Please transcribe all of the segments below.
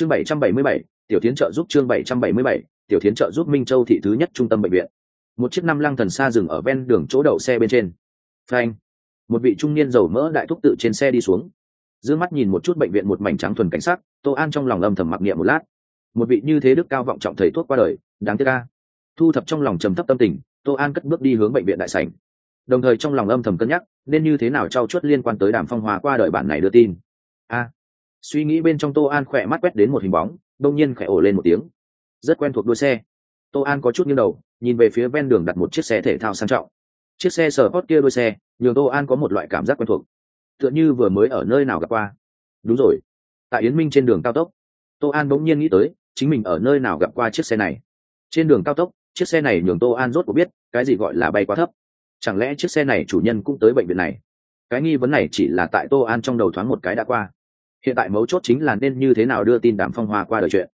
chương bảy trăm bảy mươi bảy tiểu tiến trợ giúp chương bảy trăm bảy mươi bảy tiểu tiến trợ giúp minh châu thị thứ nhất trung tâm bệnh viện. Một chiếc năm lăng thần xa dừng ở ven đường chỗ đậu xe bên trên. Phanh. Một vị trung niên dầu mỡ đại thúc tự trên xe đi xuống. D mắt nhìn một chút bệnh viện một mảnh trắng thuần cảnh sắc, tô an trong lòng âm thầm mặc niệm một lát. Một vị như thế đức cao vọng trọng thầy thuốc qua đời đáng tiếc ca thu thập trong lòng trầm thấp tâm tình tô an cất bước đi hướng bệnh viện đại sảnh. Đồng thời trong lòng âm thầm cân nhắc nên như thế nào trao chuốt liên quan tới đàm phong hòa qua đời bản này đưa tin. A suy nghĩ bên trong tô an khỏe mắt quét đến một hình bóng, đông nhiên khẽ ổ lên một tiếng. Rất quen thuộc đuôi xe. Tô an có chút nghiêng đầu, nhìn về phía ven đường đặt một chiếc xe thể thao sang trọng. Chiếc xe sờ hót kia đuôi xe, nhường tô an có một loại cảm giác quen thuộc. Tựa như vừa mới ở nơi nào gặp qua. Đúng rồi. Tại yến minh trên đường cao tốc, tô an bỗng nhiên nghĩ tới, chính mình ở nơi nào gặp qua chiếc xe này. Trên đường cao tốc, chiếc xe này nhường tô an rốt cuộc biết, cái gì gọi là bay quá thấp. Chẳng lẽ chiếc xe này chủ nhân cũng tới bệnh viện này? Cái nghi vấn này chỉ là tại tô an trong đầu thoáng một cái đã qua hiện tại mấu chốt chính là nên như thế nào đưa tin đàm phong hoa qua đời chuyện.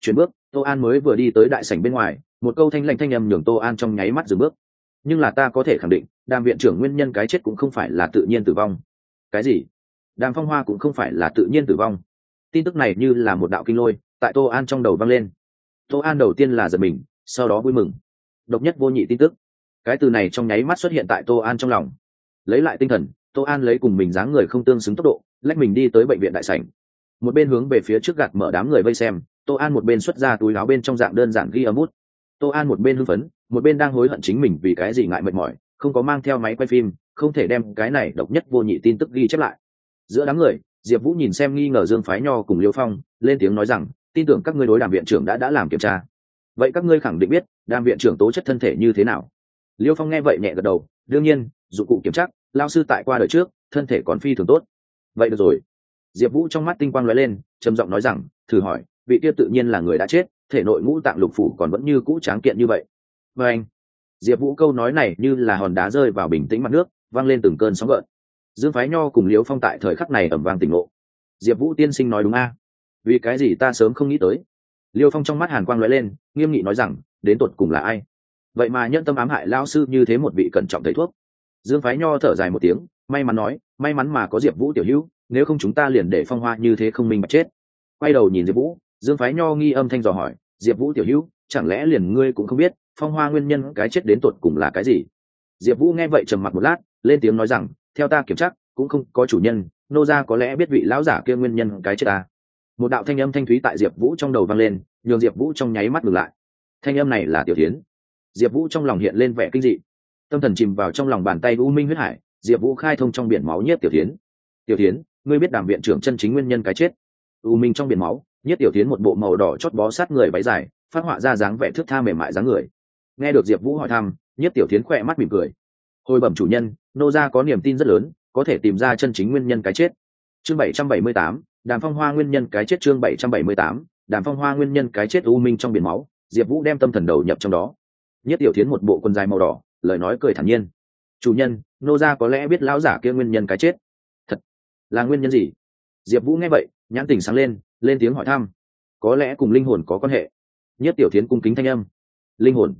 Chuyển bước, tô an mới vừa đi tới đại sảnh bên ngoài, một câu thanh lạnh thanh nhầm nhường tô an trong nháy mắt dừng bước. Nhưng là ta có thể khẳng định, đàm viện trưởng nguyên nhân cái chết cũng không phải là tự nhiên tử vong. Cái gì? Đàm phong hoa cũng không phải là tự nhiên tử vong. Tin tức này như là một đạo kinh lôi, tại tô an trong đầu vang lên. Tô an đầu tiên là giật mình, sau đó vui mừng. Độc nhất vô nhị tin tức. Cái từ này trong nháy mắt xuất hiện tại tô an trong lòng. Lấy lại tinh thần, tô an lấy cùng mình dáng người không tương xứng tốc độ lách mình đi tới bệnh viện đại sảnh. Một bên hướng về phía trước gạt mở đám người vây xem, tô an một bên xuất ra túi láo bên trong dạng đơn giản ghi âm út tô an một bên hưng phấn, một bên đang hối hận chính mình vì cái gì ngại mệt mỏi, không có mang theo máy quay phim, không thể đem cái này độc nhất vô nhị tin tức ghi chép lại. Giữa đám người, diệp vũ nhìn xem nghi ngờ dương phái nho cùng liêu phong, lên tiếng nói rằng, tin tưởng các ngươi đối đàm viện trưởng đã đã làm kiểm tra. Vậy các ngươi khẳng định biết đàm viện trưởng tố chất thân thể như thế nào? Liêu phong nghe vậy nhẹ gật đầu, đương nhiên, dụng cụ kiểm tra lao sư tại qua đời trước, thân thể còn phi thường tốt vậy được rồi. Diệp vũ trong mắt tinh quang l ó e lên, trầm giọng nói rằng, thử hỏi, vị kia tự nhiên là người đã chết, thể nội ngũ tạng lục phủ còn vẫn như cũ tráng kiện như vậy. Vê anh. Diệp vũ câu nói này như là hòn đá rơi vào bình tĩnh mặt nước văng lên từng cơn sóng gợn. Dương phái nho cùng liếu phong tại thời khắc này ẩm vang tỉnh ngộ. Diệp vũ tiên sinh nói đúng a. Vì cái gì ta sớm không nghĩ tới? Liêu phong trong mắt hàn quang l ó e lên, nghiêm nghị nói rằng, đến tột cùng là ai? Vậy mà nhân tâm ám hại lao sư như thế một vị cẩn trọng thầy thuốc. Dương phái nho thở dài một tiếng may mắn nói, may mắn mà có diệp vũ tiểu hữu, nếu không chúng ta liền để phong hoa như thế không minh bạch chết. Quay đầu nhìn diệp vũ, dương phái nho nghi âm thanh dò hỏi, diệp vũ tiểu hữu, chẳng lẽ liền ngươi cũng không biết, phong hoa nguyên nhân cái chết đến tột cùng là cái gì? Diệp vũ nghe vậy trầm mặc một lát, lên tiếng nói rằng, theo ta kiểm tra, cũng không có chủ nhân, nô gia có lẽ biết vị lão giả kia nguyên nhân cái chết ta. Một đạo thanh âm thanh thúy tại diệp vũ trong đầu vang lên, nhường diệp vũ trong nháy mắt ngừng lại. Thanh âm này là tiểu tiến. Diệp vũ trong lòng hiện lên vẻ kinh dị. Tâm thần chìm vào trong lòng bàn tay u minh huyết hải diệp vũ khai thông trong biển máu nhất tiểu tiến tiểu tiến ngươi biết đàm viện trưởng chân chính nguyên nhân cái chết? U minh trong biển máu nhất tiểu tiến một bộ màu đỏ chót bó sát người váy dài, phát họa ra dáng vẻ thước tha mềm mại dáng người. Nghe được diệp vũ hỏi thăm nhất tiểu tiến khỏe mắt mỉm cười. Hồi bẩm chủ nhân, nô gia có niềm tin rất lớn, có thể tìm ra chân chính nguyên nhân cái chết. Chương bảy trăm bảy mươi tám, đàm phong hoa nguyên nhân cái chết chương bảy trăm bảy mươi tám, đàm phong hoa nguyên nhân cái chết u minh trong biển máu, diệp vũ đem tâm thần đầu nhập trong đó. Nhất tiểu tiến một bộ quần dài màu đỏ, lời nói cười thản nhiên chủ nhân, nô gia có lẽ biết lão giả kia nguyên nhân cái chết. Thật? Là nguyên nhân gì? Diệp vũ nghe vậy, nhãn tình sáng lên lên tiếng hỏi thăm. Có lẽ cùng linh hồn có quan hệ. Nhất tiểu tiến cung kính thanh âm. Linh hồn.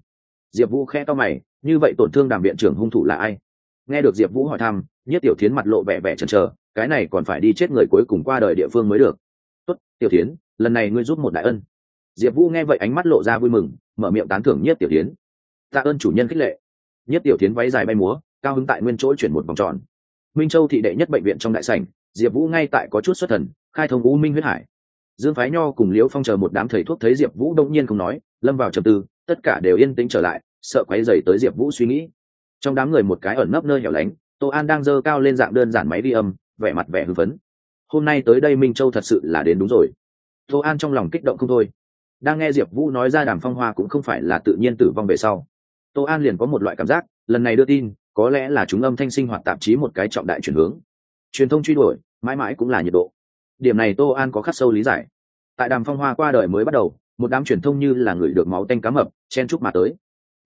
Diệp vũ khe to mày, như vậy tổn thương đàm viện trưởng hung thủ là ai? Nghe được diệp vũ hỏi thăm, nhất tiểu tiến mặt lộ vẻ vẻ chần chờ, cái này còn phải đi chết người cuối cùng qua đời địa phương mới được. Tốt, tiểu tiến lần này ngươi giúp một đại ân. Diệp vũ nghe vậy ánh mắt lộ ra vui mừng, mở miệng tán thưởng nhất tiểu tiến tạ ơn chủ nhân khích lệ. Nhất tiểu tiến váy dài bay múa cao hứng tại nguyên chỗ chuyển một vòng tròn. Minh châu thị đệ nhất bệnh viện trong đại sảnh, diệp vũ ngay tại có chút xuất thần, khai thông u minh huyết hải. Dương phái nho cùng liễu phong chờ một đám thầy thuốc thấy diệp vũ đông nhiên không nói, lâm vào trầm tư, tất cả đều yên tĩnh trở lại, sợ quấy dày tới diệp vũ suy nghĩ. Trong đám người một cái ẩn nấp nơi hẻo lánh, tô an đang dơ cao lên dạng đơn giản máy đi âm, vẻ mặt vẻ hưng phấn. Hôm nay tới đây minh châu thật sự là đến đúng rồi. Tô an trong lòng kích động không thôi. Đang nghe diệp vũ nói ra đàm phong hoa cũng không phải là tự nhiên tử vong về sau. Tô an liền có một loại cảm giác, lần này đưa tin có lẽ là chúng âm thanh sinh hoạt tạp chí một cái trọng đại chuyển hướng. Truyền thông truy đuổi, mãi mãi cũng là nhiệt độ. Điểm này tô an có khắc sâu lý giải. Tại đàm phong hoa qua đời mới bắt đầu, một đám truyền thông như là người được máu tanh cá mập, chen chúc mà tới.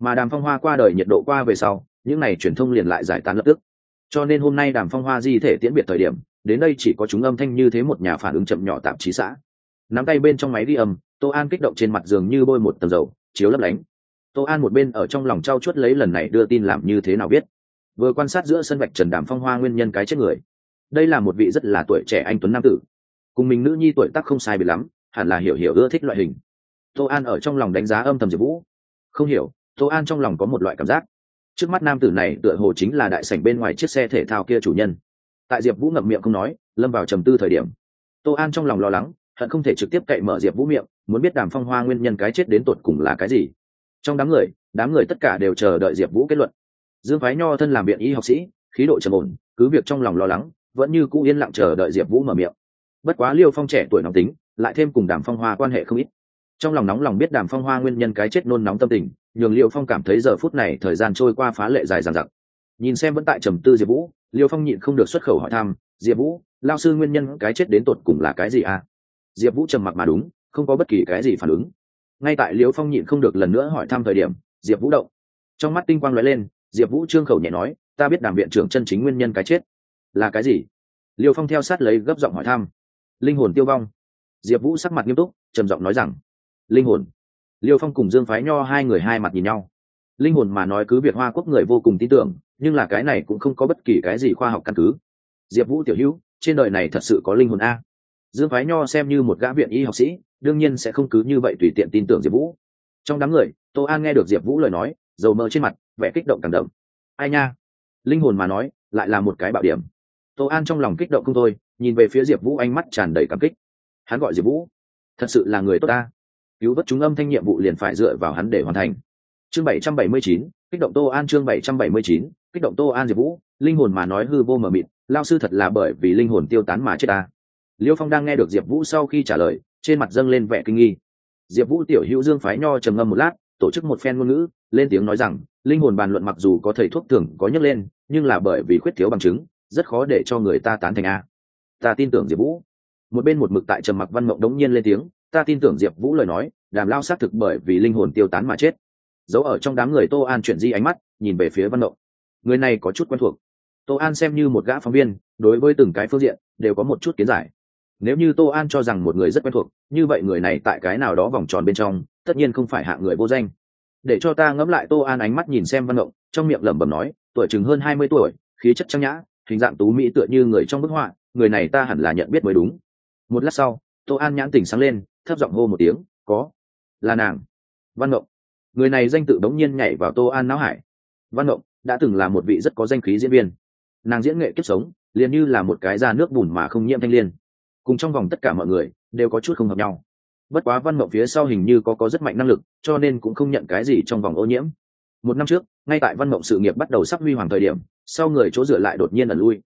Mà đàm phong hoa qua đời nhiệt độ qua về sau, những n à y truyền thông liền lại giải tán lập tức. Cho nên hôm nay đàm phong hoa di thể tiễn biệt thời điểm, đến đây chỉ có chúng âm thanh như thế một nhà phản ứng chậm nhỏ tạp chí xã. Nắm tay bên trong máy ghi âm, tô an kích động trên mặt giường như bôi một tầm dầu, chiếu lấp lánh. Tô an một bên ở trong lòng trao chuốt lấy lần này đưa tin làm như thế nào biết vừa quan sát giữa sân vạch trần đàm phong hoa nguyên nhân cái chết người. Đây là một vị rất là tuổi trẻ anh tuấn nam tử. Cùng mình nữ nhi tuổi tác không sai biệt lắm, hẳn là hiểu hiểu ưa thích loại hình. Tô an ở trong lòng đánh giá âm thầm diệp vũ. Không hiểu, tô an trong lòng có một loại cảm giác. Trước mắt nam tử này tựa hồ chính là đại sảnh bên ngoài chiếc xe thể thao kia chủ nhân. Tại diệp vũ ngậm miệng không nói, lâm vào trầm tư thời điểm. Tô an trong lòng lo lắng, hận không thể trực tiếp cậy mở diệp vũ miệng, muốn biết đàm phong hoa nguyên nhân cái chết đến tột cùng là cái gì. Trong đám người đám người tất cả đều chờ đợi diệp vũ kết luận dương phái nho thân làm viện y học sĩ, khí độ trầm ổn, cứ việc trong lòng lo lắng, vẫn như cũ yên lặng chờ đợi diệp vũ mở miệng. Bất quá liêu phong trẻ tuổi nóng tính, lại thêm cùng đàm phong hoa quan hệ không ít. Trong lòng nóng lòng biết đàm phong hoa nguyên nhân cái chết nôn nóng tâm tình, nhường liêu phong cảm thấy giờ phút này thời gian trôi qua phá lệ dài dằng dặc. Nhìn xem vẫn tại trầm tư diệp vũ, liêu phong nhịn không được xuất khẩu hỏi thăm, diệp vũ lao sư nguyên nhân cái chết đến tột cùng là cái gì à? Diệp vũ trầm mặc mà đúng, không có bất kỳ cái gì phản ứng. Ngay tại liêu phong nhịn không được lần nữa hỏi thăm thời điểm, diệp vũ động. Trong mắt tinh quang lóe lên diệp vũ trương khẩu nhẹ nói, ta biết đàm viện trưởng chân chính nguyên nhân cái chết. Là cái gì? Liêu phong theo sát lấy gấp giọng hỏi thăm. Linh hồn tiêu vong. Diệp vũ sắc mặt nghiêm túc, trầm giọng nói rằng, linh hồn. Liêu phong cùng dương phái nho hai người hai mặt nhìn nhau. Linh hồn mà nói cứ việc hoa quốc người vô cùng tin tưởng, nhưng là cái này cũng không có bất kỳ cái gì khoa học căn cứ. Diệp vũ tiểu hữu, trên đời này thật sự có linh hồn a. Dương phái nho xem như một gã viện y học sĩ, đương nhiên sẽ không cứ như vậy tùy tiện tin tưởng diệp vũ. Trong đám người, tô an nghe được diệp vũ lời nói, dầu mơ trên mặt vẻ kích động càng đậm. Ai nha? Linh hồn mà nói, lại là một cái bạo điểm. Tô an trong lòng kích động không thôi, nhìn về phía diệp vũ ánh mắt tràn đầy cảm kích. Hắn gọi diệp vũ. Thật sự là người tốt ta. Cứu vớt chúng âm thanh nhiệm vụ liền phải dựa vào hắn để hoàn thành. Chương bảy trăm bảy mươi chín, kích động tô an chương bảy trăm bảy mươi chín, kích động tô an diệp vũ, linh hồn mà nói hư vô mờ mịt, lao sư thật là bởi vì linh hồn tiêu tán mà chết ta. Liêu phong đang nghe được diệp vũ sau khi trả lời, trên mặt dâng lên vẻ kinh nghi. Diệp vũ tiểu hữu dương phái nho trầm ngâm một lát, tổ chức một phen ngôn ngữ lên tiếng nói rằng, linh hồn bàn luận mặc dù có thầy thuốc thường có nhấc lên, nhưng là bởi vì khuyết thiếu bằng chứng, rất khó để cho người ta tán thành a. Ta tin tưởng diệp vũ. Một bên một mực tại trầm mặc văn mộng đống nhiên lên tiếng, ta tin tưởng diệp vũ lời nói, đàm lao xác thực bởi vì linh hồn tiêu tán mà chết. Giấu ở trong đám người tô an chuyển di ánh mắt, nhìn về phía văn mộng. Người này có chút quen thuộc. Tô an xem như một gã phóng viên, đối với từng cái phương diện, đều có một chút kiến giải. Nếu như tô an cho rằng một người rất quen thuộc, như vậy người này tại cái nào đó vòng tròn bên trong, tất nhiên không phải hạng người vô danh để cho ta ngẫm lại tô an ánh mắt nhìn xem văn động trong miệng lẩm bẩm nói, tuổi chừng hơn hai mươi tuổi, khí chất trang nhã, hình dạng tú mỹ tựa như người trong bức họa, người này ta hẳn là nhận biết mới đúng. Một lát sau, tô an nhãn tình sáng lên, thấp giọng hô một tiếng, có. Là nàng. Văn động người này danh tự đống nhiên nhảy vào tô an não hải. Văn động đã từng là một vị rất có danh khí diễn viên. Nàng diễn nghệ kiếp sống, liền như là một cái da nước bùn mà không nhiễm thanh liên. Cùng trong vòng tất cả mọi người, đều có chút không hợp nhau bất quá văn mộng phía sau hình như có có rất mạnh năng lực, cho nên cũng không nhận cái gì trong vòng ô nhiễm. Một năm trước, ngay tại văn mộng sự nghiệp bắt đầu sắp huy hoàng thời điểm, sau người chỗ dựa lại đột nhiên ẩn lui.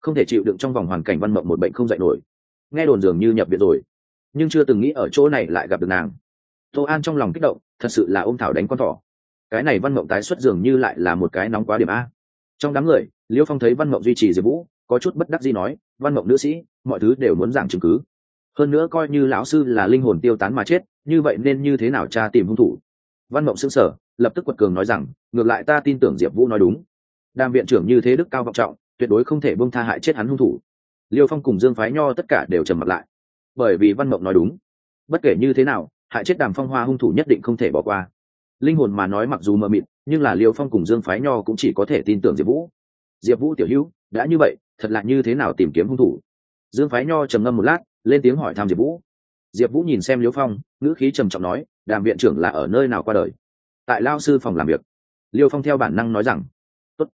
Không thể chịu đựng trong vòng hoàn cảnh văn mộng một bệnh không dạy nổi. Nghe đồn dường như nhập viện rồi, nhưng chưa từng nghĩ ở chỗ này lại gặp được nàng. Tô an trong lòng kích động, thật sự là ôm thảo đánh con thỏ. Cái này văn mộng tái xuất dường như lại là một cái nóng quá điểm a. Trong đám người, liêu phong thấy văn mộng duy trì diệp vũ, có chút bất đắc gì nói, văn mộng nữ sĩ, mọi thứ đều muốn giảng chứng cứ hơn nữa coi như lão sư là linh hồn tiêu tán mà chết, như vậy nên như thế nào cha tìm hung thủ? Văn mộng xứng sở lập tức quật cường nói rằng, ngược lại ta tin tưởng diệp vũ nói đúng. Đàm viện trưởng như thế đức cao vọng trọng, tuyệt đối không thể bông tha hại chết hắn hung thủ. Liêu phong cùng dương phái nho tất cả đều trầm mặt lại. Bởi vì văn mộng nói đúng. Bất kể như thế nào, hại chết đàm phong hoa hung thủ nhất định không thể bỏ qua. Linh hồn mà nói mặc dù mờ mịt, nhưng là liêu phong cùng dương phái nho cũng chỉ có thể tin tưởng diệp vũ. Diệp vũ tiểu hữu, đã như vậy, thật là như thế nào tìm kiếm hung thủ? Dương phái nho trầm ngâm một lát lên tiếng hỏi thăm diệp vũ. Diệp vũ nhìn xem liêu phong, ngữ khí trầm trọng nói, đàm viện trưởng là ở nơi nào qua đời? Tại lao sư phòng làm việc. Liêu phong theo bản năng nói rằng, Tốt.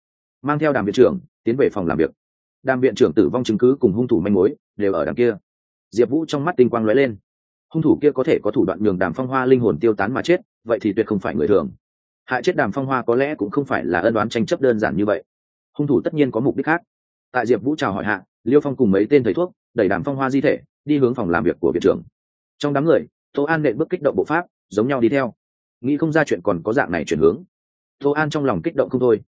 mang theo đàm viện trưởng, tiến về phòng làm việc. Đàm viện trưởng tử vong chứng cứ cùng hung thủ manh mối đều ở đằng kia. Diệp vũ trong mắt tinh quang lóe lên. Hung thủ kia có thể có thủ đoạn nhường đàm phong hoa linh hồn tiêu tán mà chết, vậy thì tuyệt không phải người thường. Hại chết đàm phong hoa có lẽ cũng không phải là ân đoán tranh chấp đơn giản như vậy. Hung thủ tất nhiên có mục đích khác. Tại diệp vũ chào hỏi hạ, liêu phong cùng mấy tên thầy thuốc đẩy đàm phong hoa di thể đi hướng phòng làm việc của viện trưởng. Trong đám người, tô an nện bước kích động bộ pháp, giống nhau đi theo. Nghĩ không ra chuyện còn có dạng này chuyển hướng. Tô an trong lòng kích động không thôi.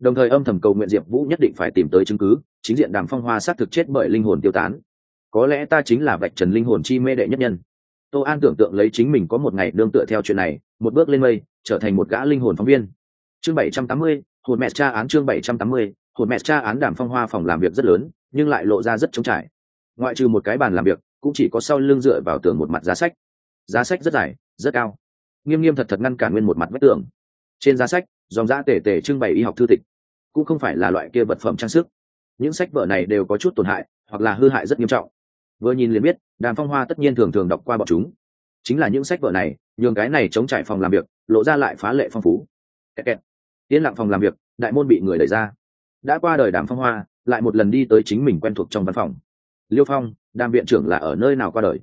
Đồng thời âm thầm cầu nguyện diệp vũ nhất định phải tìm tới chứng cứ, chính diện đàm phong hoa xác thực chết bởi linh hồn tiêu tán. Có lẽ ta chính là vạch trần linh hồn chi mê đệ nhất nhân. Tô an tưởng tượng lấy chính mình có một ngày đương tựa theo chuyện này, một bước lên mây, trở thành một gã linh hồn phóng viên. Chương bảy trăm tám mươi, hồn mẹ tra án chương bảy trăm tám mươi, hồn mẹ tra án đàm phong hoa phòng làm việc rất lớn, nhưng lại lộ ra rất trống trải ngoại trừ một cái bàn làm việc, cũng chỉ có sau lưng dựa vào tường một mặt giá sách. Giá sách rất dài, rất cao. Nghiêm nghiêm thật thật ngăn cản nguyên một mặt vách tường. Trên giá sách, dòng giã tể tể trưng bày y học thư tịch. Cũng không phải là loại kia vật phẩm trang sức. Những sách vở này đều có chút tổn hại, hoặc là hư hại rất nghiêm trọng. Vừa nhìn liền biết, đàm phong hoa tất nhiên thường thường đọc qua bọn chúng. Chính là những sách vở này, nhường cái này chống trải phòng làm việc, lộ ra lại phá lệ phong phú. Kẹt kẹt. yên lặng phòng làm việc, đại môn bị người đẩy ra. Đã qua đời đàm phong hoa, lại một lần đi tới chính mình quen thuộc trong văn phòng liêu phong, đàm viện trưởng là ở nơi nào qua đời?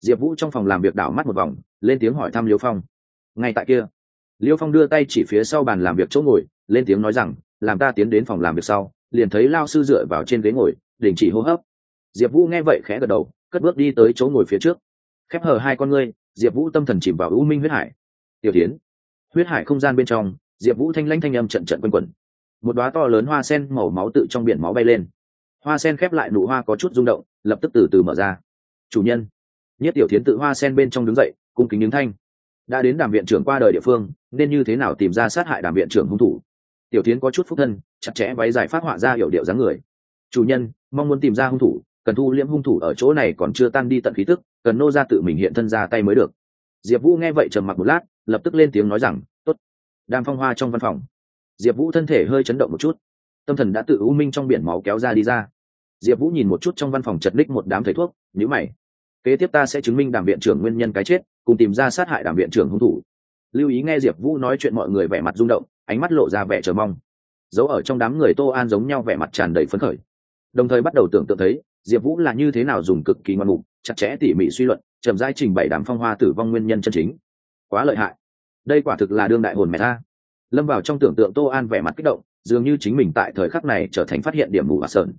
Diệp vũ trong phòng làm việc đảo mắt một vòng, lên tiếng hỏi thăm liêu phong. Ngay tại kia, liêu phong đưa tay chỉ phía sau bàn làm việc chỗ ngồi, lên tiếng nói rằng, làm ta tiến đến phòng làm việc sau, liền thấy lao sư dựa vào trên ghế ngồi, đình chỉ hô hấp. Diệp vũ nghe vậy khẽ gật đầu, cất bước đi tới chỗ ngồi phía trước. Khép hờ hai con ngươi. Diệp vũ tâm thần chìm vào u minh huyết hải. Tiểu tiến. Huyết hải không gian bên trong, diệp vũ thanh lanh thanh âm trận trận quanh quẩn. Một đoá to lớn hoa sen màu máu tự trong biển máu bay lên hoa sen khép lại nụ hoa có chút rung động, lập tức từ từ mở ra. Chủ nhân. Nhất tiểu tiến tự hoa sen bên trong đứng dậy, cung kính đứng thanh. Đã đến đàm viện trưởng qua đời địa phương, nên như thế nào tìm ra sát hại đàm viện trưởng hung thủ? Tiểu tiến có chút phúc thân, chặt chẽ váy dài phát họa ra hiệu điệu dáng người. Chủ nhân, mong muốn tìm ra hung thủ, cần thu liễm hung thủ ở chỗ này còn chưa tan đi tận khí tức, cần nô ra tự mình hiện thân ra tay mới được. Diệp vũ nghe vậy trầm mặc một lát, lập tức lên tiếng nói rằng t ố t đàm phong hoa trong văn phòng. Diệp vũ thân thể hơi chấn động một chút. Tâm thần đã tự u minh trong biển máu kéo ra đi ra diệp vũ nhìn một chút trong văn phòng chật ních một đám thầy thuốc nhữ mày. Kế tiếp ta sẽ chứng minh đảm viện trưởng nguyên nhân cái chết, cùng tìm ra sát hại đảm viện trưởng hung thủ. Lưu ý nghe diệp vũ nói chuyện mọi người vẻ mặt rung động, ánh mắt lộ ra vẻ chờ mong. Giấu ở trong đám người tô an giống nhau vẻ mặt tràn đầy phấn khởi. Đồng thời bắt đầu tưởng tượng thấy, diệp vũ là như thế nào dùng cực kỳ ngoan mục, chặt chẽ tỉ mỉ suy luận, chậm giai trình bày đàm phong hoa tử vong nguyên nhân chân chính. Quá lợi hại. Đây quả thực là đương đại hồn mẹ ta. Lâm vào trong tưởng tượng tô an vẻ mặt kích động, dường như chính mình tại thời khắc này trở thành phát hiện điểm mù và sơn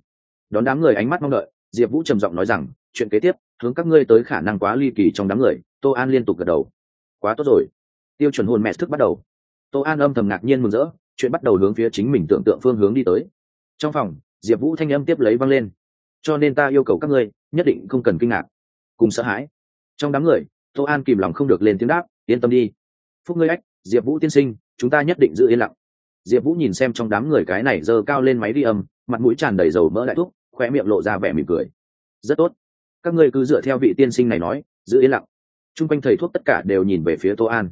đón đám người ánh mắt mong đợi, diệp vũ trầm giọng nói rằng, chuyện kế tiếp, hướng các ngươi tới khả năng quá ly kỳ trong đám người. Tô an liên tục gật đầu. Quá tốt rồi. Tiêu chuẩn hồn mẹ thức bắt đầu. Tô an âm thầm ngạc nhiên mừng rỡ, chuyện bắt đầu hướng phía chính mình tưởng tượng phương hướng đi tới. Trong phòng, diệp vũ thanh âm tiếp lấy văng lên. Cho nên ta yêu cầu các ngươi, nhất định không cần kinh ngạc, cùng sợ hãi. Trong đám người, tô an kìm lòng không được lên tiếng đáp, yên tâm đi. Phúc ngươi ách, diệp vũ tiên sinh, chúng ta nhất định giữ yên lặng. Diệp vũ nhìn xem trong đám người cái này giơ cao lên máy đi âm, mặt mũi tràn đầy dầu mỡ đại thuốc khoe miệng lộ ra vẻ mỉm cười. Rất tốt. Các ngươi cứ dựa theo vị tiên sinh này nói, giữ yên lặng. T r u n g quanh thầy thuốc tất cả đều nhìn về phía tô an.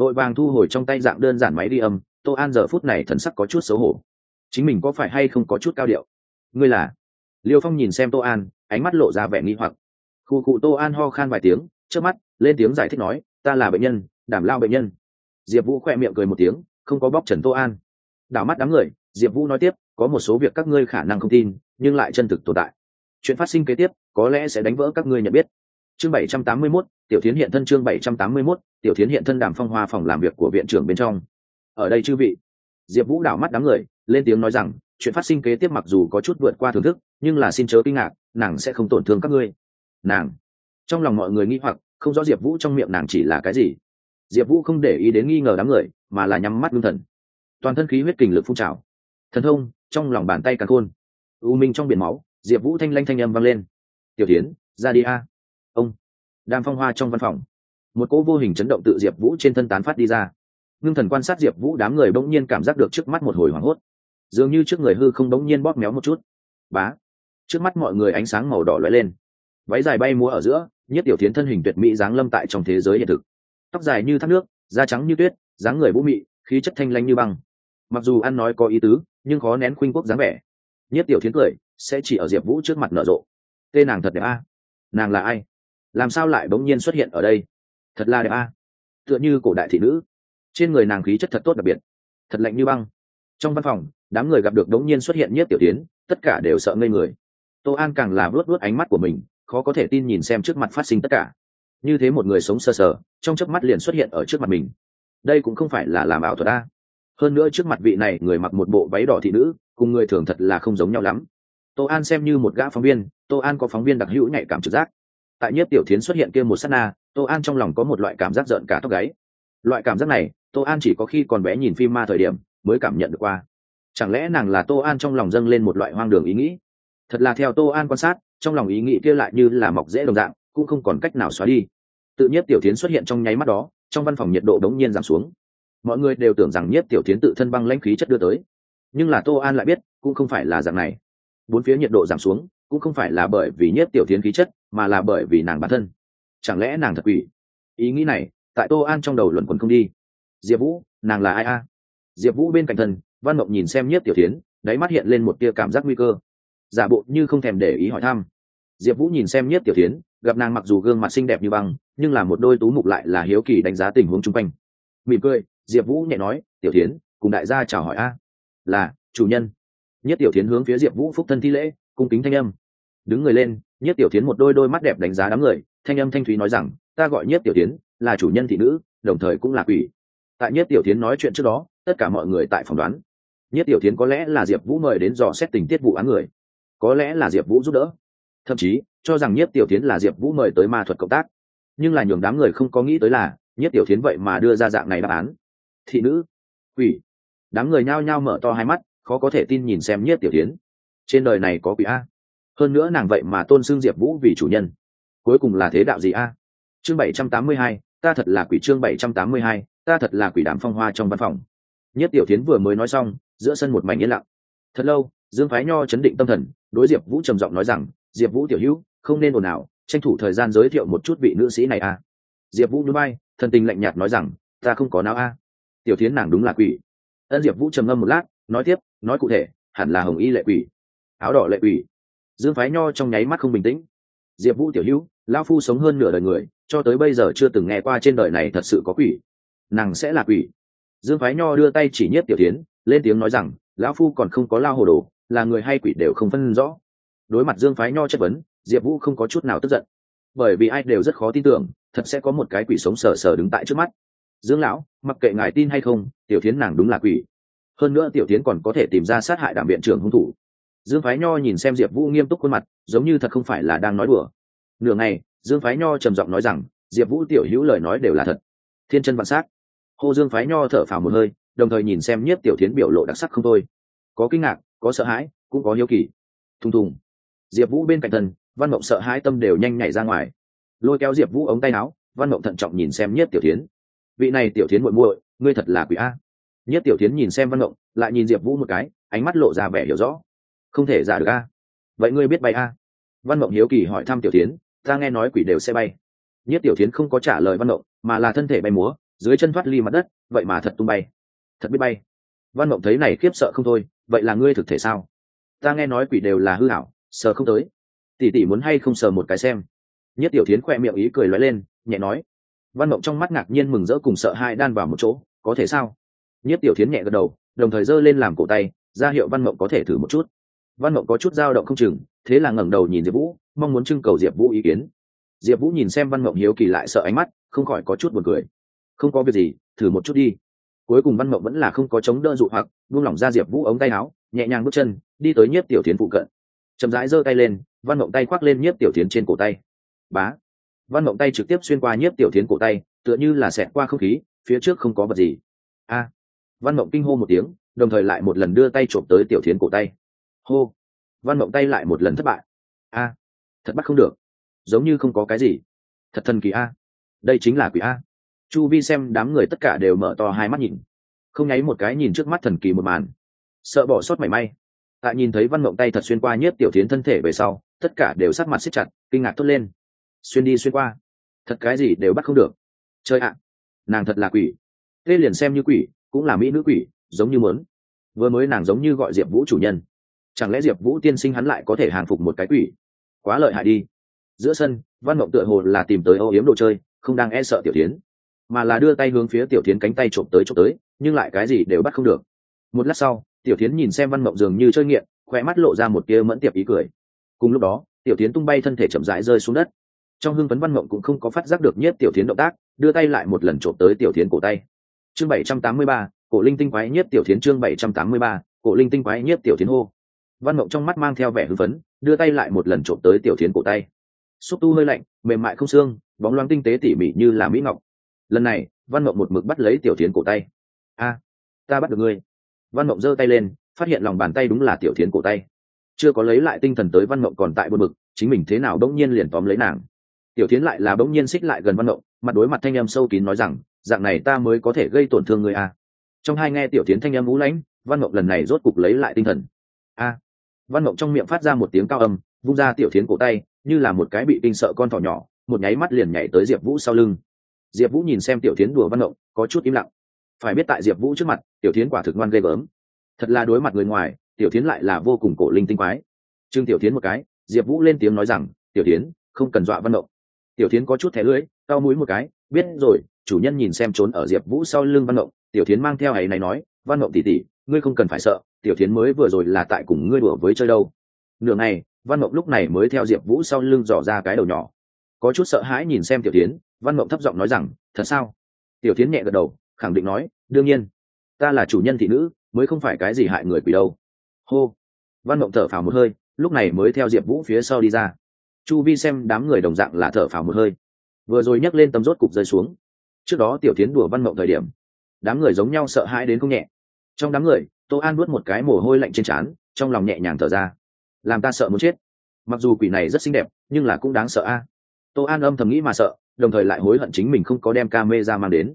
Vội vàng thu hồi trong tay dạng đơn giản máy đi âm, tô an giờ phút này thần sắc có chút xấu hổ. Chính mình có phải hay không có chút cao điệu? Ngươi là? Liêu phong nhìn xem tô an, ánh mắt lộ ra vẻ nghi hoặc. Khu cụ tô an ho khan vài tiếng trước mắt, lên tiếng giải thích nói, ta là bệnh nhân, đảm lao bệnh nhân. Diệp vũ khoe miệng cười một tiếng, không có bóc trần tô an. Đảo mắt đám người, diệp vũ nói tiếp, có một số việc các ngươi khả năng không tin nhưng lại chân thực tồn tại. Chuyện phát sinh kế tiếp có lẽ sẽ đánh vỡ các ngươi nhận biết. Chương bảy trăm tám mươi 781, tiểu thiến hiện thân chương bảy trăm tám mươi 781, tiểu thiến hiện thân đàm phong hoa phòng làm việc của viện trưởng bên trong. Ở đây chư vị. Diệp vũ đảo mắt đám người lên tiếng nói rằng chuyện phát sinh kế tiếp mặc dù có chút vượt qua thưởng thức nhưng là xin chớ kinh ngạc nàng sẽ không tổn thương các ngươi. Nàng. Trong lòng mọi người nghi hoặc không rõ diệp vũ trong miệng nàng chỉ là cái gì. Diệp vũ không để ý đến nghi ngờ đám người mà là nhắm mắt ngưng thần. Toàn thân khí huyết kình lực phun trào. Thần thông trong lòng bàn tay càng khôn u minh trong biển máu, diệp vũ thanh lanh thanh âm vang lên. Tiểu tiến ra đi a. Ông đàm phong hoa trong văn phòng. Một cỗ vô hình chấn động tự diệp vũ trên thân tán phát đi ra. Ngưng thần quan sát diệp vũ, đám người bỗng nhiên cảm giác được trước mắt một hồi hoảng hốt. Dường như trước người hư không bỗng nhiên bóp méo một chút. Bá! Trước mắt mọi người ánh sáng màu đỏ lóe lên. Váy dài bay múa ở giữa, nhất tiểu tiến thân hình tuyệt mỹ giáng lâm tại trong thế giới hiện thực. Tóc dài như thác nước, da trắng như tuyết, dáng người vũ mị, khí chất thanh lanh như băng. Mặc dù ăn nói có ý tứ, nhưng khó nén khuynh quốc dáng vẻ nhất tiểu thiến cười sẽ chỉ ở diệp vũ trước mặt nở rộ. Tên nàng thật đẹp a. Nàng là ai? Làm sao lại bỗng nhiên xuất hiện ở đây? Thật là đẹp a. Tựa như cổ đại thị nữ. Trên người nàng khí chất thật tốt đặc biệt. Thật lạnh như băng. Trong văn phòng đám người gặp được đống nhiên xuất hiện nhất tiểu tiến tất cả đều sợ ngây người. Tô an càng là vớt vớt ánh mắt của mình khó có thể tin nhìn xem trước mặt phát sinh tất cả. Như thế một người sống sơ sờ, sờ trong chớp mắt liền xuất hiện ở trước mặt mình. Đây cũng không phải là làm ảo thuật a hơn nữa trước mặt vị này, người mặc một bộ váy đỏ thị nữ, cùng người thường thật là không giống nhau lắm. Tô an xem như một gã phóng viên, tô an có phóng viên đặc hữu nhạy cảm trực giác. Tại nhất tiểu thiến xuất hiện kia một s á t na, tô an trong lòng có một loại cảm giác g i ậ n cả tóc gáy. Loại cảm giác này, tô an chỉ có khi còn bé nhìn phim ma thời điểm, mới cảm nhận được qua. Chẳng lẽ nàng là tô an trong lòng dâng lên một loại hoang đường ý nghĩ? Thật là theo tô an quan sát, trong lòng ý nghĩ kia lại như là mọc dễ đồng dạng, cũng không còn cách nào xóa đi. Tự nhất tiểu tiến xuất hiện trong nháy mắt đó, trong văn phòng nhiệt độ đống nhiên giảm xuống mọi người đều tưởng rằng nhất tiểu tiến tự thân băng lãnh khí chất đưa tới. Nhưng là tô an lại biết, cũng không phải là dạng này. Bốn phía nhiệt độ giảm xuống, cũng không phải là bởi vì nhất tiểu tiến khí chất, mà là bởi vì nàng bản thân. Chẳng lẽ nàng thật quỷ? Ý nghĩ này, tại tô an trong đầu luận quần không đi. Diệp vũ, nàng là ai a? Diệp vũ bên cạnh thân, văn mộng nhìn xem nhất tiểu tiến, đáy mắt hiện lên một tia cảm giác nguy cơ. Giả bộ như không thèm để ý hỏi thăm. Diệp vũ nhìn xem nhiếp tiểu tiến, gặp nàng mặc dù gương mặt xinh đẹp như băng, nhưng là một đôi tú mục lại là hiếu kỳ đánh giá tình huống chung quanh. Mỉm cười diệp vũ nhẹ nói, tiểu tiến cùng đại gia chào hỏi a. Là, chủ nhân. Nhất tiểu tiến hướng phía diệp vũ phúc thân thi lễ, cung kính thanh âm. Đứng người lên, nhất tiểu tiến một đôi đôi mắt đẹp đánh giá đám người, thanh âm thanh thúy nói rằng, ta gọi nhất tiểu tiến là chủ nhân thị nữ, đồng thời cũng là quỷ. Tại nhất tiểu tiến nói chuyện trước đó, tất cả mọi người tại phỏng đoán. Nhất tiểu tiến có lẽ là diệp vũ mời đến dò xét tình tiết vụ án người. Có lẽ là diệp vũ giúp đỡ. Thậm chí, cho rằng nhất tiểu tiến là diệp vũ mời tới ma thuật cộng tác. Nhưng là nhường đám người không có nghĩ tới là, nhất tiểu tiến vậy mà đưa ra dạng này đáp án thị nữ. Quỷ. Đám người nhao nhao mở to hai mắt, khó có thể tin nhìn xem nhất tiểu tiến. Trên đời này có quỷ a. Hơn nữa nàng vậy mà tôn xưng diệp vũ vì chủ nhân. Cuối cùng là thế đạo gì a? Chương bảy trăm tám mươi hai, ta thật là quỷ chương bảy trăm tám mươi hai, ta thật là quỷ đàm phong hoa trong văn phòng. Nhất tiểu tiến vừa mới nói xong, giữa sân một mảnh yên lặng. Thật lâu, dương phái nho chấn định tâm thần, đối diệp vũ trầm giọng nói rằng, diệp vũ tiểu hữu, không nên ồn ào, tranh thủ thời gian giới thiệu một chút vị nữ sĩ này a. Diệp vũ núi bay thần tình lạnh nhạt nói rằng, ta không có não a tiểu tiến nàng đúng là quỷ. Ân diệp vũ trầm ngâm một lát, nói tiếp, nói cụ thể, hẳn là hồng y lệ quỷ. Áo đỏ lệ quỷ. Dương phái nho trong nháy mắt không bình tĩnh. Diệp vũ tiểu hữu lao phu sống hơn nửa đời người, cho tới bây giờ chưa từng nghe qua trên đời này thật sự có quỷ. Nàng sẽ là quỷ. Dương phái nho đưa tay chỉ nhất tiểu tiến lên tiếng nói rằng, lão phu còn không có lao hồ đồ, là người hay quỷ đều không phân rõ. Đối mặt dương phái nho chất vấn, diệp vũ không có chút nào tức giận. Bởi vì ai đều rất khó tin tưởng, thật sẽ có một cái quỷ sống sờ sờ đứng tại trước mắt dương lão, mặc kệ ngài tin hay không, tiểu tiến nàng đúng là quỷ. Hơn nữa tiểu tiến còn có thể tìm ra sát hại đảm viện trưởng hung thủ. Dương phái nho nhìn xem diệp vũ nghiêm túc khuôn mặt, giống như thật không phải là đang nói đùa. Nửa ngày, dương phái nho trầm giọng nói rằng, diệp vũ tiểu hữu lời nói đều là thật. Thiên chân vạn s á c hồ dương phái nho thở phào một hơi, đồng thời nhìn xem nhiếp tiểu tiến biểu lộ đặc sắc không thôi. Có kinh ngạc, có sợ hãi, cũng có hiếu kỳ. Thùng thùng. Diệp vũ bên cạnh thân văn mộng sợ hãi tâm đều nhanh nhảy ra ngoài. Lôi kéo diệp vũ ống tay áo, văn mộng thận trọng nhìn xem nhiếp tiểu tiến vị này tiểu tiến muội muội, ngươi thật là quỷ a. Nhất tiểu tiến nhìn xem văn ngộng, lại nhìn diệp vũ một cái, ánh mắt lộ ra vẻ hiểu rõ. Không thể giả được a. Vậy ngươi biết bay a? Văn ngộng hiếu kỳ hỏi thăm tiểu tiến ta nghe nói quỷ đều sẽ bay. Nhất tiểu tiến không có trả lời văn ngộng, mà là thân thể bay múa, dưới chân thoát ly mặt đất, vậy mà thật tung bay. Thật biết bay. Văn mộng thấy này khiếp sợ không thôi, vậy là ngươi thực thể sao? Ta nghe nói quỷ đều là hư hảo sờ không tới. Tỉ tỉ muốn hay không sờ một cái xem. Nhất tiểu tiến khoe miệng ý cười lóe lên, nhẹ nói văn mộng trong mắt ngạc nhiên mừng rỡ cùng sợ hai đan vào một chỗ, có thể sao? Nhất tiểu tiến nhẹ gật đầu, đồng thời giơ lên làm cổ tay, ra hiệu văn mộng có thể thử một chút. Văn mộng có chút dao động không chừng, thế là ngẩng đầu nhìn diệp vũ, mong muốn trưng cầu diệp vũ ý kiến. Diệp vũ nhìn xem văn mộng hiếu kỳ lại sợ ánh mắt, không khỏi có chút buồn cười. Không có việc gì, thử một chút đi. Cuối cùng văn mộng vẫn là không có chống đỡ dụ hoặc, buông lỏng ra diệp vũ ống tay áo, nhẹ nhàng bước chân, đi tới nhiếp tiểu tiến phụ cận. Chậm rãi giơ tay lên, văn mộng tay khoác lên nhiếp tiểu tiến trên cổ tay. Bá văn mộng tay trực tiếp xuyên qua nhiếp tiểu tiến cổ tay, tựa như là xẹt qua không khí, phía trước không có vật gì. A. Văn mộng kinh hô một tiếng, đồng thời lại một lần đưa tay trộm tới tiểu tiến cổ tay. Hô. Văn mộng tay lại một lần thất bại. A. Thật bắt không được. Giống như không có cái gì. Thật thần kỳ a. Đây chính là quỷ a. Chu vi xem đám người tất cả đều mở to hai mắt nhìn. Không nháy một cái nhìn trước mắt thần kỳ một màn. Sợ bỏ sót mảy may. Tại nhìn thấy văn mộng tay thật xuyên qua nhiếp tiểu tiến thân thể về sau, tất cả đều sắc mặt xích chặt, kinh ngạc thốt lên xuyên đi xuyên qua. Thật cái gì đều bắt không được. Chơi ạ. À, nàng thật là quỷ. Tê liền xem như quỷ, cũng là mỹ nữ quỷ, giống như mớn vừa mới nàng giống như gọi diệp vũ chủ nhân. Chẳng lẽ diệp vũ tiên sinh hắn lại có thể hàng phục một cái quỷ? Quá lợi hại đi. Giữa sân, văn mộng tựa hồ là tìm tới âu yếm đồ chơi, không đang e sợ tiểu tiến mà là đưa tay hướng phía tiểu tiến cánh tay trộm tới trộm tới, nhưng lại cái gì đều bắt không được. Một lát sau, tiểu tiến nhìn xem văn mộng dường như chơi nghiện khoe mắt lộ ra một kia mẫn tiệp ý cười. Cùng lúc đó, tiểu tiến tung bay thân thể chậm rãi rơi xuống đất trong hưng phấn văn mộng cũng không có phát giác được nhất tiểu tiến động tác, đưa tay lại một lần trộm tới tiểu tiến cổ tay. Chương bảy trăm tám mươi ba, cổ linh tinh quái nhất tiểu tiến chương bảy trăm tám mươi ba, cổ linh tinh quái nhất tiểu tiến hô. Văn mộng trong mắt mang theo vẻ hưng phấn, đưa tay lại một lần trộm tới tiểu tiến cổ tay. Xúc tu hơi lạnh, mềm mại không xương, bóng loáng tinh tế tỉ mỉ như là mỹ ngọc. Lần này, văn mộng một mực bắt lấy tiểu tiến cổ tay. A, ta bắt được ngươi. Văn mộng giơ tay lên, phát hiện lòng bàn tay đúng là tiểu tiến cổ tay. Chưa có lấy lại tinh thần tới, văn mộng còn tại buồn mực chính mình thế nào đông nhiên liền tóm lấy nàng tiểu tiến lại là bỗng nhiên xích lại gần văn mộng mặt đối mặt thanh âm sâu kín nói rằng, dạng này ta mới có thể gây tổn thương người à? trong hai nghe tiểu tiến thanh âm vũ lãnh, văn mộng lần này rốt cục lấy lại tinh thần. A! Văn mộng trong miệng phát ra một tiếng cao âm, vung ra tiểu tiến cổ tay, như là một cái bị kinh sợ con thỏ nhỏ, một nháy mắt liền nhảy tới diệp vũ sau lưng. Diệp vũ nhìn xem tiểu tiến đùa văn mộng có chút im lặng. Phải biết tại diệp vũ trước mặt, tiểu tiến quả thực ngoan ghê gớm. Thật là đối mặt người ngoài, tiểu tiến lại là vô cùng cổ linh tinh quái. Trương tiểu tiến một cái, diệp vũ lên tiếng nói rằng, tiểu tiến không cần dọa văn mộng tiểu tiến có chút thẻ lưỡi cao mũi một cái biết rồi chủ nhân nhìn xem trốn ở diệp vũ sau lưng văn mộng tiểu tiến mang theo ấy này nói văn mộng tỉ tỉ ngươi không cần phải sợ tiểu tiến mới vừa rồi là tại cùng ngươi đùa với chơi đâu. Nửa ngày văn mộng lúc này mới theo diệp vũ sau lưng dò ra cái đầu nhỏ. Có chút sợ hãi nhìn xem tiểu tiến văn mộng thấp giọng nói rằng thật sao? Tiểu tiến nhẹ gật đầu khẳng định nói đương nhiên ta là chủ nhân thị nữ mới không phải cái gì hại người quỷ đâu. Hô. Văn mộng thở phào một hơi lúc này mới theo diệp vũ phía sau đi ra chu vi xem đám người đồng dạng là thở phào một hơi. Vừa rồi nhấc lên tấm rốt cục rơi xuống. Trước đó tiểu tiến đùa văn mộng thời điểm, đám người giống nhau sợ hãi đến không nhẹ. Trong đám người, tô an nuốt một cái mồ hôi lạnh trên trán, trong lòng nhẹ nhàng thở ra. Làm ta sợ muốn chết. Mặc dù quỷ này rất xinh đẹp, nhưng là cũng đáng sợ a. Tô an âm thầm nghĩ mà sợ, đồng thời lại hối hận chính mình không có đem ca mê ra mang đến.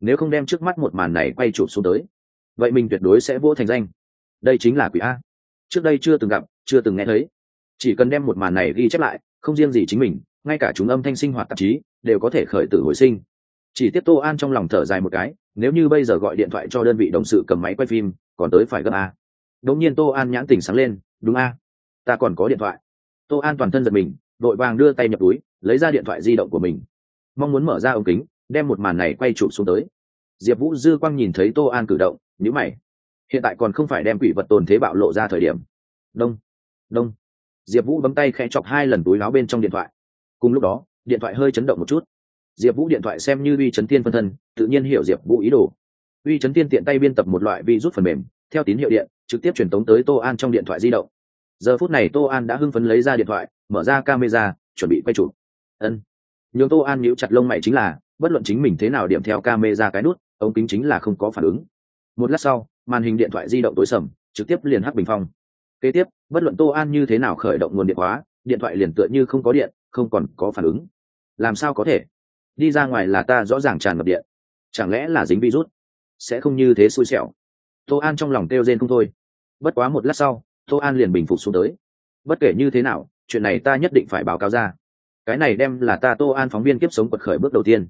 Nếu không đem trước mắt một màn này quay chụp xuống tới, vậy mình tuyệt đối sẽ vô thành danh. Đây chính là quỷ a. Trước đây chưa từng gặp, chưa từng nghe thấy. Chỉ cần đem một màn này ghi chép lại không riêng gì chính mình, ngay cả chúng âm thanh sinh hoạt tạp chí đều có thể khởi tử hồi sinh. Chỉ tiếp tô an trong lòng thở dài một cái, nếu như bây giờ gọi điện thoại cho đơn vị đồng sự cầm máy quay phim, còn tới phải gấp a. Đống nhiên tô an nhãn tỉnh sáng lên, đúng a, ta còn có điện thoại. Tô an toàn thân giật mình vội vàng đưa tay nhập túi, lấy ra điện thoại di động của mình. Mong muốn mở ra ống kính, đem một màn này quay chụp xuống tới. Diệp vũ dư quang nhìn thấy tô an cử động nhữ mày. Hiện tại còn không phải đem quỷ vật tồn thế bạo lộ ra thời điểm. Đông đông diệp vũ bấm tay khẽ chọc hai lần túi láo bên trong điện thoại. Cùng lúc đó, điện thoại hơi chấn động một chút. Diệp vũ điện thoại xem như uy chấn tiên phân thân, tự nhiên hiểu diệp vũ ý đồ. Uy chấn tiên tiện tay biên tập một loại vi rút phần mềm, theo tín hiệu điện, trực tiếp truyền tống tới tô an trong điện thoại di động. Giờ phút này tô an đã hưng phấn lấy ra điện thoại, mở ra camera, chuẩn bị quay chụp. Ân. Nhường tô an nhíu chặt lông mày chính là, bất luận chính mình thế nào điểm theo camera cái nút, ống kính chính là không có phản ứng. Một lát sau, màn hình điện thoại di động tối sầm, trực tiếp liền hắc bình phong kế tiếp bất luận tô an như thế nào khởi động nguồn điện hóa điện thoại liền tựa như không có điện không còn có phản ứng. Làm sao có thể? Đi ra ngoài là ta rõ ràng tràn ngập điện. Chẳng lẽ là dính virus? Sẽ không như thế xui xẻo. Tô an trong lòng kêu rên không thôi. Bất quá một lát sau tô an liền bình phục xuống tới. Bất kể như thế nào chuyện này ta nhất định phải báo cáo ra. Cái này đem là ta tô an phóng viên kiếp sống quật khởi bước đầu tiên.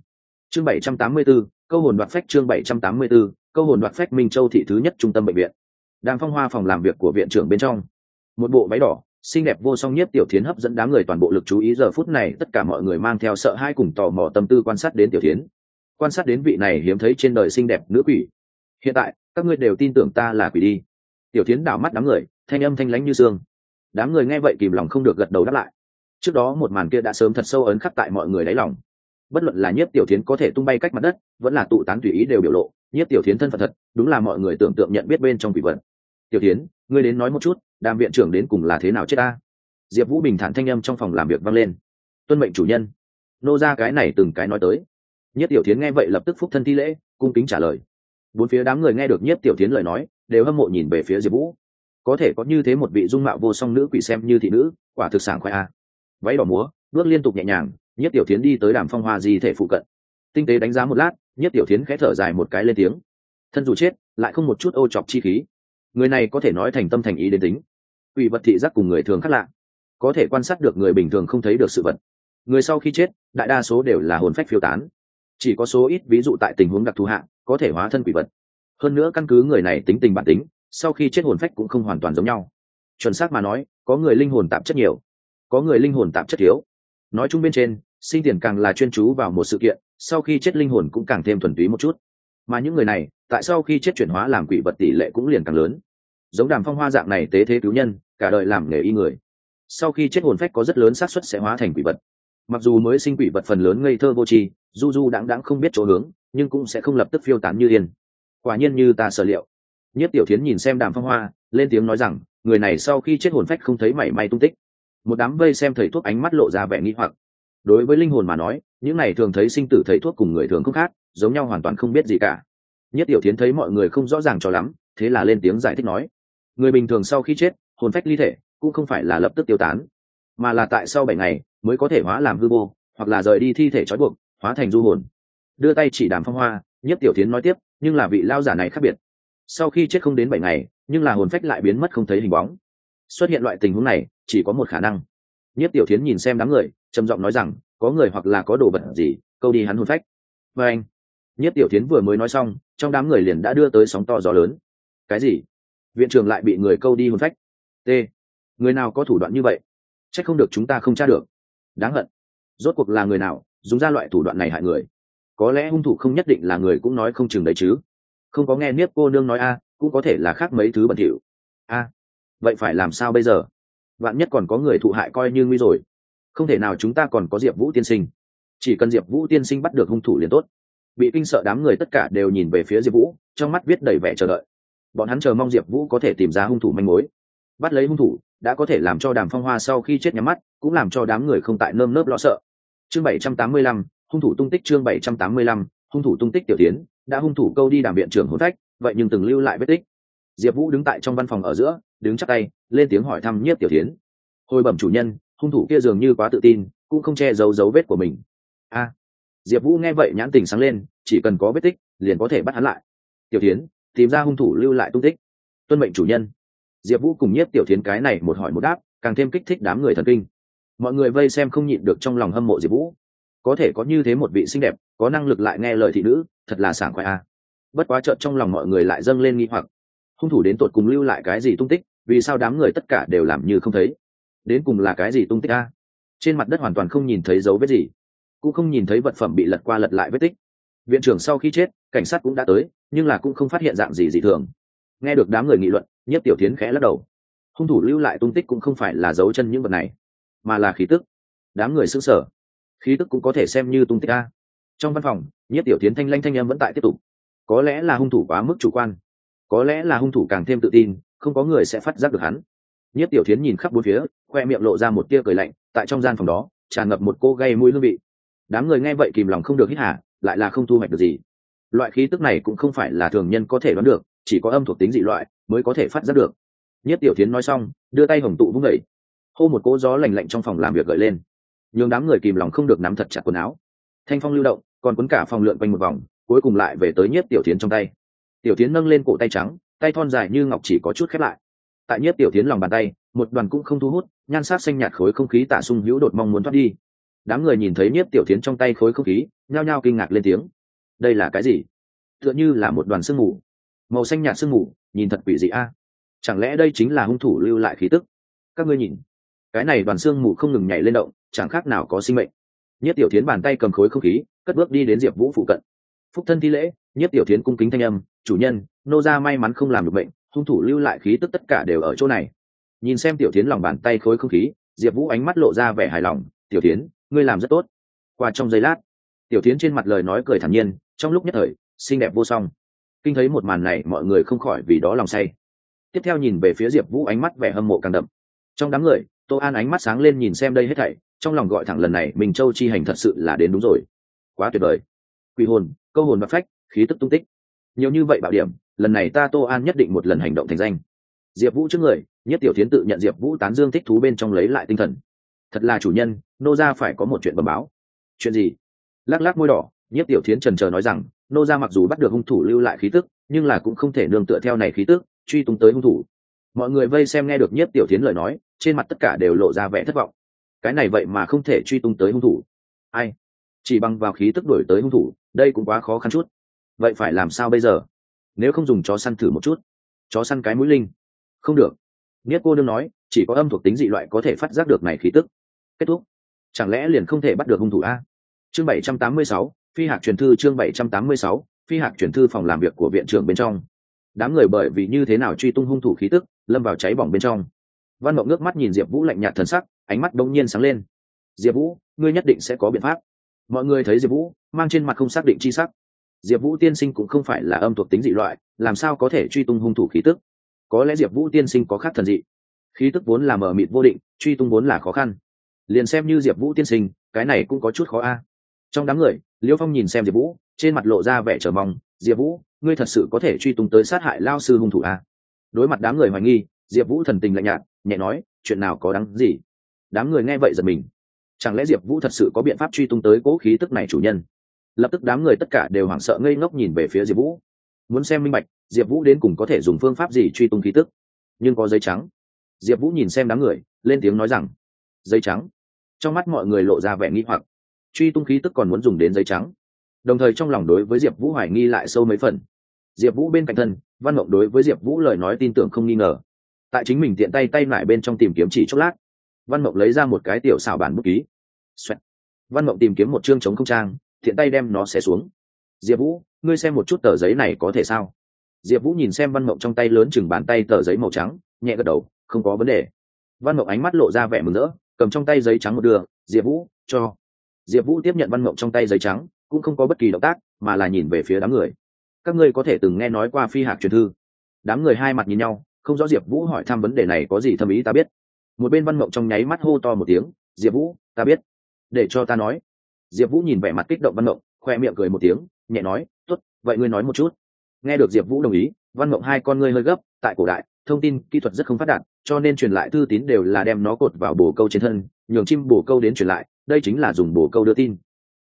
Chương 784, câu hồn đoạt phách chương 784, câu hồn đoạt phách minh châu thị thứ nhất trung tâm bệnh viện đang phong hoa phòng làm việc của viện trưởng bên trong. Một bộ váy đỏ, xinh đẹp vô song nhất tiểu thiến hấp dẫn đám người toàn bộ lực chú ý giờ phút này, tất cả mọi người mang theo sợ hai cùng tò mò tâm tư quan sát đến tiểu thiến. Quan sát đến vị này hiếm thấy trên đời xinh đẹp nữ quỷ. Hiện tại, các ngươi đều tin tưởng ta là quỷ đi. Tiểu thiến đảo mắt đám người, thanh âm thanh lãnh như xương. Đám người nghe vậy kìm lòng không được gật đầu đáp lại. Trước đó một màn kia đã sớm thật sâu ấn khắc tại mọi người đáy lòng. Bất luận là nhiếp tiểu thiến có thể tung bay cách mặt đất, vẫn là tụ tán tùy ý đều biểu lộ, nhiếp tiểu thiến thân phận thật, đúng là mọi người tưởng tượng nhận biết bên trong quỷ vật tiểu thiến ngươi đến nói một chút, đàm viện trưởng đến cùng là thế nào chết ta? Diệp vũ bình thản thanh â m trong phòng làm việc vang lên. Tuân mệnh chủ nhân. Nô ra cái này từng cái nói tới. Nhất tiểu thiến nghe vậy lập tức phúc thân thi lễ, cung kính trả lời. Bốn phía đám người nghe được nhất tiểu thiến lời nói, đều hâm mộ nhìn về phía diệp vũ. Có thể có như thế một vị dung mạo vô song nữ quỷ xem như thị nữ, quả thực sản khoai a. Váy đỏ múa, bước liên tục nhẹ nhàng, nhất tiểu thiến đi tới đàm phong hoa di thể phụ cận. Tinh tế đánh giá một lát, nhất tiểu thiến khẽ thở dài một cái lên tiếng. Thân dù chết, lại không một chút ô chọc chi khí người này có thể nói thành tâm thành ý đến tính. Quỷ vật thị giác cùng người thường khác lạ. Có thể quan sát được người bình thường không thấy được sự vật. Người sau khi chết, đại đa số đều là hồn phách phiêu tán. Chỉ có số ít ví dụ tại tình huống đặc thù hạ, có thể hóa thân quỷ vật. Hơn nữa căn cứ người này tính tình bản tính, sau khi chết hồn phách cũng không hoàn toàn giống nhau. Chuẩn xác mà nói, có người linh hồn tạp chất nhiều, có người linh hồn tạp chất thiếu. Nói chung bên trên, sinh tiền càng là chuyên chú vào một sự kiện, sau khi chết linh hồn cũng càng thêm thuần túy một chút. Mà những người này tại sau khi chết chuyển hóa làm quỷ vật tỷ lệ cũng liền càng lớn. Giống đàm phong hoa dạng này tế thế cứu nhân, cả đời làm nghề y người. Sau khi chết hồn phách có rất lớn xác suất sẽ hóa thành quỷ vật. Mặc dù mới sinh quỷ vật phần lớn ngây thơ vô tri, du du đáng đáng không biết chỗ hướng, nhưng cũng sẽ không lập tức phiêu tán như yên. Quả nhiên như ta sở liệu. Nhất tiểu thiến nhìn xem đàm phong hoa, lên tiếng nói rằng, người này sau khi chết hồn phách không thấy mảy may tung tích. Một đám vây xem thầy thuốc ánh mắt lộ ra vẻ nghi hoặc. Đối với linh hồn mà nói, những này thường thấy sinh tử thầy thuốc cùng người thường không khác, giống nhau hoàn toàn không biết gì cả nhất tiểu thiến thấy mọi người không rõ ràng cho lắm, thế là lên tiếng giải thích nói, người bình thường sau khi chết, hồn phách ly thể cũng không phải là lập tức tiêu tán, mà là tại sau bảy ngày mới có thể hóa làm hư vô, hoặc là rời đi thi thể trói buộc, hóa thành du hồn. Đưa tay chỉ đàm phong hoa, nhất tiểu tiến nói tiếp, nhưng là vị lao giả này khác biệt. Sau khi chết không đến bảy ngày, nhưng là hồn phách lại biến mất không thấy hình bóng. Xuất hiện loại tình huống này, chỉ có một khả năng. Nhất tiểu tiến nhìn xem đám người, trầm giọng nói rằng, có người hoặc là có đồ vật gì, câu đi hắn hồn phách. Và anh nhất tiểu tiến vừa mới nói xong trong đám người liền đã đưa tới sóng to gió lớn. Cái gì? Viện trưởng lại bị người câu đi hồn phách. T. Người nào có thủ đoạn như vậy? C h ắ c không được chúng ta không tra được. Đáng hận. Rốt cuộc là người nào, dùng ra loại thủ đoạn này hại người? Có lẽ hung thủ không nhất định là người cũng nói không chừng đấy chứ. Không có nghe niếp cô nương nói a, cũng có thể là khác mấy thứ bẩn thỉu. A, vậy phải làm sao bây giờ? Vạn nhất còn có người thụ hại coi như nguy rồi. Không thể nào chúng ta còn có diệp vũ tiên sinh. Chỉ cần diệp vũ tiên sinh bắt được hung thủ liền tốt bị kinh sợ đám người tất cả đều nhìn về phía diệp vũ, trong mắt viết đầy vẻ chờ đợi. Bọn hắn chờ mong diệp vũ có thể tìm ra hung thủ manh mối. Bắt lấy hung thủ, đã có thể làm cho đàm phong hoa sau khi chết nhắm mắt, cũng làm cho đám người không tại nơm nớp lo sợ. Chương bảy trăm tám mươi lăm, hung thủ tung tích chương bảy trăm tám mươi lăm, hung thủ tung tích tiểu tiến, đã hung thủ câu đi đàm viện trưởng hôn phách, vậy nhưng từng lưu lại vết tích. Diệp vũ đứng tại trong văn phòng ở giữa, đứng chắc tay, lên tiếng hỏi thăm nhiếp tiểu tiến. Hồi bẩm chủ nhân, hung thủ kia dường như quá tự tin, cũng không che giấu dấu vết của mình. A diệp vũ nghe vậy nhãn tình sáng lên, chỉ cần có vết tích, liền có thể bắt hắn lại. Tiểu tiến tìm ra hung thủ lưu lại tung tích. Tuân mệnh chủ nhân. Diệp vũ cùng nhiếp tiểu tiến cái này một hỏi một đáp, càng thêm kích thích đám người thần kinh. Mọi người vây xem không nhịn được trong lòng hâm mộ diệp vũ. Có thể có như thế một vị xinh đẹp, có năng lực lại nghe lời thị nữ, thật là sảng khoái a. Bất quá trợn trong lòng mọi người lại dâng lên nghi hoặc. Hung thủ đến tột cùng lưu lại cái gì tung tích, vì sao đám người tất cả đều làm như không thấy? Đến cùng là cái gì tung tích a? Trên mặt đất hoàn toàn không nhìn thấy dấu vết gì cũng không nhìn thấy vật phẩm bị lật qua lật lại vết tích. Viện trưởng sau khi chết, cảnh sát cũng đã tới, nhưng là cũng không phát hiện dạng gì dị thường. Nghe được đám người nghị luận nhất tiểu tiến khẽ lắc đầu. Hung thủ lưu lại tung tích cũng không phải là dấu chân những vật này, mà là khí tức. Đám người xứng sở khí tức cũng có thể xem như tung tích a. Trong văn phòng nhất tiểu tiến thanh lanh thanh em vẫn tại tiếp tục. Có lẽ là hung thủ quá mức chủ quan. Có lẽ là hung thủ càng thêm tự tin, không có người sẽ phát giác được hắn. Nhất tiểu tiến nhìn khắp bốn phía, khoe miệng lộ ra một tia cười lạnh, tại trong gian phòng đó, tràn ngập một cô gây mũi hương vị đám người nghe vậy kìm lòng không được hít hà, lại là không thu hoạch được gì. Loại khí tức này cũng không phải là thường nhân có thể đoán được chỉ có âm thuộc tính dị loại mới có thể phát giác được. Nhất tiểu tiến nói xong đưa tay hồng tụ vung vẩy hô một cỗ gió lành lạnh trong phòng làm việc gợi lên. Nhường đám người kìm lòng không được nắm thật chặt quần áo. Thanh phong lưu động còn cuốn cả phòng lượn quanh một vòng cuối cùng lại về tới nhất tiểu tiến trong tay. Tiểu tiến nâng lên cổ tay trắng tay thon dài như ngọc chỉ có chút khép lại. Tại nhất tiểu tiến lòng bàn tay một đoàn cũng không thu hút nhan sát xanh nhạt khối không khí tạ sung hữu đột mong muốn thoát đi đám người nhìn thấy nhiếp tiểu tiến trong tay khối không khí, nhao nhao kinh ngạc lên tiếng. Đây là cái gì? Tựa như là một đoàn sương mù. Màu xanh nhạt sương mù, nhìn thật quỷ dị a. Chẳng lẽ đây chính là hung thủ lưu lại khí tức? Các ngươi nhìn. Cái này đoàn sương mù không ngừng nhảy lên động, chẳng khác nào có sinh mệnh. Nhất tiểu tiến bàn tay cầm khối không khí, cất bước đi đến diệp vũ phụ cận. Phúc thân thi lễ nhất tiểu tiến cung kính thanh âm, chủ nhân, nô ra may mắn không làm được bệnh, hung thủ lưu lại khí tức tất cả đều ở chỗ này. Nhìn xem tiểu tiến lòng bàn tay khối không khí, diệp vũ ánh mắt lộ ra vẻ hài lòng, tiểu tiến ngươi làm rất tốt. Qua trong giây lát, tiểu tiến trên mặt lời nói cười thản nhiên, trong lúc nhất thời, xinh đẹp vô song. Kinh thấy một màn này, mọi người không khỏi vì đó lòng say. Tiếp theo nhìn về phía diệp vũ, ánh mắt vẻ hâm mộ càng đậm. Trong đám người, tô an ánh mắt sáng lên nhìn xem đây hết thảy, trong lòng gọi thẳng lần này mình châu chi hành thật sự là đến đúng rồi. Quá tuyệt vời. Quỷ hồn, câu hồn và phách, khí tức tung tích. Nhiều như vậy bảo điểm, lần này ta tô an nhất định một lần hành động thành danh. Diệp vũ trước người, nhất tiểu tiến tự nhận diệp vũ tán dương thích thú bên trong lấy lại tinh thần thật là chủ nhân, nô ra phải có một chuyện bẩm báo. Chuyện gì? Lắc lắc môi đỏ, nhiếp tiểu thiến trần trờ nói rằng, nô ra mặc dù bắt được hung thủ lưu lại khí tức, nhưng là cũng không thể nương tựa theo này khí tức, truy tung tới hung thủ. Mọi người vây xem nghe được nhiếp tiểu thiến lời nói, trên mặt tất cả đều lộ ra vẻ thất vọng. Cái này vậy mà không thể truy tung tới hung thủ. Ai? Chỉ bằng vào khí tức đổi tới hung thủ, đây cũng quá khó khăn chút. Vậy phải làm sao bây giờ? Nếu không dùng chó săn thử một chút. Chó săn cái mũi linh. Không được. Niết cô đương nói, chỉ có âm thuộc tính dị loại có thể phát giác được này khí tức kết thúc. Chẳng lẽ liền không thể bắt được hung thủ a? Chương bảy trăm tám mươi sáu, phi hạc truyền thư chương bảy trăm tám mươi sáu, phi hạc truyền thư phòng làm việc của viện trưởng bên trong. Đám người bởi vì như thế nào truy tung hung thủ khí tức, lâm vào cháy bỏng bên trong. Văn mộng nước mắt nhìn diệp vũ lạnh nhạt thần sắc, ánh mắt đông nhiên sáng lên. Diệp vũ, ngươi nhất định sẽ có biện pháp. Mọi người thấy diệp vũ, mang trên mặt không xác định chi sắc. Diệp vũ tiên sinh cũng không phải là âm thuộc tính dị loại, làm sao có thể truy tung hung thủ khí tức? Có lẽ diệp vũ tiên sinh có khác thần dị. Khí tức vốn là mờ mịt vô định, truy tung vốn là khó khăn liền xem như diệp vũ tiên sinh, cái này cũng có chút khó a. Trong đám người liêu phong nhìn xem diệp vũ, trên mặt lộ ra vẻ chờ mong, diệp vũ, ngươi thật sự có thể truy tung tới sát hại lao sư hung thủ a? Đối mặt đám người hoài nghi, diệp vũ thần tình lạnh nhạt, nhẹ nói, chuyện nào có đáng gì? Đám người nghe vậy giật mình. Chẳng lẽ diệp vũ thật sự có biện pháp truy tung tới cố khí tức này chủ nhân? Lập tức đám người tất cả đều hoảng sợ ngây ngốc nhìn về phía diệp vũ. Muốn xem minh bạch, diệp vũ đến cùng có thể dùng phương pháp gì truy tung khí tức? Nhưng có giấy trắng. Diệp vũ nhìn xem đám người, lên tiếng nói rằng giấy trắng. Trong mắt mọi người lộ ra vẻ nghi hoặc. Truy tung khí tức còn muốn dùng đến giấy trắng. Đồng thời trong lòng đối với diệp vũ hoài nghi lại sâu mấy phần. Diệp vũ bên cạnh thân, văn mộng đối với diệp vũ lời nói tin tưởng không nghi ngờ. Tại chính mình tiện tay tay lại bên trong tìm kiếm chỉ chốc lát, văn mộng lấy ra một cái tiểu xảo bản bút ký. Xoẹt. văn mộng tìm kiếm một chương chống không trang thiện tay đem nó xé xuống. Diệp vũ, ngươi xem một chút tờ giấy này có thể sao? Diệp vũ nhìn xem văn mộng trong tay lớn chừng bàn tay tờ giấy màu trắng, nhẹ gật đầu, không có vấn đề. Văn mộng ánh mắt lộ ra vẻ mừng rỡ cầm trong tay giấy trắng một đường, diệp vũ, cho. Diệp vũ tiếp nhận văn mộng trong tay giấy trắng, cũng không có bất kỳ động tác, mà là nhìn về phía đám người. Các ngươi có thể từng nghe nói qua phi hạc truyền thư. Đám người hai mặt nhìn nhau, không rõ diệp vũ hỏi thăm vấn đề này có gì thâm ý ta biết. Một bên văn mộng trong nháy mắt hô to một tiếng, diệp vũ, ta biết. Để cho ta nói. Diệp vũ nhìn vẻ mặt kích động văn mộng khoe miệng cười một tiếng, nhẹ nói t ố t vậy ngươi nói một chút. Nghe được diệp vũ đồng ý, văn mộng hai con ngươi hơi gấp, tại cổ đại thông tin kỹ thuật rất không phát đạt, cho nên truyền lại thư tín đều là đem nó cột vào bồ câu trên thân, nhường chim bồ câu đến truyền lại, đây chính là dùng bồ câu đưa tin.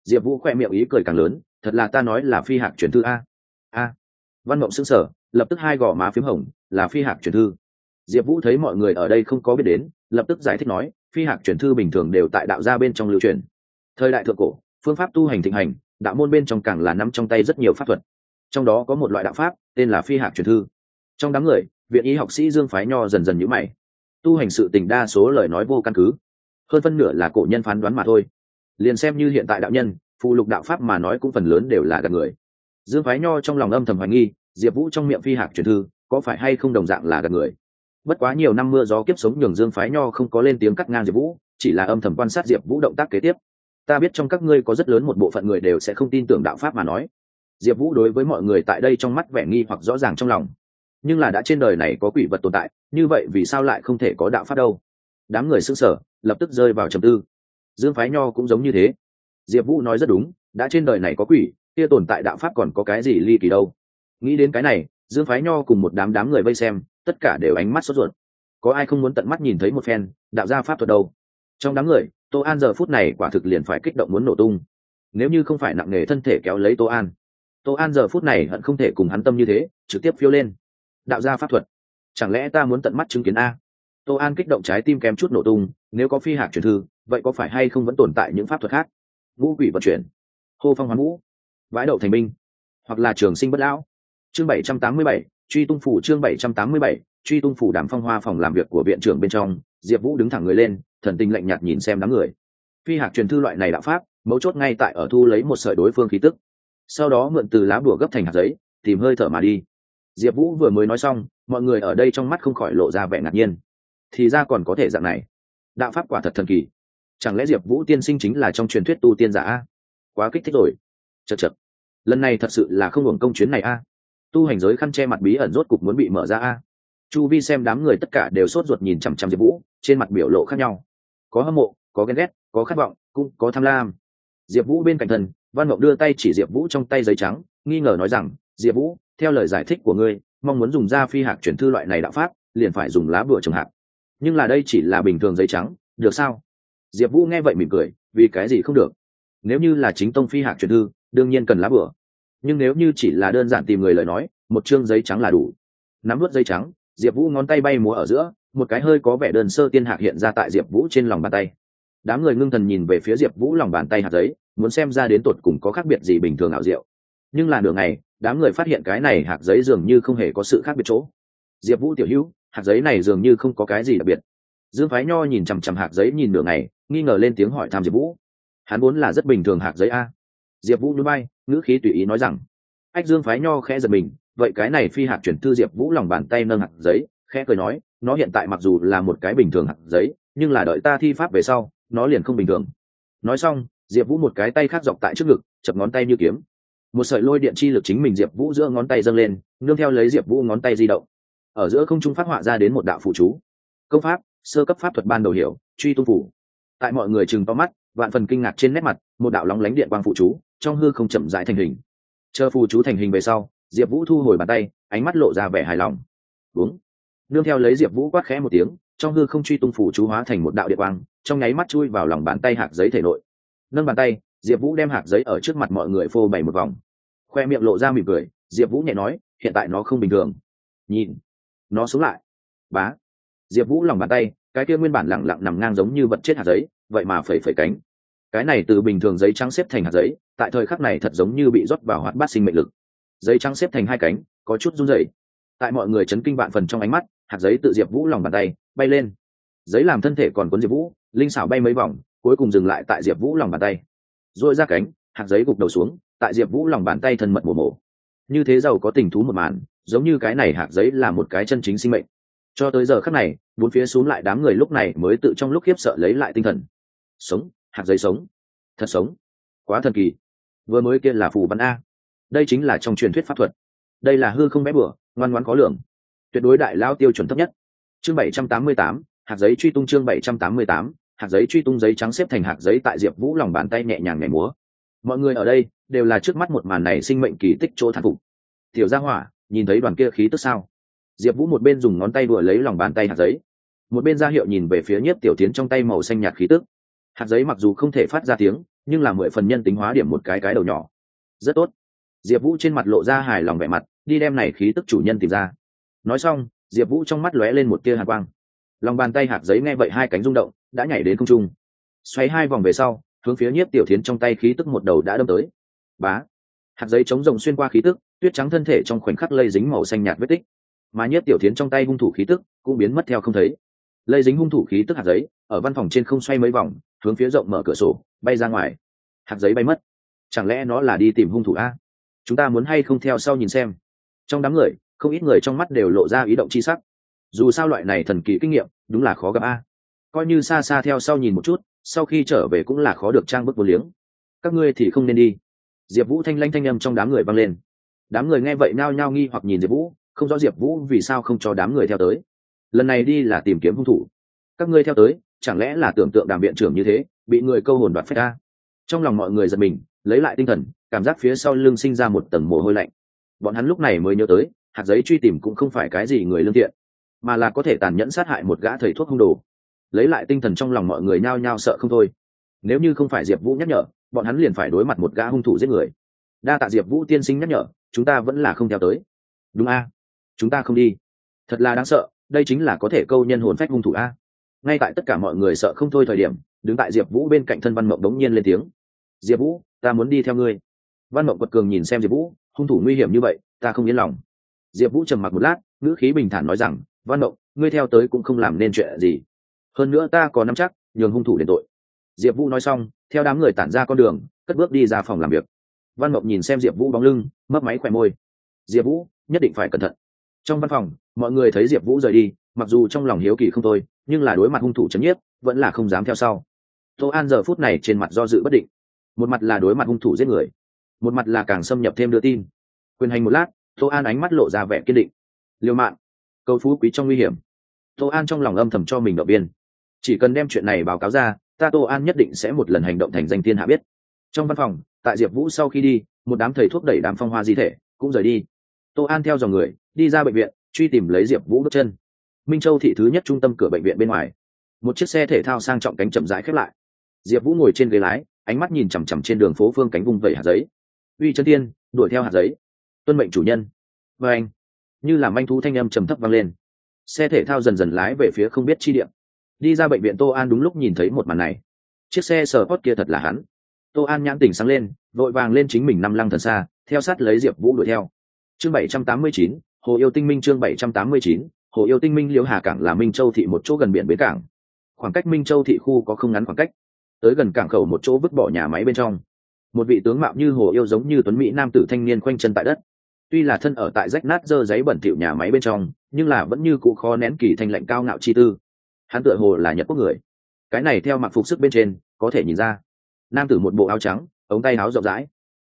Diệp vũ khoe miệng ý cười càng lớn, thật là ta nói là phi hạc truyền thư a. A. Văn mộng xưng sở lập tức hai gò má p h í m hồng, là phi hạc truyền thư. Diệp vũ thấy mọi người ở đây không có biết đến, lập tức giải thích nói, phi hạc truyền thư bình thường đều tại đạo gia bên trong lưu truyền. Thời đại thượng cổ, phương pháp tu hành thịnh hành, đạo môn bên trong càng là nắm trong tay rất nhiều pháp thuật. Trong đó có một loại đạo pháp, tên là phi hạc truyền thư. Trong đám người viện y học sĩ dương phái nho dần dần nhữ mày. Tu hành sự tình đa số lời nói vô căn cứ, hơn phân nửa là cổ nhân phán đoán mà thôi. Liền xem như hiện tại đạo nhân, phụ lục đạo pháp mà nói cũng phần lớn đều là gạt người. Dương phái nho trong lòng âm thầm hoài nghi, diệp vũ trong miệng phi hạc truyền thư, có phải hay không đồng dạng là gạt người? Bất quá nhiều năm mưa gió kiếp sống nhường dương phái nho không có lên tiếng cắt ngang diệp vũ, chỉ là âm thầm quan sát diệp vũ động tác kế tiếp. Ta biết trong các ngươi có rất lớn một bộ phận người đều sẽ không tin tưởng đạo pháp mà nói. Diệp vũ đối với mọi người tại đây trong mắt vẻ nghi hoặc rõ ràng trong lòng nhưng là đã trên đời này có quỷ vật tồn tại, như vậy vì sao lại không thể có đạo pháp đâu? Đám người xưng sở lập tức rơi vào trầm tư. Dương phái nho cũng giống như thế. Diệp vũ nói rất đúng, đã trên đời này có quỷ, kia tồn tại đạo pháp còn có cái gì ly kỳ đâu? Nghĩ đến cái này, dương phái nho cùng một đám đám người vây xem, tất cả đều ánh mắt sốt ruột. Có ai không muốn tận mắt nhìn thấy một phen, đạo gia pháp thuật đâu? Trong đám người, tô an giờ phút này quả thực liền phải kích động muốn nổ tung. Nếu như không phải nặng nề thân thể kéo lấy tô an. Tô an giờ phút này hận không thể cùng hắn tâm như thế, trực tiếp phiêu lên đạo gia pháp thuật. Chẳng lẽ ta muốn tận mắt chứng kiến a? Tô an kích động trái tim kém chút nổ tung, nếu có phi hạc truyền thư, vậy có phải hay không vẫn tồn tại những pháp thuật khác? Ngũ quỷ vận chuyển. Hô phong hoán vũ. Vãi đậu thành binh. Hoặc là trường sinh bất lão. Chương bảy trăm tám mươi bảy, truy tung phủ chương bảy trăm tám mươi bảy, truy tung phủ đàm phong hoa phòng làm việc của viện trưởng bên trong, diệp vũ đứng thẳng người lên, thần tinh lạnh nhạt nhìn xem đám người. Phi hạc truyền thư loại này đạo pháp, mấu chốt ngay tại ở thu lấy một sợi đối phương khí tức. Sau đó mượn từ lá bùa gấp thành hạt giấy, tìm hơi thở mà đi diệp vũ vừa mới nói xong, mọi người ở đây trong mắt không khỏi lộ ra vẻ ngạc nhiên. Thì ra còn có thể dạng này. Đạo pháp quả thật thần kỳ. Chẳng lẽ diệp vũ tiên sinh chính là trong truyền thuyết tu tiên giả a? Quá kích thích rồi. Chật chật lần này thật sự là không hưởng công chuyến này a. Tu hành giới khăn che mặt bí ẩn rốt cục muốn bị mở ra a. Chu vi xem đám người tất cả đều sốt ruột nhìn chằm chằm diệp vũ, trên mặt biểu lộ khác nhau. Có hâm mộ, có ghen ghét, có khát vọng, cũng có tham lam. Diệp vũ bên cạnh thần, văn mộng đưa tay chỉ diệp vũ trong tay giấy trắng, nghi ngờ nói rằng diệp vũ, theo lời giải thích của ngươi, mong muốn dùng da phi hạc chuyển thư loại này đạo pháp, liền phải dùng lá bửa trồng hạt nhưng là đây chỉ là bình thường giấy trắng, được sao? Diệp vũ nghe vậy mỉm cười, vì cái gì không được? Nếu như là chính tông phi hạc chuyển thư, đương nhiên cần lá bửa nhưng nếu như chỉ là đơn giản tìm người lời nói, một chương giấy trắng là đủ. Nắm vớt giấy trắng, diệp vũ ngón tay bay múa ở giữa, một cái hơi có vẻ đơn sơ tiên hạc hiện ra tại diệp vũ trên lòng bàn tay. Đám người ngưng thần nhìn về phía diệp vũ lòng bàn tay hạt giấy, muốn xem ra đến tột cùng có khác biệt gì bình thường ảo diệu nhưng là nửa ngày, đám người phát hiện cái này hạt giấy dường như không hề có sự khác biệt chỗ. Diệp vũ tiểu hữu, hạt giấy này dường như không có cái gì đặc biệt. Dương phái nho nhìn chằm chằm hạt giấy nhìn nửa ngày, nghi ngờ lên tiếng hỏi thăm diệp vũ. Hắn vốn là rất bình thường hạt giấy a. Diệp vũ núi bay ngữ khí tùy ý nói rằng, ách, dương phái nho khẽ giật mình, vậy cái này phi hạt chuyển thư diệp vũ lòng bàn tay nâng hạt giấy, khẽ cười nói, nó hiện tại mặc dù là một cái bình thường hạt giấy, nhưng là đợi ta thi pháp về sau, nó liền không bình thường. Nói xong, diệp vũ một cái tay khác dọc tại trước ngực, chập ngón tay như kiếm một sợi lôi điện chi lực chính mình diệp vũ giữa ngón tay dâng lên, nương theo lấy diệp vũ ngón tay di động. Ở giữa không trung phát họa ra đến một đạo phụ chú. Công pháp, sơ cấp pháp thuật ban đầu hiểu, truy tung phủ. Tại mọi người chừng to mắt, vạn phần kinh ngạc trên nét mặt, một đạo lóng lánh điện quang phụ chú, trong hư không chậm rãi thành hình. Chờ phụ chú thành hình về sau, diệp vũ thu hồi bàn tay, ánh mắt lộ ra vẻ hài lòng. Đúng. Nương theo lấy diệp vũ quát khẽ một tiếng, trong hư không truy tung phủ chú hóa thành một đạo điện quang, trong nháy mắt chui vào lòng bàn tay hạt giấy thể nội. Nâng bàn tay, diệp vũ đem hạt giấy ở trước mặt mọi người phô bày một vòng khoe miệng lộ ra mỉm cười, diệp vũ nhẹ nói, hiện tại nó không bình thường. Nhìn, nó xuống lại. Bá. Diệp vũ lòng bàn tay, cái kia nguyên bản lẳng lặng nằm ngang giống như vật chết hạt giấy, vậy mà phẩy phẩy cánh. Cái này từ bình thường giấy trắng xếp thành hạt giấy, tại thời khắc này thật giống như bị rót vào hoạt bát sinh mệnh lực. Giấy trắng xếp thành hai cánh, có chút run rẩy. Tại mọi người chấn kinh bạn phần trong ánh mắt, hạt giấy tự diệp vũ lòng bàn tay, bay lên. Giấy làm thân thể còn cuốn diệp vũ, linh xảo bay mấy vòng, cuối cùng dừng lại tại diệp vũ lòng bàn tay. Rồi ra cánh hạt giấy gục đầu xuống, tại diệp vũ lòng bàn tay thân mật mổ mổ. Như thế giàu có tình thú một màn, giống như cái này hạt giấy là một cái chân chính sinh mệnh. Cho tới giờ khắc này, bốn phía xuống lại đám người lúc này mới tự trong lúc khiếp sợ lấy lại tinh thần. Sống, hạt giấy sống. Thật sống. Quá thần kỳ. Vừa mới kia là phù văn a. Đây chính là trong truyền thuyết pháp thuật. Đây là hư không bé bừa, ngoan ngoãn có lượng. Tuyệt đối đại lao tiêu chuẩn thấp nhất. Chương bảy trăm tám mươi tám, hạt giấy truy tung chương bảy trăm tám mươi tám, hạt giấy truy tung giấy trắng xếp thành hạt giấy tại diệp vũ lòng bàn tay nhẹ nhàng nhảy múa mọi người ở đây đều là trước mắt một màn này sinh mệnh kỳ tích chỗ thán phục. Tiểu gia hỏa, nhìn thấy đoàn kia khí tức sao? Diệp vũ một bên dùng ngón tay đùa lấy lòng bàn tay hạt giấy. Một bên ra hiệu nhìn về phía nhiếp tiểu tiến trong tay màu xanh nhạt khí tức. Hạt giấy mặc dù không thể phát ra tiếng, nhưng là mười phần nhân tính hóa điểm một cái cái đầu nhỏ. Rất tốt. Diệp vũ trên mặt lộ ra hài lòng vẻ mặt, đi đem này khí tức chủ nhân tìm ra. Nói xong, diệp vũ trong mắt lóe lên một tia hạt quang. Lòng bàn tay hạt giấy nghe vậy hai cánh rung động, đã nhảy đến không trung. Xoáy hai vòng về sau hướng phía nhiếp tiểu thiến trong tay khí tức một đầu đã đâm tới. Bá. Hạt giấy chống rồng xuyên qua khí tức, tuyết trắng thân thể trong khoảnh khắc lây dính màu xanh nhạt vết tích. Mà nhiếp tiểu thiến trong tay hung thủ khí tức cũng biến mất theo không thấy. Lây dính hung thủ khí tức hạt giấy, ở văn phòng trên không xoay mấy vòng, hướng phía rộng mở cửa sổ, bay ra ngoài. Hạt giấy bay mất. Chẳng lẽ nó là đi tìm hung thủ a? Chúng ta muốn hay không theo sau nhìn xem. Trong đám người, không ít người trong mắt đều lộ ra ý động c h i sắc. Dù sao loại này thần kỳ kinh nghiệm, đúng là khó gặp a. Coi như xa xa theo sau nhìn một chút sau khi trở về cũng là khó được trang bức vô liếng. Các ngươi thì không nên đi. Diệp vũ thanh lanh thanh â m trong đám người vang lên. Đám người nghe vậy nao nhao nghi hoặc nhìn diệp vũ, không rõ diệp vũ vì sao không cho đám người theo tới. Lần này đi là tìm kiếm hung thủ. Các ngươi theo tới, chẳng lẽ là tưởng tượng đàm viện trưởng như thế, bị người câu hồn đoạt phép ta? Trong lòng mọi người giật mình, lấy lại tinh thần, cảm giác phía sau lưng sinh ra một tầng mồ hôi lạnh. Bọn hắn lúc này mới nhớ tới, hạt giấy truy tìm cũng không phải cái gì người lương thiện, mà là có thể tàn nhẫn sát hại một gã thầy thuốc hung đồ lấy lại tinh thần trong lòng mọi người nhao nhao sợ không thôi. Nếu như không phải diệp vũ nhắc nhở, bọn hắn liền phải đối mặt một gã hung thủ giết người. Đa tạ diệp vũ tiên sinh nhắc nhở, chúng ta vẫn là không theo tới. Đúng a? Chúng ta không đi. Thật là đáng sợ, đây chính là có thể câu nhân hồn phách hung thủ a. Ngay tại tất cả mọi người sợ không thôi thời điểm, đứng tại diệp vũ bên cạnh thân văn mộng đống nhiên lên tiếng. Diệp vũ, ta muốn đi theo ngươi. Văn mộng quật cường nhìn xem diệp vũ, hung thủ nguy hiểm như vậy, ta không yên lòng. Diệp vũ trầm mặc một lát, ngữ khí bình thản nói rằng, văn mộng, ngươi theo tới cũng không làm nên chuyện gì hơn nữa ta có nắm chắc, nhường hung thủ đền tội. Diệp vũ nói xong, theo đám người tản ra con đường, cất bước đi ra phòng làm việc. Văn mộng nhìn xem diệp vũ bóng lưng, mấp máy khỏe môi. Diệp vũ, nhất định phải cẩn thận. Trong văn phòng, mọi người thấy diệp vũ rời đi, mặc dù trong lòng hiếu kỳ không thôi, nhưng là đối mặt hung thủ c h ấ n nhiếp, vẫn là không dám theo sau. Tô an giờ phút này trên mặt do dự bất định. Một mặt là đối mặt hung thủ giết người, một mặt là càng xâm nhập thêm đưa tin. Quyền hành một lát, tô an ánh mắt lộ ra vẻ kiên định. Liêu mạng cầu phú quý trong nguy hiểm. Tô an trong lòng âm thầm cho mình động viên chỉ cần đem chuyện này báo cáo ra, ta tô an nhất định sẽ một lần hành động thành danh thiên hạ biết. Trong văn phòng, tại diệp vũ sau khi đi, một đám thầy thuốc đẩy đám phong hoa di thể, cũng rời đi. Tô an theo dòng người, đi ra bệnh viện, truy tìm lấy diệp vũ bước chân. Minh châu thị thứ nhất trung tâm cửa bệnh viện bên ngoài. Một chiếc xe thể thao sang trọng cánh chậm rãi khép lại. Diệp vũ ngồi trên ghế lái, ánh mắt nhìn chằm chằm trên đường phố phương cánh vung vẩy hạt giấy. Uy chân tiên đuổi theo hạt giấy. Tuân mệnh chủ nhân. Và anh. Như làm anh thú thanh âm trầm thấp vang lên. Xe thể thao dần dần lái về phía không biết chi điểm đi ra bệnh viện tô an đúng lúc nhìn thấy một màn này. Chiếc xe sờ pót kia thật là hắn. Tô an nhãn tỉnh sáng lên, vội vàng lên chính mình năm lăng thần xa, theo sát lấy diệp vũ đuổi theo. Chương bảy trăm tám mươi chín, hồ yêu tinh minh chương bảy trăm tám mươi chín, hồ yêu tinh minh liễu hà cảng là minh châu thị một chỗ gần biển bến cảng. Khoảng cách minh châu thị khu có không ngắn khoảng cách. Tới gần cảng khẩu một chỗ vứt bỏ nhà máy bên trong. Một vị tướng mạo như hồ yêu giống như tuấn mỹ nam tử thanh niên khoanh chân tại đất. Tuy là thân ở tại rách nát dơ giấy bẩn thịu nhà máy bên trong, nhưng là vẫn như cụ khó nén kỳ thanh lạnh cao ngạo chi tư hắn tựa hồ là nhật quốc người. Cái này theo mặc phục sức bên trên, có thể nhìn ra. Nam tử một bộ áo trắng, ống tay áo rộng rãi.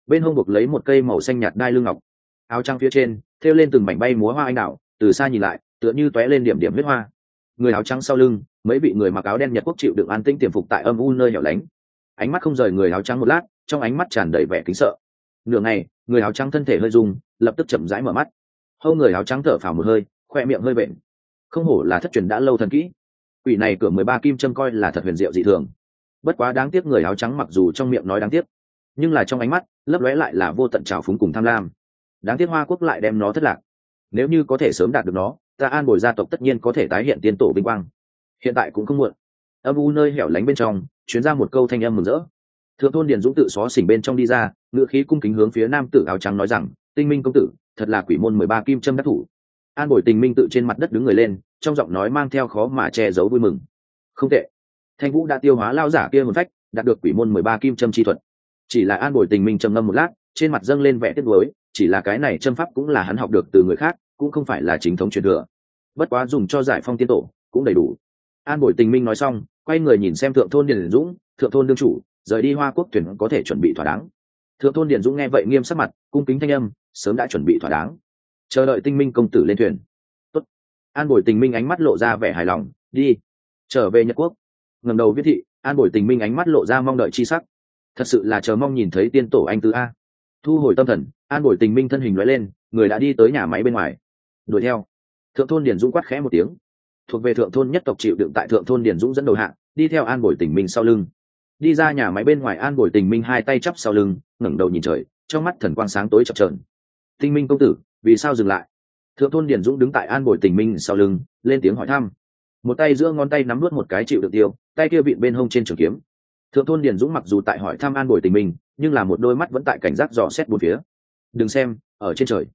Bên hông buộc lấy một cây màu xanh nhạt đai lưng ngọc. Áo trắng phía trên, thêu lên từng mảnh bay múa hoa anh đạo từ xa nhìn lại, tựa như t lên điểm điểm huyết hoa. Người áo trắng sau lưng, mấy vị người mặc áo đen nhật quốc chịu đựng an tĩnh tiềm phục tại âm u nơi hẻo lánh. Ánh mắt không rời người áo trắng một lát, trong ánh mắt tràn đầy vẻ kính sợ. Nửa ngày, người áo trắng thân thể hơi rung, lập tức chậm rãi mở mắt. Hâu người áo trắng thở phào một hơi, khoe miệng hơi bệnh không hổ là thất truyền đã lâu thần kỹ quỷ này cửa mười ba kim châm coi là thật huyền diệu dị thường. Bất quá đáng tiếc người áo trắng mặc dù trong miệng nói đáng tiếc, nhưng là trong ánh mắt, lấp lóe lại là vô tận trào phúng cùng tham lam. Đáng tiếc hoa quốc lại đem nó thất lạc. Nếu như có thể sớm đạt được nó, ta an bồi gia tộc tất nhiên có thể tái hiện tiên tổ vinh quang. Hiện tại cũng không muộn. Âm u nơi hẻo lánh bên trong, chuyến ra một câu thanh âm mừng rỡ. Thượng thôn điền dũng tự xó xỉnh bên trong đi ra, ngựa khí cung kính hướng phía nam tử áo trắng nói rằng, tinh minh công tử, thật là quỷ môn mười ba kim trâm đắc thủ an bồi tình minh tự trên mặt đất đứng người lên, trong giọng nói mang theo khó mà che giấu vui mừng. Không tệ. Thanh vũ đã tiêu hóa lao giả kia một phách, đạt được quỷ môn mười ba kim châm chi thuật. Chỉ là an bồi tình minh trầm ngâm một lát, trên mặt dâng lên vẻ tiếc nuối, chỉ là cái này châm pháp cũng là hắn học được từ người khác, cũng không phải là chính thống truyền thừa. Bất quá dùng cho giải phong tiên tổ, cũng đầy đủ. An bồi tình minh nói xong, quay người nhìn xem thượng thôn điền dũng, thượng thôn đương chủ, rời đi hoa quốc thuyền có thể chuẩn bị thỏa đáng. Thượng thôn điền dũng nghe vậy nghiêm sắc mặt, cung kính thanh âm, sớm đã chuẩn bị thỏa đáng chờ đợi tinh minh công tử lên thuyền. Tốt. an bồi tình minh ánh mắt lộ ra vẻ hài lòng, đi. Trở về nhật quốc. Ngầm đầu viết thị, an bồi tình minh ánh mắt lộ ra mong đợi chi sắc. Thật sự là chờ mong nhìn thấy tiên tổ anh tứ a. Thu hồi tâm thần, an bồi tình minh thân hình loại lên, người đã đi tới nhà máy bên ngoài. Đuổi theo. Thượng thôn điền dũng quát khẽ một tiếng. Thuộc về thượng thôn nhất tộc chịu đựng tại thượng thôn điền dũng dẫn đầu hạng đi theo an bồi tình minh sau lưng. Đi ra nhà máy bên ngoài, an bồi tình minh hai tay chắp sau lưng, ngẩng đầu nhìn trời, trong mắt thần quang sáng tối chập trờn tinh minh công tử vì sao dừng lại? Thượng thôn điền dũng đứng tại an bồi tình minh sau lưng, lên tiếng hỏi thăm. Một tay giữa ngón tay nắm nuốt một cái chịu được tiêu, tay kia vịn bên hông trên trường kiếm. Thượng thôn điền dũng mặc dù tại hỏi thăm an bồi tình minh, nhưng là một đôi mắt vẫn tại cảnh giác dò xét bốn phía. Đừng xem, ở trên trời.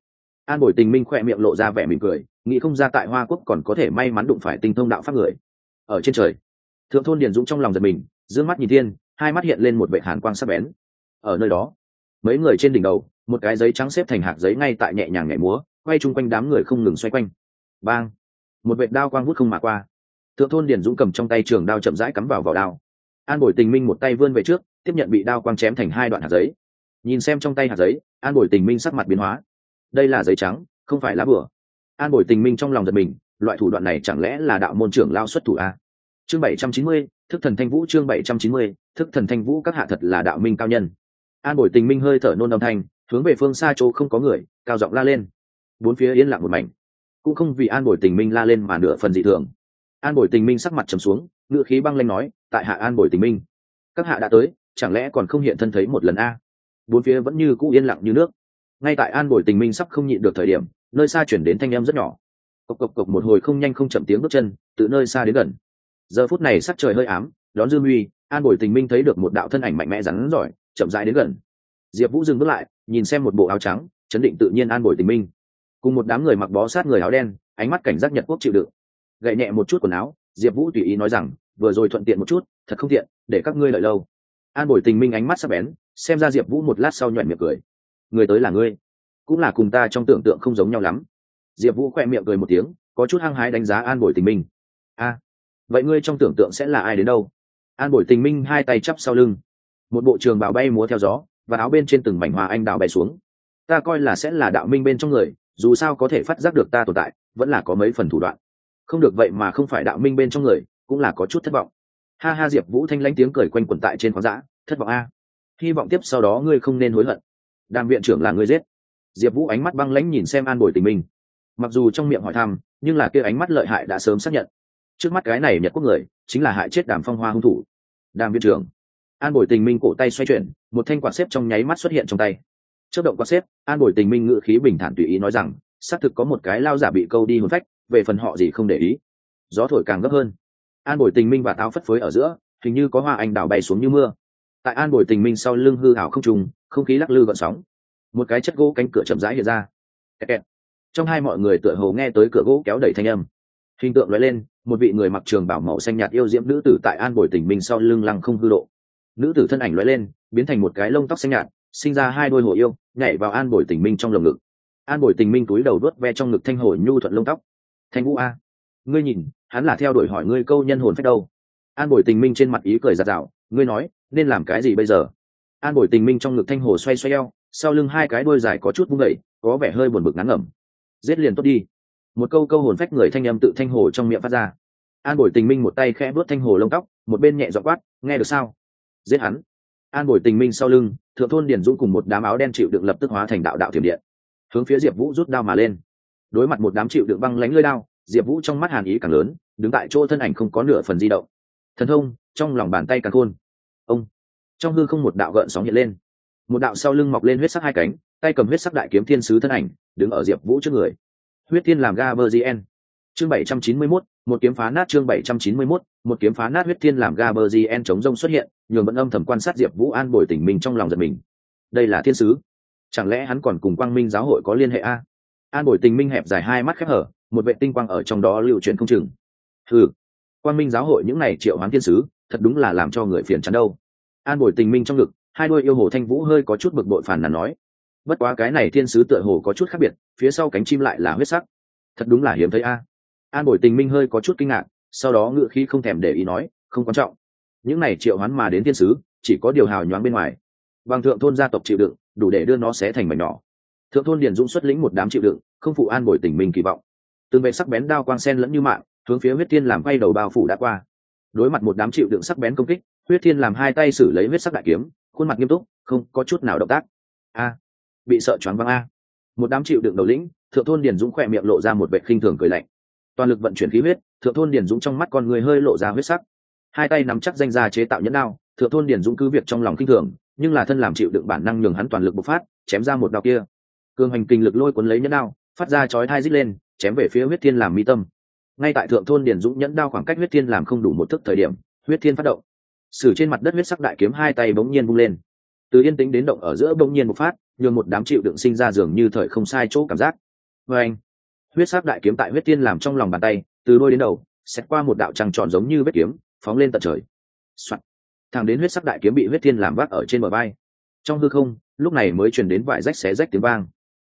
An bồi tình minh khỏe miệng lộ ra vẻ mỉm cười, nghĩ không ra tại hoa quốc còn có thể may mắn đụng phải tinh thông đạo pháp người. Ở trên trời. Thượng thôn điền dũng trong lòng giật mình d mắt nhìn thiên, hai mắt hiện lên một vệ hàn quang sắc bén. Ở nơi đó, mấy người trên đỉnh đầu một cái giấy trắng xếp thành hạt giấy ngay tại nhẹ nhàng nhảy múa, quay chung quanh đám người không ngừng xoay quanh. Bang! Một vệ đao quang hút không mà qua. Thượng thôn điền dũng cầm trong tay trường đao chậm rãi cắm vào vào đao. An bồi tình minh một tay vươn về trước, tiếp nhận bị đao quang chém thành hai đoạn hạt giấy. Nhìn xem trong tay hạt giấy, an bồi tình minh sắc mặt biến hóa. Đây là giấy trắng, không phải lá bửa an bồi tình minh trong lòng giật mình, loại thủ đoạn này chẳng lẽ là đạo môn trưởng lao xuất thủ a? Chương bảy trăm chín mươi, thức thần thanh vũ chương bảy trăm chín mươi, thức thần thanh vũ các hạ thật là đạo minh cao nhân. An bồi tình minh hơi thở nôn âm thanh hướng về phương xa chỗ không có người, cao giọng la lên. Bốn phía yên lặng một mảnh. Cũng không vì an bồi tình minh la lên mà nửa phần dị thường. An bồi tình minh sắc mặt trầm xuống ngựa khí băng lanh nói, tại hạ an bồi tình minh, các hạ đã tới, chẳng lẽ còn không hiện thân thấy một lần a? Bốn phía vẫn như cũ yên lặng như nước. Ngay tại an bồi tình minh sắp không nhịn được thời điểm, nơi xa chuyển đến thanh em rất nhỏ. Cộc cộc cộc một hồi không nhanh không chậm tiếng bước chân, từ nơi xa đến gần. Giờ phút này sắc trời hơi ám, đón dương uy, an bồi tình minh thấy được một đạo thân ảnh mạnh mẽ rắn giỏi chậm rãi đến gần. Diệp vũ dừng bước lại nhìn xem một bộ áo trắng, chấn định tự nhiên an bồi tình minh. Cùng một đám người mặc bó sát người áo đen, ánh mắt cảnh giác nhật quốc chịu đựng. Gậy nhẹ một chút quần áo, diệp vũ tùy ý nói rằng, vừa rồi thuận tiện một chút, thật không tiện, để các ngươi lợi lâu. An bồi tình minh ánh mắt sắc bén, xem ra diệp vũ một lát sau nhoẹn miệng cười. Người tới là ngươi. Cũng là cùng ta trong tưởng tượng không giống nhau lắm. Diệp vũ khoe miệng cười một tiếng, có chút hăng hái đánh giá an bồi tình minh. A, vậy ngươi trong tưởng tượng sẽ là ai đến đâu? An bồi tình minh hai tay chắp sau lưng. Một bộ trường bào bay múa theo gió và áo bên trên từng mảnh hoa anh đào bay xuống. Ta coi là sẽ là đạo minh bên trong người, dù sao có thể phát giác được ta tồn tại, vẫn là có mấy phần thủ đoạn. Không được vậy mà không phải đạo minh bên trong người, cũng là có chút thất vọng. Ha ha, diệp vũ thanh lãnh tiếng cười quanh quẩn tại trên khoáng dã, thất vọng a. Hy vọng tiếp sau đó ngươi không nên hối hận. Đàm viện trưởng là ngươi giết. Diệp vũ ánh mắt băng lãnh nhìn xem an bồi tình minh mặc dù trong miệng hỏi thăm, nhưng là kia ánh mắt lợi hại đã sớm xác nhận. Trước mắt cái này nhật quốc người, chính là hại chết đàm phong hoa hung thủ. Đàm viện trưởng an bồi tình minh cổ tay xoay chuyển, một thanh quạt xếp trong nháy mắt xuất hiện trong tay. Chất động quạt xếp, an bồi tình minh ngự khí bình thản tùy ý nói rằng, xác thực có một cái lao giả bị câu đi hồn phách, về phần họ gì không để ý. Gió thổi càng gấp hơn. An bồi tình minh và táo phất phới ở giữa, hình như có hoa anh đào bay xuống như mưa. Tại an bồi tình minh sau lưng hư hảo không trùng, không khí lắc lư gợn sóng. Một cái chất gỗ cánh cửa chậm rãi hiện ra. Kẹt trong hai mọi người tựa hồ nghe tới cửa gỗ kéo đẩy thanh âm. Hình tượng lóe lên, một vị người mặc trường bảo màu xanh nhạt yêu diễm nữ tử tại an bồi tình minh sau lưng lăng không hư độ nữ tử thân ảnh loại lên, biến thành một cái lông tóc xanh nhạt, sinh ra hai đôi hồ yêu, nhảy vào an bồi tình minh trong lồng ngực. An bồi tình minh túi đầu đốt ve trong ngực thanh hồ nhu thuận lông tóc. Thanh vũ a, ngươi nhìn, hắn là theo đuổi hỏi ngươi câu nhân hồn phách đâu? An bồi tình minh trên mặt ý cười giạt rào, ngươi nói, nên làm cái gì bây giờ? An bồi tình minh trong ngực thanh hồ xoay xoay eo, sau lưng hai cái đôi dài có chút vung đẩy có vẻ hơi buồn bực ngắn ngẩm. Giết liền tốt đi. Một câu câu hồn phách người thanh âm tự thanh hồ trong miệng phát ra. An bồi tình minh một tay khẽ vớt thanh hồ lông tóc, một bên nhẹ dọ quát, nghe được sao? Giết hắn. An bồi tình minh sau lưng, thượng thôn điền dũng cùng một đám áo đen chịu đựng lập tức hóa thành đạo đạo thiểm điện. Hướng phía diệp vũ rút đao mà lên. Đối mặt một đám chịu đựng băng lánh lơi đao, diệp vũ trong mắt hàn ý càng lớn, đứng tại chỗ thân ảnh không có nửa phần di động. Thần thông, trong lòng bàn tay càng khôn. Ông. Trong hư không một đạo gợn sóng hiện lên. Một đạo sau lưng mọc lên huyết sắc hai cánh, tay cầm huyết sắc đại kiếm thiên sứ thân ảnh, đứng ở diệp vũ trước người. Huyết thiên làm ga bơ gn chương bảy trăm chín mươi mốt một kiếm phá nát chương bảy trăm chín mươi mốt một kiếm phá nát huyết thiên làm gabriel chống rông xuất hiện nhường vẫn âm thầm quan sát diệp vũ an bồi tỉnh mình trong lòng giật mình. Đây là thiên sứ. Chẳng lẽ hắn còn cùng quang minh giáo hội có liên hệ a? An bồi tình minh hẹp dài hai mắt khép hở một vệ tinh quang ở trong đó lưu chuyển không chừng. Hừ, quang minh giáo hội những này triệu hoán thiên sứ thật đúng là làm cho người phiền chán đâu. An bồi tình minh trong ngực hai đôi yêu hồ thanh vũ hơi có chút bực bội phản nàn nói. Bất quá cái này thiên sứ tựa hồ có chút khác biệt phía sau cánh chim lại là huyết sắc. Thật đúng là hiếm thấy a an bồi tình minh hơi có chút kinh ngạc, sau đó ngựa khí không thèm để ý nói, không quan trọng. Những này triệu hoán mà đến thiên sứ, chỉ có điều hào nhoáng bên ngoài. Bằng thượng thôn gia tộc chịu đựng, đủ để đưa nó xé thành mảnh nhỏ. Thượng thôn điền dũng xuất lĩnh một đám chịu đựng, không phụ an bồi tình minh kỳ vọng. Từng vệ sắc bén đao quang sen lẫn như mạng, hướng phía huyết thiên làm quay đầu bao phủ đã qua. Đối mặt một đám chịu đựng sắc bén công kích, huyết thiên làm hai tay xử lấy huyết sắc đại kiếm, khuôn mặt nghiêm túc, không có chút nào động tác. A, bị sợ choáng văng a. Một đám chịu đựng đầu lĩnh, thượng thôn điền dũng khỏe miệng lộ ra một vệ khinh thường cười lạnh toàn lực vận chuyển khí huyết, thượng thôn điển dũng trong mắt con người hơi lộ ra huyết sắc. Hai tay nắm chắc danh gia chế tạo nhẫn đao, thượng thôn điển dũng cứ việc trong lòng khinh thường, nhưng là thân làm chịu đựng bản năng nhường hắn toàn lực bộc phát, chém ra một đao kia. Cường hành kinh lực lôi cuốn lấy nhẫn đao, phát ra chói thai rít lên, chém về phía huyết thiên làm mi tâm. Ngay tại thượng thôn điển dũng nhẫn đao khoảng cách huyết thiên làm không đủ một thức thời điểm, huyết thiên phát động. Sử trên mặt đất huyết sắc đại kiếm hai tay bỗng nhiên bung lên. Từ yên tĩnh đến động ở giữa bỗng nhiên một phát, nhường một đám chịu đựng sinh ra dường như thời không sai chỗ cảm giác. Vê anh huyết sắc đại kiếm tại huyết thiên làm trong lòng bàn tay, từ đôi đến đầu xét qua một đạo trăng tròn giống như vết kiếm, phóng lên tận trời、Soạn. thẳng đến huyết sắc đại kiếm bị huyết thiên làm vác ở trên bờ bay trong hư không, lúc này mới truyền đến vải rách xé rách tiếng vang.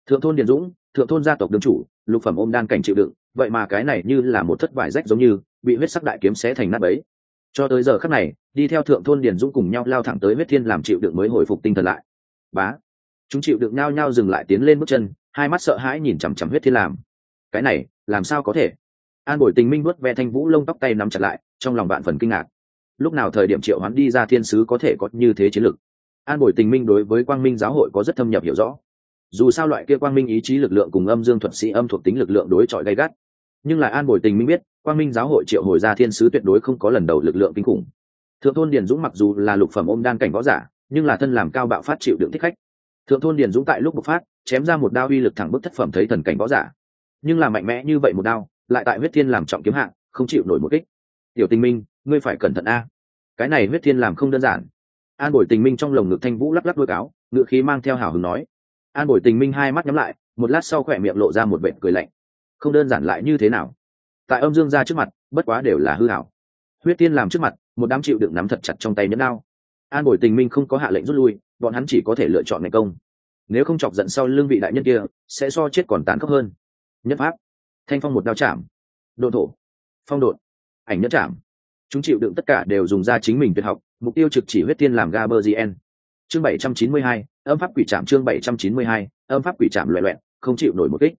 Thượng thôn điền dũng, thượng thôn gia tộc đương chủ, lục phẩm ôm đan cảnh chịu đựng, vậy mà cái này như là một thất vải rách giống như, bị huyết sắc đại kiếm xé thành nát bấy. Cho tới giờ khắc này, đi theo thượng thôn điền dũng cùng nhau lao thẳng tới huyết thiên làm chịu đựng mới hồi phục tinh thần lại. Bá. Chúng chịu đựng nhau nhau dừng lại tiến lên bước chân, hai mắt sợ hãi nhìn chằm chằm huyết thiên làm cái này, làm sao có thể? An bồi tình minh vớt ve thanh vũ lông tóc tay nắm chặt lại, trong lòng bạn phần kinh ngạc. Lúc nào thời điểm triệu hoán đi ra thiên sứ có thể có như thế chiến lực? An bồi tình minh đối với quang minh giáo hội có rất thâm nhập hiểu rõ. Dù sao loại kia quang minh ý chí lực lượng cùng âm dương thuật sĩ âm thuộc tính lực lượng đối chọi gay gắt. Nhưng lại an bồi tình minh biết, quang minh giáo hội triệu hồi ra thiên sứ tuyệt đối không có lần đầu lực lượng kinh khủng. Thượng thôn điền dũng mặc dù là lục phẩm ôm đan cảnh võ giả, nhưng là thân làm cao bạo phát chịu đựng thích khách. Thượng thôn điền dũng tại lúc bộc phát, chém ra một đao uy lực thẳng bức thất phẩm thấy thần cảnh võ giả nhưng là mạnh mẽ như vậy một đao, lại tại huyết thiên làm trọng kiếm hạng, không chịu nổi một kích. Tiểu tình minh, ngươi phải cẩn thận a. Cái này huyết thiên làm không đơn giản. An bồi tình minh trong lồng ngực thanh vũ lắc lắc đôi cáo ngự khí mang theo hào hứng nói. An bồi tình minh hai mắt nhắm lại, một lát sau khỏe miệng lộ ra một vệ cười lạnh. Không đơn giản lại như thế nào? Tại âm dương ra trước mặt, bất quá đều là hư hảo huyết tiên làm trước mặt, một đám chịu đựng nắm thật chặt trong tay nhẫn đao. An bồi tình minh không có hạ lệnh rút lui, bọn hắn chỉ có thể lựa chọn ngày công. Nếu không chọc giận sau lương vị đại nhân kia, sẽ so chết còn tán khốc hơn nhất pháp. Thanh phong một đao chạm. Độ thổ. Phong độn. Ảnh nhất chạm. Chúng chịu đựng tất cả đều dùng ra chính mình tuyệt học, mục tiêu trực chỉ huyết tiên làm gaberzien chương bảy trăm chín mươi hai, âm pháp quỷ trạm chương bảy trăm chín mươi hai, âm pháp quỷ trạm loẹ loẹn không chịu nổi một kích.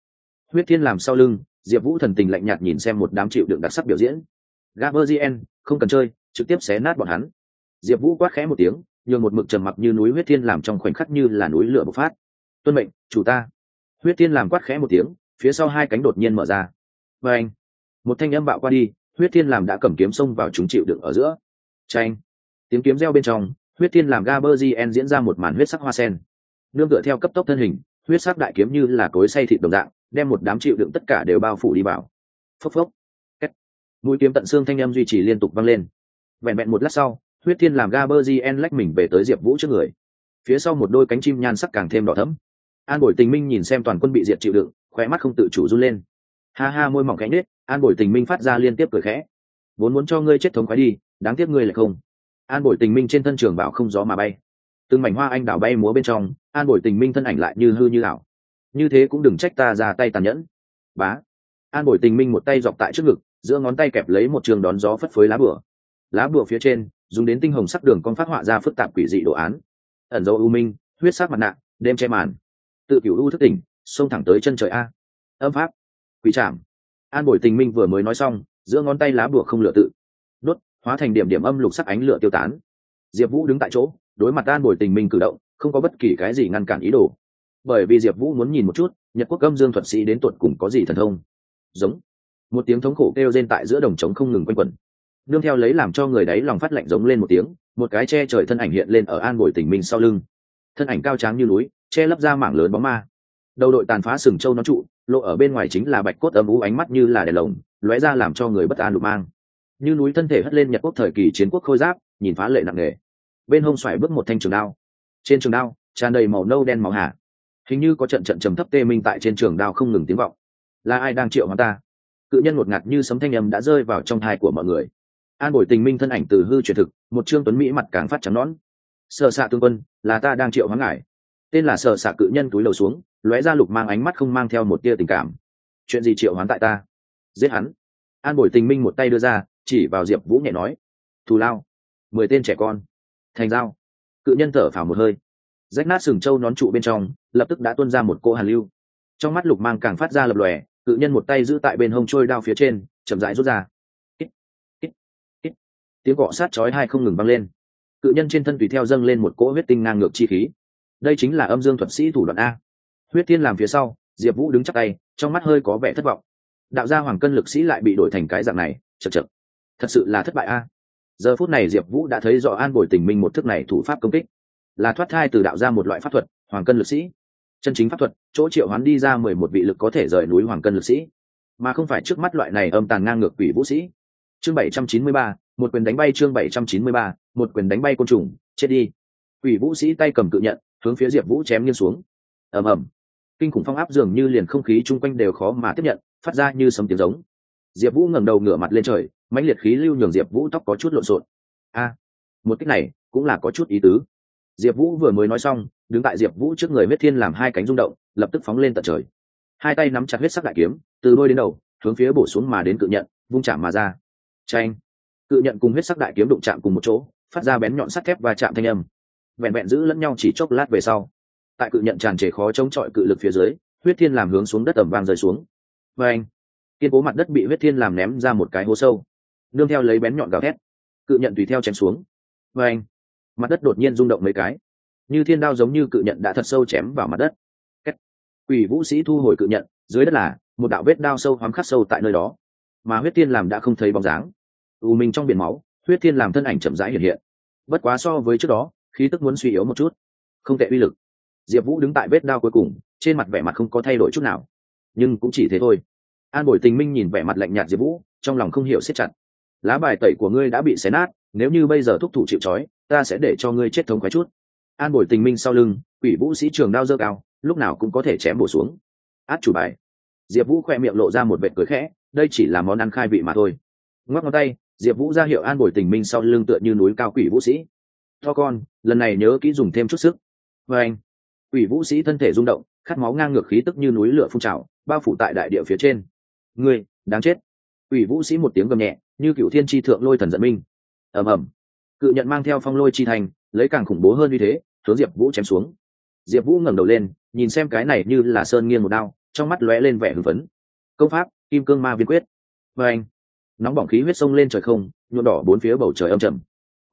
Huyết thiên làm sau lưng, diệp vũ thần tình lạnh nhạt nhìn xem một đám chịu đựng đặc sắc biểu diễn. Gaberzien không cần chơi, trực tiếp xé nát bọn hắn. Diệp vũ quát khẽ một tiếng, nhường một mực trầm mặc như núi huyết thiên làm trong khoảnh khắc như là núi lửa bộc phát. Tuân mệnh, chủ ta. Huyết thiên làm quát khẽ một tiếng phía sau hai cánh đột nhiên mở ra. Và anh, một thanh âm bạo qua đi, huyết thiên làm đã cầm kiếm xông vào chúng chịu đựng ở giữa. Tranh tiếng kiếm reo bên trong, huyết thiên làm ga berjien diễn ra một màn huyết sắc hoa sen. Nương tựa theo cấp tốc thân hình, huyết sắc đại kiếm như là cối say thịt đồng dạng, đem một đám chịu đựng tất cả đều bao phủ đi vào. Phốc phốc. Kết. mũi kiếm tận xương thanh âm duy trì liên tục vang lên. Vẹn vẹn một lát sau, huyết thiên làm ga berjien lách mình về tới diệp vũ trước người. Phía sau một đôi cánh chim nhan sắc càng thêm đỏ thẫm an bồi tình minh nhìn xem toàn quân bị diệt chịu đựng, khóe mắt không tự chủ run lên. Ha ha, môi mỏng cánh nết an bồi tình minh phát ra liên tiếp cười khẽ. Vốn muốn cho ngươi chết thống khoái đi, đáng tiếc ngươi lại không. An bồi tình minh trên thân trường bảo không gió mà bay. Từng mảnh hoa anh đào bay múa bên trong, an bồi tình minh thân ảnh lại như hư như ảo. Như thế cũng đừng trách ta ra tay tàn nhẫn. Bá. An bồi tình minh một tay dọc tại trước ngực, giữa ngón tay kẹp lấy một trường đón gió phất phới lá bửa lá bửa phía trên, dùng đến tinh hồng sắc đường con phát họa ra phức tạp quỷ dị đồ án. Ẩn dấu ưu minh, huyết sắc mặt nạ, đêm che màn tự cửu u thức tỉnh, xông thẳng tới chân trời a. Âm pháp. Quỷ trảm. An bồi tình minh vừa mới nói xong, giữa ngón tay lá bùa không lựa tự. Đốt, hóa thành điểm điểm âm lục sắc ánh lửa tiêu tán. Diệp vũ đứng tại chỗ, đối mặt an bồi tình minh cử động, không có bất kỳ cái gì ngăn cản ý đồ. Bởi vì diệp vũ muốn nhìn một chút, nhật quốc âm dương thuật sĩ đến tuột cùng có gì thần thông. Giống. Một tiếng thống khổ kêu rên tại giữa đồng trống không ngừng quanh quẩn. Đương theo lấy làm cho người đấy lòng phát lạnh giống lên một tiếng, một cái che trời thân ảnh hiện lên ở an bồi tình minh sau lưng. Thân ảnh cao tráng như núi che lấp ra mảng lớn bóng ma. Đầu đội tàn phá sừng châu nó trụ, lộ ở bên ngoài chính là bạch cốt âm ú ánh mắt như là đèn lồng, lóe ra làm cho người bất an đục mang. Như núi thân thể hất lên nhật quốc thời kỳ chiến quốc khôi giáp, nhìn phá lệ nặng nề. Bên hông xoài bước một thanh trường đao. Trên trường đao, tràn đầy màu nâu đen màu hạ hình như có trận trận trầm thấp tê minh tại trên trường đao không ngừng tiếng vọng. Là ai đang triệu hóa ta? Cự nhân một ngạt như sấm thanh âm đã rơi vào trong thai của mọi người. An bồi tình minh thân ảnh từ hư truyền thực, một trương tuấn mỹ mặt càng phát trắng nón sợ xạ tương quân, là ta đang triệu hoán ngài tên là sợ xạ cự nhân túi lầu xuống lóe ra lục mang ánh mắt không mang theo một tia tình cảm. Chuyện gì triệu hoán tại ta? Giết hắn. An bồi tình minh một tay đưa ra chỉ vào diệp vũ nhẹ nói. Thù lao. Mười tên trẻ con. Thành dao. Cự nhân thở phào một hơi. Rách nát sừng trâu nón trụ bên trong lập tức đã tuôn ra một cô hàn lưu. Trong mắt lục mang càng phát ra lập lòe cự nhân một tay giữ tại bên hông trôi đao phía trên chậm rãi rút ra. Ít, ít, ít. tiếng cọ sát chói hai không ngừng vang lên. Cự nhân trên thân tùy theo dâng lên một cỗ huyết tinh ngang ngược chi khí đây chính là âm dương thuật sĩ thủ đoạn a. Huyết thiên làm phía sau, diệp vũ đứng chắc tay, trong mắt hơi có vẻ thất vọng. Đạo gia hoàng cân lực sĩ lại bị đổi thành cái dạng này chật chật thật sự là thất bại a. Giờ phút này diệp vũ đã thấy rõ an bồi tình minh một thức này thủ pháp công kích. Là thoát thai từ đạo ra một loại pháp thuật, hoàng cân lực sĩ. Chân chính pháp thuật, chỗ triệu hoán đi ra mười một vị lực có thể rời núi hoàng cân lực sĩ. Mà không phải trước mắt loại này âm tàn ngang ngược quỷ vũ sĩ. Chương bảy trăm chín mươi ba, một quyền đánh bay chương bảy trăm chín mươi ba, một quyền đánh bay côn trùng, chết đi. Quỷ vũ sĩ tay cầm cự nhận hướng phía diệp vũ chém nghiêng xuống. Ầm ầm. Kinh khủng phong áp dường như liền không khí chung quanh đều khó mà tiếp nhận, phát ra như sấm tiếng giống. Diệp vũ ngẩng đầu ngửa mặt lên trời, mãnh liệt khí lưu nhường diệp vũ tóc có chút lộn xộn. A, một cách này cũng là có chút ý tứ. Diệp vũ vừa mới nói xong, đứng tại diệp vũ trước người huyết thiên làm hai cánh rung động, lập tức phóng lên tận trời. Hai tay nắm chặt huyết sắc đại kiếm, từ đôi đến đầu, hướng phía bổ xuống mà đến cự nhận, vung chạm mà ra. Tranh cự nhận cùng huyết sắc đại kiếm đụng chạm cùng một chỗ, phát ra bén nhọn sắt thép và chạm thanh âm vẹn vẹn giữ lẫn nhau chỉ chốc lát về sau. Tại cự nhận tràn trề khó chống chọi cự lực phía dưới, huyết thiên làm hướng xuống đất ẩm vang rơi xuống. Và anh, kiên cố mặt đất bị huyết thiên làm ném ra một cái hố sâu. Nương theo lấy bén nhọn gào thét, cự nhận tùy theo chém xuống. Và anh, mặt đất đột nhiên rung động mấy cái. Như thiên đao giống như cự nhận đã thật sâu chém vào mặt đất. Quỷ vũ sĩ thu hồi cự nhận, dưới đất là một đạo vết đao sâu hoắm khắc sâu tại nơi đó. Mà huyết thiên làm đã không thấy bóng dáng. U minh trong biển máu, huyết thiên làm thân ảnh chậm rãi hiện hiện. Bất quá so với trước đó khí tức muốn suy yếu một chút. Không tệ uy lực. Diệp vũ đứng tại vết đao cuối cùng, trên mặt vẻ mặt không có thay đổi chút nào. Nhưng cũng chỉ thế thôi. An bồi tình minh nhìn vẻ mặt lạnh nhạt diệp vũ, trong lòng không hiểu siết chặt. Lá bài tẩy của ngươi đã bị xé nát, nếu như bây giờ thúc thủ chịu trói, ta sẽ để cho ngươi chết thống khoái chút. An bồi tình minh sau lưng, quỷ vũ sĩ trường đao dơ cao, lúc nào cũng có thể chém bổ xuống. Át chủ bài. Diệp vũ khoe miệng lộ ra một vệt cười khẽ, đây chỉ là món ăn khai vị mà thôi. Ngoắc ngón tay, diệp vũ ra hiệu an bồi tình minh sau lưng tựa như núi cao quỷ vũ sĩ to con, lần này nhớ kỹ dùng thêm chút sức. Và anh, quỷ vũ sĩ thân thể rung động, khát máu ngang ngược khí tức như núi lửa phun trào, bao phủ tại đại địa phía trên. Ngươi, đáng chết. Quỷ vũ sĩ một tiếng gầm nhẹ, như cựu thiên tri thượng lôi thần giận minh. Ầm ầm. Cự nhận mang theo phong lôi chi thành, lấy càng khủng bố hơn như thế, hướng diệp vũ chém xuống. Diệp vũ ngẩng đầu lên, nhìn xem cái này như là sơn nghiêng một đao, trong mắt lóe lên vẻ hưng phấn. Công pháp, kim cương ma viên quyết. Và anh, nóng bỏng khí huyết sông lên trời không, nhuộm đỏ bốn phía bầu trời âm trầm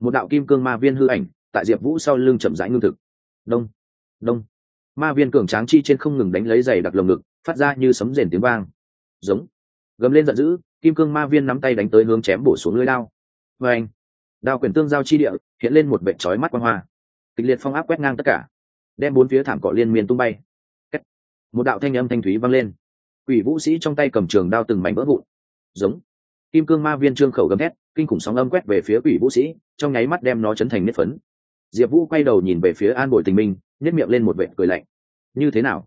một đạo kim cương ma viên hư ảnh, tại diệp vũ sau lưng chậm rãi ngưng thực. Đông đông. Ma viên cường tráng chi trên không ngừng đánh lấy giày đặc lồng ngực, phát ra như sấm rền tiếng vang. Giống. Gầm lên giận dữ, kim cương ma viên nắm tay đánh tới hướng chém bổ xuống lưới lao và vâng. anh đao quyền tương giao chi địa, hiện lên một vệ trói mắt quang hoa. Kịch liệt phong áp quét ngang tất cả, đem bốn phía thảm cỏ liên miên tung bay. Một đạo thanh âm thanh thúy vang lên. Quỷ vũ sĩ trong tay cầm trường đao từng mảnh vỡ vụn. Giống. Kim cương ma viên trương khẩu gầm thét kinh khủng sóng âm quét về phía quỷ vũ sĩ, trong nháy mắt đem nó chấn thành nếp phấn. Diệp vũ quay đầu nhìn về phía an bội tình minh nhét miệng lên một vệ cười lạnh. Như thế nào?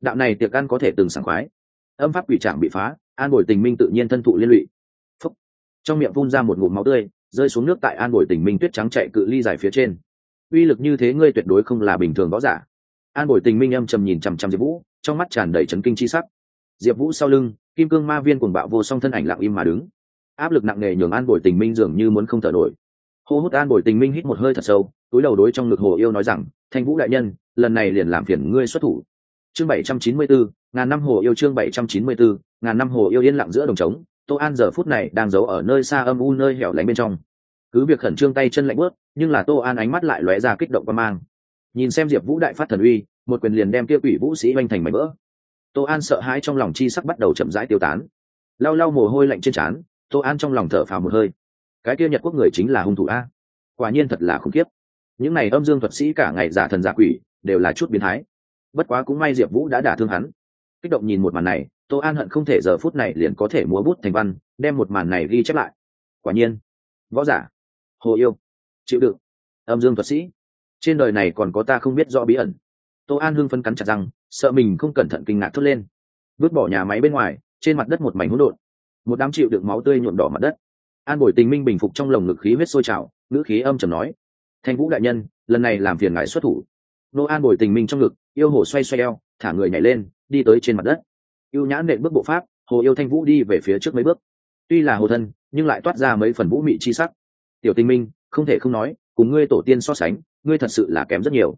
Đạo này tiệc ăn có thể từng sảng khoái. Âm pháp quỷ trạm bị phá, an bội tình minh tự nhiên thân thụ liên lụy. Phúc. trong miệng phun ra một ngụm máu tươi, rơi xuống nước tại an bội tình minh tuyết trắng chạy cự ly dài phía trên. Uy lực như thế ngươi tuyệt đối không là bình thường võ giả. An bội tình minh âm trầm nhìn chằm chằm diệp vũ, trong mắt tràn đầy chấn kinh chi sắc. Diệp vũ sau lưng, kim cương ma viên cuồng bạo vô song thân ảnh lặng im mà đứng áp lực nặng nề nhường an bồi tình minh dường như muốn không thở nổi. Hô hút an bồi tình minh hít một hơi thật sâu, túi đầu đối trong ngực hồ yêu nói rằng, thanh vũ đại nhân, lần này liền làm phiền ngươi xuất thủ. Chương bảy trăm chín mươi bốn ngàn năm hồ yêu chương bảy trăm chín mươi bốn ngàn năm hồ yêu yên lặng giữa đồng trống, tô an giờ phút này đang giấu ở nơi xa âm u nơi hẻo lánh bên trong. Cứ việc khẩn trương tay chân lạnh bớt nhưng là tô an ánh mắt lại lóe ra kích động và mang. Nhìn xem diệp vũ đại phát thần uy, một quyền liền đem kia quỷ vũ sĩ oanh thành mảnh vỡ. Tô an sợ hãi trong lòng chi sắc bắt đầu chậm rãi tiêu tán. Lau lau mồ hôi lạnh trên trán tô an trong lòng thở phào một hơi. Cái kia nhật quốc người chính là hung thủ a. Quả nhiên thật là khủng khiếp. Những n à y âm dương thuật sĩ cả ngày giả thần giả quỷ, đều là chút biến thái. Bất quá cũng may diệp vũ đã đả thương hắn. Kích động nhìn một màn này, tô an hận không thể giờ phút này liền có thể múa bút thành văn, đem một màn này ghi chép lại. Quả nhiên, võ giả, hồ yêu, chịu đựng, âm dương thuật sĩ. Trên đời này còn có ta không biết rõ bí ẩn. Tô an hưng phân cắn chặt rằng sợ mình không cẩn thận kinh ngạc thốt lên. Vứt bỏ nhà máy bên ngoài, trên mặt đất một mảnh hỗn độn một đám chịu được máu tươi nhuộm đỏ mặt đất. An bồi tình minh bình phục trong lồng ngực khí huyết sôi trào, ngữ khí âm trầm nói, thanh vũ đại nhân, lần này làm phiền ngài xuất thủ. Nô an bồi tình minh trong ngực, yêu hồ xoay xoay eo, thả người nhảy lên, đi tới trên mặt đất. Yêu nhãn nện bước bộ pháp, hồ yêu thanh vũ đi về phía trước mấy bước. Tuy là hồ thân, nhưng lại toát ra mấy phần vũ mị chi sắc. Tiểu tình minh, không thể không nói, cùng ngươi tổ tiên so sánh, ngươi thật sự là kém rất nhiều.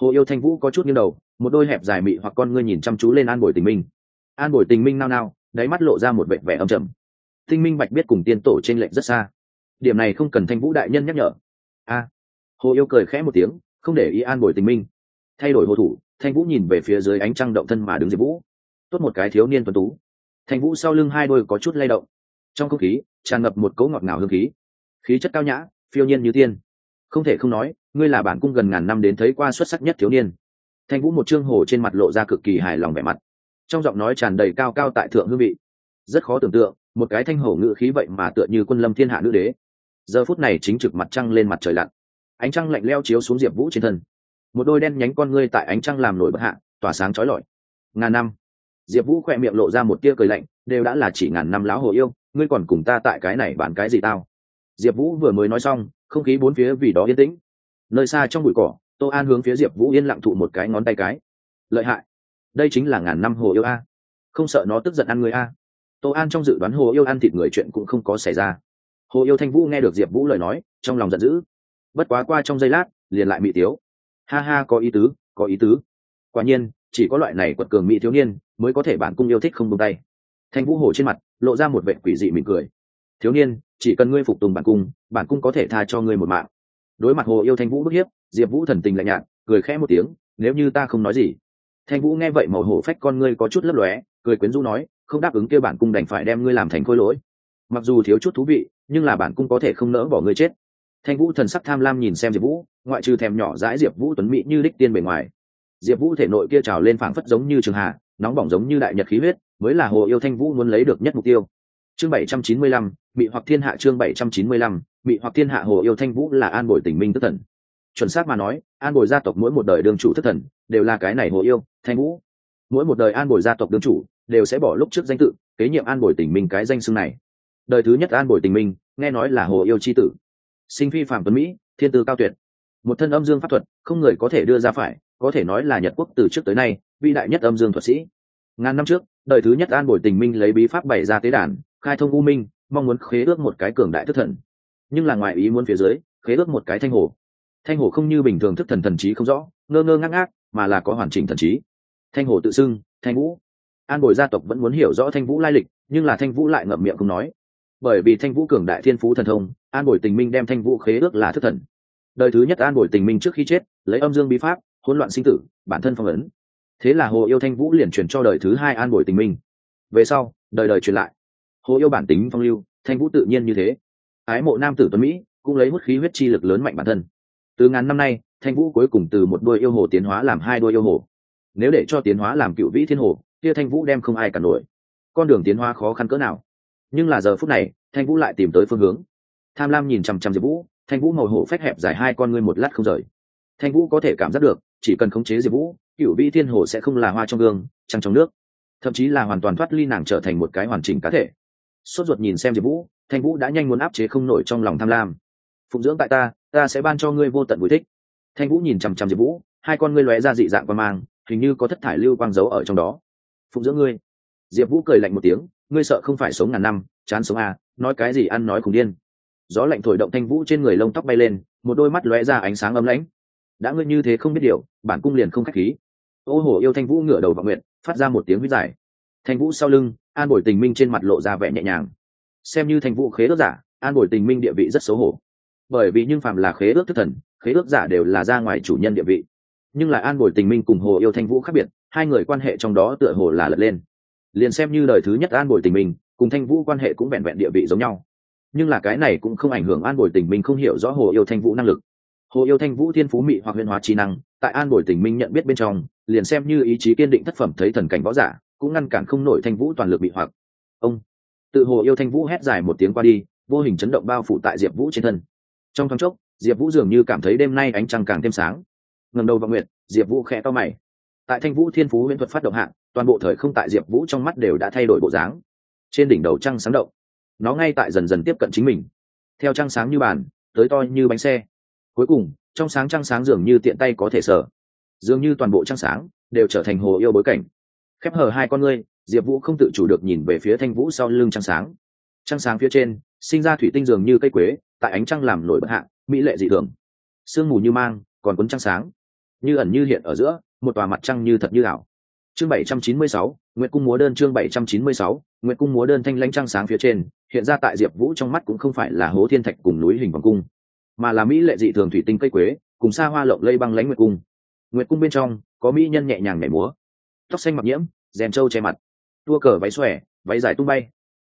Hồ yêu thanh vũ có chút nghiêng đầu, một đôi hẹp dài mị hoặc con ngươi nhìn chăm chú lên an bồi tình minh. An bồi tình minh nao nao đáy mắt lộ ra một vẻ vẻ âm trầm. Tinh minh bạch biết cùng tiên tổ trên lệnh rất xa. Điểm này không cần thanh vũ đại nhân nhắc nhở. A. Hồ yêu cười khẽ một tiếng, không để ý an bồi tình minh. Thay đổi hồ thủ, thanh vũ nhìn về phía dưới ánh trăng động thân mà đứng diệp vũ. Tốt một cái thiếu niên tuấn tú. Thanh vũ sau lưng hai đôi có chút lay động. Trong không khí, tràn ngập một cấu ngọt ngào hương khí. Khí chất cao nhã, phiêu nhiên như tiên. Không thể không nói, ngươi là bản cung gần ngàn năm đến thấy qua xuất sắc nhất thiếu niên. Thanh vũ một trương hồ trên mặt lộ ra cực kỳ hài lòng vẻ mặt trong giọng nói tràn đầy cao cao tại thượng hương vị. Rất khó tưởng tượng, một cái thanh hổ ngự khí vậy mà tựa như quân lâm thiên hạ nữ đế. Giờ phút này chính trực mặt trăng lên mặt trời lặn. Ánh trăng lạnh leo chiếu xuống diệp vũ trên thân. Một đôi đen nhánh con ngươi tại ánh trăng làm nổi bất hạ, tỏa sáng trói lọi. Ngàn năm. Diệp vũ khỏe miệng lộ ra một tia cười lạnh, đều đã là chỉ ngàn năm láo hồ yêu, ngươi còn cùng ta tại cái này bán cái gì tao? Diệp vũ vừa mới nói xong, không khí bốn phía vì đó yên tĩnh. Nơi xa trong bụi cỏ, tô an hướng phía diệp vũ yên lặng thụ một cái ngón tay cái. Lợi hại đây chính là ngàn năm hồ yêu a. Không sợ nó tức giận ăn người a. Tô an trong dự đoán hồ yêu ăn thịt người chuyện cũng không có xảy ra. Hồ yêu thanh vũ nghe được diệp vũ lời nói, trong lòng giận dữ. Bất quá qua trong giây lát, liền lại mỹ tiếu. Ha ha, có ý tứ, có ý tứ. Quả nhiên, chỉ có loại này quật cường mỹ thiếu niên mới có thể bản cung yêu thích không tung tay. Thanh vũ hồ trên mặt, lộ ra một vệ quỷ dị mỉm cười. Thiếu niên, chỉ cần ngươi phục tùng bản cung bản cung có thể tha cho ngươi một mạng. Đối mặt hồ yêu thanh vũ bức hiếp, diệp vũ thần tình lạnh nhạt, cười khẽ một tiếng, nếu như ta không nói gì thanh vũ nghe vậy màu hổ phách con ngươi có chút lấp lóe, cười quyến rũ nói, không đáp ứng kêu bản cung đành phải đem ngươi làm thành khôi lỗi. Mặc dù thiếu chút thú vị, nhưng là bản cung có thể không nỡ bỏ ngươi chết. Thanh vũ thần sắc tham lam nhìn xem diệp vũ, ngoại trừ thèm nhỏ dãi diệp vũ tuấn mỹ như đích tiên bề ngoài. Diệp vũ thể nội kia trào lên phảng phất giống như trường hạ, nóng bỏng giống như đại nhật khí huyết, mới là hồ yêu thanh vũ muốn lấy được nhất mục tiêu. Chương bảy trăm chín mươi lăm bị hoặc thiên hạ chương bảy trăm chín mươi lăm bị hoặc thiên hạ hồ yêu thanh vũ là an bồi tình minh tức thần. Chuẩn xác mà nói, an bồi gia tộc mỗi một đời đương chủ thất thần, đều là cái này hồ yêu thanh vũ. Mỗi một đời an bồi gia tộc đương chủ đều sẽ bỏ lúc trước danh tự, kế nhiệm an bồi tình minh cái danh xưng này. Đời thứ nhất an bồi tình minh, nghe nói là hồ yêu c h i tử. Sinh phi phạm tuấn mỹ, thiên tư cao tuyệt. Một thân âm dương pháp thuật, không người có thể đưa ra phải, có thể nói là nhật quốc từ trước tới nay, vĩ đại nhất âm dương thuật sĩ. Ngàn năm trước, đời thứ nhất an bồi tình minh lấy bí pháp bày ra tế đàn, khai thông u minh, mong muốn khế ước một cái cường đại thức thần. Nhưng là ngoài ý muốn phía dưới, khế ước một cái thanh hồ. Thanh hồ không như bình thường thức thần thần trí không rõ, ngơ ngơ ngác ngác, mà là có hoàn chỉnh thần trí thanh hồ tự xưng, thanh vũ. An bồi gia tộc vẫn muốn hiểu rõ thanh vũ lai lịch, nhưng là thanh vũ lại ngậm miệng không nói. Bởi vì thanh vũ cường đại thiên phú thần thông, an bồi tình minh đem thanh vũ khế ước là thất thần. Đời thứ nhất an bồi tình minh trước khi chết, lấy âm dương bí pháp, hỗn loạn sinh tử, bản thân phong ấn. Thế là hồ yêu thanh vũ liền truyền cho đời thứ hai an bồi tình minh. Về sau, đời đời truyền lại. Hồ yêu bản tính phong lưu, thanh vũ tự nhiên như thế. Ái mộ nam tử tuấn mỹ, cũng lấy hút khí huyết chi lực lớn mạnh bản thân. Từ ngàn năm nay, thanh vũ cuối cùng từ một đôi yêu hồ tiến hóa làm hai đôi yêu hồ nếu để cho tiến hóa làm cựu vĩ thiên hồ, kia thanh vũ đem không ai cả nổi. Con đường tiến hóa khó khăn cỡ nào. Nhưng là giờ phút này, thanh vũ lại tìm tới phương hướng. Tham lam nhìn chằm chằm diệp vũ, thanh vũ màu hổ phách hẹp dài hai con ngươi một lát không rời. Thanh vũ có thể cảm giác được, chỉ cần khống chế diệp vũ, cựu vĩ thiên hồ sẽ không là hoa trong gương, trăng trong nước. Thậm chí là hoàn toàn thoát ly nàng trở thành một cái hoàn chỉnh cá thể. Sốt ruột nhìn xem diệp vũ, thanh vũ đã nhanh muốn áp chế không nổi trong lòng tham lam. Phụng dưỡng tại ta ta sẽ ban cho ngươi vô tận vui thích. Thanh vũ nhìn chằm chằm diệp vũ, hai con ngươi lóe ra dị dạng và mang hình như có thất thải lưu quang dấu ở trong đó. Phụng dưỡng ngươi. Diệp vũ cười lạnh một tiếng, ngươi sợ không phải sống ngàn năm, chán sống à nói cái gì ăn nói khủng điên. Gió lạnh thổi động thanh vũ trên người lông tóc bay lên, một đôi mắt lóe ra ánh sáng ấm lãnh. Đã ngươi như thế không biết điều, bản cung liền không khách khí. Ô hổ yêu thanh vũ ngửa đầu vào nguyện phát ra một tiếng huyết dài thanh vũ sau lưng, an bồi tình minh trên mặt lộ ra vẻ nhẹ nhàng. Xem như thanh vũ khế ước giả, an bồi tình minh địa vị rất xấu hổ. Bởi vì nhưng phàm là khế ước thức thần, khế ước giả đều là ra ngoài chủ nhân địa vị nhưng lại an bồi tình minh cùng hồ yêu thanh vũ khác biệt, hai người quan hệ trong đó tựa hồ là lật lên. Liền xem như đời thứ nhất an bồi tình minh, cùng thanh vũ quan hệ cũng vẹn vẹn địa vị giống nhau. Nhưng là cái này cũng không ảnh hưởng an bồi tình minh không hiểu rõ hồ yêu thanh vũ năng lực. Hồ yêu thanh vũ thiên phú mị hoặc huyền hóa trí năng, tại an bồi tình minh nhận biết bên trong, liền xem như ý chí kiên định thất phẩm thấy thần cảnh võ giả, cũng ngăn cản không nổi thanh vũ toàn lực bị hoặc. Ông, tự hồ yêu thanh vũ hét dài một tiếng qua đi, vô hình chấn động bao phủ tại diệp vũ trên thân. Trong thoáng chốc, diệp vũ dường như cảm thấy đêm nay ánh trăng càng thêm sáng ngầm đầu vào nguyệt, diệp vũ khẽ to mày. Tại thanh vũ thiên phú huyễn thuật phát động hạng, toàn bộ thời không tại diệp vũ trong mắt đều đã thay đổi bộ dáng. Trên đỉnh đầu trăng sáng động, nó ngay tại dần dần tiếp cận chính mình. Theo trăng sáng như bàn, tới to như bánh xe. Cuối cùng, trong sáng trăng sáng dường như tiện tay có thể sở. Dường như toàn bộ trăng sáng đều trở thành hồ yêu bối cảnh. Khép hờ hai con ngươi, diệp vũ không tự chủ được nhìn về phía thanh vũ sau lưng trăng sáng. Trăng sáng phía trên, sinh ra thủy tinh dường như cây quế, tại ánh trăng làm nổi bất hạ mỹ lệ dị thường. Sương mù như mang, còn cuốn trăng sáng như ẩn như hiện ở giữa, một tòa mặt trăng như thật như ảo. Chương bảy trăm chín mươi sáu cung múa đơn chương bảy trăm chín mươi sáu cung múa đơn thanh lãnh trăng sáng phía trên, hiện ra tại diệp vũ trong mắt cũng không phải là hố thiên thạch cùng núi hình vòng cung, mà là mỹ lệ dị thường thủy tinh cây quế, cùng xa hoa lộng lây băng lãnh nguyệt cung. Nguyệt cung bên trong, có mỹ nhân nhẹ nhàng nhảy múa, tóc xanh mặc nhiễm, rèm trâu che mặt, tua cờ váy xòe, váy dài tung bay.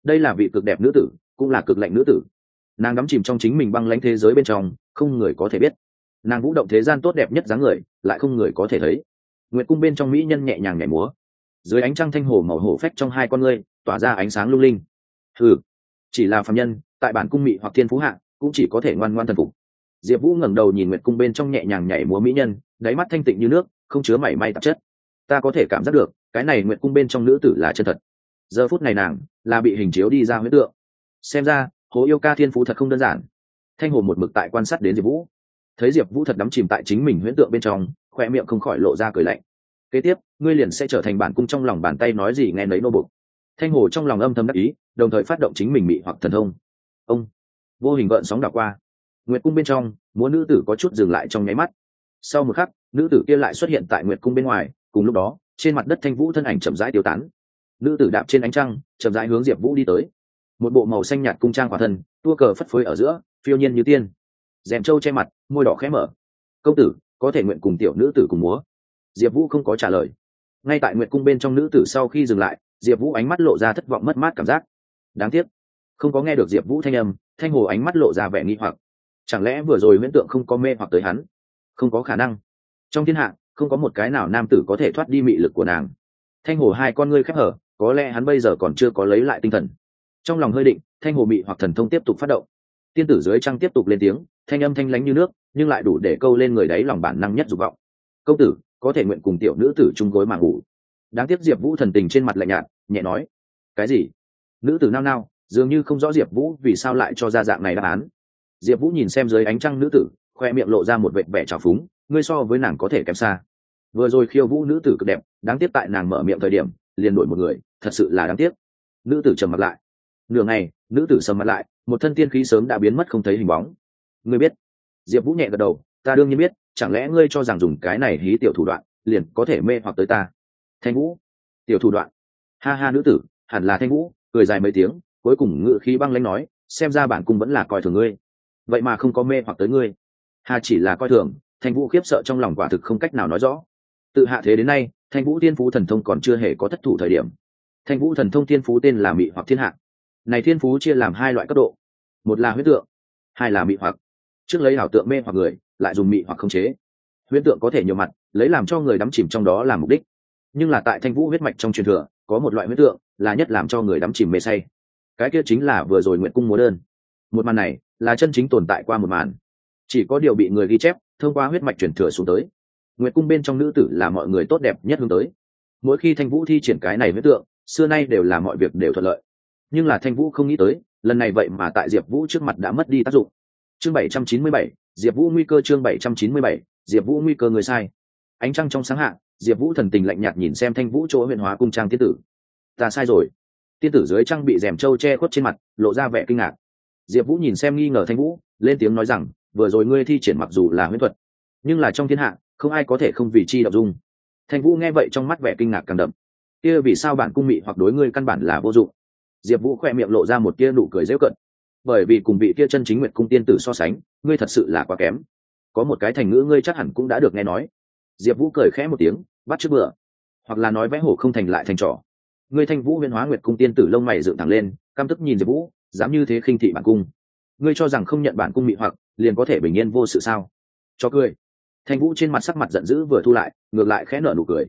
Đây là vị cực đẹp nữ tử, cũng là cực lạnh nữ tử. Nàng đắm chìm trong chính mình băng lãnh thế giới bên trong, không người có thể biết nàng vũ động thế gian tốt đẹp nhất dáng người, lại không người có thể thấy. Nguyệt cung bên trong mỹ nhân nhẹ nhàng nhảy múa. Dưới ánh trăng thanh hồ màu hổ phách trong hai con ngươi, tỏa ra ánh sáng lung linh. Ừ chỉ là phạm nhân, tại bản cung mỹ hoặc thiên phú hạ, cũng chỉ có thể ngoan ngoan thần phục. Diệp vũ ngẩng đầu nhìn nguyệt cung bên trong nhẹ nhàng nhảy múa mỹ nhân, đáy mắt thanh tịnh như nước, không chứa mảy may tạp chất. Ta có thể cảm giác được, cái này nguyệt cung bên trong nữ tử là chân thật. Giờ phút này nàng, là bị hình chiếu đi ra huyết tượng. Xem ra, hồ yêu ca thiên phú thật không đơn giản. Thanh hồ một mực tại quan sát đến diệp vũ thấy diệp vũ thật đắm chìm tại chính mình huyễn tượng bên trong, khoe miệng không khỏi lộ ra cười lạnh. Kế tiếp, ngươi liền sẽ trở thành bản cung trong lòng bàn tay nói gì nghe nấy nô bục. Thanh hồ trong lòng âm thầm đắc ý, đồng thời phát động chính mình mị hoặc thần thông. Ông, vô hình gợn sóng đảo qua. Nguyệt cung bên trong, múa nữ tử có chút dừng lại trong nháy mắt. Sau một khắc, nữ tử kia lại xuất hiện tại nguyệt cung bên ngoài, cùng lúc đó, trên mặt đất thanh vũ thân ảnh chậm rãi tiêu tán. Nữ tử đạp trên ánh trăng, chậm rãi hướng diệp vũ đi tới. Một bộ màu xanh nhạt cung trang khỏa thân, tua cờ phất phới ở giữa, phiêu nhiên như tiên rèm trâu che mặt, môi đỏ khẽ mở. Công tử, có thể nguyện cùng tiểu nữ tử cùng múa. Diệp vũ không có trả lời. Ngay tại nguyện cung bên trong nữ tử sau khi dừng lại, diệp vũ ánh mắt lộ ra thất vọng mất mát cảm giác. Đáng tiếc, không có nghe được diệp vũ thanh âm, thanh hồ ánh mắt lộ ra vẻ nghi hoặc. Chẳng lẽ vừa rồi huyễn tượng không có mê hoặc tới hắn? Không có khả năng. Trong thiên hạ, không có một cái nào nam tử có thể thoát đi mị lực của nàng. Thanh hồ hai con ngươi khép hở, có lẽ hắn bây giờ còn chưa có lấy lại tinh thần. Trong lòng hơi định, thanh hồ mị hoặc thần thông tiếp tục phát động tiên tử dưới trăng tiếp tục lên tiếng, thanh âm thanh lánh như nước, nhưng lại đủ để câu lên người đấy lòng bản năng nhất dục vọng. Công tử, có thể nguyện cùng tiểu nữ tử chung gối mà ngủ. Đáng tiếc diệp vũ thần tình trên mặt lạnh nhạt, nhẹ nói. Cái gì? Nữ tử nao nao, dường như không rõ diệp vũ vì sao lại cho ra dạng này đáp án. Diệp vũ nhìn xem dưới ánh trăng nữ tử, khoe miệng lộ ra một vệ vẻ trào phúng, ngươi so với nàng có thể kém xa. Vừa rồi khiêu vũ nữ tử cực đẹp, đáng tiếc tại nàng mở miệng thời điểm, liền đổi một người, thật sự là đáng tiếc. Nữ tử trầm mặt lại. Nửa ngày, nữ tử sầm mặt lại một thân tiên khí sớm đã biến mất không thấy hình bóng. Ngươi biết. Diệp vũ nhẹ gật đầu, ta đương nhiên biết, chẳng lẽ ngươi cho rằng dùng cái này hí tiểu thủ đoạn, liền có thể mê hoặc tới ta? Thanh vũ. Tiểu thủ đoạn. Ha ha nữ tử, hẳn là thanh vũ, cười dài mấy tiếng, cuối cùng ngự khí băng lãnh nói, xem ra bản cung vẫn là coi thường ngươi. Vậy mà không có mê hoặc tới ngươi. Hà chỉ là coi thường, thanh vũ khiếp sợ trong lòng quả thực không cách nào nói rõ. Tự hạ thế đến nay, thanh vũ thiên phú thần thông còn chưa hề có thất thủ thời điểm. Thanh vũ thần thông thiên phú tên là mị hoặc thiên hạ này thiên phú chia làm hai loại cấp độ. Một là huyết tượng, hai là mị hoặc. Trước lấy ảo tượng mê hoặc người, lại dùng mị hoặc khống chế. Huyết tượng có thể nhiều mặt, lấy làm cho người đắm chìm trong đó làm mục đích. Nhưng là tại thanh vũ huyết mạch trong truyền thừa, có một loại huyết tượng là nhất làm cho người đắm chìm mê say. Cái kia chính là vừa rồi nguyện cung múa đơn. Một màn này là chân chính tồn tại qua một màn. Chỉ có điều bị người ghi chép, thông qua huyết mạch truyền thừa xuống tới. Nguyệt cung bên trong nữ tử là mọi người tốt đẹp nhất hướng tới. Mỗi khi thanh vũ thi triển cái này huyết tượng, xưa nay đều là mọi việc đều thuận lợi nhưng là thanh vũ không nghĩ tới, lần này vậy mà tại diệp vũ trước mặt đã mất đi tác dụng. Chương bảy trăm chín mươi bảy, diệp vũ nguy cơ chương bảy trăm chín mươi bảy, diệp vũ nguy cơ người sai. Ánh trăng trong sáng hạ, diệp vũ thần tình lạnh nhạt nhìn xem thanh vũ chỗ huyện hóa cung trang tiên tử. Ta sai rồi. Tiên tử dưới trăng bị rèm trâu che khuất trên mặt, lộ ra vẻ kinh ngạc. Diệp vũ nhìn xem nghi ngờ thanh vũ, lên tiếng nói rằng, vừa rồi ngươi thi triển mặc dù là huyễn thuật, nhưng là trong thiên hạ, không ai có thể không vì chi đọc dung. Thanh vũ nghe vậy trong mắt vẻ kinh ngạc càng đậm. Kia vì sao bản cung mị hoặc đối ngươi căn bản là vô dụng? Diệp vũ khoe miệng lộ ra một tia nụ cười dễ cận bởi vì cùng vị kia chân chính nguyệt cung tiên tử so sánh, ngươi thật sự là quá kém. Có một cái thành ngữ ngươi chắc hẳn cũng đã được nghe nói. Diệp vũ cười khẽ một tiếng, bắt trước bựa hoặc là nói vẽ hổ không thành lại thành trò. Ngươi thanh vũ huyên hóa nguyệt cung tiên tử lông mày dựng thẳng lên, căm tức nhìn diệp vũ, dám như thế khinh thị bản cung. Ngươi cho rằng không nhận bản cung mị hoặc, liền có thể bình yên vô sự sao? Cho cười. Thanh vũ trên mặt sắc mặt giận dữ vừa thu lại, ngược lại khẽ nở nụ cười.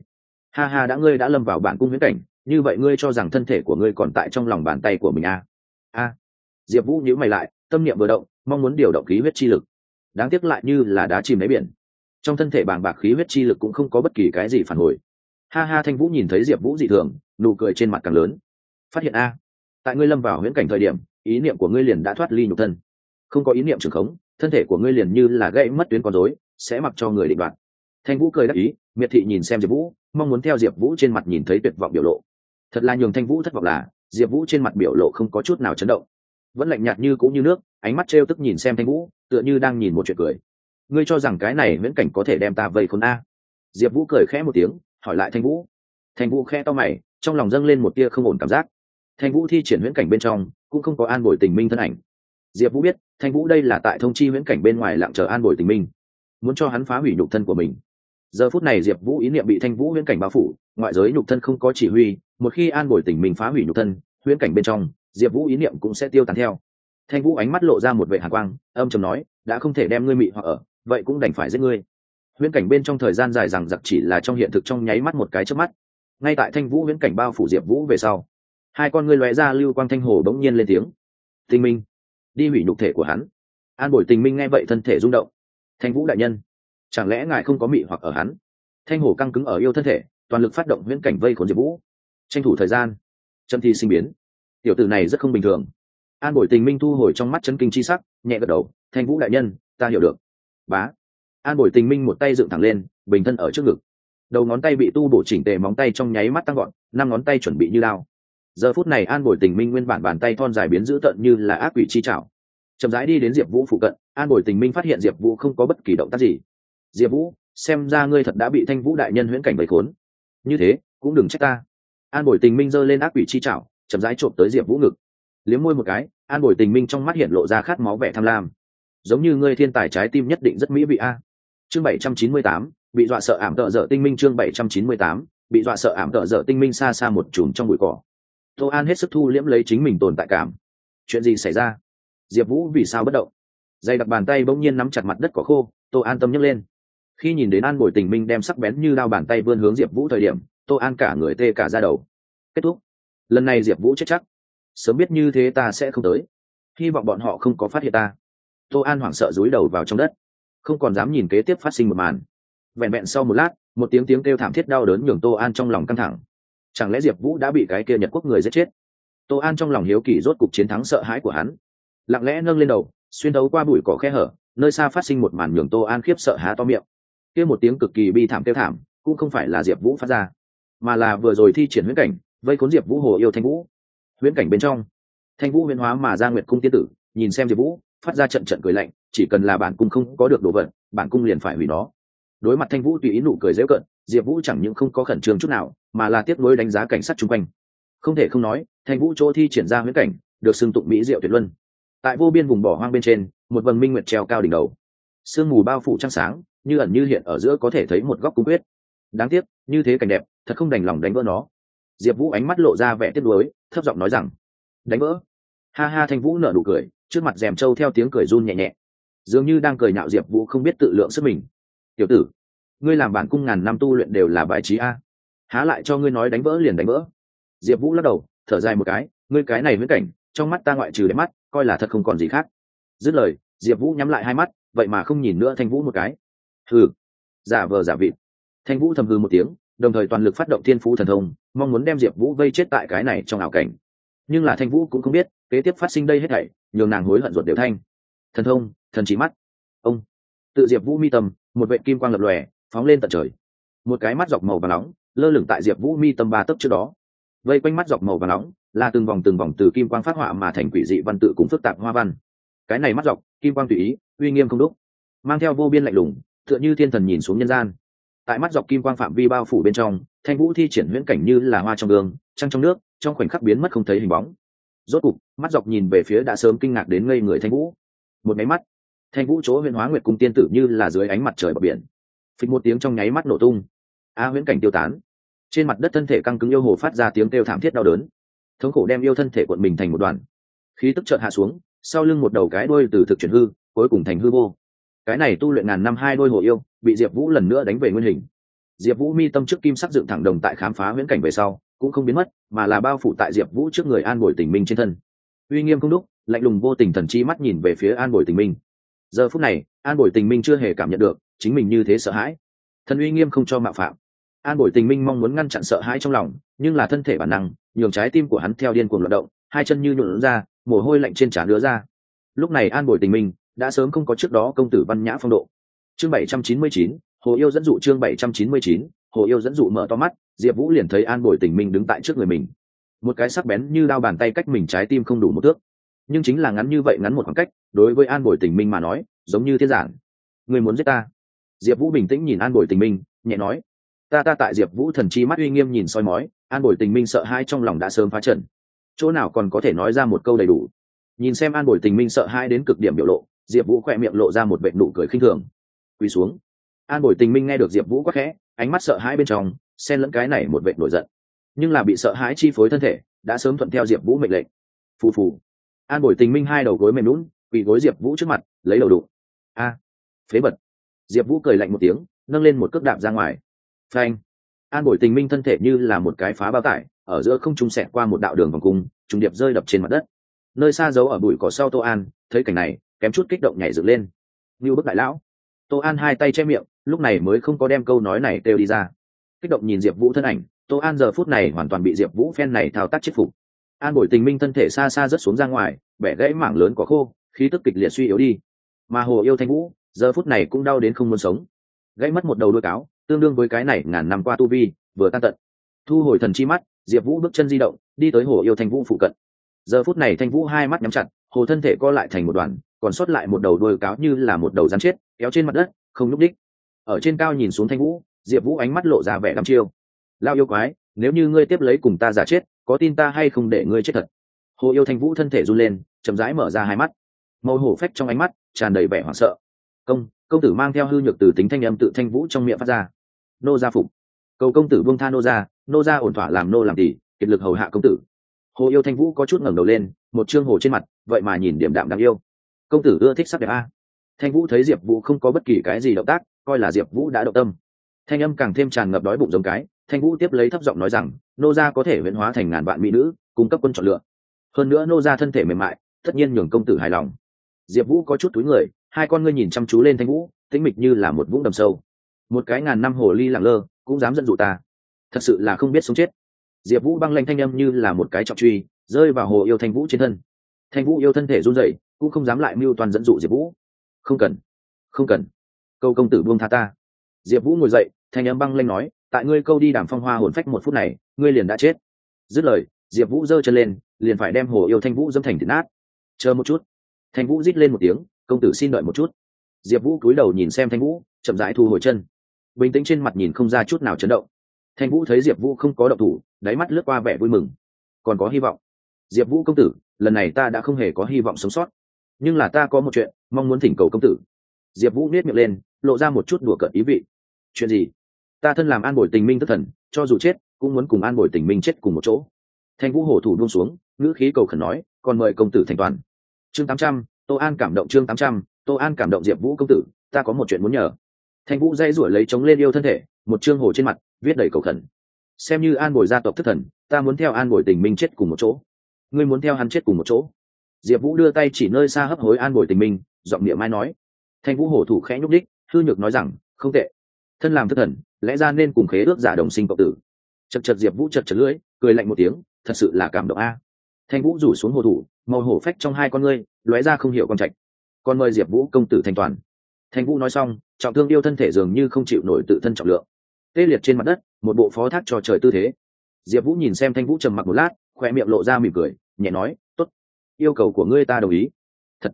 Ha ha đã, ngươi đã lâm vào bản cung huyễn cảnh như vậy ngươi cho rằng thân thể của ngươi còn tại trong lòng bàn tay của mình à? a. Diệp vũ nhíu mày lại, tâm niệm vừa động, mong muốn điều động khí huyết chi lực. Đáng tiếc lại như là đá chìm lấy biển. Trong thân thể bàng bạc khí huyết chi lực cũng không có bất kỳ cái gì phản hồi. Ha ha, thanh vũ nhìn thấy diệp vũ dị thường, nụ cười trên mặt càng lớn. Phát hiện a, tại ngươi lâm vào huyễn cảnh thời điểm, ý niệm của ngươi liền đã thoát ly nhục thân. Không có ý niệm trưởng khống, thân thể của ngươi liền như là gãy mất tuyến con rối, sẽ mặc cho người định đoạt. Thanh vũ cười đắc ý, miệt thị nhìn xem diệp vũ, mong muốn theo diệp vũ trên mặt nhìn thấy tuyệt vọng biểu lộ thật là nhường thanh vũ thất vọng là, diệp vũ trên mặt biểu lộ không có chút nào chấn động. Vẫn lạnh nhạt như cũng như nước, ánh mắt t r e o tức nhìn xem thanh vũ, tựa như đang nhìn một chuyện cười. Ngươi cho rằng cái này viễn cảnh có thể đem ta vây khốn a. Diệp vũ cười khẽ một tiếng, hỏi lại thanh vũ. Thanh vũ khẽ to mày, trong lòng dâng lên một tia không ổn cảm giác. Thanh vũ thi triển viễn cảnh bên trong, cũng không có an bồi tình minh thân ảnh. Diệp vũ biết, thanh vũ đây là tại thông chi viễn cảnh bên ngoài lặng chờ an bồi tình minh. Muốn cho hắn phá hủy nhục thân của mình giờ phút này diệp vũ ý niệm bị thanh vũ huyễn cảnh bao phủ, ngoại giới nhục thân không có chỉ huy, một khi an bồi tỉnh mình phá hủy nhục thân, huyễn cảnh bên trong, diệp vũ ý niệm cũng sẽ tiêu tán theo. Thanh vũ ánh mắt lộ ra một vệ hạ quang, âm chầm nói, đã không thể đem ngươi mị hoặc ở, vậy cũng đành phải giết ngươi. Huyễn cảnh bên trong thời gian dài rằng giặc chỉ là trong hiện thực trong nháy mắt một cái trước mắt. Ngay tại thanh vũ huyễn cảnh bao phủ diệp vũ về sau, hai con ngươi lóe ra lưu quang thanh hồ bỗng nhiên lên tiếng. Tinh minh, đi hủy nhục thể của hắn. An bồi tình minh nghe vậy thân thể rung động. Thanh vũ đại nhân chẳng lẽ ngài không có mị hoặc ở hắn? Thanh hổ căng cứng ở yêu thân thể, toàn lực phát động huyễn cảnh vây khốn diệp vũ. Tranh thủ thời gian trâm thi sinh biến. Tiểu tử này rất không bình thường. An bội tình minh thu hồi trong mắt chân kinh chi sắc, nhẹ gật đầu, thanh vũ đại nhân, ta hiểu được. Bá. An bội tình minh một tay dựng thẳng lên, bình thân ở trước ngực. Đầu ngón tay bị tu bổ chỉnh tề móng tay trong nháy mắt tăng gọn, năm ngón tay chuẩn bị như lao. Giờ phút này an bồi tình minh nguyên bản bàn tay thon dài biến dữ tợn như là ác quỷ chi trảo. Chậm rãi đi đến diệp vũ phụ cận, an bồi tình minh phát hiện diệp vũ không có bất kỳ động tác gì diệp vũ, xem ra ngươi thật đã bị thanh vũ đại nhân huyễn cảnh bầy khốn. Như thế, cũng đừng trách ta. An bồi tình minh giơ lên ác quỷ chi chảo, chậm rãi trộm tới diệp vũ ngực. Liếm môi một cái, an bồi tình minh trong mắt hiện lộ ra khát máu vẻ tham lam. Giống như ngươi thiên tài trái tim nhất định rất mỹ vị a. Chương bảy trăm chín mươi tám, bị dọa sợ ảm tợ dở tinh minh chương bảy trăm chín mươi tám, bị dọa sợ ảm tợ dở tinh minh xa xa một chùm trong bụi cỏ. Tô an hết sức thu liễm lấy chính mình tồn tại cảm. Chuyện gì xảy ra? Diệp vũ vì sao bất động? Dày đặc bàn tay bỗng nhiên nắm chặt mặt đất cỏ khô, tô an tâm nhấc lên khi nhìn đến an bồi tình minh đem sắc bén như đao bàn tay vươn hướng diệp vũ thời điểm tô an cả người tê cả ra đầu. Kết thúc. Lần này diệp vũ chết chắc. Sớm biết như thế ta sẽ không tới. Hy vọng bọn họ không có phát hiện ta. Tô an hoảng sợ dúi đầu vào trong đất. Không còn dám nhìn kế tiếp phát sinh một màn. Vẹn vẹn sau một lát, một tiếng tiếng kêu thảm thiết đau đớn nhường tô an trong lòng căng thẳng. Chẳng lẽ diệp vũ đã bị cái kia nhật quốc người giết chết? Tô an trong lòng hiếu kỳ rốt cục chiến thắng sợ hãi của hắn. Lặng lẽ nâng lên đầu, xuyên đấu qua bụi cỏ khe hở, nơi xa phát sinh một màn nhường tô an khiếp sợ há to miệng kia một tiếng cực kỳ bi thảm kêu thảm, cũng không phải là diệp vũ phát ra, mà là vừa rồi thi triển huyễn cảnh, vây khốn diệp vũ hồ yêu thanh vũ. Huyễn cảnh bên trong, thanh vũ huyễn hóa mà ra nguyệt cung tiên tử, nhìn xem diệp vũ, phát ra trận trận cười lạnh, chỉ cần là bản cung không có được đồ vật, bản cung liền phải hủy nó. Đối mặt thanh vũ tùy ý nụ cười dễu cận, diệp vũ chẳng những không có khẩn trương chút nào, mà là tiếp nối đánh giá cảnh sát chung quanh. Không thể không nói, thanh vũ chỗ thi triển ra huyễn cảnh, được xưng tụng mỹ diệu tuyệt luân. Tại vô biên vùng bỏ hoang bên trên, một vầng minh nguyệt treo cao đỉnh đầu. Sương mù bao phủ trăng sáng như ẩn như hiện ở giữa có thể thấy một góc cung quyết. Đáng tiếc, như thế cảnh đẹp, thật không đành lòng đánh vỡ nó. Diệp vũ ánh mắt lộ ra vẻ tiếc nuối, thấp giọng nói rằng, đánh vỡ? Ha ha, thanh vũ nở nụ cười, trước mặt rèm trâu theo tiếng cười run nhẹ nhẹ. Dường như đang cười nhạo diệp vũ không biết tự lượng sức mình. Tiểu tử, ngươi làm bản cung ngàn năm tu luyện đều là bài trí a. Há lại cho ngươi nói đánh vỡ liền đánh vỡ. Diệp vũ lắc đầu, thở dài một cái, ngươi cái này viễn cảnh, trong mắt ta ngoại trừ đẹp mắt, coi là thật không còn gì khác. Dứt lời, diệp vũ nhắm lại hai mắt, vậy mà không nhìn nữa thanh vũ một cái hừ. Giả vờ giả vịt. Thanh vũ thầm hư một tiếng, đồng thời toàn lực phát động thiên phú thần thông, mong muốn đem diệp vũ vây chết tại cái này trong ảo cảnh. Nhưng là thanh vũ cũng không biết, kế tiếp phát sinh đây hết thảy, nhường nàng hối hận ruột đều thanh. Thần thông, thần trí mắt. Ông. Tự diệp vũ mi tâm, một vệ kim quang lập lòe, phóng lên tận trời. Một cái mắt dọc màu và nóng, lơ lửng tại diệp vũ mi tâm ba tấc trước đó. Vây quanh mắt dọc màu và nóng, là từng vòng từng vòng từ kim quang phát họa mà thành quỷ dị văn tự cũng phức tạp hoa văn. Cái này mắt dọc, kim quang tùy ý, uy nghiêm không đúc, mang theo vô biên lạnh lùng tựa như thiên thần nhìn xuống nhân gian. Tại mắt dọc kim quang phạm vi bao phủ bên trong, thanh vũ thi triển huyễn cảnh như là hoa trong gương, trăng trong nước, trong khoảnh khắc biến mất không thấy hình bóng. Rốt cục, mắt dọc nhìn về phía đã sớm kinh ngạc đến ngây người thanh vũ. Một máy mắt, thanh vũ chỗ huyễn hóa nguyệt cung tiên tử như là dưới ánh mặt trời bờ biển. Phịch một tiếng trong nháy mắt nổ tung. A huyễn cảnh tiêu tán. Trên mặt đất thân thể căng cứng yêu hồ phát ra tiếng kêu thảm thiết đau đớn. Thống khổ đem yêu thân thể cuộn mình thành một đoàn. Khí tức chợt hạ xuống, sau lưng một đầu cái đuôi từ thực chuyển hư, cuối cùng thành hư vô cái này tu luyện ngàn năm hai đôi hồ yêu, bị diệp vũ lần nữa đánh về nguyên hình. Diệp vũ mi tâm trước kim sắc dựng thẳng đồng tại khám phá viễn cảnh về sau, cũng không biến mất, mà là bao phủ tại diệp vũ trước người an bồi tình minh trên thân. Uy nghiêm không đúc, lạnh lùng vô tình thần chi mắt nhìn về phía an bồi tình minh. Giờ phút này, an bồi tình minh chưa hề cảm nhận được, chính mình như thế sợ hãi. Thần uy nghiêm không cho mạo phạm. An bồi tình minh mong muốn ngăn chặn sợ hãi trong lòng, nhưng là thân thể bản năng, nhường trái tim của hắn theo điên cuồng loạt động, hai chân như nhuộn ra, mồ hôi lạnh trên trán đứa ra. Lúc này an bồi tình minh đã sớm không có trước đó công tử văn nhã phong độ. Chương bảy trăm chín mươi chín, hồ yêu dẫn dụ chương bảy trăm chín mươi chín, hồ yêu dẫn dụ mở to mắt, diệp vũ liền thấy an bồi tình minh đứng tại trước người mình. Một cái sắc bén như đao bàn tay cách mình trái tim không đủ một thước. Nhưng chính là ngắn như vậy ngắn một khoảng cách, đối với an bồi tình minh mà nói, giống như thiên giản. Người muốn giết ta? Diệp vũ bình tĩnh nhìn an bồi tình minh, nhẹ nói. Ta ta tại diệp vũ thần chi mắt uy nghiêm nhìn soi mói, an bồi tình minh sợ hai trong lòng đã sớm phá trần chỗ nào còn có thể nói ra một câu đầy đủ? Nhìn xem an bồi tình minh sợ hai đến cực điểm biểu lộ diệp vũ khỏe miệng lộ ra một vệ nụ cười khinh thường. Quỳ xuống. An bồi tình minh nghe được diệp vũ quắc khẽ, ánh mắt sợ hãi bên trong, xen lẫn cái này một vệ nổi giận. Nhưng là bị sợ hãi chi phối thân thể, đã sớm thuận theo diệp vũ mệnh lệnh. Phù phù. An bồi tình minh hai đầu gối mềm lún quỳ gối diệp vũ trước mặt, lấy đầu đụng. A. Phế bật diệp vũ cười lạnh một tiếng, nâng lên một cước đạp ra ngoài. Phanh. An bồi tình minh thân thể như là một cái phá bao tải, ở giữa không trung sẹt qua một đạo đường vòng cung, trùng điệp rơi đập trên mặt đất. Nơi xa giấu ở bụi cỏ sau tô an, thấy cảnh này kém chút kích động nhảy dựng lên. Như bức đại lão. Tô an hai tay che miệng, lúc này mới không có đem câu nói này kêu đi ra. Kích động nhìn diệp vũ thân ảnh, tô an giờ phút này hoàn toàn bị diệp vũ phen này thao tác chết phục. An bồi tình minh thân thể xa xa rớt xuống ra ngoài, bẻ gãy mảng lớn có khô, khí tức kịch liệt suy yếu đi. Mà hồ yêu thanh vũ, giờ phút này cũng đau đến không muốn sống. Gãy mất một đầu đôi cáo, tương đương với cái này ngàn năm qua tu vi, vừa tan tận. Thu hồi thần chi mắt, diệp vũ bước chân di động, đi tới hồ yêu thanh vũ phụ cận. Giờ phút này thanh vũ hai mắt nhắm chặt, hồ thân thể co lại thành một đoàn còn sót lại một đầu đôi cáo như là một đầu rắn chết, kéo trên mặt đất, không nhúc đích ở trên cao nhìn xuống thanh vũ, diệp vũ ánh mắt lộ ra vẻ đăm chiêu. Lao yêu quái, nếu như ngươi tiếp lấy cùng ta giả chết, có tin ta hay không để ngươi chết thật? Hồ yêu thanh vũ thân thể run lên, chậm rãi mở ra hai mắt. Màu hổ phách trong ánh mắt, tràn đầy vẻ hoảng sợ. Công công tử mang theo hư nhược từ tính thanh âm tự thanh vũ trong miệng phát ra. Nô gia phục. Cầu công tử buông tha nô gia nô gia ổn thỏa làm nô làm tỷ, kiệt lực hầu hạ công tử. Hồ yêu thanh vũ có chút ngẩng đầu lên, một chương hồ trên mặt, vậy mà nhìn điểm đạm đáng yêu công tử ưa thích sắc đẹp a. Thanh vũ thấy diệp vũ không có bất kỳ cái gì động tác, coi là diệp vũ đã động tâm. Thanh âm càng thêm tràn ngập đói bụng giống cái, thanh vũ tiếp lấy thấp giọng nói rằng, nô gia có thể huyễn hóa thành ngàn vạn mỹ nữ, cung cấp quân chọn lựa. Hơn nữa nô gia thân thể mềm mại, tất nhiên nhường công tử hài lòng. Diệp vũ có chút túi người, hai con ngươi nhìn chăm chú lên thanh vũ, tĩnh mịch như là một vũng đầm sâu. Một cái ngàn năm hồ ly lẳng lơ, cũng dám dẫn dụ ta. Thật sự là không biết sống chết. Diệp vũ băng lanh thanh â m như là một cái trọng truy, rơi vào hồ yêu thanh vũ trên thân. Thanh vũ yêu thân thể run rẩy cũng không dám lại mưu toàn dẫn dụ diệp vũ. Không cần không cần. Câu công tử buông tha ta. Diệp vũ ngồi dậy, thanh âm băng lanh nói, tại ngươi câu đi đàm phong hoa hồn phách một phút này, ngươi liền đã chết. Dứt lời, diệp vũ giơ chân lên, liền phải đem hồ yêu thanh vũ dâm thành thịt nát. Chờ một chút. Thanh vũ rít lên một tiếng, công tử xin đợi một chút. Diệp vũ cúi đầu nhìn xem thanh vũ, chậm rãi thu hồi chân. Bình tĩnh trên mặt nhìn không ra chút nào chấn động. Thanh vũ thấy diệp vũ không có động thủ, đáy mắt lướt qua vẻ vui mừng. Còn có hy vọng. Diệp vũ công tử, lần này ta đã không hề có hy vọng sống sót nhưng là ta có một chuyện, mong muốn thỉnh cầu công tử. Diệp vũ nết miệng lên, lộ ra một chút đùa cợt ý vị. Chuyện gì? Ta thân làm an bồi tình minh thất thần, cho dù chết, cũng muốn cùng an bồi tình minh chết cùng một chỗ. Thanh vũ hổ thủ buông xuống, ngữ khí cầu khẩn nói, còn mời công tử thành toàn. Chương tám trăm, tô an cảm động chương tám trăm, tô an cảm động diệp vũ công tử, ta có một chuyện muốn nhờ. Thanh vũ dây rủi lấy chống lên yêu thân thể, một chương hồ trên mặt, viết đầy cầu khẩn. Xem như an bồi gia tộc thất thần, ta muốn theo an bồi tình minh chết cùng một chỗ. Ngươi muốn theo hắn chết cùng một chỗ diệp vũ đưa tay chỉ nơi xa hấp hối an bồi tình mình, giọng niệm mai nói. Thanh vũ hổ thủ khẽ nhúc đích hư nhược nói rằng không tệ. Thân làm thất thần lẽ ra nên cùng khế ước giả đồng sinh cộng tử. Chật chật diệp vũ chật chật lưỡi cười lạnh một tiếng thật sự là cảm động a. Thanh vũ rủ xuống hồ thủ màu hổ phách trong hai con ngươi lóe ra không hiểu con trạch. Con mời diệp vũ công tử thanh toàn. Thanh vũ nói xong trọng thương yêu thân thể dường như không chịu nổi tự thân trọng lượng. Tê liệt trên mặt đất một bộ phó thác cho trời tư thế. Diệp vũ nhìn xem thanh vũ trầm mặc một lát khoe miệng lộ ra mỉm cười nhẹ nói t ố t yêu cầu của ngươi ta đồng ý. Thật.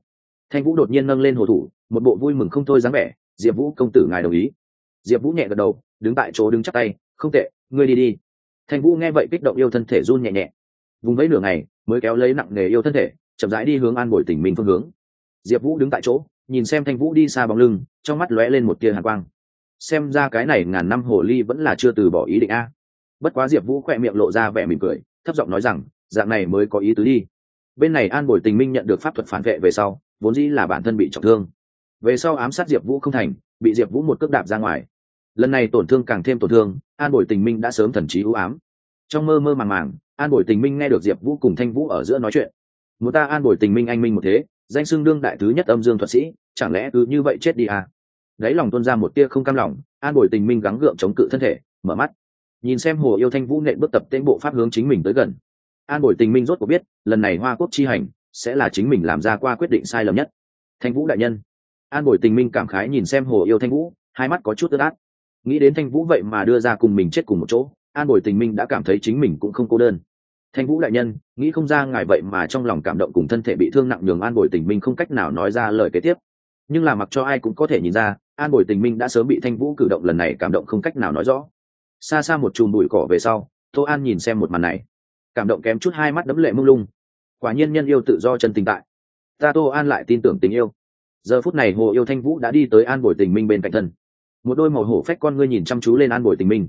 Thanh vũ đột nhiên nâng lên hồ thủ, một bộ vui mừng không thôi dáng vẻ, diệp vũ công tử ngài đồng ý. Diệp vũ nhẹ gật đầu, đứng tại chỗ đứng chắc tay, không tệ, ngươi đi đi. Thanh vũ nghe vậy kích động yêu thân thể run nhẹ nhẹ. Vùng vẫy nửa ngày, mới kéo lấy nặng nghề yêu thân thể, chậm rãi đi hướng an bồi tỉnh mình phương hướng. Diệp vũ đứng tại chỗ, nhìn xem thanh vũ đi xa bóng lưng, trong mắt lóe lên một tia hàn quang. Xem ra cái này ngàn năm hồ ly vẫn là chưa từ bỏ ý định a. Bất quá diệp vũ khỏe miệng lộ ra vẻ mỉm cười, thấp giọng nói rằng, dạng này mới có ý tứ đi bên này an bồi tình minh nhận được pháp thuật phản vệ về sau, vốn dĩ là bản thân bị trọng thương. Về sau ám sát diệp vũ không thành, bị diệp vũ một cước đạp ra ngoài. Lần này tổn thương càng thêm tổn thương, an bồi tình minh đã sớm thần trí ưu ám. Trong mơ mơ màng màng, an bồi tình minh nghe được diệp vũ cùng thanh vũ ở giữa nói chuyện. Muốn ta an bồi tình minh anh minh một thế, danh xưng đương đại thứ nhất âm dương thuật sĩ, chẳng lẽ cứ như vậy chết đi à? Đáy lòng tuôn ra một tia không cam lòng, an bồi tình minh gắng gượng chống cự thân thể, mở mắt. Nhìn xem hồ yêu thanh vũ nệ bước tập tên bộ pháp hướng chính mình tới gần an bồi tình minh rốt cuộc biết, lần này hoa quốc chi hành sẽ là chính mình làm ra qua quyết định sai lầm nhất. Thanh vũ đại nhân. An bồi tình minh cảm khái nhìn xem hồ yêu thanh vũ, hai mắt có chút ướt át. Nghĩ đến thanh vũ vậy mà đưa ra cùng mình chết cùng một chỗ, an bồi tình minh đã cảm thấy chính mình cũng không cô đơn. Thanh vũ đại nhân, nghĩ không ra ngài vậy mà trong lòng cảm động cùng thân thể bị thương nặng nhường an bồi tình minh không cách nào nói ra lời kế tiếp. Nhưng là mặc cho ai cũng có thể nhìn ra, an bồi tình minh đã sớm bị thanh vũ cử động lần này cảm động không cách nào nói rõ. Xa xa một chùm bụi cỏ về sau, tô an nhìn xem một màn này cảm động kém chút hai mắt đấm lệ mông lung. Quả nhiên nhân yêu tự do chân tình tại. Ta tô an lại tin tưởng tình yêu. Giờ phút này hồ yêu thanh vũ đã đi tới an bồi tình minh bên cạnh thân. Một đôi màu hổ phách con ngươi nhìn chăm chú lên an bồi tình minh.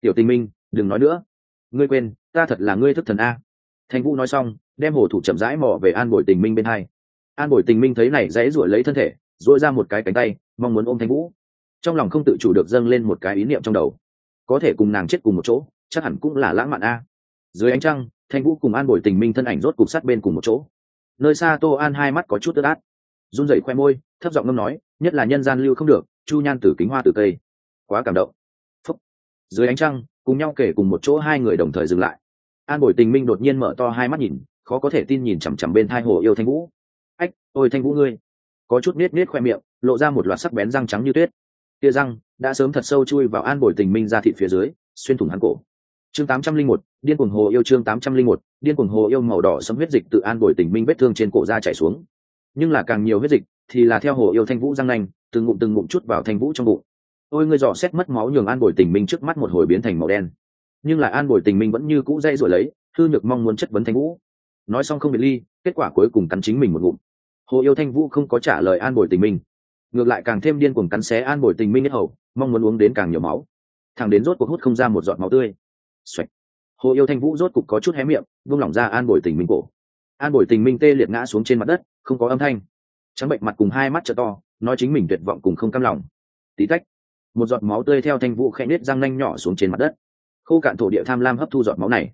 Tiểu tình minh, đừng nói nữa. Ngươi quên, ta thật là ngươi thức thần a. Thanh vũ nói xong, đem hồ thủ chậm rãi mò về an bồi tình minh bên hai. An bồi tình minh thấy này dãy ruổi lấy thân thể dội ra một cái cánh tay, mong muốn ôm thanh vũ. Trong lòng không tự chủ được dâng lên một cái ý niệm trong đầu. Có thể cùng nàng chết cùng một chỗ, chắc hẳn cũng là lãng mạn a dưới ánh trăng, thanh vũ cùng an bồi tình minh thân ảnh rốt cục sát bên cùng một chỗ. Nơi xa tô an hai mắt có chút tức át. Run rẩy khoe môi, thấp giọng ngâm nói, nhất là nhân gian lưu không được, chu nhan tử kính hoa tử cây. Quá cảm động. Phúc. dưới ánh trăng, cùng nhau kể cùng một chỗ hai người đồng thời dừng lại. An bồi tình minh đột nhiên mở to hai mắt nhìn, khó có thể tin nhìn chằm chằm bên thai hồ yêu thanh vũ. Ách, ôi thanh vũ ngươi. Có chút nết nết khoe miệng, lộ ra một loạt sắc bén răng trắng như tuyết. Tia răng đã sớm thật sâu chui vào an bồi tình minh ra thịt phía dưới, xuyên thủng hắn cổ chương tám trăm linh một, điên cuồng hồ yêu chương tám trăm linh một, điên cuồng hồ yêu màu đỏ sấm huyết dịch tự an bồi tình minh vết thương trên cổ da chảy xuống. Nhưng là càng nhiều huyết dịch thì là theo hồ yêu thanh vũ răng nanh, từng ngụm từng ngụm chút vào thanh vũ trong bụng. Ôi, ngươi dò xét mất máu nhường an bồi tình minh trước mắt một hồi biến thành màu đen. Nhưng là an bồi tình minh vẫn như cũ dây rồi lấy thư nhược mong muốn chất vấn thanh vũ. Nói xong không biệt ly, kết quả cuối cùng cắn chính mình một ngụm. Hồ yêu thanh vũ không có trả lời an bồi tình minh. Ngược lại càng thêm điên cuồng cắn xé an bồi tình minh nhất hầu, mong muốn uống đến càng nhiều máu. Thằng đến rốt cuộc hút không ra một giọt máu tươi. Xoạch. hồ yêu thanh vũ rốt cục có chút hé miệng vung lỏng ra an bồi tình minh cổ. An bồi tình minh tê liệt ngã xuống trên mặt đất, không có âm thanh. Trắng bệnh mặt cùng hai mắt trợ to, nói chính mình tuyệt vọng cùng không cam lòng. Tí tách, một giọt máu tươi theo thanh vũ khẽ nết răng nanh nhỏ xuống trên mặt đất. Khô cạn thổ địa tham lam hấp thu giọt máu này.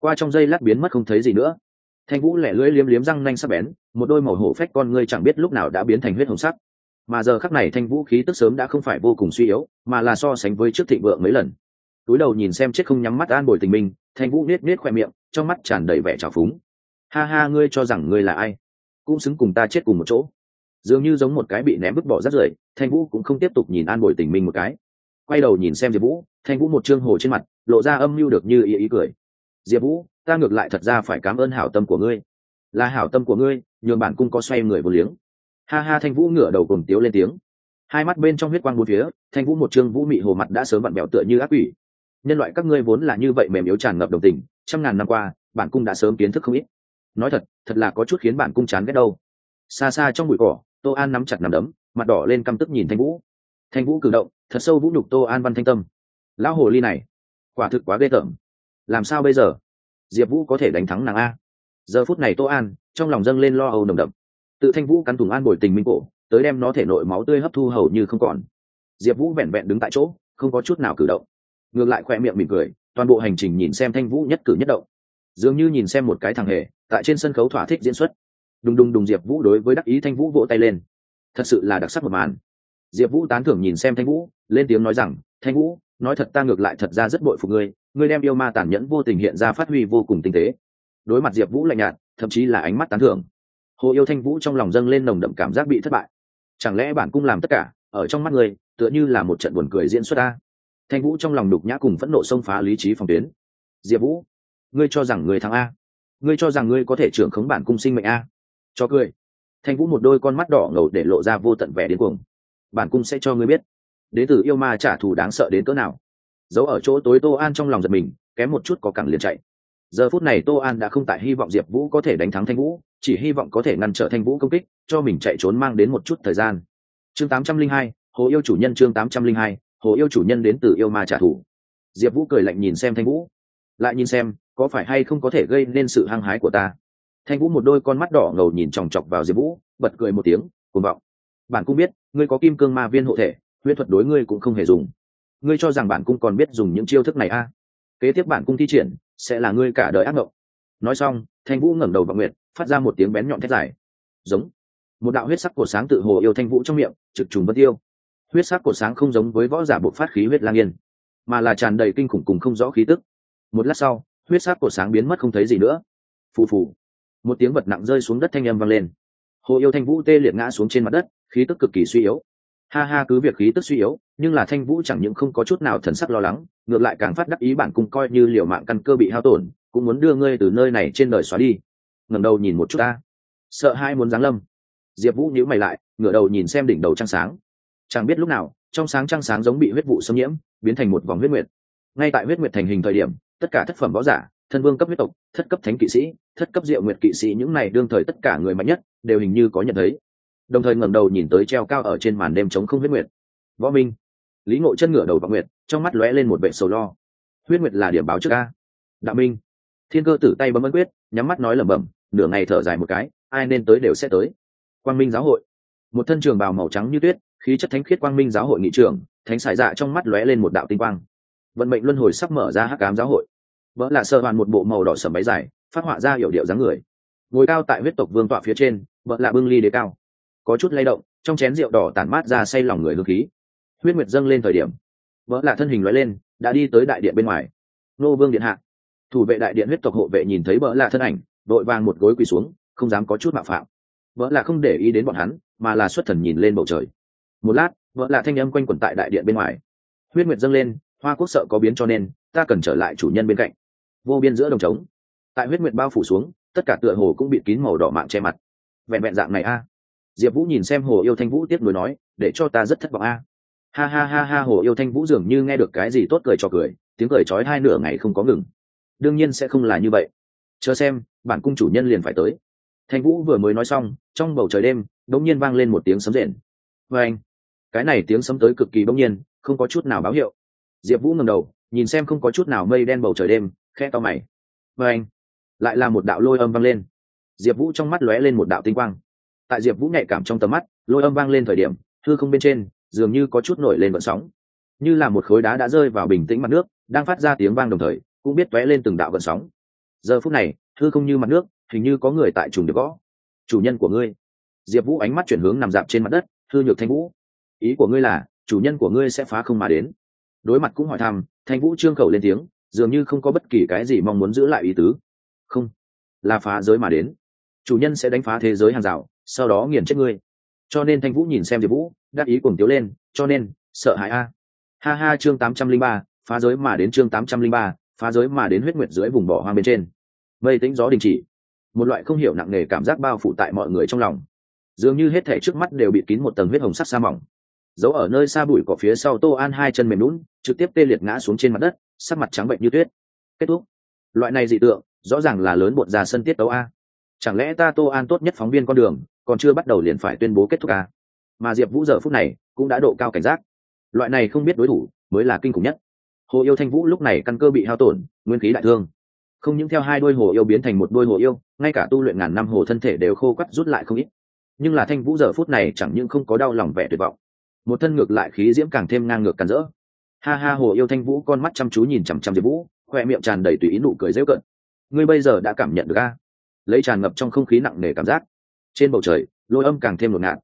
Qua trong dây lát biến mất không thấy gì nữa. Thanh vũ lẻ lưỡi liếm liếm răng nanh sắc bén, một đôi màu hổ phách con ngươi chẳng biết lúc nào đã biến thành huyết hồng sắc. Mà giờ khắc này thanh vũ khí tức sớm đã không phải vô cùng suy yếu, mà là so sánh với trước thịnh vượng mấy lần túi đầu nhìn xem chết không nhắm mắt an bồi tình mình thanh vũ nết nết khoe miệng, trong mắt tràn đầy vẻ trào phúng. Ha ha, ngươi cho rằng ngươi là ai? Cũng xứng cùng ta chết cùng một chỗ. Dường như giống một cái bị ném vứt bỏ rất rời thanh vũ cũng không tiếp tục nhìn an bồi tình mình một cái. Quay đầu nhìn xem diệp vũ, thanh vũ một chương hồ trên mặt, lộ ra âm mưu được như ý ý cười. Diệp vũ, ta ngược lại thật ra phải cảm ơn hảo tâm của ngươi. Là hảo tâm của ngươi, nhường bản cung có xoay người vô liếng. Ha ha, thanh vũ ngửa đầu cùng tiếu lên tiếng. Hai mắt bên trong huyết quang bốn phía, thanh vũ một chương vũ mị hồ mặt đã sớm vặn bẹo tựa như ác quỷ nhân loại các ngươi vốn là như vậy mềm yếu tràn ngập đồng tình, trăm ngàn năm qua bản cung đã sớm kiến thức không ít. Nói thật thật là có chút khiến bản cung chán ghét đâu. Xa xa trong bụi cỏ, tô an nắm chặt nằm đấm, mặt đỏ lên căm tức nhìn thanh vũ. Thanh vũ cử động, thật sâu vũ nhục tô an văn thanh tâm. Lão hồ ly này, quả thực quá ghê tởm. Làm sao bây giờ? Diệp vũ có thể đánh thắng nàng a. Giờ phút này tô an, trong lòng dâng lên lo âu nồng đậm. Tự thanh vũ cắn thùng an bồi tình minh cổ, tới đem nó thể nội máu tươi hấp thu hầu như không còn. Diệp vũ vẹn vẹn đứng tại chỗ, không có chút nào cử động ngược lại khoe miệng mỉm cười, toàn bộ hành trình nhìn xem thanh vũ nhất cử nhất động. Dường như nhìn xem một cái thằng hề, tại trên sân khấu thỏa thích diễn xuất. Đùng đùng đùng diệp vũ đối với đắc ý thanh vũ vỗ tay lên. Thật sự là đặc sắc một màn. Diệp vũ tán thưởng nhìn xem thanh vũ, lên tiếng nói rằng, thanh vũ, nói thật ta ngược lại thật ra rất bội phục ngươi ngươi đem yêu ma tàn nhẫn vô tình hiện ra phát huy vô cùng tinh tế. Đối mặt diệp vũ lạnh nhạt, thậm chí là ánh mắt tán thưởng. Hồ yêu thanh vũ trong lòng dâng lên nồng đậm cảm giác bị thất bại. Chẳng lẽ bản cung làm tất cả, ở trong mắt ngươi, tựa như là một trận buồn cười diễn xuất ta? Thanh vũ trong lòng đục nhã cùng phẫn nộ xông phá lý trí phòng tuyến. Diệp vũ, ngươi cho rằng người thắng a. Ngươi cho rằng ngươi có thể trưởng khống bản cung sinh mệnh a. Cho cười. Thanh vũ một đôi con mắt đỏ ngầu để lộ ra vô tận vẻ đến cuồng. Bản cung sẽ cho ngươi biết. Đế tử yêu ma trả thù đáng sợ đến cỡ nào. Giấu ở chỗ tối tô an trong lòng giật mình, kém một chút có cẳng liền chạy. Giờ phút này tô an đã không tại hy vọng diệp vũ có thể đánh thắng thanh vũ, chỉ hy vọng có thể ngăn trở thanh vũ công kích, cho mình chạy trốn mang đến một chút thời gian. Chương tám trăm linh hai, hồ yêu chủ nhân chương tám trăm linh hai hồ yêu chủ nhân đến từ yêu ma trả thù. Diệp vũ cười lạnh nhìn xem thanh vũ. Lại nhìn xem, có phải hay không có thể gây nên sự hăng hái của ta? Thanh vũ một đôi con mắt đỏ ngầu nhìn chòng chọc vào diệp vũ, bật cười một tiếng, cuồng vọng. Bản cung biết, ngươi có kim cương ma viên hộ thể, huyết thuật đối ngươi cũng không hề dùng. Ngươi cho rằng bản cung còn biết dùng những chiêu thức này a à? kế tiếp bản cung thi triển, sẽ là ngươi cả đời ác mộng. Nói xong, thanh vũ ngẩng đầu vào nguyệt, phát ra một tiếng bén nhọn thét dài. Giống. Một đạo huyết sắc của sáng tự hồ yêu thanh vũ trong miệng, trực trùng vân tiêu huyết sắc của sáng không giống với võ giả bộ phát khí huyết lang yên, mà là tràn đầy kinh khủng cùng không rõ khí tức. Một lát sau, huyết sắc của sáng biến mất không thấy gì nữa. Phù phù, một tiếng vật nặng rơi xuống đất thanh âm vang lên. Hồ yêu thanh vũ tê liệt ngã xuống trên mặt đất, khí tức cực kỳ suy yếu. Ha ha, cứ việc khí tức suy yếu, nhưng là thanh vũ chẳng những không có chút nào thần sắc lo lắng, ngược lại càng phát đắc ý bản cung coi như liều mạng căn cơ bị hao tổn, cũng muốn đưa ngươi từ nơi này trên đời xóa đi. Ngẩng đầu nhìn một chút ta. Sợ hai muốn giáng lâm. Diệp vũ nhíu mày lại, ngửa đầu nhìn xem đỉnh đầu trăng sáng chẳng biết lúc nào, trong sáng trăng sáng giống bị huyết vụ xâm nhiễm, biến thành một vòng huyết nguyệt. Ngay tại huyết nguyệt thành hình thời điểm, tất cả thất phẩm võ giả, thân vương cấp huyết tộc, thất cấp thánh kỵ sĩ, thất cấp diệu nguyệt kỵ sĩ những này đương thời tất cả người mạnh nhất, đều hình như có nhận thấy. Đồng thời ngẩng đầu nhìn tới treo cao ở trên màn đêm trống không huyết nguyệt. Võ minh, lý ngộ chân ngửa đầu vào nguyệt, trong mắt lóe lên một vệ sầu lo. Huyết nguyệt là điểm báo trước a. Đạo minh, thiên cơ tử tay bấm ấn quyết, nhắm mắt nói lẩm bẩm, nửa ngày thở dài một cái, ai nên tới đều sẽ tới. Quang minh giáo hội, một thân trường bào màu trắng như tuyết khí chất thánh khiết quang minh giáo hội nghị trưởng thánh sải dạ trong mắt lóe lên một đạo tinh quang. Vận mệnh luân hồi sắp mở ra hắc ám giáo hội. Vỡ là sơ hoàn một bộ màu đỏ sầm váy dài, phát họa ra hiệu điệu dáng người. Ngồi cao tại huyết tộc vương tọa phía trên vợ là bưng ly đế cao. Có chút lay động, trong chén rượu đỏ tản mát ra say lòng người hương khí. Huyết nguyệt dâng lên thời điểm vợ là thân hình lóe lên, đã đi tới đại điện bên ngoài. Nô vương điện hạ. Thủ vệ đại điện huyết tộc hộ vệ nhìn thấy vợ là thân ảnh, đội vàng một gối quỳ xuống, không dám có chút mạo phạm. Vợ là không để ý đến bọn hắn, mà là xuất thần nhìn lên bầu trời một lát, vợ lạ thanh âm quanh quẩn tại đại điện bên ngoài. Huyết nguyệt dâng lên, hoa quốc sợ có biến cho nên, ta cần trở lại chủ nhân bên cạnh. Vô biên giữa đồng trống. Tại huyết nguyệt bao phủ xuống, tất cả tựa hồ cũng bị kín màu đỏ mạng che mặt. Vẹn vẹn dạng này a. Diệp vũ nhìn xem hồ yêu thanh vũ tiếp nối nói, để cho ta rất thất vọng a. Ha ha ha ha, hồ yêu thanh vũ dường như nghe được cái gì tốt cười cho cười, tiếng cười trói hai nửa ngày không có ngừng. Đương nhiên sẽ không là như vậy. Chờ xem, bản cung chủ nhân liền phải tới. Thanh vũ vừa mới nói xong, trong bầu trời đêm đống nhiên vang lên một tiếng sấm rền. Vê anh cái này tiếng sấm tới cực kỳ bỗng nhiên, không có chút nào báo hiệu. Diệp vũ ngầm đầu, nhìn xem không có chút nào mây đen bầu trời đêm khe to mày. Vê anh, lại là một đạo lôi âm vang lên. Diệp vũ trong mắt lóe lên một đạo tinh quang. Tại diệp vũ nhạy cảm trong tầm mắt, lôi âm vang lên thời điểm thư không bên trên, dường như có chút nổi lên vận sóng. Như là một khối đá đã rơi vào bình tĩnh mặt nước, đang phát ra tiếng vang đồng thời, cũng biết tóe lên từng đạo vận sóng. Giờ phút này thư không như mặt nước, hình như có người tại trùng được gõ. Chủ nhân của ngươi. Diệp vũ ánh mắt chuyển hướng nằm dạp trên mặt đất thư nhược thanh vũ ý của ngươi là, chủ nhân của ngươi sẽ phá không mà đến. Đối mặt cũng hỏi thăm, thanh vũ trương khẩu lên tiếng, dường như không có bất kỳ cái gì mong muốn giữ lại ý tứ. Không, là phá giới mà đến. Chủ nhân sẽ đánh phá thế giới hàng rào, sau đó nghiền chết ngươi. Cho nên thanh vũ nhìn xem diệp vũ, đắc ý cùng tiếu lên, cho nên, sợ hãi a. Ha ha, chương tám trăm linh ba, phá giới mà đến chương tám trăm linh ba, phá giới mà đến huyết nguyệt dưới vùng bỏ hoang bên trên. Mây tính gió đình chỉ. Một loại không hiểu nặng nề cảm giác bao phủ tại mọi người trong lòng. Dường như hết thể trước mắt đều bị kín một tầng huyết hồng sắc sa mỏng giấu ở nơi xa bụi cỏ phía sau tô an hai chân mềm lún trực tiếp tê liệt ngã xuống trên mặt đất, sắc mặt trắng bệnh như tuyết. Kết thúc. Loại này dị tượng, rõ ràng là lớn bột ra sân tiết tấu a. Chẳng lẽ ta tô an tốt nhất phóng viên con đường, còn chưa bắt đầu liền phải tuyên bố kết thúc a? Mà diệp vũ giờ phút này, cũng đã độ cao cảnh giác. Loại này không biết đối thủ, mới là kinh khủng nhất. Hồ yêu thanh vũ lúc này căn cơ bị hao tổn, nguyên khí đại thương. Không những theo hai đôi hồ yêu biến thành một đôi hồ yêu, ngay cả tu luyện ngàn năm hồ thân thể đều khô quắt rút lại không ít. Nhưng là thanh vũ giờ phút này chẳng những không có đau lòng vẻ tuyệt vọng một thân ngược lại khí diễm càng thêm ngang ngược càn rỡ. Ha ha, hồ yêu thanh vũ con mắt chăm chú nhìn chằm chằm diệp vũ, khoe miệng tràn đầy tùy ý nụ cười dễu cận. Ngươi bây giờ đã cảm nhận được a? Lấy tràn ngập trong không khí nặng nề cảm giác. Trên bầu trời, lôi âm càng thêm ngột ngạt.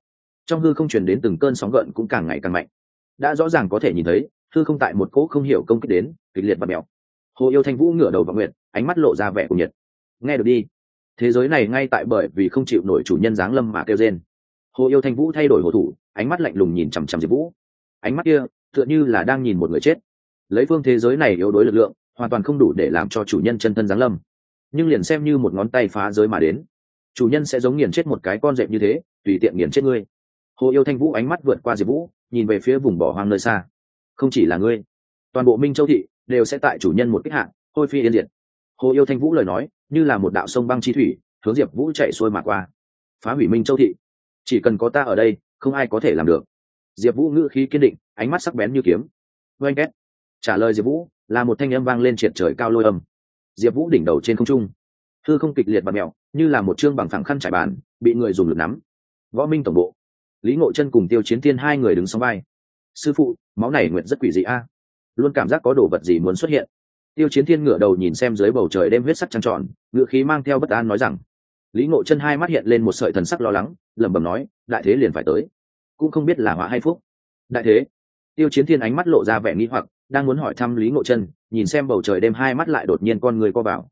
Trong hư không truyền đến từng cơn sóng gợn cũng càng ngày càng mạnh. Đã rõ ràng có thể nhìn thấy, hư không tại một cỗ không hiểu công kích đến, kịch liệt và mèo. Hồ yêu thanh vũ ngửa đầu vào nguyện, ánh mắt lộ ra vẻ của nhiệt. Nghe được đi. Thế giới này ngay tại bởi vì không chịu nổi chủ nhân giáng lâm mà kêu trên hồ yêu thanh vũ thay đổi hồ thủ ánh mắt lạnh lùng nhìn chằm chằm diệp vũ. Ánh mắt kia, tựa như là đang nhìn một người chết. Lấy phương thế giới này yếu đối lực lượng, hoàn toàn không đủ để làm cho chủ nhân chân thân giáng lâm. Nhưng liền xem như một ngón tay phá giới mà đến, chủ nhân sẽ giống nghiền chết một cái con dẹp như thế, tùy tiện nghiền chết ngươi. Hồ yêu thanh vũ ánh mắt vượt qua diệp vũ, nhìn về phía vùng bỏ hoang nơi xa. Không chỉ là ngươi, toàn bộ minh châu thị đều sẽ tại chủ nhân một kích hạng hôi phi yên diệt. Hồ yêu thanh vũ lời nói, như là một đạo sông băng chi thủy, hướng diệp vũ chạy xuôi mà qua. Phá hủy minh châu thị. Chỉ cần có ta ở đây không ai có thể làm được. Diệp vũ ngữ khí kiên định, ánh mắt sắc bén như kiếm. Oanh két. Trả lời diệp vũ, là một thanh âm vang lên triệt trời cao lôi âm. Diệp vũ đỉnh đầu trên không trung. Thư không kịch liệt và mẹo, như là một chương bằng phẳng khăn trải bàn, bị người dùng lực nắm. Võ minh tổng bộ. Lý ngộ chân cùng tiêu chiến thiên hai người đứng sau vai. Sư phụ, máu này nguyện rất quỷ dị a. À? Luôn cảm giác có đồ vật gì muốn xuất hiện. Tiêu chiến thiên ngửa đầu nhìn xem dưới bầu trời đêm huyết sắc trăng tròn ngựa khí mang theo bất an nói rằng. Lý ngộ chân hai mắt hiện lên một sợi thần sắc lo lắng, lẩm bẩm nói, đại thế liền phải tới cũng không biết là họa hay phúc. Đại thế, tiêu chiến thiên ánh mắt lộ ra vẻ nghi hoặc, đang muốn hỏi thăm lý ngộ chân nhìn xem bầu trời đêm hai mắt lại đột nhiên con người co vào.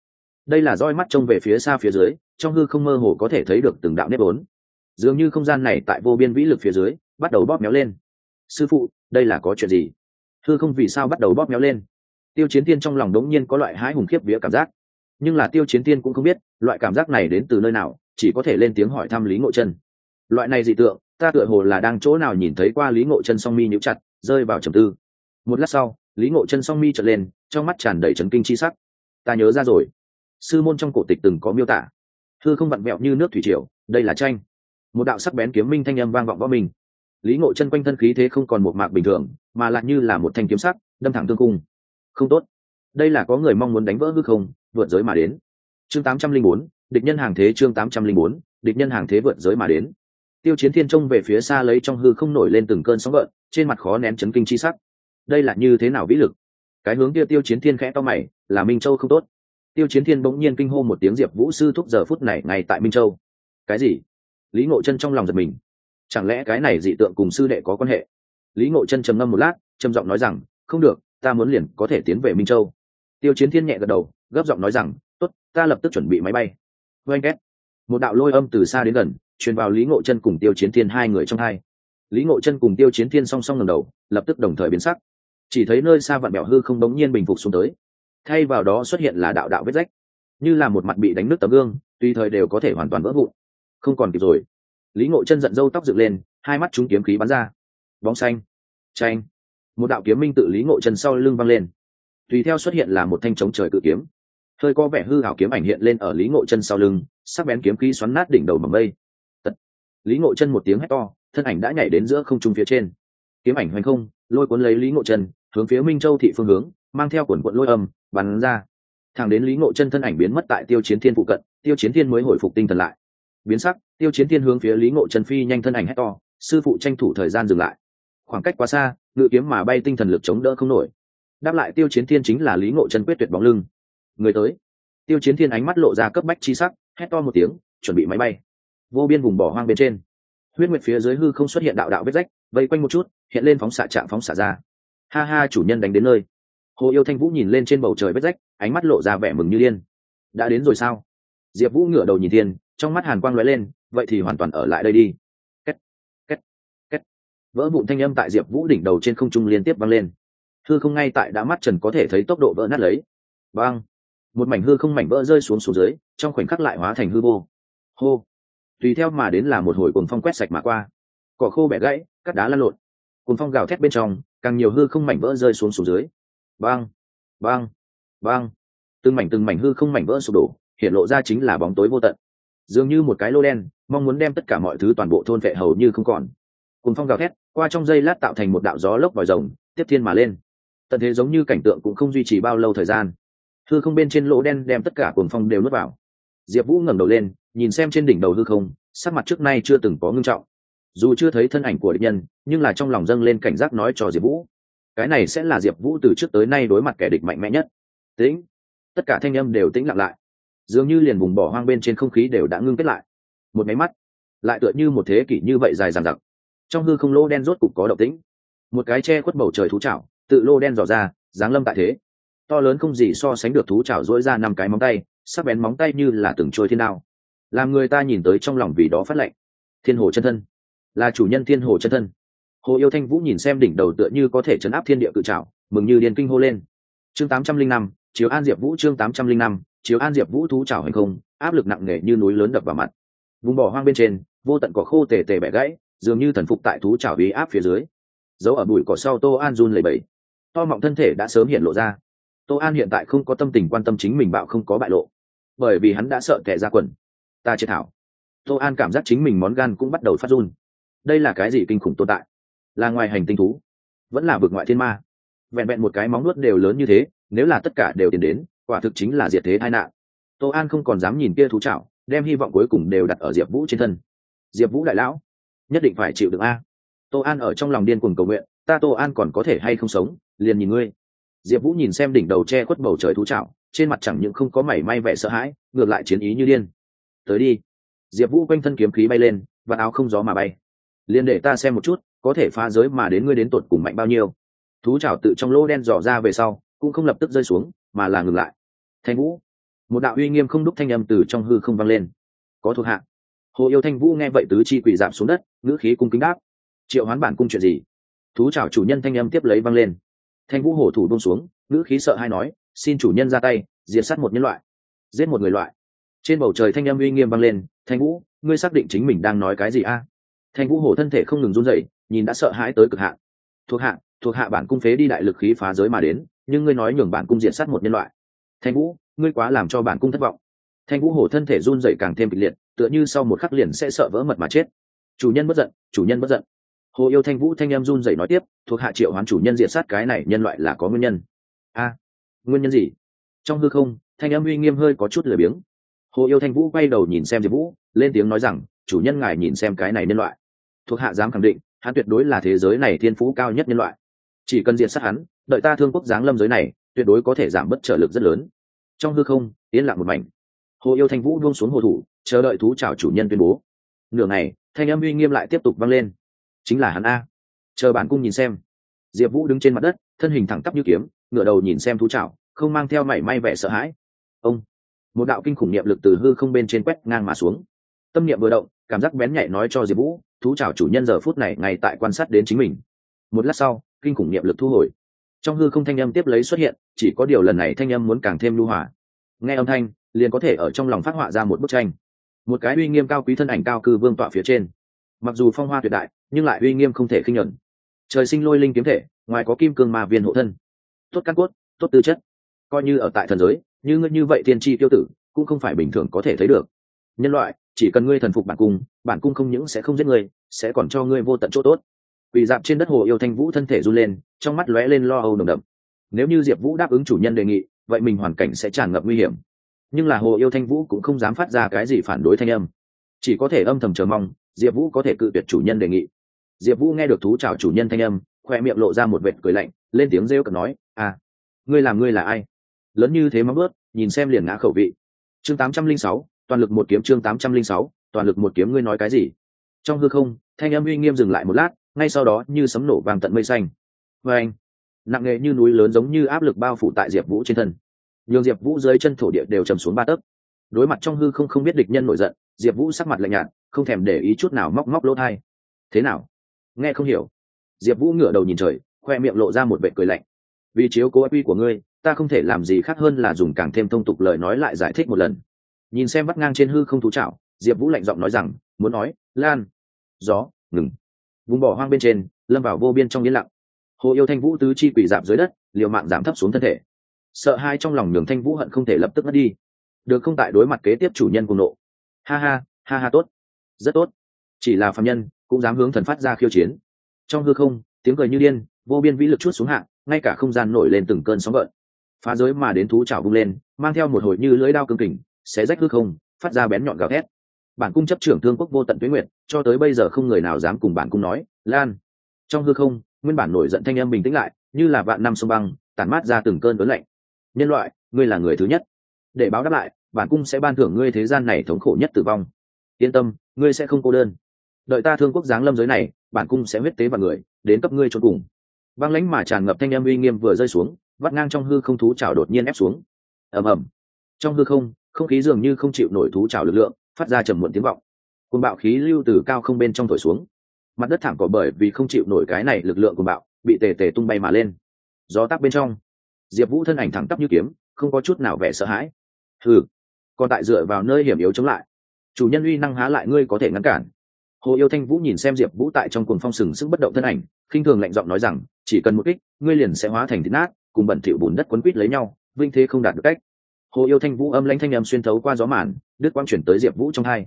Đây là roi mắt trông về phía xa phía dưới, trong hư không mơ hồ có thể thấy được từng đạo nếp ốn dường như không gian này tại vô biên vĩ lực phía dưới, bắt đầu bóp méo lên. Sư phụ, đây là có chuyện gì? Hư không vì sao bắt đầu bóp méo lên? Tiêu chiến tiên trong lòng đống nhiên có loại hái hùng khiếp vía cảm giác. Nhưng là tiêu chiến tiên cũng không biết, loại cảm giác này đến từ nơi nào, chỉ có thể lên tiếng hỏi thăm lý ngộ chân loại này dị tượng ta tựa hồ là đang chỗ nào nhìn thấy qua lý ngộ chân song mi nhíu chặt, rơi vào trầm tư. Một lát sau, lý ngộ chân song mi trở lên, trong mắt tràn đầy trấn kinh chi sắc. Ta nhớ ra rồi. Sư môn trong cổ tịch từng có miêu tả. Thư không vặn vẹo như nước thủy triều, đây là tranh. Một đạo sắc bén kiếm minh thanh âm vang vọng võ mình lý ngộ chân quanh thân khí thế không còn một mạc bình thường, mà lại như là một thanh kiếm sắc, đâm thẳng tương cung. Không tốt. Đây là có người mong muốn đánh vỡ hư không, vượt giới mà đến. Chương tám trăm linh bốn, địch nhân hàng thế chương tám trăm linh bốn, địch nhân hàng thế vượt giới mà đến tiêu chiến thiên trông về phía xa lấy trong hư không nổi lên từng cơn sóng gợn, trên mặt khó nén chấn kinh chi sắc. Đây là như thế nào vĩ lực? Cái hướng kia tiêu chiến thiên khẽ to mày, là minh châu không tốt. Tiêu chiến thiên bỗng nhiên kinh hô một tiếng diệp vũ sư thúc giờ phút này ngay tại minh châu. Cái gì? Lý ngộ chân trong lòng giật mình. Chẳng lẽ cái này dị tượng cùng sư đệ có quan hệ? Lý ngộ chân trầm ngâm một lát, trầm giọng nói rằng, không được, ta muốn liền có thể tiến về minh châu. Tiêu chiến thiên nhẹ gật đầu, gấp giọng nói rằng, tốt, ta lập tức chuẩn bị máy bay. Vê anh két. Một đạo lôi âm từ xa đến gần truyền vào lý ngộ chân cùng tiêu chiến thiên hai người trong hai. Lý ngộ chân cùng tiêu chiến thiên song song ngầm đầu, lập tức đồng thời biến sắc. Chỉ thấy nơi xa vạn bẹo hư không đống nhiên bình phục xuống tới. Thay vào đó xuất hiện là đạo đạo vết rách. Như là một mặt bị đánh nước tấm gương, tùy thời đều có thể hoàn toàn vỡ vụn. Không còn kịp rồi. Lý ngộ chân giận dâu tóc dựng lên, hai mắt chúng kiếm khí bắn ra. Bóng xanh. Tranh một đạo kiếm minh tự lý ngộ chân sau lưng văng lên. Tùy theo xuất hiện là một thanh chống trời cự kiếm. Hơi có vẻ hư hảo kiếm ảnh hiện lên ở lý ngộ chân sau lưng, sắc bén kiếm khí xoắn nát đỉnh đầu mầm mây lý ngộ chân một tiếng hét to, thân ảnh đã nhảy đến giữa không trung phía trên. Kiếm ảnh hoành không, lôi cuốn lấy lý ngộ chân, hướng phía minh châu thị phương hướng, mang theo quần quận lôi âm, bắn ra. Thẳng đến lý ngộ chân thân ảnh biến mất tại tiêu chiến thiên phụ cận, tiêu chiến thiên mới hồi phục tinh thần lại. Biến sắc, tiêu chiến thiên hướng phía lý ngộ chân phi nhanh thân ảnh hét to, sư phụ tranh thủ thời gian dừng lại. Khoảng cách quá xa, ngự kiếm mà bay tinh thần lực chống đỡ không nổi. Đáp lại tiêu chiến thiên chính là lý ngộ chân quyết tuyệt bóng lưng. Người tới. Tiêu chiến thiên ánh mắt lộ ra cấp bách chi sắc, hét to một tiếng, chuẩn bị máy bay vô biên vùng bỏ hoang bên trên. Huyết nguyệt phía dưới hư không xuất hiện đạo đạo vết rách, vây quanh một chút, hiện lên phóng xạ chạm phóng xạ ra. Ha ha, chủ nhân đánh đến nơi. Hồ yêu thanh vũ nhìn lên trên bầu trời vết rách, ánh mắt lộ ra vẻ mừng như điên. Đã đến rồi sao? Diệp vũ ngửa đầu nhìn thiên, trong mắt hàn quang lóe lên, vậy thì hoàn toàn ở lại đây đi. Két két két. Vỡ vụn thanh âm tại diệp vũ đỉnh đầu trên không trung liên tiếp vang lên. Hư không ngay tại đã mắt trần có thể thấy tốc độ vỡ nát lấy. Vang một mảnh hư không mảnh vỡ rơi xuống xuống dưới, trong khoảnh khắc lại hóa thành hư vô. Hô! Tùy theo mà đến là một hồi cuồng phong quét sạch mà qua. Cỏ khô bẻ gãy cắt đá lăn lộn. Cuồng phong gào thét bên trong, càng nhiều hư không mảnh vỡ rơi xuống xuống dưới. Băng băng băng từng mảnh từng mảnh hư không mảnh vỡ sụp đổ, hiện lộ ra chính là bóng tối vô tận. Dường như một cái lô đen, mong muốn đem tất cả mọi thứ toàn bộ thôn vệ hầu như không còn. Cùng phong gào thét, qua trong giây lát tạo thành một đạo gió lốc vòi rồng, tiếp thiên mà lên. Tận thế giống như cảnh tượng cũng không duy trì bao lâu thời gian. Hư không bên trên lỗ đen đem tất cả cuồng phong đều nuốt vào. Diệp vũ ngẩng đầu lên nhìn xem trên đỉnh đầu hư không, sắc mặt trước nay chưa từng có ngưng trọng. Dù chưa thấy thân ảnh của địch nhân, nhưng là trong lòng dâng lên cảnh giác nói cho diệp vũ. Cái này sẽ là diệp vũ từ trước tới nay đối mặt kẻ địch mạnh mẽ nhất. Tĩnh. Tất cả thanh âm đều tĩnh lặng lại. Dường như liền vùng bỏ hoang bên trên không khí đều đã ngưng kết lại. Một máy mắt, lại tựa như một thế kỷ như vậy dài dằng dặc. Trong hư không lô đen rốt cục có động tĩnh. Một cái che khuất bầu trời thú chảo, tự lô đen dò ra dáng lâm tại thế. To lớn không gì so sánh được thú chảo dỗi ra năm cái móng tay, sắc bén móng tay như là từng trôi thiên đao làm người ta nhìn tới trong lòng vì đó phát lệnh. Thiên hồ chân thân. Là chủ nhân thiên hồ chân thân. Hồ yêu thanh vũ nhìn xem đỉnh đầu tựa như có thể chấn áp thiên địa cự trảo, mừng như điền kinh hô lên. Chương tám trăm linh năm chiếu an diệp vũ chương tám trăm linh năm chiếu an diệp vũ thú trảo hành không, áp lực nặng nề như núi lớn đập vào mặt. Vùng bỏ hoang bên trên, vô tận cỏ khô tề tề bẻ gãy, dường như thần phục tại thú trảo ý áp phía dưới. Giấu ở bụi cỏ sau tô an run lầy bẫy to mọng thân thể đã sớm hiện lộ ra. Tô an hiện tại không có tâm tình quan tâm chính mình bạo không có bại lộ. Bởi vì hắn đã sợ kẻ ra quần ta chết thảo. Tô an cảm giác chính mình món gan cũng bắt đầu phát run. Đây là cái gì kinh khủng tồn tại? Là ngoài hành tinh thú. Vẫn là vực ngoại thiên ma. Vẹn vẹn một cái móng nuốt đều lớn như thế, nếu là tất cả đều tiến đến, quả thực chính là diệt thế tai nạn. Tô an không còn dám nhìn kia thú chảo, đem hy vọng cuối cùng đều đặt ở diệp vũ trên thân. Diệp vũ đại lão, nhất định phải chịu được a. Tô an ở trong lòng điên cuồng cầu nguyện, ta tô an còn có thể hay không sống, liền nhìn ngươi. Diệp vũ nhìn xem đỉnh đầu che khuất bầu trời thú chảo, trên mặt chẳng những không có mảy may vẻ sợ hãi, ngược lại chiến ý như điên tới đi. Diệp vũ quanh thân kiếm khí bay lên, và áo không gió mà bay. Liền để ta xem một chút, có thể phá giới mà đến ngươi đến tột cùng mạnh bao nhiêu. Thú chảo tự trong lỗ đen dò ra về sau, cũng không lập tức rơi xuống, mà là ngừng lại. Thanh vũ. Một đạo uy nghiêm không đúc thanh âm từ trong hư không vang lên. Có thuộc hạ. Hồ yêu thanh vũ nghe vậy tứ chi quỳ giảm xuống đất, ngữ khí cung kính đáp. Triệu hoán bản cung chuyện gì? Thú chảo chủ nhân thanh âm tiếp lấy văng lên. Thanh vũ hổ thủ buông xuống, ngữ khí sợ hay nói, xin chủ nhân ra tay, diệt sát một nhân loại. Giết một người loại trên bầu trời thanh âm uy nghiêm vang lên, thanh vũ, ngươi xác định chính mình đang nói cái gì a? Thanh vũ hổ thân thể không ngừng run rẩy, nhìn đã sợ hãi tới cực hạn. Thuộc hạ thuộc hạ bản cung phế đi đại lực khí phá giới mà đến, nhưng ngươi nói nhường bản cung diện sát một nhân loại. Thanh vũ, ngươi quá làm cho bản cung thất vọng. Thanh vũ hổ thân thể run rẩy càng thêm kịch liệt, tựa như sau một khắc liền sẽ sợ vỡ mật mà chết. Chủ nhân bất giận, chủ nhân bất giận. Hồ yêu thanh vũ thanh em run rẩy nói tiếp, thuộc hạ triệu hoán chủ nhân diện sát cái này nhân loại là có nguyên nhân. A, nguyên nhân gì? Trong hư không, thanh em uy nghiêm hơi có chút lười biếng hồ yêu thanh vũ quay đầu nhìn xem diệp vũ, lên tiếng nói rằng, chủ nhân ngài nhìn xem cái này nhân loại. Thuộc hạ dám khẳng định, hắn tuyệt đối là thế giới này thiên phú cao nhất nhân loại. Chỉ cần diện sát hắn, đợi ta thương quốc giáng lâm giới này, tuyệt đối có thể giảm bất trở lực rất lớn. Trong hư không, yên lặng một mảnh. Hồ yêu thanh vũ buông xuống hồ thủ, chờ đợi thú chào chủ nhân tuyên bố. Nửa ngày, thanh âm uy nghiêm lại tiếp tục vang lên. Chính là hắn a. Chờ bản cung nhìn xem. Diệp vũ đứng trên mặt đất, thân hình thẳng tắp như kiếm ngựa đầu nhìn xem thú chảo, không mang theo mảy may vẻ sợ hãi. Ông một đạo kinh khủng niệm lực từ hư không bên trên quét ngang mà xuống. Tâm niệm vừa động, cảm giác bén nhạy nói cho diệp vũ, thú chào chủ nhân giờ phút này ngay tại quan sát đến chính mình. Một lát sau, kinh khủng niệm lực thu hồi. Trong hư không thanh âm tiếp lấy xuất hiện, chỉ có điều lần này thanh âm muốn càng thêm lưu hỏa nghe âm thanh, liền có thể ở trong lòng phát họa ra một bức tranh. Một cái uy nghiêm cao quý thân ảnh cao cư vương tọa phía trên. Mặc dù phong hoa tuyệt đại, nhưng lại uy nghiêm không thể khinh nhuận. Trời sinh lôi linh kiếm thể, ngoài có kim cương ma viên hộ thân. Tốt căn cốt, tốt tư chất. Coi như ở tại thần giới như ngươi như vậy tiên tri tiêu tử, cũng không phải bình thường có thể thấy được. Nhân loại, chỉ cần ngươi thần phục bản cung bản cung không những sẽ không giết ngươi, sẽ còn cho ngươi vô tận chỗ tốt. Quỳ dạp trên đất hồ yêu thanh vũ thân thể run lên, trong mắt lóe lên lo âu nồng đậm. Nếu như diệp vũ đáp ứng chủ nhân đề nghị, vậy mình hoàn cảnh sẽ tràn ngập nguy hiểm. Nhưng là hồ yêu thanh vũ cũng không dám phát ra cái gì phản đối thanh âm. Chỉ có thể âm thầm chờ mong, diệp vũ có thể cự tuyệt chủ nhân đề nghị. Diệp vũ nghe được thú chào chủ nhân thanh âm, khoe miệng lộ ra một vệt cười lạnh, lên tiếng rêu cực nói à ngươi làm ngươi là ai? Lớn như thế móng ướt nhìn xem liền ngã khẩu vị. Chương tám trăm linh sáu, toàn lực một kiếm chương tám trăm linh sáu, toàn lực một kiếm ngươi nói cái gì? Trong hư không, thanh âm uy nghiêm dừng lại một lát, ngay sau đó như sấm nổ vàng tận mây xanh. Vê anh, nặng nề như núi lớn giống như áp lực bao phủ tại diệp vũ trên thân. Nhường diệp vũ dưới chân thổ địa đều trầm xuống ba tấc. Đối mặt trong hư không không biết địch nhân nổi giận, diệp vũ sắc mặt lạnh nhạt, không thèm để ý chút nào móc móc lỗ thai. Thế nào? Nghe không hiểu. Diệp vũ ngửa đầu nhìn trời, khoe miệng lộ ra một vệ cười lạnh. Vì chiếu cố uy của ngươi ta không thể làm gì khác hơn là dùng càng thêm thông tục lời nói lại giải thích một lần. Nhìn xem vắt ngang trên hư không thú chảo diệp vũ lạnh giọng nói rằng, muốn nói, lan, gió, ngừng. Vùng bỏ hoang bên trên, lâm vào vô biên trong yên lặng. Hồ yêu thanh vũ tứ chi quỷ dạp dưới đất, liều mạng giảm thấp xuống thân thể. Sợ hai trong lòng nhường thanh vũ hận không thể lập tức mất đi. Được không tại đối mặt kế tiếp chủ nhân cùng nộ. Ha ha ha ha, tốt. Rất tốt. Chỉ là phạm nhân, cũng dám hướng thần phát ra khiêu chiến. Trong hư không, tiếng cười như điên, vô biên vĩ lực chút xuống hạng ngay cả không gian nổi lên từng cơn sóng gợn phá giới mà đến thú chảo vung lên, mang theo một hồi như lưỡi đao cương kình, xé rách hư không, phát ra bén nhọn gào thét. Bản cung chấp trưởng thương quốc vô tận tuế nguyện cho tới bây giờ không người nào dám cùng bản cung nói, lan. Trong hư không, nguyên bản nổi giận thanh âm bình tĩnh lại, như là vạn năm sông băng, tản mát ra từng cơn lớn lạnh. Nhân loại, ngươi là người thứ nhất. Để báo đáp lại, bản cung sẽ ban thưởng ngươi thế gian này thống khổ nhất tử vong. Yên tâm, ngươi sẽ không cô đơn. Đợi ta thương quốc giáng lâm giới này, bản cung sẽ huyết tế vào người, đến cấp ngươi cho cùng. Băng lãnh mà tràn ngập thanh âm uy nghiêm vừa rơi xuống vắt ngang trong hư không thú chảo đột nhiên ép xuống. Ầm ầm. Trong hư không không khí dường như không chịu nổi thú chảo lực lượng, phát ra trầm muộn tiếng vọng. Côn bạo khí lưu từ cao không bên trong thổi xuống. Mặt đất thảm cỏ bởi vì không chịu nổi cái này lực lượng của bạo, bị tề tề tung bay mà lên. Gió tắc bên trong. Diệp vũ thân ảnh thẳng tắp như kiếm, không có chút nào vẻ sợ hãi. Ừ còn tại dựa vào nơi hiểm yếu chống lại. Chủ nhân uy năng há lại ngươi có thể ngăn cản. Hồ yêu thanh vũ nhìn xem diệp vũ tại trong cuồng phong sừng sức bất động thân ảnh, khinh thường lạnh giọng nói rằng, chỉ cần một kích, ngươi liền sẽ hóa thành thịt nát cùng bẩn thỉu bùn đất quấn quít lấy nhau, vinh thế không đạt được cách. Hồ yêu thanh vũ âm lãnh thanh âm xuyên thấu qua gió màn, đứt quang chuyển tới diệp vũ trong hai.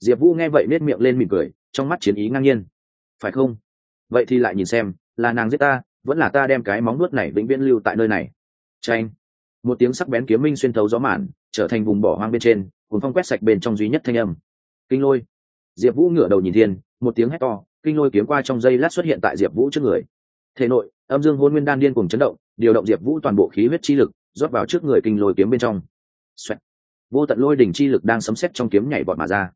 Diệp vũ nghe vậy nết miệng lên mỉm cười, trong mắt chiến ý ngang nhiên. Phải không? Vậy thì lại nhìn xem, là nàng giết ta, vẫn là ta đem cái móng nuốt này vĩnh viễn lưu tại nơi này. Tranh một tiếng sắc bén kiếm minh xuyên thấu gió màn, trở thành vùng bỏ hoang bên trên, cuốn phong quét sạch bên trong duy nhất thanh âm. Kinh lôi. Diệp vũ ngửa đầu nhìn thiên, một tiếng hét to, kinh lôi kiếm qua trong dây lát xuất hiện tại diệp vũ trước người. Thể nội, âm dương hôn nguyên đan điên cùng chấn động điều động diệp vũ toàn bộ khí huyết chi lực, rót vào trước người kinh lôi kiếm bên trong、Xoẹt. vô tận lôi đỉnh chi lực đang sấm xét trong kiếm nhảy bọt mà ra.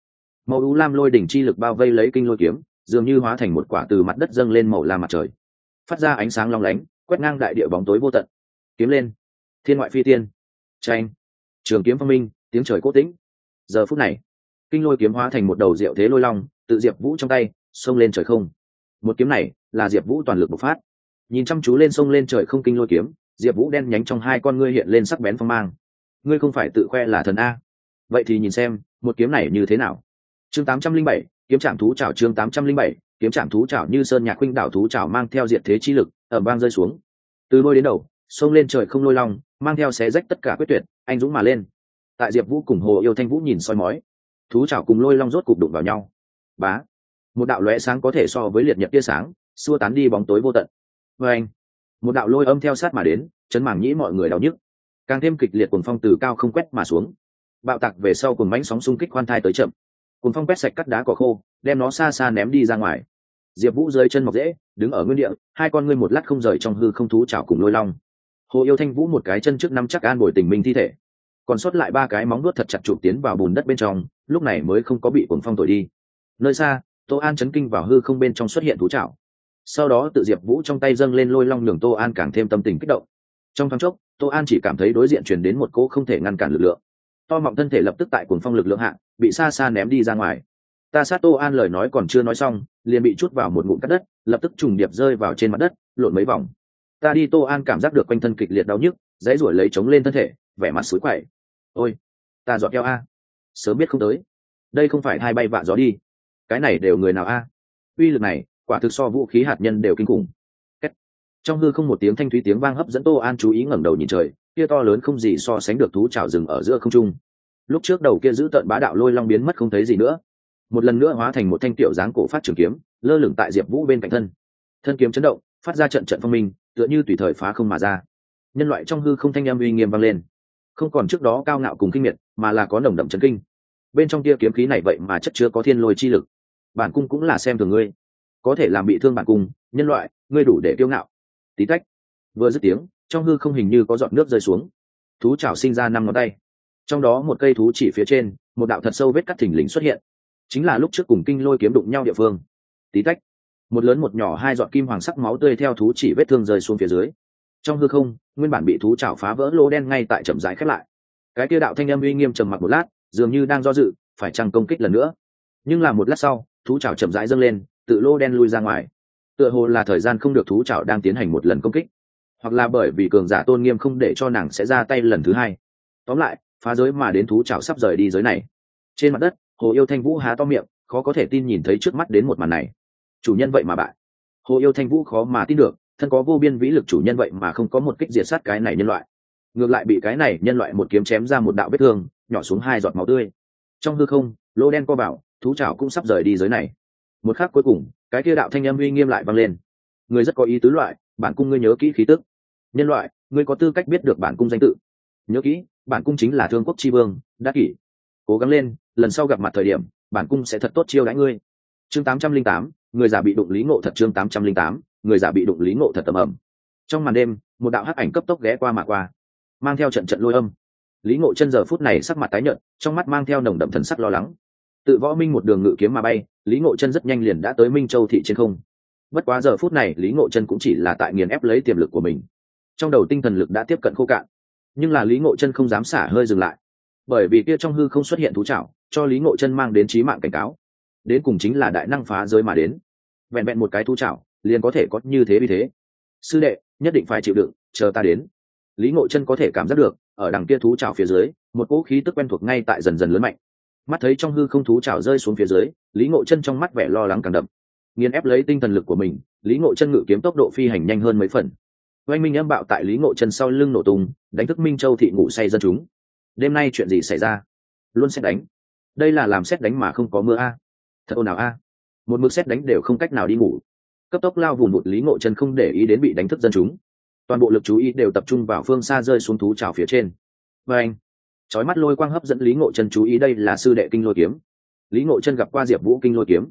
Màu u lam lôi đỉnh chi lực bao vây lấy kinh lôi kiếm, dường như hóa thành một quả từ mặt đất dâng lên màu lam mặt trời. Phát ra ánh sáng long lánh, quét ngang đại địa bóng tối vô tận. Kiếm lên. Thiên ngoại phi tiên. Tranh trường kiếm phong minh, tiếng trời cố tĩnh. Giờ phút này, kinh lôi kiếm hóa thành một đầu diệu thế lôi long, tự diệp vũ trong tay, xông lên trời không. Một kiếm này là diệp vũ toàn lực bộc phát nhìn chăm chú lên sông lên trời không kinh lôi kiếm, diệp vũ đen nhánh trong hai con ngươi hiện lên sắc bén phong mang. Ngươi không phải tự khoe là thần a. Vậy thì nhìn xem, một kiếm này như thế nào? Chương tám trăm linh bảy, kiếm trạm thú trào chương tám trăm linh bảy, kiếm trạm thú trào như sơn nhạc khuynh đảo thú trào mang theo diện thế chi lực ở bang rơi xuống. Từ đôi đến đầu, sông lên trời không lôi long, mang theo xé rách tất cả quyết tuyệt, anh dũng mà lên. Tại diệp vũ cùng hồ yêu thanh vũ nhìn soi mói, thú trào cùng lôi long rốt cục đụng vào nhau. Bá! Một đạo lóe sáng có thể so với liệt nhật tia sáng, xua tán đi bóng tối vô tận vê anh, một đạo lôi âm theo sát mà đến, chấn mảng nhĩ mọi người đau nhức. Càng thêm kịch liệt cuồng phong từ cao không quét mà xuống. Bạo tạc về sau cùng bánh sóng xung kích khoan thai tới chậm. Cuồng phong quét sạch cắt đá cỏ khô, đem nó xa xa ném đi ra ngoài. Diệp vũ rơi chân mọc dễ đứng ở nguyên địa, hai con ngươi một lát không rời trong hư không thú chảo cùng lôi long. Hồ yêu thanh vũ một cái chân trước năm chắc an bồi tình minh thi thể. Còn sót lại ba cái móng nuốt thật chặt chụp tiến vào bùn đất bên trong, lúc này mới không có bị cuồng phong thổi đi. Nơi xa, tô an chấn kinh vào hư không bên trong xuất hiện thú chảo sau đó tự diệp vũ trong tay dâng lên lôi long nhường tô an càng thêm tâm tình kích động. Trong thoáng chốc, tô an chỉ cảm thấy đối diện truyền đến một cỗ không thể ngăn cản lực lượng. To mọng thân thể lập tức tại cuồng phong lực lượng hạ, bị xa xa ném đi ra ngoài. Ta sát tô an lời nói còn chưa nói xong, liền bị chút vào một ngụm cắt đất, lập tức trùng điệp rơi vào trên mặt đất, lộn mấy vòng. Ta đi tô an cảm giác được quanh thân kịch liệt đau nhức, dãy ruổi lấy chống lên thân thể, vẻ mặt xối quậy. Ôi, ta dọa keo a. Sớm biết không tới. Đây không phải hai bay vạ gió đi. Cái này đều người nào a? Uy lực này quả thực so vũ khí hạt nhân đều kinh khủng. Trong hư không một tiếng thanh thúy tiếng vang hấp dẫn tô an chú ý ngẩng đầu nhìn trời, kia to lớn không gì so sánh được thú trào rừng ở giữa không trung. Lúc trước đầu kia giữ tận bá đạo lôi long biến mất không thấy gì nữa. Một lần nữa hóa thành một thanh tiểu dáng cổ phát trường kiếm, lơ lửng tại diệp vũ bên cạnh thân. Thân kiếm chấn động, phát ra trận trận phong minh, tựa như tùy thời phá không mà ra. Nhân loại trong hư không thanh em uy nghiêm vang lên. Không còn trước đó cao ngạo cùng kinh miệt, mà là có nồng đậm chấn kinh. Bên trong kia kiếm khí này vậy mà chất chứa có thiên lôi chi lực. Bản cung cũng là xem thường ngươi có thể làm bị thương bản cung, nhân loại, ngươi đủ để kiêu ngạo. Tí tách, vừa dứt tiếng, trong hư không hình như có giọt nước rơi xuống. Thú chảo sinh ra năm ngón tay. Trong đó một cây thú chỉ phía trên, một đạo thật sâu vết cắt thình lình xuất hiện. Chính là lúc trước cùng kinh lôi kiếm đụng nhau địa phương. Tí tách, một lớn một nhỏ hai giọt kim hoàng sắc máu tươi theo thú chỉ vết thương rơi xuống phía dưới. Trong hư không, nguyên bản bị thú chảo phá vỡ lô đen ngay tại chậm rãi khép lại. Cái kia đạo thanh âm uy nghiêm trầm mặc một lát, dường như đang do dự, phải chăng công kích lần nữa? Nhưng là một lát sau, thú chảo chậm rãi dâng lên tự lô đen lui ra ngoài. Tựa hồ là thời gian không được thú chảo đang tiến hành một lần công kích. Hoặc là bởi vì cường giả tôn nghiêm không để cho nàng sẽ ra tay lần thứ hai. Tóm lại, phá giới mà đến thú chảo sắp rời đi giới này. Trên mặt đất, hồ yêu thanh vũ há to miệng, khó có thể tin nhìn thấy trước mắt đến một màn này. Chủ nhân vậy mà bại. Hồ yêu thanh vũ khó mà tin được, thân có vô biên vĩ lực chủ nhân vậy mà không có một kích diệt sát cái này nhân loại. Ngược lại bị cái này nhân loại một kiếm chém ra một đạo vết thương, nhỏ xuống hai giọt máu tươi. Trong hư không, lô đen co bảo, thú chảo cũng sắp rời đi giới này một khắc cuối cùng, cái kia đạo thanh âm uy nghiêm lại vang lên. Người rất có ý tứ loại, bản cung ngươi nhớ kỹ khí tức. Nhân loại, ngươi có tư cách biết được bản cung danh tự. Nhớ kỹ, bản cung chính là thương quốc tri vương đã kỷ. Cố gắng lên, lần sau gặp mặt thời điểm, bản cung sẽ thật tốt chiêu đãi ngươi. Chương tám trăm linh tám, người giả bị đụng lý ngộ thật chương tám trăm linh tám, người giả bị đụng lý ngộ thật tầm ẩm. Trong màn đêm, một đạo hắc ảnh cấp tốc ghé qua mà qua, mang theo trận trận lôi âm. Lý ngộ chân giờ phút này sắc mặt tái nhợt, trong mắt mang theo nồng đậm thần sắc lo lắng tự võ minh một đường ngự kiếm mà bay, lý ngộ chân rất nhanh liền đã tới minh châu thị trên không. Bất quá giờ phút này, lý ngộ chân cũng chỉ là tại nghiền ép lấy tiềm lực của mình. Trong đầu tinh thần lực đã tiếp cận khô cạn. Nhưng là lý ngộ chân không dám xả hơi dừng lại. Bởi vì kia trong hư không xuất hiện thú trảo, cho lý ngộ chân mang đến trí mạng cảnh cáo. Đến cùng chính là đại năng phá giới mà đến. Vẹn vẹn một cái thú trảo, liền có thể có như thế vì thế. Sư đệ, nhất định phải chịu đựng, chờ ta đến. Lý ngộ chân có thể cảm giác được, ở đằng kia thú trào phía dưới, một cỗ khí tức quen thuộc ngay tại dần dần lớn mạnh mắt thấy trong hư không thú trào rơi xuống phía dưới, lý ngộ chân trong mắt vẻ lo lắng càng đậm. Nghiền ép lấy tinh thần lực của mình, lý ngộ chân ngự kiếm tốc độ phi hành nhanh hơn mấy phần. Oanh minh âm bạo tại lý ngộ chân sau lưng nổ tung, đánh thức minh châu thị ngủ say dân chúng. Đêm nay chuyện gì xảy ra? Luôn xét đánh. Đây là làm xét đánh mà không có mưa a. Thật ồn ào a. Một mực xét đánh đều không cách nào đi ngủ. Cấp tốc lao vùng một lý ngộ chân không để ý đến bị đánh thức dân chúng. Toàn bộ lực chú ý đều tập trung vào phương xa rơi xuống thú trào phía trên. Và anh trói mắt lôi quang hấp dẫn lý ngộ chân chú ý đây là sư đệ kinh lôi kiếm. Lý ngộ chân gặp qua diệp vũ kinh lôi kiếm.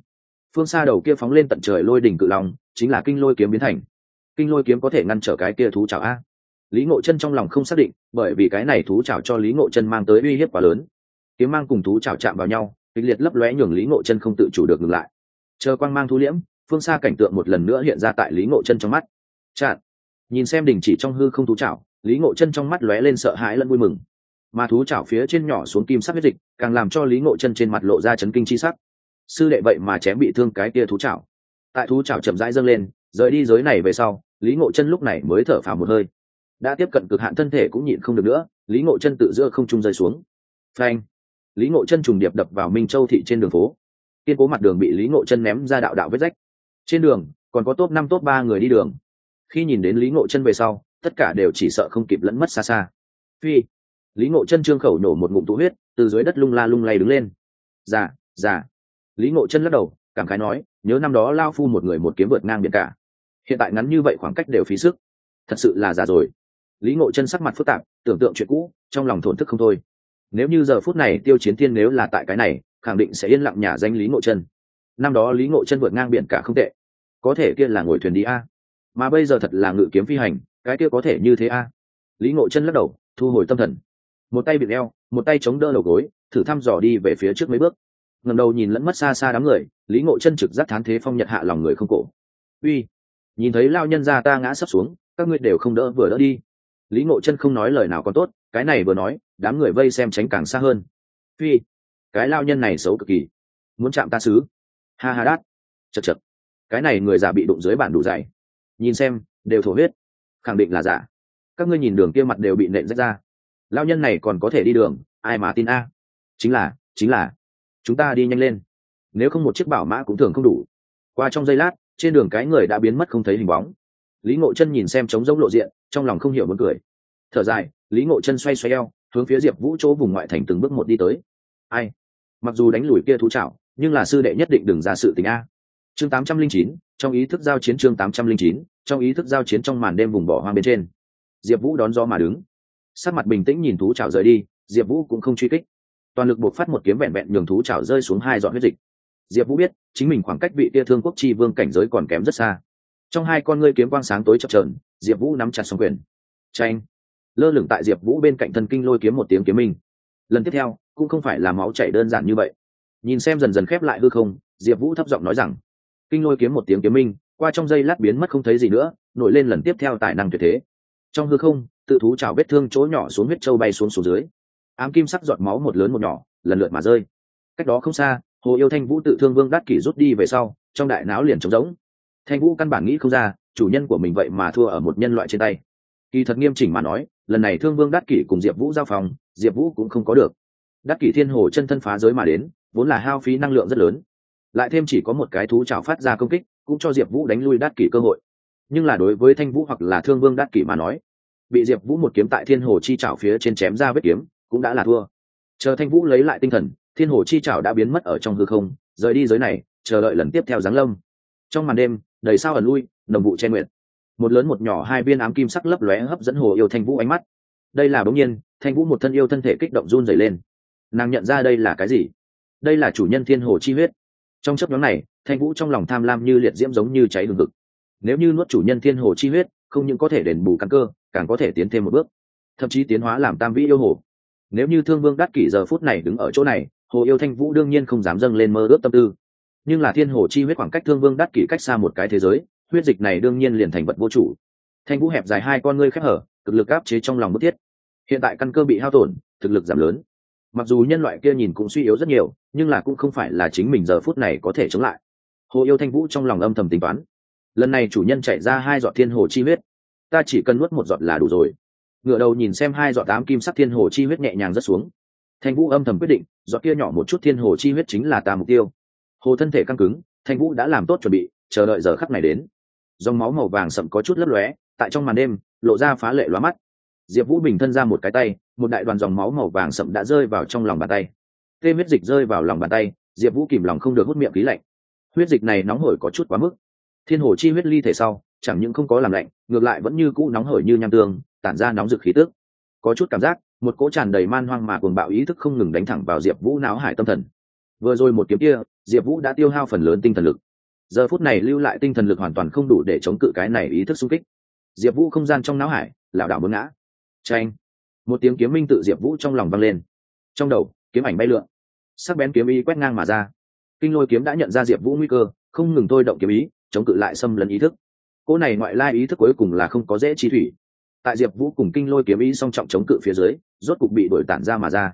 Phương xa đầu kia phóng lên tận trời lôi đỉnh cự lòng chính là kinh lôi kiếm biến thành. Kinh lôi kiếm có thể ngăn trở cái kia thú chảo a. Lý ngộ chân trong lòng không xác định, bởi vì cái này thú chảo cho lý ngộ chân mang tới uy hiếp quá lớn. Kiếm mang cùng thú chảo chạm vào nhau, kịch liệt lấp lóe nhường lý ngộ chân không tự chủ được ngừng lại. Chờ quang mang thú liễm, phương xa cảnh tượng một lần nữa hiện ra tại lý ngộ chân trong mắt. Chặn nhìn xem đình chỉ trong hư không thú chảo, lý ngộ chân trong mắt lóe lên sợ hãi lẫn vui mừng mà thú chảo phía trên nhỏ xuống kim sắc huyết dịch, càng làm cho lý ngộ chân trên mặt lộ ra chấn kinh chi sắc. Sư đệ vậy mà chém bị thương cái kia thú chảo. Tại thú chảo chậm rãi dâng lên, rời đi giới này về sau, lý ngộ chân lúc này mới thở phào một hơi. Đã tiếp cận cực hạn thân thể cũng nhịn không được nữa, lý ngộ chân tự giữa không trung rơi xuống. Phanh! Lý ngộ chân trùng điệp đập vào minh châu thị trên đường phố. Kiên cố mặt đường bị lý ngộ chân ném ra đạo đạo vết rách. Trên đường, còn có top năm, top ba người đi đường. Khi nhìn đến lý ngộ chân về sau, tất cả đều chỉ sợ không kịp lẫn mất xa xa. Phi! Lý ngộ chân trương khẩu nổ một ngụm tụ huyết từ dưới đất lung la lung lay đứng lên. Dạ, dạ. lý ngộ chân lắc đầu cảm khái nói nhớ năm đó lao phu một người một kiếm vượt ngang biển cả. Hiện tại ngắn như vậy khoảng cách đều phí sức. Thật sự là già rồi. Lý ngộ chân sắc mặt phức tạp tưởng tượng chuyện cũ trong lòng thổn thức không thôi. Nếu như giờ phút này tiêu chiến thiên nếu là tại cái này khẳng định sẽ yên lặng nhà danh lý ngộ chân. Năm đó lý ngộ chân vượt ngang biển cả không tệ. Có thể kia là ngồi thuyền đi a. Mà bây giờ thật là ngự kiếm phi hành cái kia có thể như thế a? Lý ngộ chân lắc đầu thu hồi tâm thần một tay bị eo, một tay chống đỡ đầu gối, thử thăm dò đi về phía trước mấy bước. Ngầm đầu nhìn lẫn mất xa xa đám người, lý ngộ chân trực giác thán thế phong nhật hạ lòng người không cổ. Uy, nhìn thấy lao nhân ra ta ngã sấp xuống, các ngươi đều không đỡ vừa đỡ đi. Lý ngộ chân không nói lời nào còn tốt, cái này vừa nói, đám người vây xem tránh càng xa hơn. Phi, cái lao nhân này xấu cực kỳ. Muốn chạm ta xứ. Ha ha đát. Chật chật. Cái này người già bị đụng dưới bản đủ dày. Nhìn xem, đều thổ huyết. Khẳng định là giả. Các ngươi nhìn đường kia mặt đều bị nện rách ra lao nhân này còn có thể đi đường, ai mà tin a? Chính là chính là. Chúng ta đi nhanh lên. Nếu không một chiếc bảo mã cũng thường không đủ. Qua trong giây lát, trên đường cái người đã biến mất không thấy hình bóng. Lý ngộ chân nhìn xem trống rỗng lộ diện, trong lòng không hiểu muốn cười. Thở dài, lý ngộ chân xoay xoay eo, hướng phía diệp vũ chỗ vùng ngoại thành từng bước một đi tới. Ai? Mặc dù đánh lùi kia thú trạo nhưng là sư đệ nhất định đừng ra sự tình a. Chương tám trăm linh chín, trong ý thức giao chiến chương tám trăm linh chín, trong ý thức giao chiến trong màn đêm vùng bỏ hoang bên trên. Diệp vũ đón gió mà đứng sắc mặt bình tĩnh nhìn thú chảo rời đi, diệp vũ cũng không truy kích. Toàn lực buộc phát một kiếm vẹn vẹn nhường thú chảo rơi xuống hai dọn huyết dịch. Diệp vũ biết, chính mình khoảng cách vị tia thương quốc chi vương cảnh giới còn kém rất xa. Trong hai con ngươi kiếm quang sáng tối chập trờn diệp vũ nắm chặt xong quyền. Tranh lơ lửng tại diệp vũ bên cạnh thân kinh lôi kiếm một tiếng kiếm minh. Lần tiếp theo, cũng không phải là máu chảy đơn giản như vậy. Nhìn xem dần dần khép lại hư không, diệp vũ thấp giọng nói rằng, kinh lôi kiếm một tiếng kiếm minh, qua trong giây lát biến mất không thấy gì nữa, nổi lên lần tiếp theo tài năng tuyệt thế. Trong hư không tự thú trào vết thương chỗ nhỏ xuống huyết trâu bay xuống xuống dưới. Ám kim sắc giọt máu một lớn một nhỏ, lần lượt mà rơi. Cách đó không xa, hồ yêu thanh vũ tự thương vương đắc kỷ rút đi về sau, trong đại não liền trống rỗng. Thanh vũ căn bản nghĩ không ra, chủ nhân của mình vậy mà thua ở một nhân loại trên tay. Kỳ thật nghiêm chỉnh mà nói, lần này thương vương đắc kỷ cùng diệp vũ giao phòng, diệp vũ cũng không có được. Đắc kỷ thiên hồ chân thân phá giới mà đến, vốn là hao phí năng lượng rất lớn. Lại thêm chỉ có một cái thú trào phát ra công kích, cũng cho diệp vũ đánh lui đắc kỷ cơ hội. Nhưng là đối với thanh vũ hoặc là thương vương đắc kỷ mà nói bị diệp vũ một kiếm tại thiên hồ chi Chảo phía trên chém ra vết kiếm, cũng đã là thua. Chờ thanh vũ lấy lại tinh thần, thiên hồ chi Chảo đã biến mất ở trong hư không, rời đi giới này, chờ đợi lần tiếp theo giáng lâm. Trong màn đêm, đầy sao ẩn lui, nồng vụ che nguyện một lớn một nhỏ hai viên ám kim sắc lấp lóe hấp dẫn hồ yêu thanh vũ ánh mắt. Đây là bỗng nhiên, thanh vũ một thân yêu thân thể kích động run dày lên. Nàng nhận ra đây là cái gì? Đây là chủ nhân thiên hồ chi huyết. Trong chấp nhóm này, thanh vũ trong lòng tham lam như liệt diễm giống như cháy hừng hực. Nếu như nuốt chủ nhân thiên hồ chi huyết không những có thể đền bù căn cơ, càng có thể tiến thêm một bước. Thậm chí tiến hóa làm tam vĩ yêu hồ. Nếu như thương vương đắc kỷ giờ phút này đứng ở chỗ này, hồ yêu thanh vũ đương nhiên không dám dâng lên mơ ước tâm tư. Nhưng là thiên hồ chi huyết khoảng cách thương vương đắc kỷ cách xa một cái thế giới, huyết dịch này đương nhiên liền thành vật vô chủ. Thanh vũ hẹp dài hai con ngươi khép hở, cực lực áp chế trong lòng bức thiết. Hiện tại căn cơ bị hao tổn, thực lực giảm lớn. Mặc dù nhân loại kia nhìn cũng suy yếu rất nhiều, nhưng là cũng không phải là chính mình giờ phút này có thể chống lại. Hồ yêu thanh vũ trong lòng âm thầm tính toán lần này chủ nhân chạy ra hai giọt thiên hồ chi huyết. Ta chỉ cần nuốt một giọt là đủ rồi. Ngựa đầu nhìn xem hai giọt tám kim sắc thiên hồ chi huyết nhẹ nhàng rất xuống. Thanh vũ âm thầm quyết định, giọt kia nhỏ một chút thiên hồ chi huyết chính là ta mục tiêu. Hồ thân thể căng cứng, thanh vũ đã làm tốt chuẩn bị, chờ đợi giờ khắc này đến. Dòng máu màu vàng sậm có chút lấp lóe, tại trong màn đêm, lộ ra phá lệ lóa mắt. Diệp vũ bình thân ra một cái tay, một đại đoàn dòng máu màu vàng sậm đã rơi vào trong lòng bàn tay. Tê huyết dịch rơi vào lòng bàn tay, diệp vũ kìm lòng không được hút miệng khí lạnh. Huyết dịch này nóng hổi có chút quá mức thiên hồ chi huyết ly thể sau, chẳng những không có làm lạnh, ngược lại vẫn như cũ nóng hổi như nham tương, tản ra nóng rực khí tước có chút cảm giác, một cỗ tràn đầy man hoang mà cuồng bạo ý thức không ngừng đánh thẳng vào diệp vũ não hải tâm thần. Vừa rồi một kiếm kia, diệp vũ đã tiêu hao phần lớn tinh thần lực. Giờ phút này lưu lại tinh thần lực hoàn toàn không đủ để chống cự cái này ý thức xung kích. Diệp vũ không gian trong não hải, lảo đảo muốn ngã. Tranh một tiếng kiếm minh tự diệp vũ trong lòng vang lên. Trong đầu, kiếm ảnh bay lượn. Sắc bén kiếm ý quét ngang mà ra. Kinh lôi kiếm đã nhận ra diệp vũ nguy cơ, không ngừng thôi động kiếm ý chống cự lại xâm lấn ý thức. Cô này ngoại lai ý thức cuối cùng là không có dễ chi thủy. Tại diệp vũ cùng kinh lôi kiếm ý song trọng chống cự phía dưới, rốt cục bị đổi tản ra mà ra.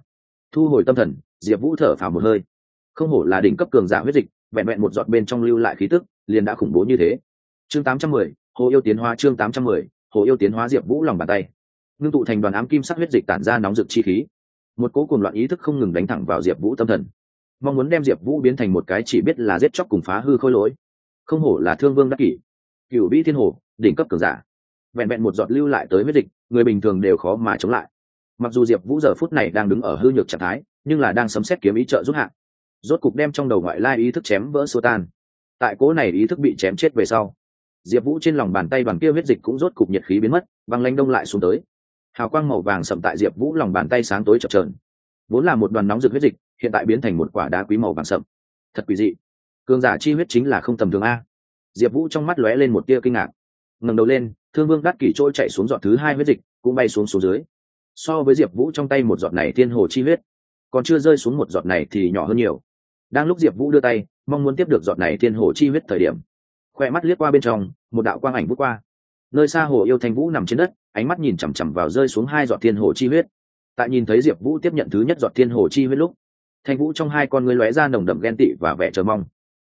Thu hồi tâm thần, diệp vũ thở phào một hơi. Không hổ là đỉnh cấp cường giả huyết dịch, vẹn vẹn một giọt bên trong lưu lại khí tức, liền đã khủng bố như thế. Chương tám trăm mười, hồ yêu tiến hóa chương tám trăm mười, hồ yêu tiến hóa diệp vũ lòng bàn tay. Ngưng tụ thành đoàn ám kim sắc huyết dịch tản ra nóng rực chi khí. Một cố cùng loạn ý thức không ngừng đánh thẳng vào diệp vũ tâm thần. Mong muốn đem diệp vũ biến thành một cái chỉ biết là giết chóc cùng phá hư khôi lỗi không hổ là thương vương đắc kỷ. Cựu vĩ thiên hồ, đỉnh cấp cường giả. Vẹn vẹn một giọt lưu lại tới huyết dịch, người bình thường đều khó mà chống lại. Mặc dù diệp vũ giờ phút này đang đứng ở hư nhược trạng thái, nhưng là đang sấm xét kiếm ý trợ giúp hạn rốt cục đem trong đầu ngoại lai ý thức chém vỡ xô tan. Tại cố này ý thức bị chém chết về sau, diệp vũ trên lòng bàn tay bằng kia huyết dịch cũng rốt cục nhiệt khí biến mất, băng lanh đông lại xuống tới. Hào quang màu vàng sậm tại diệp vũ lòng bàn tay sáng tối chập trờn vốn là một đoàn nóng rực huyết dịch, hiện tại biến thành một quả đá quý màu vàng sậm. Thật quý dị cường giả chi huyết chính là không tầm thường a. Diệp vũ trong mắt lóe lên một tia kinh ngạc. Ngẩng đầu lên, thương vương đắt kỷ trôi chạy xuống giọt thứ hai huyết dịch, cũng bay xuống xuống dưới. So với diệp vũ trong tay một giọt này thiên hồ chi huyết, còn chưa rơi xuống một giọt này thì nhỏ hơn nhiều. Đang lúc diệp vũ đưa tay, mong muốn tiếp được giọt này thiên hồ chi huyết thời điểm, khoe mắt liếc qua bên trong, một đạo quang ảnh bước qua. Nơi xa hồ yêu thanh vũ nằm trên đất, ánh mắt nhìn chằm chằm vào rơi xuống hai giọt thiên hồ chi huyết. Tại nhìn thấy diệp vũ tiếp nhận thứ nhất giọt thiên hồ chi huyết lúc, thanh vũ trong hai con ngươi lóe ra nồng đậm ghen tị và vẻ chờ mong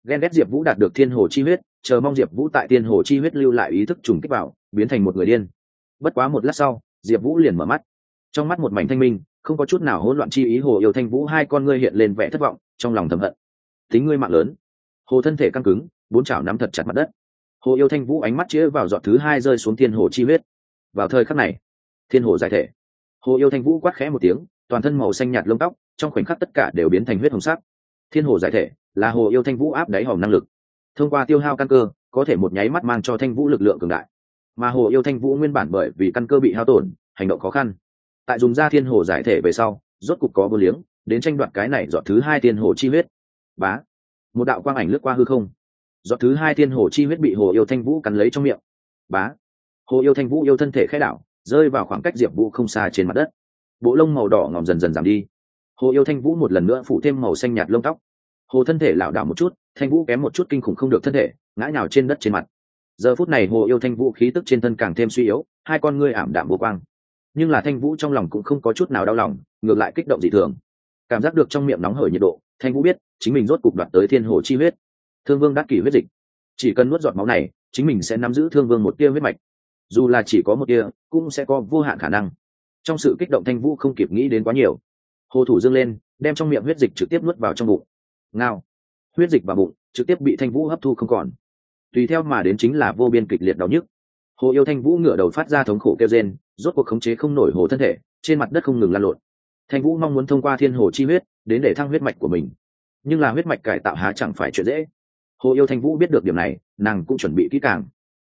ghen ghét diệp vũ đạt được thiên hồ chi huyết, chờ mong diệp vũ tại thiên hồ chi huyết lưu lại ý thức trùng kích vào, biến thành một người điên. Bất quá một lát sau, diệp vũ liền mở mắt. Trong mắt một mảnh thanh minh, không có chút nào hỗn loạn chi ý, hồ yêu thanh vũ hai con ngươi hiện lên vẻ thất vọng, trong lòng thầm hận. Tính ngươi mạng lớn. Hồ thân thể căng cứng, bốn chảo nắm thật chặt mặt đất. Hồ yêu thanh vũ ánh mắt chĩa vào giọt thứ hai rơi xuống thiên hồ chi huyết. Vào thời khắc này, thiên hồ giải thể. Hồ yêu thanh vũ quát khẽ một tiếng, toàn thân màu xanh nhạt lông tóc, trong khoảnh khắc tất cả đều biến thành huyết hồng sắc. Thiên hồ giải thể là hồ yêu thanh vũ áp đáy hòm năng lực. Thông qua tiêu hao căn cơ, có thể một nháy mắt mang cho thanh vũ lực lượng cường đại. Mà hồ yêu thanh vũ nguyên bản bởi vì căn cơ bị hao tổn, hành động khó khăn. Tại dùng ra thiên hồ giải thể về sau, rốt cục có vô liếng, đến tranh đoạt cái này dọn thứ hai thiên hồ chi huyết. Bá! Một đạo quang ảnh lướt qua hư không. Dọn thứ hai thiên hồ chi huyết bị hồ yêu thanh vũ cắn lấy trong miệng. Bá! Hồ yêu thanh vũ yêu thân thể khai đảo, rơi vào khoảng cách diệp vũ không xa trên mặt đất. Bộ lông màu đỏ ngòm dần dần giảm đi. Hồ yêu thanh vũ một lần nữa phủ thêm màu xanh nhạt lông tóc hồ thân thể lảo đảo một chút, thanh vũ kém một chút kinh khủng không được thân thể, ngã nhào trên đất trên mặt. Giờ phút này hồ yêu thanh vũ khí tức trên thân càng thêm suy yếu, hai con ngươi ảm đạm vô quang. Nhưng là thanh vũ trong lòng cũng không có chút nào đau lòng, ngược lại kích động dị thường. Cảm giác được trong miệng nóng hởi nhiệt độ, thanh vũ biết, chính mình rốt cục đoạt tới thiên hồ chi huyết. Thương vương đắc kỷ huyết dịch. Chỉ cần nuốt giọt máu này, chính mình sẽ nắm giữ thương vương một tia huyết mạch. Dù là chỉ có một tia, cũng sẽ có vô hạn khả năng. Trong sự kích động thanh vũ không kịp nghĩ đến quá nhiều. Hồ thủ dâng lên, đem trong miệng huyết dịch trực tiếp nuốt vào trong bụng ngao, huyết dịch vào bụng, trực tiếp bị thanh vũ hấp thu không còn. Tùy theo mà đến chính là vô biên kịch liệt đau nhức. Hồ yêu thanh vũ ngửa đầu phát ra thống khổ kêu rên, rốt cuộc khống chế không nổi hồ thân thể, trên mặt đất không ngừng lan lộn. Thanh vũ mong muốn thông qua thiên hồ chi huyết, đến để thăng huyết mạch của mình. Nhưng là huyết mạch cải tạo há chẳng phải chuyện dễ. Hồ yêu thanh vũ biết được điểm này, nàng cũng chuẩn bị kỹ càng.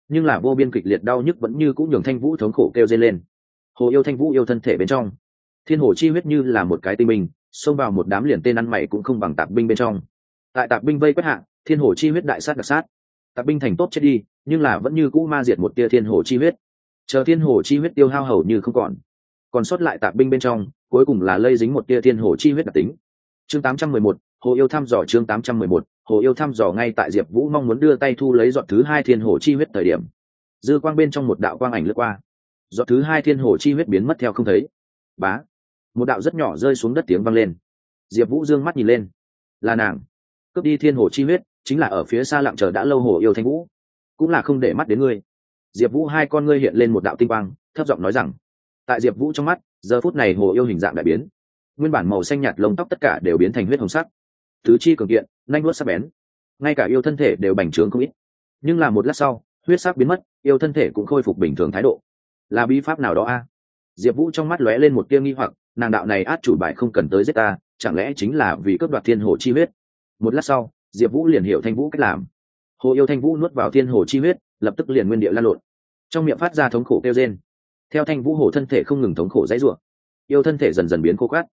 Nhưng là vô biên kịch liệt đau nhức vẫn như cũng nhường thanh vũ thống khổ kêu dây lên. Hồ yêu thanh vũ yêu thân thể bên trong. Thiên hồ chi huyết như là một cái tinh minh xông vào một đám liền tên ăn mày cũng không bằng tạp binh bên trong. Tại tạp binh vây quét hạ thiên hồ chi huyết đại sát đặc sát. Tạp binh thành tốt chết đi nhưng là vẫn như cũ ma diệt một tia thiên hồ chi huyết. Chờ thiên hồ chi huyết tiêu hao hầu như không còn. Còn sót lại tạp binh bên trong cuối cùng là lây dính một tia thiên hồ chi huyết đặc tính. Chương 811, hồ yêu thăm dò chương 811, hồ yêu thăm dò ngay tại diệp vũ mong muốn đưa tay thu lấy giọt thứ hai thiên hồ chi huyết thời điểm. Dư quang bên trong một đạo quang ảnh lướt qua. Giọt thứ hai thiên hồ chi huyết biến mất theo không thấy. Bá một đạo rất nhỏ rơi xuống đất tiếng vang lên. Diệp vũ d ư ơ n g mắt nhìn lên. Là nàng. Cướp đi thiên hồ chi huyết, chính là ở phía xa lặng chờ đã lâu hồ yêu thanh vũ. Cũng là không để mắt đến ngươi. Diệp vũ hai con ngươi hiện lên một đạo tinh quang, thấp giọng nói rằng, tại diệp vũ trong mắt, giờ phút này hồ yêu hình dạng đại biến. Nguyên bản màu xanh nhạt lông tóc tất cả đều biến thành huyết hồng sắc. Tứ chi cường kiện, nanh nuốt sắc bén. Ngay cả yêu thân thể đều bành trướng không ít. Nhưng là một lát sau, huyết sắc biến mất, yêu thân thể cũng khôi phục bình thường thái độ. Là bi pháp nào đó a? Diệp vũ trong mắt lóe lên một tia nghi hoặc nàng đạo này át chủ bài không cần tới giết ta, chẳng lẽ chính là vì cướp đoạt thiên hồ chi huyết? Một lát sau, diệp vũ liền hiểu thanh vũ cách làm. Hồ yêu thanh vũ nuốt vào thiên hồ chi huyết, lập tức liền nguyên địa lan lộn. Trong miệng phát ra thống khổ kêu trên theo thanh vũ hồ thân thể không ngừng thống khổ dãy ruộng yêu thân thể dần dần biến khô khát.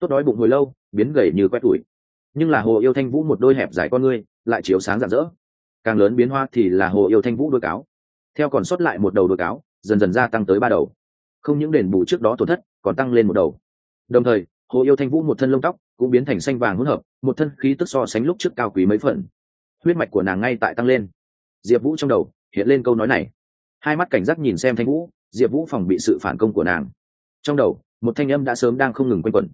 Tốt đói bụng hồi lâu, biến gầy như quét tủi. Nhưng là hồ yêu thanh vũ một đôi hẹp dài con ngươi, lại chiếu sáng rạng rỡ. Càng lớn biến hoa thì là hồ yêu thanh vũ đôi cáo. Theo còn sót lại một đầu đôi cáo, dần dần gia tăng tới ba đầu. Không những đền bù trước đó tổn thất, còn tăng lên một đầu đồng thời, hồ yêu thanh vũ một thân lông tóc cũng biến thành xanh vàng hỗn hợp, một thân khí tức so sánh lúc trước cao quý mấy phần. Huyết mạch của nàng ngay tại tăng lên. Diệp vũ trong đầu hiện lên câu nói này. Hai mắt cảnh giác nhìn xem thanh vũ, diệp vũ phòng bị sự phản công của nàng. Trong đầu, một thanh âm đã sớm đang không ngừng quanh quẩn.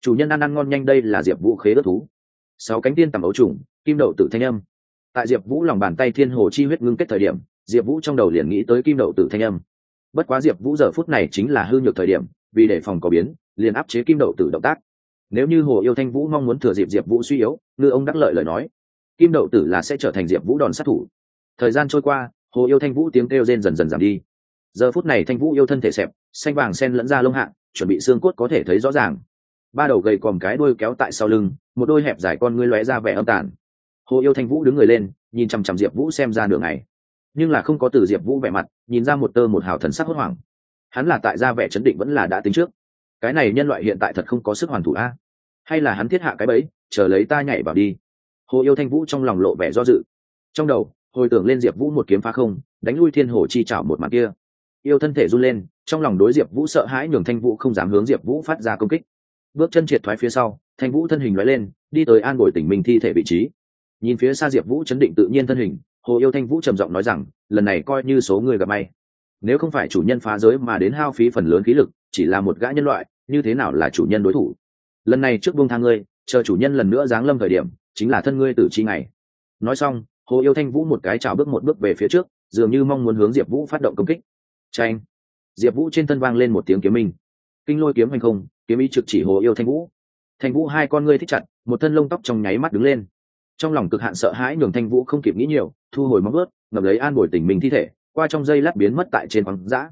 Chủ nhân ăn ăn ngon nhanh đây là diệp vũ khế ớt thú. Sáu cánh tiên tầm ấu trùng, kim đậu tử thanh âm. Tại diệp vũ lòng bàn tay thiên hồ chi huyết ngưng kết thời điểm, diệp vũ trong đầu liền nghĩ tới kim đậu tử thanh âm. Bất quá diệp vũ giờ phút này chính là hư nhược thời điểm vì để phòng có biến, liền áp chế kim đậu tử động tác. Nếu như hồ yêu thanh vũ mong muốn thừa dịp diệp vũ suy yếu, ngư ông đắc lợi lời nói, kim đậu tử là sẽ trở thành diệp vũ đòn sát thủ. Thời gian trôi qua, hồ yêu thanh vũ tiếng kêu rên dần dần giảm đi. Giờ phút này thanh vũ yêu thân thể xẹp, xanh vàng sen lẫn ra lông hạng chuẩn bị xương cốt có thể thấy rõ ràng. Ba đầu gầy còm cái đuôi kéo tại sau lưng, một đôi hẹp dài con ngươi lóe ra vẻ âm tàn. Hồ yêu thanh vũ đứng người lên, nhìn chằm chằm diệp vũ xem ra nửa ngày. Nhưng là không có từ diệp vũ vẻ mặt, nhìn ra một tơ một hào thần sắc hốt hoảng hắn là tại ra vẻ chấn định vẫn là đã tính trước. Cái này nhân loại hiện tại thật không có sức hoàn thủ a. Hay là hắn thiết hạ cái bẫy, chờ lấy ta nhảy vào đi. Hồ yêu thanh vũ trong lòng lộ vẻ do dự. Trong đầu, hồi tưởng lên diệp vũ một kiếm phá không, đánh lui thiên hồ chi chảo một mặt kia. Yêu thân thể run lên, trong lòng đối diệp vũ sợ hãi nhường thanh vũ không dám hướng diệp vũ phát ra công kích. Bước chân triệt thoái phía sau, thanh vũ thân hình nói lên, đi tới an bồi tỉnh mình thi thể vị trí. Nhìn phía xa diệp vũ chấn định tự nhiên thân hình, hồ yêu thanh vũ trầm giọng nói rằng, lần này coi như số người gặp may nếu không phải chủ nhân phá giới mà đến hao phí phần lớn khí lực, chỉ là một gã nhân loại, như thế nào là chủ nhân đối thủ? Lần này trước buông thang ngươi, chờ chủ nhân lần nữa giáng lâm thời điểm, chính là thân ngươi tử chi ngày. Nói xong, hồ yêu thanh vũ một cái chào bước một bước về phía trước, dường như mong muốn hướng diệp vũ phát động công kích. Tranh diệp vũ trên thân vang lên một tiếng kiếm minh. Kinh lôi kiếm hành không, kiếm ý trực chỉ hồ yêu thanh vũ. Thanh vũ hai con ngươi thích chặt, một thân lông tóc trong nháy mắt đứng lên. Trong lòng cực hạn sợ hãi nhường thanh vũ không kịp nghĩ nhiều, thu hồi móng ướt ngập lấy an bồi tình mình thi thể qua trong dây lát biến mất tại trên khoáng dã.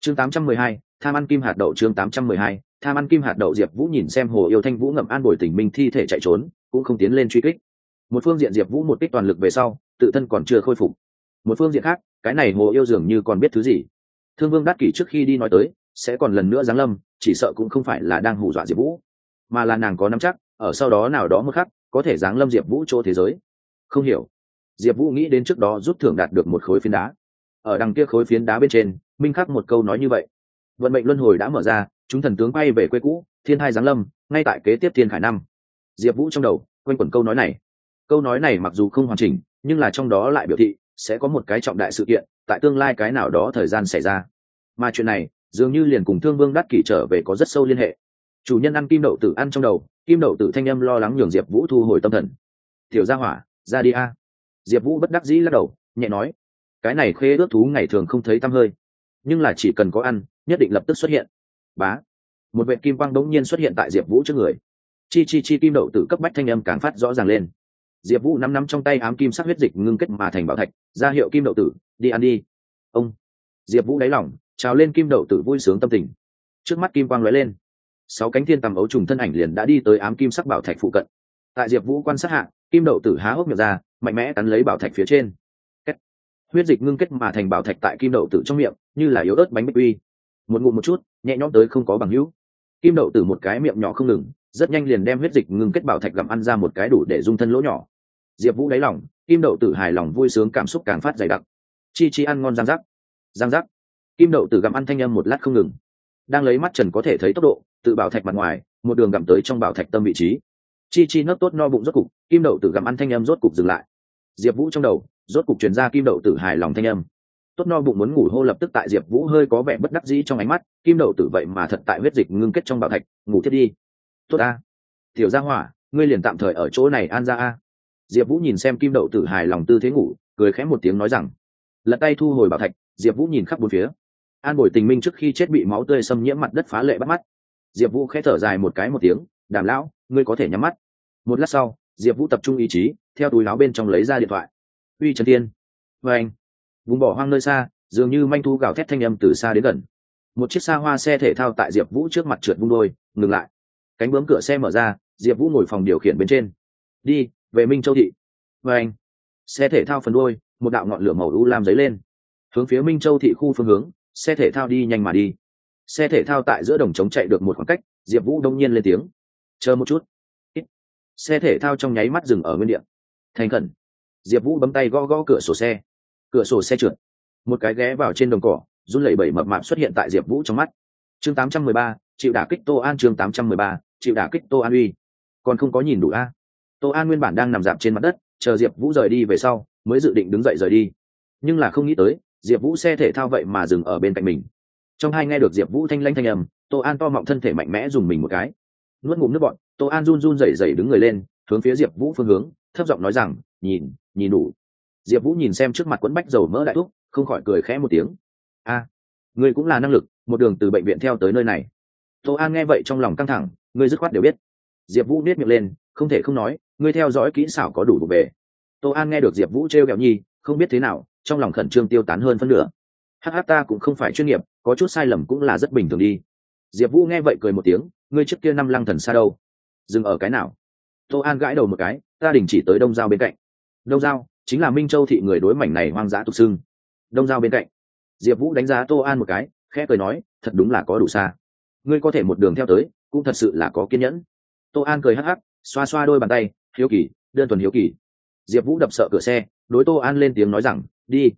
Chương 812, tham ăn kim hạt đậu chương 812, tham ăn kim hạt đậu diệp vũ nhìn xem hồ yêu thanh vũ ngậm an bồi tình minh thi thể chạy trốn cũng không tiến lên truy kích. Một phương diện diệp vũ một kích toàn lực về sau tự thân còn chưa khôi phục. Một phương diện khác cái này hồ yêu dường như còn biết thứ gì. Thương vương đắc kỷ trước khi đi nói tới sẽ còn lần nữa giáng lâm chỉ sợ cũng không phải là đang hù dọa diệp vũ mà là nàng có nắm chắc ở sau đó nào đó một khắc có thể giáng lâm diệp vũ chỗ thế giới. Không hiểu. Diệp vũ nghĩ đến trước đó rút thưởng đạt được một khối phiến đá ở đằng kia khối phiến đá bên trên, minh khắc một câu nói như vậy. Vận mệnh luân hồi đã mở ra, chúng thần tướng bay về quê cũ, thiên hai giáng lâm, ngay tại kế tiếp thiên khải năm. Diệp vũ trong đầu, quanh quẩn câu nói này. Câu nói này mặc dù không hoàn chỉnh, nhưng là trong đó lại biểu thị sẽ có một cái trọng đại sự kiện, tại tương lai cái nào đó thời gian xảy ra. Mà chuyện này, dường như liền cùng thương vương đắc kỷ trở về có rất sâu liên hệ. Chủ nhân ăn kim đậu tử ăn trong đầu, kim đậu tử thanh âm lo lắng nhường diệp vũ thu hồi tâm thần. Tiểu gia hỏa, ra đi a. Diệp vũ bất đắc dĩ lắc đầu, nhẹ nói cái này khê ước thú ngày thường không thấy tăm hơi, nhưng là chỉ cần có ăn, nhất định lập tức xuất hiện. Bá. Một vệ kim quang đống nhiên xuất hiện tại diệp vũ trước người. Chi chi chi kim đậu tử cấp bách thanh âm càng phát rõ ràng lên. Diệp vũ nắm nắm trong tay ám kim sắc huyết dịch ngưng kết mà thành bảo thạch, ra hiệu kim đậu tử, đi ăn đi. Ông. Diệp vũ đáy lỏng trào lên kim đậu tử vui sướng tâm tình. Trước mắt kim quang lóe lên. Sáu cánh thiên tầm ấu trùng thân ảnh liền đã đi tới ám kim sắc bảo thạch phụ cận. Tại diệp vũ quan sát hạ, kim đậu tử há hốc miệng ra, mạnh mẽ cắn lấy bảo thạch phía trên huyết dịch ngưng kết mà thành bảo thạch tại kim đậu tử trong miệng, như là yếu ớt bánh bích uy một ngụm một chút, nhẹ nhõm tới không có bằng hữu. Kim đậu tử một cái miệng nhỏ không ngừng, rất nhanh liền đem huyết dịch ngưng kết bảo thạch gặm ăn ra một cái đủ để dung thân lỗ nhỏ. Diệp vũ đáy lòng, kim đậu tử hài lòng vui sướng cảm xúc càng phát dày đặc. Chi chi ăn ngon giang rắc giang rắc. Kim đậu tử gặm ăn thanh âm một lát không ngừng. Đang lấy mắt trần có thể thấy tốc độ, tự bảo thạch mặt ngoài, một đường gặm tới trong bảo thạch tâm vị trí. Chi chi nấc tốt no bụng rốt cục, kim đậu tử gặm ăn thanh âm rốt cục dừng lại. Diệp vũ trong đầu rốt cục truyền ra kim đậu tử hài lòng thanh âm. Tốt no bụng muốn ngủ hô lập tức tại diệp vũ hơi có vẻ bất đắc dĩ trong ánh mắt, kim đậu tử vậy mà thật tại huyết dịch ngưng kết trong bảo thạch, ngủ thiết đi. Tốt a tiểu gia hỏa, ngươi liền tạm thời ở chỗ này an ra a. Diệp vũ nhìn xem kim đậu tử hài lòng tư thế ngủ, cười khẽ một tiếng nói rằng, lật tay thu hồi bảo thạch, diệp vũ nhìn khắp bốn phía. An bồi tình minh trước khi chết bị máu tươi xâm nhiễm mặt đất phá lệ bắt mắt. Diệp vũ khẽ thở dài một cái một tiếng đảm lão, ngươi có thể nhắm mắt. Một lát sau, diệp vũ tập trung ý chí, theo túi láo bên trong lấy ra điện thoại uy trần tiên vê anh, vùng bỏ hoang nơi xa, dường như manh thu gào thét thanh âm từ xa đến gần. Một chiếc xa hoa xe thể thao tại diệp vũ trước mặt trượt vung đôi, ngừng lại. Cánh bướm cửa xe mở ra, diệp vũ ngồi phòng điều khiển bên trên. Đi, về minh châu thị. Vê anh, xe thể thao phần đôi một đạo ngọn lửa màu u lam dấy lên. Hướng phía minh châu thị khu phương hướng, xe thể thao đi nhanh mà đi. Xe thể thao tại giữa đồng trống chạy được một khoảng cách, diệp vũ đông nhiên lên tiếng. Chờ một chút. Xe thể thao trong nháy mắt dừng ở nguyên đ ị a thành khẩn diệp vũ bấm tay gõ gõ cửa sổ xe. Cửa sổ xe trượt. Một cái ghé vào trên đồng cỏ, run lẩy bẩy mập mạp xuất hiện tại diệp vũ trong mắt. Chương tám trăm mười ba, chịu đả kích tô an chương tám trăm mười ba, chịu đả kích tô an uy. Còn không có nhìn đủ a? Tô an nguyên bản đang nằm dạp trên mặt đất, chờ diệp vũ rời đi về sau, mới dự định đứng dậy rời đi. Nhưng là không nghĩ tới, diệp vũ xe thể thao vậy mà dừng ở bên cạnh mình. Trong hai nghe được diệp vũ thanh lanh thanh âm, tô an to mọng thân thể mạnh mẽ dùng mình một cái. Nuốt ngụm nước bọn tô an run run rẩy rẩy đứng người lên, hướng phía diệp vũ phương hướng, thấp giọng nói rằng nhìn nhìn đủ. Diệp vũ nhìn xem trước mặt quẫn bách dầu mỡ đại thúc, không khỏi cười khẽ một tiếng. A à, ngươi cũng là năng lực một đường từ bệnh viện theo tới nơi này. Tô an nghe vậy trong lòng căng thẳng ngươi dứt khoát đều biết. Diệp vũ nết miệng lên không thể không nói ngươi theo dõi kỹ xảo có đủ đủ về. Tô an nghe được diệp vũ t r e o kẹo nhi không biết thế nào trong lòng khẩn trương tiêu tán hơn phân nửa. Hh ta cũng không phải chuyên nghiệp có chút sai lầm cũng là rất bình thường đi. Diệp vũ nghe vậy cười một tiếng ngươi trước kia năm lăng thần xa đâu? Dừng ở cái nào? Tô an gãi đầu một cái ta đình chỉ tới đông giao bên cạnh đông giao, chính là minh châu thị người đối mảnh này hoang dã tục xưng. Đông giao bên cạnh, diệp vũ đánh giá tô an một cái, khẽ cười nói, thật đúng là có đủ xa. Ngươi có thể một đường theo tới, cũng thật sự là có kiên nhẫn. Tô an cười hắc hắc, xoa xoa đôi bàn tay, hiếu kỳ, đơn thuần hiếu kỳ. Diệp vũ đập sợ cửa xe, đối tô an lên tiếng nói rằng, đi,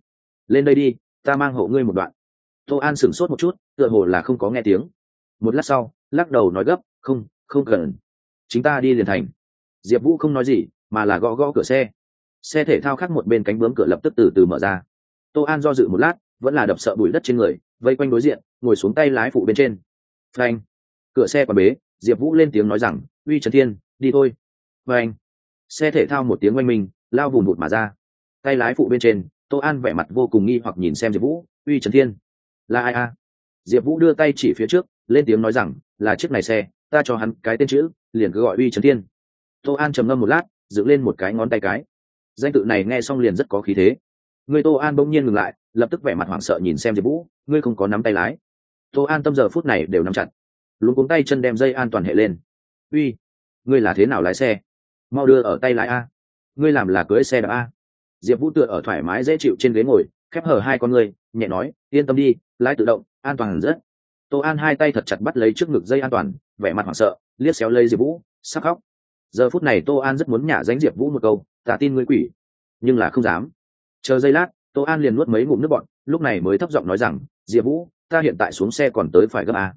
lên đây đi, ta mang hộ ngươi một đoạn. Tô an sửng sốt một chút, tựa hồ là không có nghe tiếng. Một lát sau, lắc đầu nói gấp, không không cần. Chính ta đi liền thành. Diệp vũ không nói gì, mà là gõ gõ cửa xe xe thể thao khác một bên cánh bướm cửa lập tức từ từ mở ra. Tô an do dự một lát, vẫn là đập sợ bụi đất trên người, vây quanh đối diện, ngồi xuống tay lái phụ bên trên. Phanh. Cửa xe còn bế, diệp vũ lên tiếng nói rằng, uy trần thiên, đi thôi. Phanh. Xe thể thao một tiếng oanh minh, lao vùng bụt mà ra. Tay lái phụ bên trên, tô an vẻ mặt vô cùng nghi hoặc nhìn xem diệp vũ, uy trần thiên, là ai a? Diệp vũ đưa tay chỉ phía trước, lên tiếng nói rằng, là chiếc này xe, ta cho hắn cái tên chữ, liền cứ gọi uy trần thiên. Tô an trầm ngâm một lát, dựng lên một cái ngón tay cái danh tự này nghe xong liền rất có khí thế. Người tô an bỗng nhiên ngừng lại, lập tức vẻ mặt hoảng sợ nhìn xem diệp vũ, ngươi không có nắm tay lái. Tô an tâm giờ phút này đều nắm chặt. Luôn cuống tay chân đem dây an toàn hệ lên. Uy, ngươi là thế nào lái xe? Mau đưa ở tay lái a. Ngươi làm là cưới xe đạp a. Diệp vũ tựa ở thoải mái dễ chịu trên ghế ngồi, khép hở hai con ngươi, nhẹ nói, yên tâm đi, lái tự động, an toàn rất. Tô an hai tay thật chặt bắt lấy trước ngực dây an toàn, vẻ mặt hoảng sợ, liếc xéo lấy diệp vũ sắc khóc. Giờ phút này tô an rất muốn nhả dánh diệp vũ một câu ta tin ngươi quỷ. Nhưng là không dám. Chờ giây lát, tô an liền nuốt mấy ngụm nước bọn lúc này mới thấp giọng nói rằng, diệp vũ, ta hiện tại xuống xe còn tới phải gấp a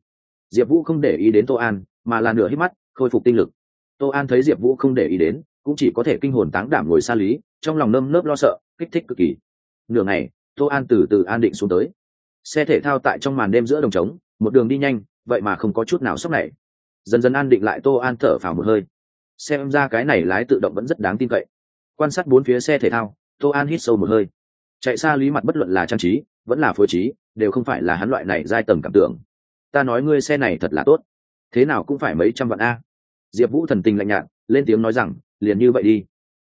diệp vũ không để ý đến tô an, mà là nửa hít mắt, khôi phục tinh lực. Tô an thấy diệp vũ không để ý đến, cũng chỉ có thể kinh hồn táng đảm ngồi xa lý, trong lòng nơm nớp lo sợ, kích thích cực kỳ. Nửa ngày, tô an từ từ an định xuống tới. Xe thể thao tại trong màn đêm giữa đồng trống, một đường đi nhanh, vậy mà không có chút nào sốc này. Dần dần an định lại tô an thở phào một hơi. Xem ra cái này lái tự động vẫn rất đáng tin cậy quan sát bốn phía xe thể thao, tô an hít sâu một hơi. Chạy xa lý mặt bất luận là trang trí, vẫn là phối trí, đều không phải là hắn loại này giai tầng cảm tưởng. Ta nói ngươi xe này thật là tốt. Thế nào cũng phải mấy trăm vạn a. Diệp vũ thần tình lạnh nhạt, lên tiếng nói rằng, liền như vậy đi.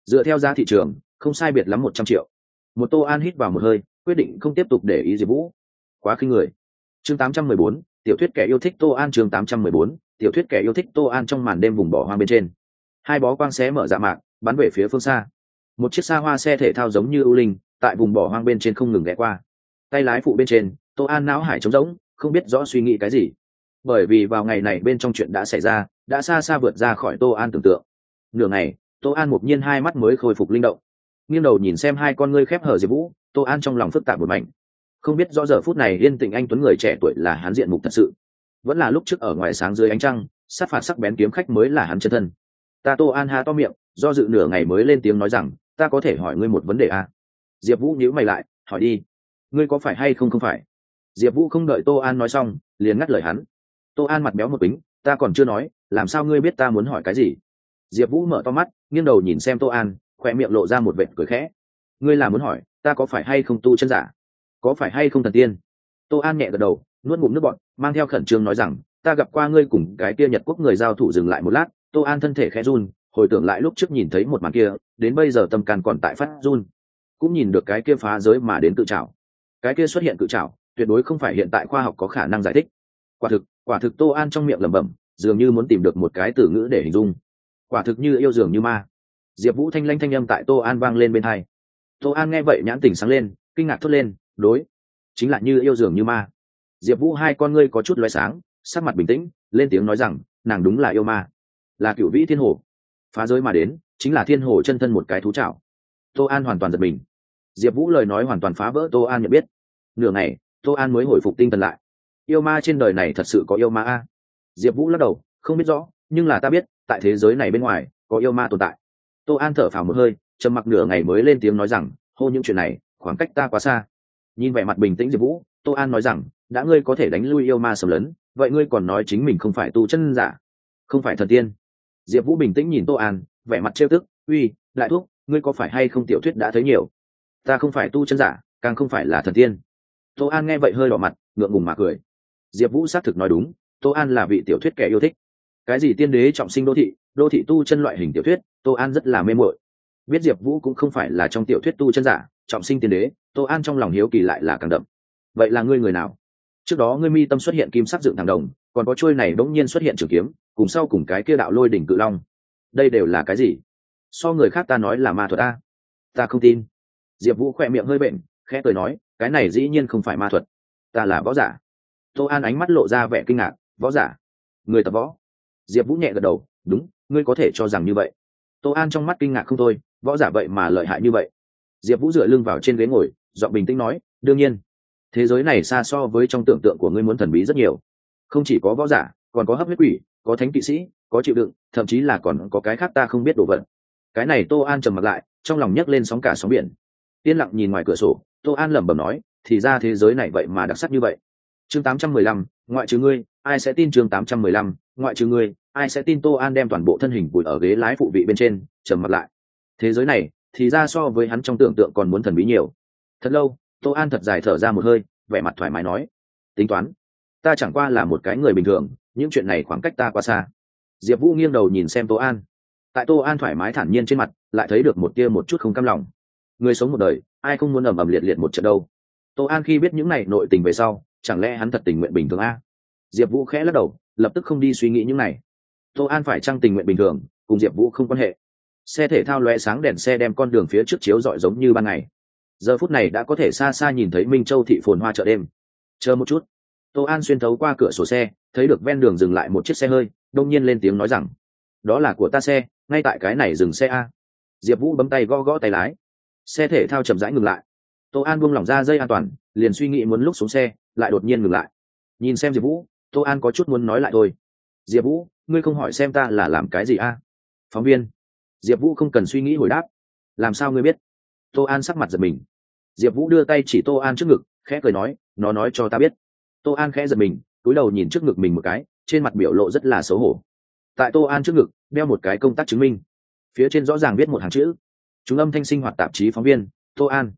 Dựa theo giá thị trường, không sai biệt lắm một trăm triệu. Một tô an hít vào một hơi, quyết định không tiếp tục để ý diệp vũ. Quá khinh người. Chương tám trăm mười bốn, tiểu thuyết kẻ yêu thích tô an chương tám trăm mười bốn, tiểu thuyết kẻ yêu thích tô an trong màn đêm vùng bỏ hoang bên trên. Hai bó quang xé mở dạ mạc, bắn về phía phương xa một chiếc xa hoa xe thể thao giống như ưu linh, tại vùng bỏ hoang bên trên không ngừng ghé qua. Tay lái phụ bên trên, tô an não hải trống rỗng, không biết rõ suy nghĩ cái gì. Bởi vì vào ngày này bên trong chuyện đã xảy ra, đã xa xa vượt ra khỏi tô an tưởng tượng. Nửa ngày, tô an một nhiên hai mắt mới khôi phục linh động. Nghiêng đầu nhìn xem hai con ngươi khép hở diệp vũ, tô an trong lòng phức tạp một mảnh. Không biết rõ giờ phút này yên tĩnh anh tuấn người trẻ tuổi là hắn diện mục thật sự. Vẫn là lúc trước ở ngoài sáng dưới ánh trăng, sát phạt sắc bén kiếm khách mới là hắn chân thân. Ta tô an ha to miệng, do dự nửa ngày mới lên tiếng nói rằng ta có thể hỏi ngươi một vấn đề à? diệp vũ nhíu mày lại, hỏi đi. Ngươi có phải hay không không phải? Diệp vũ không đợi tô an nói xong, liền ngắt lời hắn. Tô an mặt béo một tính ta còn chưa nói, làm sao ngươi biết ta muốn hỏi cái gì? Diệp vũ mở to mắt, nghiêng đầu nhìn xem tô an khoe miệng lộ ra một vệt cười khẽ. Ngươi là muốn hỏi, ta có phải hay không tu chân giả? Có phải hay không thần tiên? Tô an nhẹ gật đầu, nuốt ngụm nước bọn mang theo khẩn trương nói rằng, ta gặp qua ngươi cùng cái kia nhật quốc người giao thủ dừng lại một lát. Tô an thân thể khẽ run, hồi tưởng lại lúc trước nhìn thấy một màn kia đến bây giờ tâm can còn tại phát run, cũng nhìn được cái kia phá giới mà đến tự trào cái kia xuất hiện tự trào tuyệt đối không phải hiện tại khoa học có khả năng giải thích. Quả thực quả thực tô an trong miệng lẩm bẩm, dường như muốn tìm được một cái từ ngữ để hình dung. Quả thực như yêu dường như ma. Diệp vũ thanh lanh thanh âm tại tô an vang lên bên hai. Tô an nghe vậy nhãn tình sáng lên, kinh ngạc thốt lên, đối, chính là như yêu dường như ma. Diệp vũ hai con ngươi có chút loé sáng, sắc mặt bình tĩnh, lên tiếng nói rằng, nàng đúng là yêu ma. Là cựu vĩ thiên hồ. Phá giới mà đến chính là thiên hồ chân thân một cái thú chảo. tô an hoàn toàn giật mình. Diệp vũ lời nói hoàn toàn phá vỡ tô an nhận biết. Nửa ngày, tô an mới hồi phục tinh thần lại. Yêu ma trên đời này thật sự có yêu ma a. Diệp vũ lắc đầu, không biết rõ, nhưng là ta biết, tại thế giới này bên ngoài, có yêu ma tồn tại. Tô an thở phào một hơi, trầm mặc nửa ngày mới lên tiếng nói rằng, hô, những chuyện này, khoảng cách ta quá xa. Nhìn vẻ mặt bình tĩnh diệp vũ, tô an nói rằng, đã ngươi có thể đánh lui yêu ma sầm lấn, vậy ngươi còn nói chính mình không phải tu chân giả, không phải thần tiên. Diệp vũ bình tĩnh nhìn tô an vẻ mặt trêu tức, uy, đại thúc, ngươi có phải hay không tiểu thuyết đã thấy nhiều? Ta không phải tu chân giả, càng không phải là thần tiên. Tô an nghe vậy hơi đỏ mặt, ngượng ngùng mà cười. Diệp vũ xác thực nói đúng, tô an là vị tiểu thuyết kẻ yêu thích. Cái gì tiên đế, trọng sinh đô thị đô thị tu chân loại hình tiểu thuyết, tô an rất là mê mội biết diệp vũ cũng không phải là trong tiểu thuyết tu chân giả, trọng sinh tiên đế, tô an trong lòng hiếu kỳ lại là càng đậm. Vậy là ngươi người nào? Trước đó ngươi mi tâm xuất hiện kim sắc dựng thằng đồng, còn có trôi này bỗng nhiên xuất hiện trường kiếm, cùng sau cùng cái kia đạo lôi đỉnh cự long đây đều là cái gì? So người khác ta nói là ma thuật ta ta không tin. Diệp vũ khỏe miệng hơi bệnh, khẽ cười nói, cái này dĩ nhiên không phải ma thuật. Ta là võ giả. Tô an ánh mắt lộ ra vẻ kinh ngạc, võ giả? Người tập võ? Diệp vũ nhẹ gật đầu, đúng, ngươi có thể cho rằng như vậy. Tô an trong mắt kinh ngạc không thôi, võ giả vậy mà lợi hại như vậy. Diệp vũ dựa lưng vào trên ghế ngồi dọn bình tĩnh nói, đương nhiên. Thế giới này xa so với trong tưởng tượng của ngươi muốn thần bí rất nhiều. Không chỉ có võ giả, còn có hấp huyết quỷ, có thánh kỵ sĩ có chịu đựng thậm chí là còn có cái khác ta không biết đồ vật. Cái này tô an trầm mặt lại trong lòng nhấc lên sóng cả sóng biển. Yên lặng nhìn ngoài cửa sổ tô an lẩm bẩm nói thì ra thế giới này vậy mà đặc sắc như vậy. Chương 815, ngoại trừ ngươi ai sẽ tin chương 815, ngoại trừ ngươi ai sẽ tin tô an đem toàn bộ thân hình vùi ở ghế lái phụ vị bên trên trầm mặt lại. Thế giới này thì ra so với hắn trong tưởng tượng còn muốn thần bí nhiều. Thật lâu tô an thật dài thở ra một hơi vẻ mặt thoải mái nói tính toán ta chẳng qua là một cái người bình thường những chuyện này khoảng cách ta quá xa diệp vũ nghiêng đầu nhìn xem tô an. Tại tô an thoải mái thản nhiên trên mặt, lại thấy được một tia một chút không cam lòng. Người sống một đời, ai không muốn ầm ầm liệt liệt một trận đâu? Tô an khi biết những này nội tình về sau, chẳng lẽ hắn thật tình nguyện bình thường a? Diệp vũ khẽ lắc đầu, lập tức không đi suy nghĩ những này. Tô an phải trăng tình nguyện bình thường, cùng diệp vũ không quan hệ. Xe thể thao loe sáng đèn xe đem con đường phía trước chiếu rọi giống như ban ngày. Giờ phút này đã có thể xa xa nhìn thấy minh châu thị phồn hoa chợ đêm. Chờ một chút. Tô an xuyên thấu qua cửa sổ xe, thấy được ven đường dừng lại một chiếc xe hơi đông nhiên lên tiếng nói rằng, đó là của ta xe, ngay tại cái này dừng xe a. Diệp vũ bấm tay gõ gõ tay lái. Xe thể thao chậm rãi ngừng lại. Tô an buông lỏng ra dây an toàn, liền suy nghĩ muốn lúc xuống xe, lại đột nhiên ngừng lại. Nhìn xem diệp vũ, tô an có chút muốn nói lại thôi. Diệp vũ, ngươi không hỏi xem ta là làm cái gì a? Phóng viên. Diệp vũ không cần suy nghĩ hồi đáp. Làm sao ngươi biết? Tô an sắc mặt giật mình. Diệp vũ đưa tay chỉ tô an trước ngực, khẽ cười nói, nó nói cho ta biết. Tô an khẽ giật mình cúi đầu nhìn trước ngực mình một cái trên mặt biểu lộ rất là xấu hổ. Tại tô an trước ngực, đeo một cái công tác chứng minh. Phía trên rõ ràng viết một hàng chữ. Chúng âm thanh sinh hoạt tạp chí phóng viên, tô an.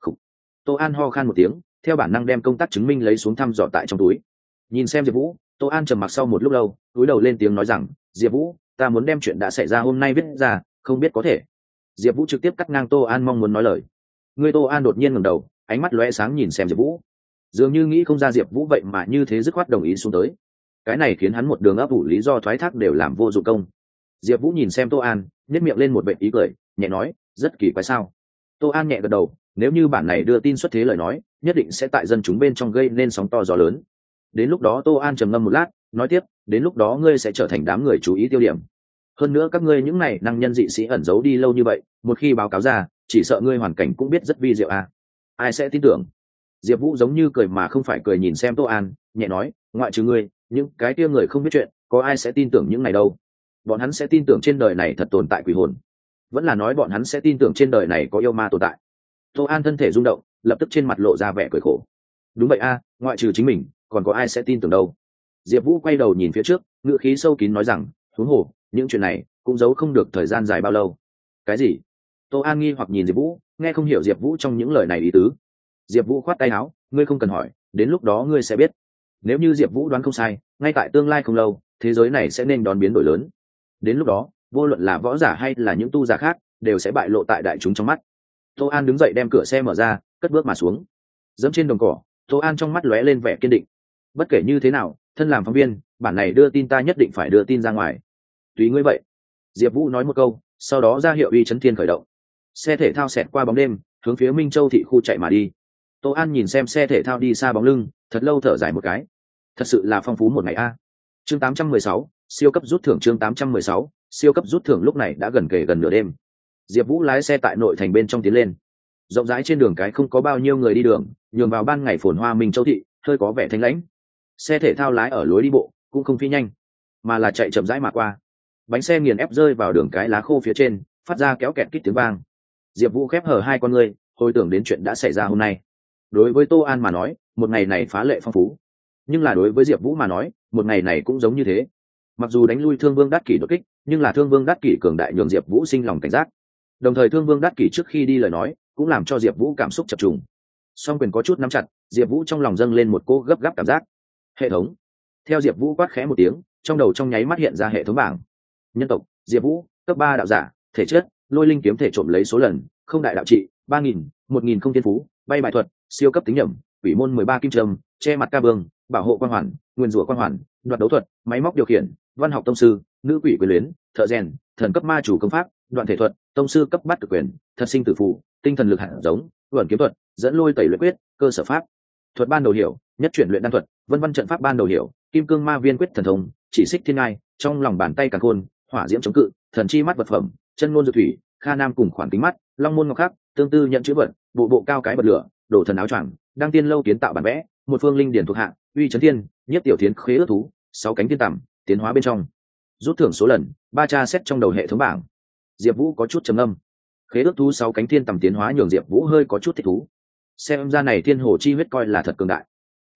Khủ. tô an ho khan một tiếng, theo bản năng đem công tác chứng minh lấy xuống thăm dò tại trong túi. Nhìn xem diệp vũ, tô an trầm mặc sau một lúc lâu, túi đầu lên tiếng nói rằng, diệp vũ, ta muốn đem chuyện đã xảy ra hôm nay viết ra, không biết có thể. Diệp vũ trực tiếp cắt ngang tô an mong muốn nói lời. Người tô an đột nhiên ngầm đầu, ánh mắt lóe sáng nhìn xem diệp vũ. Dường như nghĩ không ra diệp vũ vậy mà như thế dứt khoát đồng ý xuống tới cái này khiến hắn một đường ấp ủ lý do thoái thác đều làm vô dụng công. Diệp vũ nhìn xem tô an nhét miệng lên một vệ ý cười, nhẹ nói, rất kỳ quái sao? Tô an nhẹ gật đầu, nếu như bản này đưa tin xuất thế lời nói, nhất định sẽ tại dân chúng bên trong gây nên sóng to gió lớn. Đến lúc đó tô an trầm ngâm một lát, nói tiếp, đến lúc đó ngươi sẽ trở thành đám người chú ý tiêu điểm. Hơn nữa các ngươi những này năng nhân dị sĩ ẩn giấu đi lâu như vậy, một khi báo cáo ra, chỉ sợ ngươi hoàn cảnh cũng biết rất vi diệu à. ai sẽ tin tưởng? Diệp vũ giống như cười mà không phải cười nhìn xem tô an, nhẹ nói, ngoại trừ ngươi những cái kia người không biết chuyện, có ai sẽ tin tưởng những này đâu? Bọn hắn sẽ tin tưởng trên đời này thật tồn tại quỷ hồn. Vẫn là nói bọn hắn sẽ tin tưởng trên đời này có yêu ma tồn tại. Tô an thân thể rung động, lập tức trên mặt lộ ra vẻ cười khổ. Đúng vậy a, ngoại trừ chính mình, còn có ai sẽ tin tưởng đâu? Diệp vũ quay đầu nhìn phía trước, ngữ khí sâu kín nói rằng, huống hồ, những chuyện này cũng giấu không được thời gian dài bao lâu. Cái gì? Tô an nghi hoặc nhìn diệp vũ, nghe không hiểu diệp vũ trong những lời này ý tứ. Diệp vũ khoát tay áo, ngươi không cần hỏi, đến lúc đó ngươi sẽ biết nếu như diệp vũ đoán không sai, ngay tại tương lai không lâu, thế giới này sẽ nên đón biến đổi lớn. Đến lúc đó, vô luận là võ giả hay là những tu giả khác, đều sẽ bại lộ tại đại chúng trong mắt. Tô an đứng dậy đem cửa xe mở ra, cất bước mà xuống. Dẫm trên đồng cỏ, tô an trong mắt lóe lên vẻ kiên định. Bất kể như thế nào, thân làm phóng viên, bản này đưa tin ta nhất định phải đưa tin ra ngoài. Tùy ngươi vậy. Diệp vũ nói một câu, sau đó ra hiệu uy chấn thiên khởi động. Xe thể thao xẹt qua bóng đêm, hướng phía minh châu thị khu chạy mà đi. Tô an nhìn xem xe thể thao đi xa bóng lưng, thật lâu thở dài một cái thật sự là phong phú một ngày a. Chương 816, siêu cấp rút thưởng chương 816, siêu cấp rút thưởng lúc này đã gần kề gần nửa đêm. Diệp vũ lái xe tại nội thành bên trong tiến lên. Rộng rãi trên đường cái không có bao nhiêu người đi đường nhường vào ban ngày phồn hoa minh châu thị hơi có vẻ thanh lãnh. Xe thể thao lái ở lối đi bộ cũng không phi nhanh mà là chạy chậm rãi mà qua. Bánh xe nghiền ép rơi vào đường cái lá khô phía trên phát ra kéo kẹt kít tiếng vang. Diệp vũ khép hở hai con ngươi hồi tưởng đến chuyện đã xảy ra hôm nay. Đối với tô an mà nói một ngày này phá lệ phong phú nhưng là đối với diệp vũ mà nói, một ngày này cũng giống như thế. Mặc dù đánh lui thương vương đắc kỷ đột kích, nhưng là thương vương đắc kỷ cường đại nhường diệp vũ sinh lòng cảnh giác. Đồng thời thương vương đắc kỷ trước khi đi lời nói, cũng làm cho diệp vũ cảm xúc chập trùng. Song quyền có chút nắm chặt, diệp vũ trong lòng dâng lên một cô gấp gáp cảm giác. Hệ thống. Theo diệp vũ quát khẽ một tiếng, trong đầu trong nháy mắt hiện ra hệ thống bảng. Nhân tộc, diệp vũ, cấp ba đạo giả, thể chất, lôi linh kiếm thể trộm lấy số lần, không đại đạo trị, ba nghìn, một nghìn không tiên phú, bay bài thuật, siêu cấp tính nhẩm, quỷ môn mười ba kim trâm, che mặt ca vương bảo hộ quan hoàn, nguyên rủa quan hoàn, đoạt đấu thuật, máy móc điều khiển, văn học tông sư, nữ quỷ quyền luyến, thợ rèn, thần cấp ma chủ công pháp, đoạn thể thuật, tông sư cấp bắt cực quyền thật sinh tử phụ tinh thần lực hạng giống, luận kiếm thuật, dẫn lôi tẩy luyện quyết, cơ sở pháp. Thuật ban đầu hiểu, nhất chuyển luyện đan thuật, vân văn trận pháp ban đầu hiểu, kim cương ma viên quyết thần thông, chỉ xích thiên ngai, trong lòng bàn tay càng khôn, hỏa diễm chống cự, thần chi mắt vật phẩm, chân ngôn dược thủy, kha nam cùng khoản kính mắt, long môn ngọc khắc, tương tư nhận chữ vật, bộ bộ cao cái bật lửa, đổ thần áo choàng, đăng tiên lâu kiến tạo bản vẽ, một phương linh điển thuộc hạ uy trấn thiên, nhất tiểu tiến khế ước thú, sáu cánh tiên tằm, tiến hóa bên trong. Rút thưởng số lần, ba tra xét trong đầu hệ thống bảng. Diệp vũ có chút trầm âm khế ước thú, sáu cánh thiên tầm tiến hóa nhường diệp vũ hơi có chút thích thú. Xem ra này thiên hồ chi huyết coi là thật cường đại.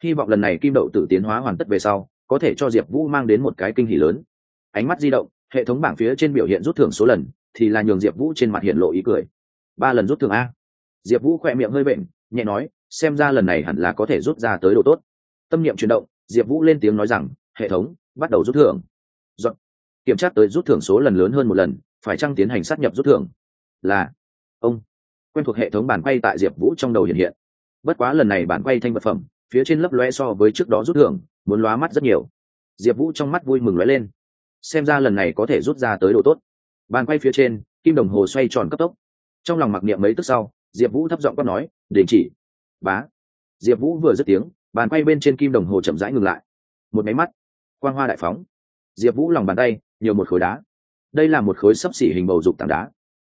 Hy vọng lần này kim đậu tự tiến hóa hoàn tất về sau, có thể cho diệp vũ mang đến một cái kinh hỷ lớn. Ánh mắt di động, hệ thống bảng phía trên biểu hiện rút thưởng số lần, thì là nhường diệp vũ trên mặt hiện lộ ý cười. Ba lần rút thưởng a. Diệp vũ khỏe miệng hơi bệnh, nhẹ nói, xem ra lần này hẳn là có thể rút ra tới độ tốt tâm niệm chuyển động, diệp vũ lên tiếng nói rằng, hệ thống, bắt đầu rút thưởng. Dọn. kiểm tra tới rút thưởng số lần lớn hơn một lần, phải chăng tiến hành sát nhập rút thưởng? Là. Ông. Quen thuộc hệ thống bản quay tại diệp vũ trong đầu hiện hiện. Bất quá lần này bản quay thanh vật phẩm, phía trên lấp lóe so với trước đó rút thưởng, muốn lóa mắt rất nhiều. Diệp vũ trong mắt vui mừng lóe lên. Xem ra lần này có thể rút ra tới độ tốt. Bàn quay phía trên, kim đồng hồ xoay tròn cấp tốc. Trong lòng mặc niệm mấy tức sau, diệp vũ thấp giọng quát nói, đình chỉ. Bá. Diệp vũ vừa dứt tiếng bàn quay bên trên kim đồng hồ chậm rãi ngừng lại. Một máy mắt, quang hoa đại phóng. Diệp vũ lòng bàn tay, nhiều một khối đá. Đây là một khối sấp xỉ hình bầu dục tảng đá.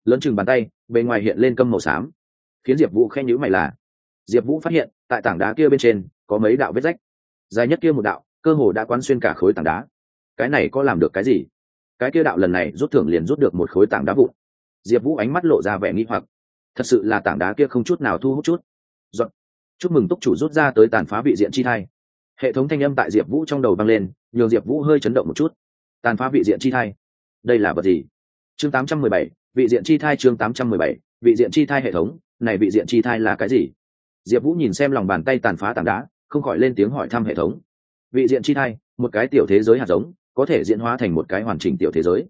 Lớn chừng bàn tay, bề ngoài hiện lên câm màu xám. Khiến diệp vũ khen nhữ mày là, diệp vũ phát hiện, tại tảng đá kia bên trên, có mấy đạo vết rách. Dài nhất kia một đạo, cơ hồ đã quán xuyên cả khối tảng đá. Cái này có làm được cái gì? Cái kia đạo lần này rút thưởng liền rút được một khối tảng đá vụn. Diệp vũ ánh mắt lộ ra vẻ nghi hoặc. Thật sự là tảng đá kia không chút nào thu hút chút. Dọn chúc mừng túc chủ rút ra tới tàn phá vị diện chi thai. Hệ thống thanh âm tại diệp vũ trong đầu vang lên nhường diệp vũ hơi chấn động một chút. Tàn phá vị diện chi thai. Đây là vật gì? Chương 817, vị diện chi thai chương 817, vị diện chi thai hệ thống này vị diện chi thai là cái gì? Diệp vũ nhìn xem lòng bàn tay tàn phá tảng đá không khỏi lên tiếng hỏi thăm hệ thống. Vị diện chi thai một cái tiểu thế giới hạt giống có thể diễn hóa thành một cái hoàn chỉnh tiểu thế giới.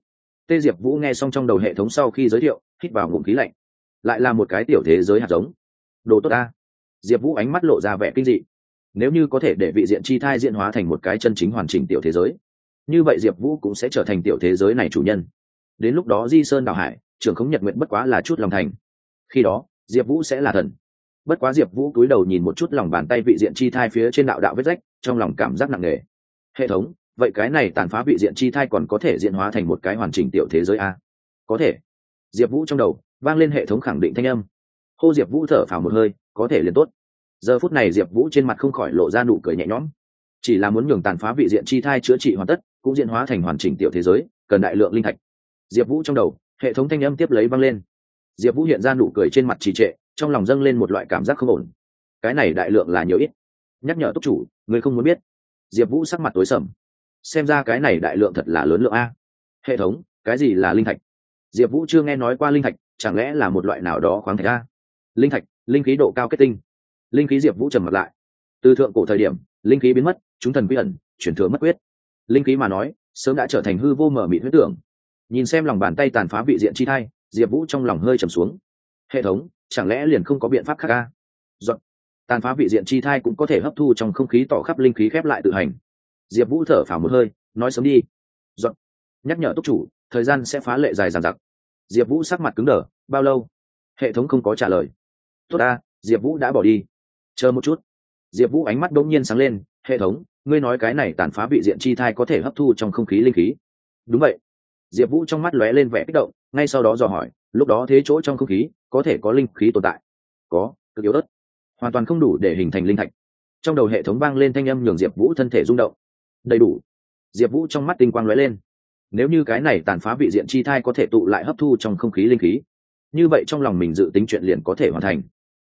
Tê diệp vũ nghe xong trong đầu hệ thống sau khi giới thiệu hít vào ngụm khí lạnh. Lại là một cái tiểu thế giới hạt giống. Đồ tốt ta diệp vũ ánh mắt lộ ra vẻ kinh dị. Nếu như có thể để vị diện chi thai diện hóa thành một cái chân chính hoàn chỉnh tiểu thế giới, như vậy diệp vũ cũng sẽ trở thành tiểu thế giới này chủ nhân. Đến lúc đó di sơn đào hải, trưởng khống nhật nguyện bất quá là chút lòng thành. Khi đó, diệp vũ sẽ là thần. Bất quá diệp vũ cúi đầu nhìn một chút lòng bàn tay vị diện chi thai phía trên đạo đạo vết rách, trong lòng cảm giác nặng nề. Hệ thống, vậy cái này tàn phá vị diện chi thai còn có thể diện hóa thành một cái hoàn chỉnh tiểu thế giới a? Có thể. Diệp vũ trong đầu vang lên hệ thống khẳng định thanh âm. Hô diệp vũ thở phào một hơi có thể liền tốt. Giờ phút này diệp vũ trên mặt không khỏi lộ ra nụ cười nhẹ nhõm. Chỉ là muốn nhường tàn phá vị diện chi thai chữa trị hoàn tất, cũng diễn hóa thành hoàn chỉnh tiểu thế giới, cần đại lượng linh thạch. Diệp vũ trong đầu, hệ thống thanh âm tiếp lấy vang lên. Diệp vũ hiện ra nụ cười trên mặt trì trệ, trong lòng dâng lên một loại cảm giác không ổn. Cái này đại lượng là nhiều ít. Nhắc nhở túc chủ, người không muốn biết. Diệp vũ sắc mặt tối sầm. Xem ra cái này đại lượng thật là lớn lượng a. Hệ thống, cái gì là linh thạch? Diệp vũ chưa nghe nói qua linh thạch, chẳng lẽ là một loại nào đó khoáng thạch a? Linh thạch linh khí độ cao kết tinh. Linh khí diệp vũ trầm mặt lại. Từ thượng cổ thời điểm, linh khí biến mất, chúng thần quy ẩn, chuyển thừa mất quyết. Linh khí mà nói, sớm đã trở thành hư vô mở mịt huyết tưởng. Nhìn xem lòng bàn tay tàn phá vị diện chi thai, diệp vũ trong lòng hơi trầm xuống. Hệ thống, chẳng lẽ liền không có biện pháp khác ca Dọn. tàn phá vị diện chi thai cũng có thể hấp thu trong không khí tỏ khắp linh khí khép lại tự hành. Diệp vũ thở phào một hơi, nói sớm đi. Dọn. nhắc nhở túc chủ, thời gian sẽ phá lệ dài dàn giặc diệp vũ sắc mặt cứng đờ, bao lâu? Hệ thống không có trả lời tốt ta, diệp vũ đã bỏ đi. Chờ một chút. Diệp vũ ánh mắt đ ỗ n g nhiên sáng lên, hệ thống, ngươi nói cái này tàn phá vị diện chi thai có thể hấp thu trong không khí linh khí. Đúng vậy. Diệp vũ trong mắt lóe lên vẻ kích động, ngay sau đó dò hỏi, lúc đó thế chỗ trong không khí có thể có linh khí tồn tại? Có, cực yếu ớt. Hoàn toàn không đủ để hình thành linh thạch. Trong đầu hệ thống vang lên thanh âm nhường diệp vũ thân thể rung động. Đầy đủ. Diệp vũ trong mắt tinh quang lóe lên. Nếu như cái này tàn phá vị diện chi thai có thể tụ lại hấp thu trong không khí linh khí, như vậy trong lòng mình dự tính chuyện liền có thể hoàn thành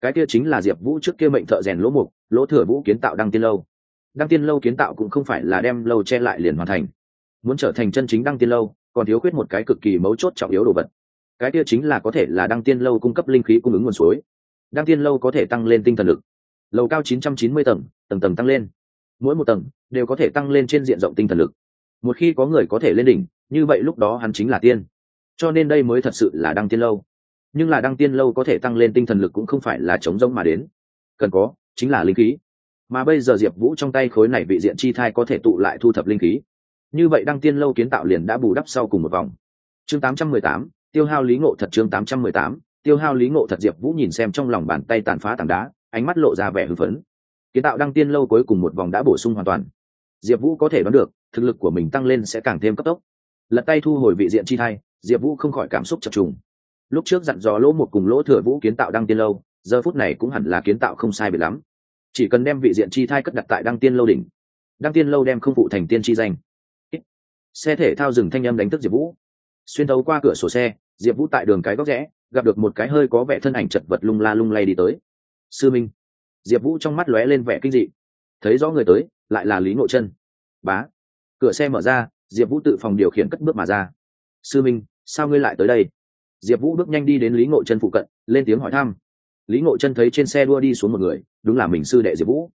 cái kia chính là diệp vũ trước kia mệnh thợ rèn lỗ mục, lỗ thừa vũ kiến tạo đăng tiên lâu. Đăng tiên lâu kiến tạo cũng không phải là đem lâu che lại liền hoàn thành. Muốn trở thành chân chính đăng tiên lâu, còn thiếu khuyết một cái cực kỳ mấu chốt trọng yếu đồ vật. Cái kia chính là có thể là đăng tiên lâu cung cấp linh khí cung ứng nguồn suối. Đăng tiên lâu có thể tăng lên tinh thần lực. Lầu cao 990 tầng tầng tầng tăng lên. Mỗi một tầng đều có thể tăng lên trên diện rộng tinh thần lực. Một khi có người có thể lên đỉnh, như vậy lúc đó hắn chính là tiên. Cho nên đây mới thật sự là đăng tiên lâu nhưng là đăng tiên lâu có thể tăng lên tinh thần lực cũng không phải là chống rông mà đến. Cần có chính là linh khí. Mà bây giờ diệp vũ trong tay khối này vị diện chi thai có thể tụ lại thu thập linh khí. Như vậy đăng tiên lâu kiến tạo liền đã bù đắp sau cùng một vòng. Chương 818, tiêu hao lý ngộ thật chương 818, tiêu hao lý ngộ thật diệp vũ nhìn xem trong lòng bàn tay tàn phá tảng đá ánh mắt lộ ra vẻ hưng phấn. Kiến tạo đăng tiên lâu cuối cùng một vòng đã bổ sung hoàn toàn. Diệp vũ có thể đoán được thực lực của mình tăng lên sẽ càng thêm cấp tốc. Lật tay thu hồi vị diện chi thai diệp vũ không khỏi cảm xúc chập trùng lúc trước dặn dò lỗ một cùng lỗ thừa vũ kiến tạo đăng tiên lâu, giờ phút này cũng hẳn là kiến tạo không sai biệt lắm. Chỉ cần đem vị diện chi thai cất đặt tại đăng tiên lâu đỉnh. Đăng tiên lâu đem không phụ thành tiên chi danh. Xe thể thao dừng thanh âm đánh thức diệp vũ. Xuyên thấu qua cửa sổ xe, diệp vũ tại đường cái góc rẽ, gặp được một cái hơi có vẻ thân ảnh chật vật lung la lung lay đi tới. Sư minh. Diệp vũ trong mắt lóe lên vẻ kinh dị. Thấy rõ người tới, lại là lý ngộ chân. Bá. Cửa xe mở ra, diệp vũ tự phòng điều khiển cất bước mà ra. Sư minh, sao ngươi lại tới đây? Diệp vũ bước nhanh đi đến lý ngộ chân phụ cận, lên tiếng hỏi thăm. Lý ngộ chân thấy trên xe đua đi xuống một người, đúng là mình sư đệ diệp vũ.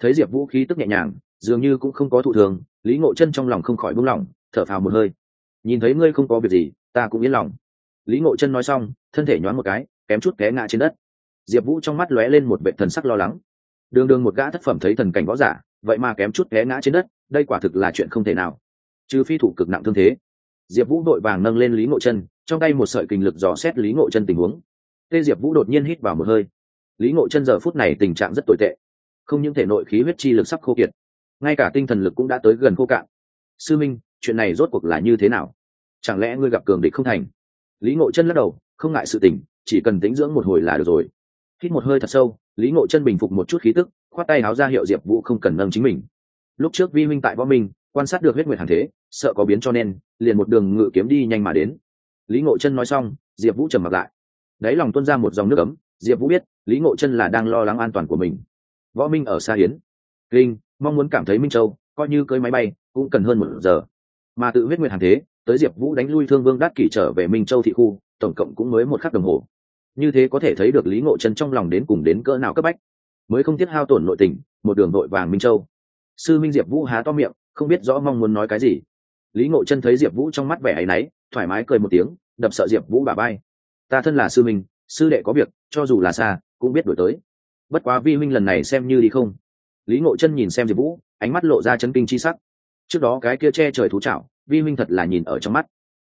Thấy diệp vũ khí tức nhẹ nhàng, dường như cũng không có thụ thường lý ngộ chân trong lòng không khỏi buông lỏng, thở phào một hơi. Nhìn thấy ngươi không có việc gì, ta cũng yên lòng. Lý ngộ chân nói xong, thân thể nhoáng một cái, kém chút té ngã trên đất. Diệp vũ trong mắt lóe lên một vệ thần sắc lo lắng. Đường đường một gã thất phẩm thấy thần cảnh võ giả, vậy mà kém chút té ngã trên đất, đây quả thực là chuyện không thể nào. Trừ phi thủ cực nặng thương thế. Diệp vũ đội vàng nâng lên lý ngộ chân trong tay một sợi kinh lực dò xét lý ngộ chân tình huống. Tê diệp vũ đột nhiên hít vào một hơi. Lý ngộ chân giờ phút này tình trạng rất tồi tệ. Không những thể nội khí huyết chi lực sắp khô kiệt, ngay cả tinh thần lực cũng đã tới gần khô cạn. Sư minh, chuyện này rốt cuộc là như thế nào? Chẳng lẽ ngươi gặp cường địch không thành? Lý ngộ chân lắc đầu, không ngại sự tình, chỉ cần tính dưỡng một hồi là được rồi. Hít một hơi thật sâu, lý ngộ chân bình phục một chút khí tức, khoát tay áo ra hiệu diệp vũ không cần nâng chính mình. Lúc trước vi minh tại võ minh, quan sát được huyết nguyệt hàng thế, sợ có biến cho nên, liền một đường ngự kiếm đi nhanh mà đến lý ngộ chân nói xong, diệp vũ trầm mặc lại. Đáy lòng tuân ra một dòng nước ấm, diệp vũ biết, lý ngộ chân là đang lo lắng an toàn của mình. Võ minh ở xa hiến kinh, mong muốn cảm thấy minh châu, coi như cưới máy bay, cũng cần hơn một giờ. Mà tự huyết nguyệt hàng thế, tới diệp vũ đánh lui thương vương đát kỷ trở về minh châu thị khu, tổng cộng cũng mới một khắc đồng hồ. Như thế có thể thấy được lý ngộ chân trong lòng đến cùng đến cỡ nào cấp bách. Mới không thiết hao tổn nội tình, một đường nội vàng minh châu. Sư minh diệp vũ há to miệng, không biết rõ mong muốn nói cái gì. Lý ngộ chân thấy diệp vũ trong mắt vẻ áy náy thoải mái cười một tiếng, đập sợ diệp vũ bà bay ta thân là sư minh, sư đệ có việc, cho dù là xa, cũng biết đổi tới. Bất quá vi minh lần này xem như đi không. Lý ngộ chân nhìn xem diệp vũ, ánh mắt lộ ra chân kinh chi sắc. Trước đó cái kia che trời thú chảo vi minh thật là nhìn ở trong mắt.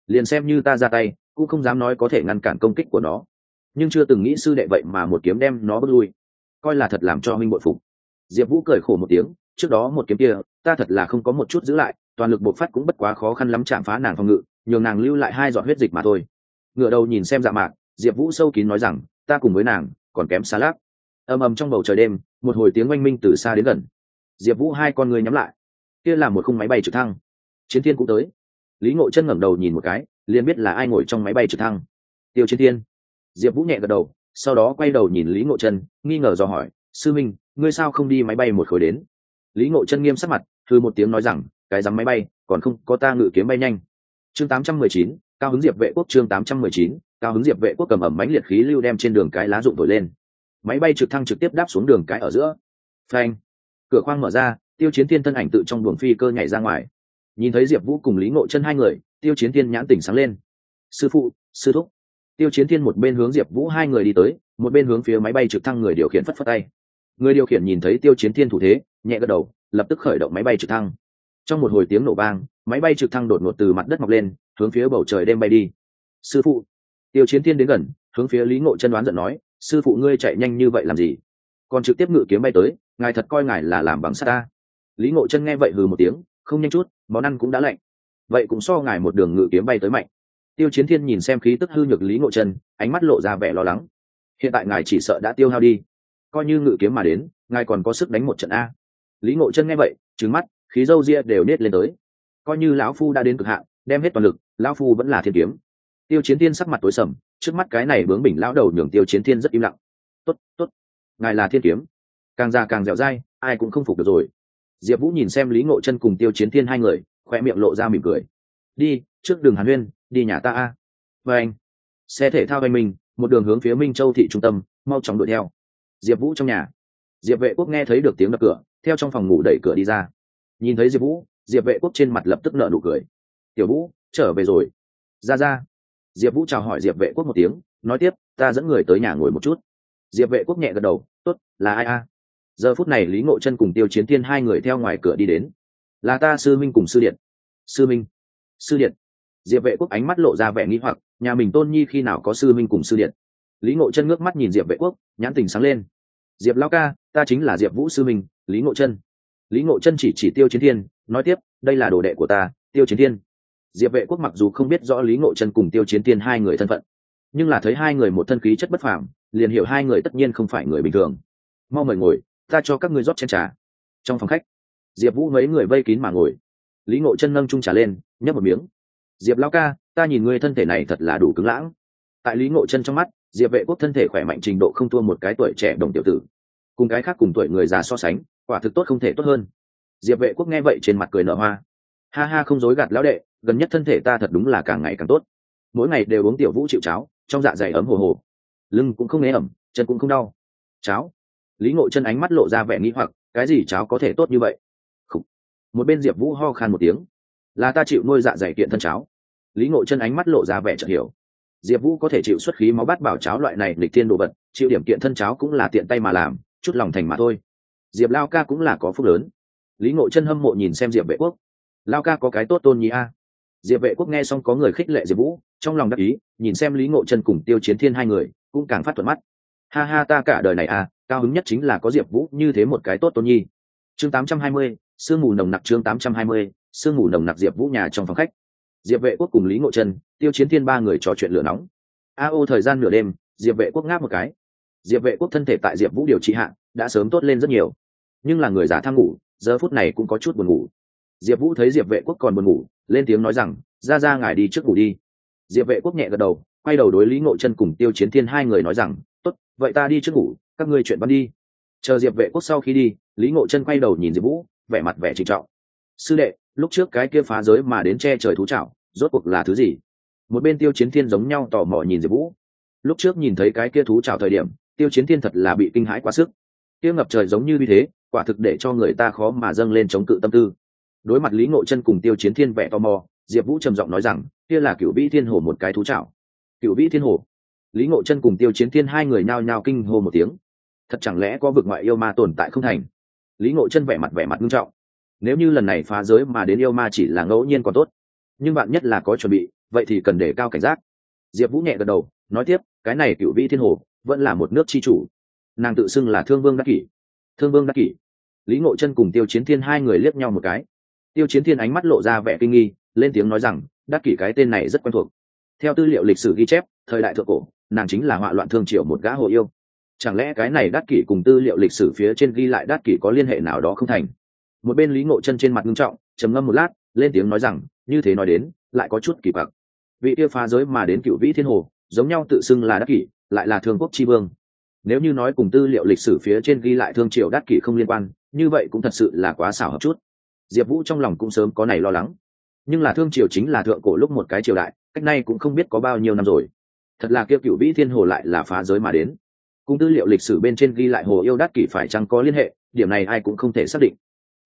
Liền xem như ta ra tay, cũng không dám nói có thể ngăn cản công kích của nó. Nhưng chưa từng nghĩ sư đệ vậy mà một kiếm đem nó bước lui. Coi là thật làm cho minh bội phục. Diệp vũ cười khổ một tiếng, trước đó một kiếm kia, ta thật là không có một chút giữ lại, toàn lực bộc phát cũng bất quá khó khăn lắm chạm phá nàng phòng ngự nhường nàng lưu lại hai giọt huyết dịch mà thôi. Ngựa đầu nhìn xem dạ mạc, diệp vũ sâu kín nói rằng, ta cùng với nàng, còn kém xa lác ầm ầm trong bầu trời đêm, một hồi tiếng oanh minh từ xa đến gần. Diệp vũ hai con người nhắm lại. Kia là một khung máy bay trực thăng. Chiến thiên cũng tới. Lý ngộ chân ngẩng đầu nhìn một cái, liền biết là ai ngồi trong máy bay trực thăng. Tiêu chiến thiên. Diệp vũ nhẹ gật đầu, sau đó quay đầu nhìn lý ngộ chân, nghi ngờ dò hỏi, sư minh, ngươi sao không đi máy bay một khối đến? Lý ngộ chân nghiêm sắc mặt thư một tiếng nói rằng, cái dám máy bay còn không có ta ngự kiếm bay nhanh chương 819, cao hứng diệp vệ quốc chương 819, cao hứng diệp vệ quốc cầm ẩm mãnh liệt khí lưu đem trên đường cái lá rụng thổi lên. Máy bay trực thăng trực tiếp đáp xuống đường cái ở giữa. Phanh. Cửa khoang mở ra tiêu chiến thiên thân ảnh tự trong buồng phi cơ nhảy ra ngoài. Nhìn thấy diệp vũ cùng lý ngộ chân hai người tiêu chiến thiên nhãn tỉnh sáng lên. Sư phụ sư thúc. Tiêu chiến thiên một bên hướng diệp vũ hai người đi tới một bên hướng phía máy bay trực thăng người điều khiển phất phất tay. Người điều khiển nhìn thấy tiêu chiến thiên thủ thế nhẹ gật đầu lập tức khởi động máy bay trực thăng. Trong một hồi tiếng nổ vang máy bay trực thăng đột ngột từ mặt đất mọc lên, hướng phía bầu trời đêm bay đi. Sư phụ, tiêu chiến thiên đến gần, hướng phía lý ngộ chân đoán giận nói, sư phụ ngươi chạy nhanh như vậy làm gì? Còn trực tiếp ngự kiếm bay tới, ngài thật coi ngài là làm bằng sắt ta. Lý ngộ chân nghe vậy hừ một tiếng, không nhanh chút, món ăn cũng đã lạnh. Vậy cũng so ngài một đường ngự kiếm bay tới mạnh. Tiêu chiến thiên nhìn xem khí tức hư nhược lý ngộ chân, ánh mắt lộ ra vẻ lo lắng. Hiện tại ngài chỉ sợ đã tiêu hao đi. Coi như ngự kiếm mà đến, ngài còn có sức đánh một trận a. Lý ngộ chân nghe vậy trứng mắt, khí dâu ria đều nết lên tới coi như lão phu đã đến cực hạn, đem hết toàn lực, lão phu vẫn là thiên kiếm. Tiêu chiến thiên sắc mặt tối sầm, trước mắt cái này bướng bỉnh lão đầu nhường tiêu chiến thiên rất im lặng. Tốt tốt, ngài là thiên kiếm. Càng già càng dẻo dai, ai cũng không phục được rồi. Diệp vũ nhìn xem lý ngộ chân cùng tiêu chiến thiên hai người khoe miệng lộ ra mỉm cười. Đi, trước đường hàn huyên, đi nhà ta a. Và anh. Xe thể thao anh minh, một đường hướng phía minh châu thị trung tâm, mau chóng đuổi theo. Diệp vũ trong nhà. Diệp vệ quốc nghe thấy được tiếng đập cửa, theo trong phòng ngủ đẩy cửa đi ra. Nhìn thấy diệp vũ diệp vệ quốc trên mặt lập tức nợ nụ cười. Tiểu vũ, trở về rồi. Ra ra. Diệp vũ chào hỏi diệp vệ quốc một tiếng, nói tiếp, ta dẫn người tới nhà ngồi một chút. Diệp vệ quốc nhẹ gật đầu t ố t là ai a? Giờ phút này lý ngộ chân cùng tiêu chiến thiên hai người theo ngoài cửa đi đến. Là ta, sư minh cùng sư điện. Sư minh. Sư điện. Diệp vệ quốc ánh mắt lộ ra vẻ nghĩ hoặc, nhà mình tôn nhi khi nào có sư minh cùng sư điện? Lý ngộ chân ngước mắt nhìn diệp vệ quốc, nhãn tình sáng lên. Diệp lao ca, ta chính là diệp vũ sư minh, lý ngộ chân lý ngộ chân chỉ chỉ tiêu chiến thiên, nói tiếp, đây là đồ đệ của ta, tiêu chiến thiên. Diệp vệ quốc mặc dù không biết rõ lý ngộ chân cùng tiêu chiến thiên hai người thân phận, nhưng là thấy hai người một thân khí chất bất phàm, liền hiểu hai người tất nhiên không phải người bình thường. Mau mời ngồi, ta cho các ngươi rót chén trà. Trong phòng khách, diệp vũ mấy người vây kín mà ngồi. Lý ngộ chân nâng trung trà lên, nhấp một miếng. Diệp lao ca, ta nhìn ngươi thân thể này thật là đủ cứng lãng. Tại lý ngộ chân trong mắt, diệp vệ quốc thân thể khỏe mạnh trình độ không thua một cái tuổi trẻ đồng tiểu tử. Cùng cái khác cùng tuổi người già so sánh quả thực tốt không thể tốt hơn. Diệp vệ quốc nghe vậy trên mặt cười nở hoa. Ha ha không dối gạt lão đệ, gần nhất thân thể ta thật đúng là càng ngày càng tốt. Mỗi ngày đều uống tiểu vũ chịu cháo, trong dạ dày ấm hồ hồ. Lưng cũng không ế ẩm, chân cũng không đau. Cháo. Lý ngộ chân ánh mắt lộ ra vẻ nghĩ hoặc, cái gì cháo có thể tốt như vậy? Một bên diệp vũ ho khan một tiếng. Là ta chịu nuôi dạ dày kiện thân cháo. Lý ngộ chân ánh mắt lộ ra vẻ chợt hiểu. Diệp vũ có thể chịu xuất khí máu bát bảo cháo loại này lịch thiên đồ vật, chịu điểm kiện thân cháo cũng là tiện tay mà làm, chút lòng thành mà thôi diệp lao ca cũng là có phúc lớn. Lý ngộ chân hâm mộ nhìn xem diệp vệ quốc. Lao ca có cái tốt tôn nhí a. Diệp vệ quốc nghe xong có người khích lệ diệp vũ, trong lòng đắc ý, nhìn xem lý ngộ chân cùng tiêu chiến thiên hai người, cũng càng phát thuận mắt. Ha ha ta cả đời này a, cao hứng nhất chính là có diệp vũ như thế một cái tốt tôn nhi. Chương tám trăm hai mươi, sương mù nồng nặc chương tám trăm hai mươi, sương mù nồng nặc diệp vũ nhà trong phòng khách. Diệp vệ quốc cùng lý ngộ chân, tiêu chiến thiên ba người trò chuyện lửa nóng. A ô thời gian nửa đêm, diệp vệ quốc ngáp một cái. Diệp vệ quốc thân thể tại diệp vũ điều trị hạ, đã sớm tốt lên rất nhiều nhưng là người già tham ngủ, giờ phút này cũng có chút buồn ngủ. Diệp vũ thấy diệp vệ quốc còn buồn ngủ, lên tiếng nói rằng, ra ra ngài đi trước ngủ đi. Diệp vệ quốc nhẹ gật đầu, quay đầu đối lý ngộ chân cùng tiêu chiến thiên hai người nói rằng, tốt, vậy ta đi trước ngủ, các ngươi chuyện văn đi. Chờ diệp vệ quốc sau khi đi, lý ngộ chân quay đầu nhìn diệp vũ, vẻ mặt vẻ trịnh trọng. Sư đệ, lúc trước cái kia phá giới mà đến che trời thú trạo rốt cuộc là thứ gì? Một bên tiêu chiến thiên giống nhau tò mò nhìn diệp vũ. Lúc trước nhìn thấy cái kia thú trào thời điểm, tiêu chiến thiên thật là bị kinh hãi quá sức. Kia ngập trời giống như như thế quả thực để cho người ta khó mà dâng lên chống cự tâm tư. Đối mặt lý ngộ chân cùng tiêu chiến thiên vẻ tò mò, diệp vũ trầm giọng nói rằng, kia là cựu vĩ thiên hồ một cái thú chảo. cựu vĩ thiên hồ? Lý ngộ chân cùng tiêu chiến thiên hai người nao nhao kinh hô một tiếng. Thật chẳng lẽ có vực ngoại yêu ma tồn tại không thành? Lý ngộ chân vẻ mặt vẻ mặt nghiêm trọng. Nếu như lần này phá giới mà đến yêu ma chỉ là ngẫu nhiên còn tốt, nhưng bạn nhất là có chuẩn bị, vậy thì cần để cao cảnh giác. Diệp vũ nhẹ gật đầu, nói tiếp, cái này cựu vĩ thiên hồ vẫn là một nước chi chủ. Nàng tự xưng là thương vương đắc kỷ. Thương vương đắc kỷ? Lý ngộ chân cùng tiêu chiến thiên hai người liếc nhau một cái. Tiêu chiến thiên ánh mắt lộ ra vẻ kinh nghi, lên tiếng nói rằng, đắc kỷ cái tên này rất quen thuộc. Theo tư liệu lịch sử ghi chép, thời đại thượng cổ, nàng chính là họa loạn thương triều một gã hồ yêu. Chẳng lẽ cái này đắc kỷ cùng tư liệu lịch sử phía trên ghi lại đắc kỷ có liên hệ nào đó không thành? Một bên lý ngộ chân trên mặt nghiêm trọng, trầm ngâm một lát, lên tiếng nói rằng, như thế nói đến, lại có chút kỳ bạc vị yêu phá giới mà đến cựu vĩ thiên hồ, giống nhau tự xưng là đắc kỷ, lại là thương quốc tri vương. Nếu như nói cùng tư liệu lịch sử phía trên ghi lại thương triều đắc kỷ không liên quan như vậy cũng thật sự là quá xảo hợp chút. Diệp vũ trong lòng cũng sớm có này lo lắng. Nhưng là thương triều chính là thượng cổ lúc một cái triều đại, cách nay cũng không biết có bao nhiêu năm rồi. Thật là kêu cựu vĩ thiên hồ lại là phá giới mà đến. Cung tư liệu lịch sử bên trên ghi lại hồ yêu đắc kỷ phải chăng có liên hệ, điểm này ai cũng không thể xác định.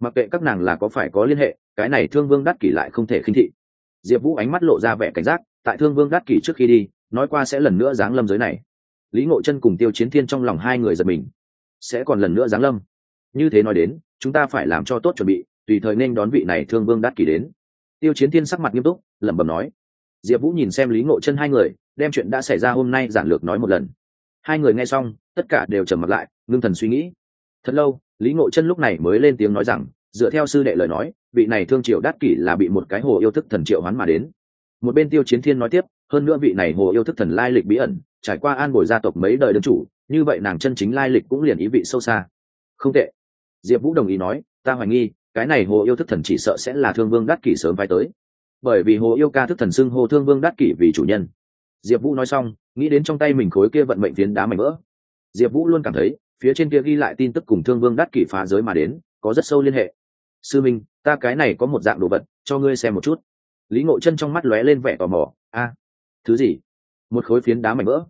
Mặc kệ các nàng là có phải có liên hệ, cái này thương vương đắc kỷ lại không thể khinh thị. Diệp vũ ánh mắt lộ ra vẻ cảnh giác, tại thương vương đắc kỷ trước khi đi, nói qua sẽ lần nữa giáng lâm giới này. Lý ngộ chân cùng tiêu chiến thiên trong lòng hai người giật mình. Sẽ còn lần nữa giáng lâm như thế nói đến, chúng ta phải làm cho tốt chuẩn bị, tùy thời nên đón vị này thương vương đắt kỷ đến. Tiêu chiến thiên sắc mặt nghiêm túc, lẩm bẩm nói. Diệp vũ nhìn xem lý ngộ chân hai người, đem chuyện đã xảy ra hôm nay giản lược nói một lần. Hai người nghe xong, tất cả đều trầm mặt lại, ngưng thần suy nghĩ. Thật lâu, lý ngộ chân lúc này mới lên tiếng nói rằng, dựa theo sư đệ lời nói, vị này thương triệu đắc kỷ là bị một cái hồ yêu thức thần triệu hoán mà đến. Một bên tiêu chiến thiên nói tiếp, hơn nữa vị này hồ yêu thức thần lai lịch bí ẩn, trải qua an bồi gia tộc mấy đời đơn chủ, như vậy nàng chân chính lai lịch cũng liền ý vị sâu xa. Không tệ diệp vũ đồng ý nói ta hoài nghi cái này hồ yêu thức thần chỉ sợ sẽ là thương vương đắc kỷ sớm phải tới. Bởi vì hồ yêu ca thức thần xưng hồ thương vương đắc kỷ vì chủ nhân. Diệp vũ nói xong nghĩ đến trong tay mình khối kia vận mệnh phiến đá mảnh vỡ. Diệp vũ luôn cảm thấy phía trên kia ghi lại tin tức cùng thương vương đắc kỷ phá giới mà đến có rất sâu liên hệ. Sư minh ta cái này có một dạng đồ vật cho ngươi xem một chút. Lý ngộ chân trong mắt lóe lên vẻ tò mò a thứ gì? Một khối phiến đá mảnh vỡ.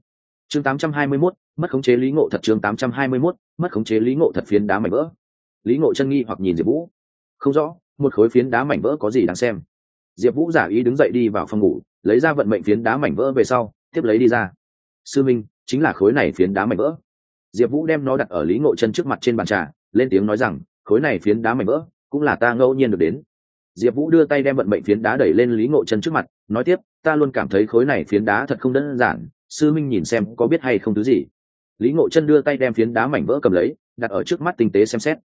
Chương 821, mất khống chế lý ngộ thật chương 821, mất khống chế lý ngộ thật phiến đá mảnh vỡ lý ngộ chân nghi hoặc nhìn diệp vũ không rõ một khối phiến đá mảnh vỡ có gì đáng xem diệp vũ giả ý đứng dậy đi vào phòng ngủ lấy ra vận mệnh phiến đá mảnh vỡ về sau tiếp lấy đi ra sư minh chính là khối này phiến đá mảnh vỡ diệp vũ đem nó đặt ở lý ngộ chân trước mặt trên bàn trà lên tiếng nói rằng khối này phiến đá mảnh vỡ cũng là ta ngẫu nhiên được đến diệp vũ đưa tay đem vận mệnh phiến đá đẩy lên lý ngộ chân trước mặt nói tiếp ta luôn cảm thấy khối này phiến đá thật không đơn giản sư minh nhìn xem có biết hay không thứ gì lý ngộ chân đưa tay đem phiến đá mảnh vỡ cầm lấy đặt ở trước mắt tinh tế xem xét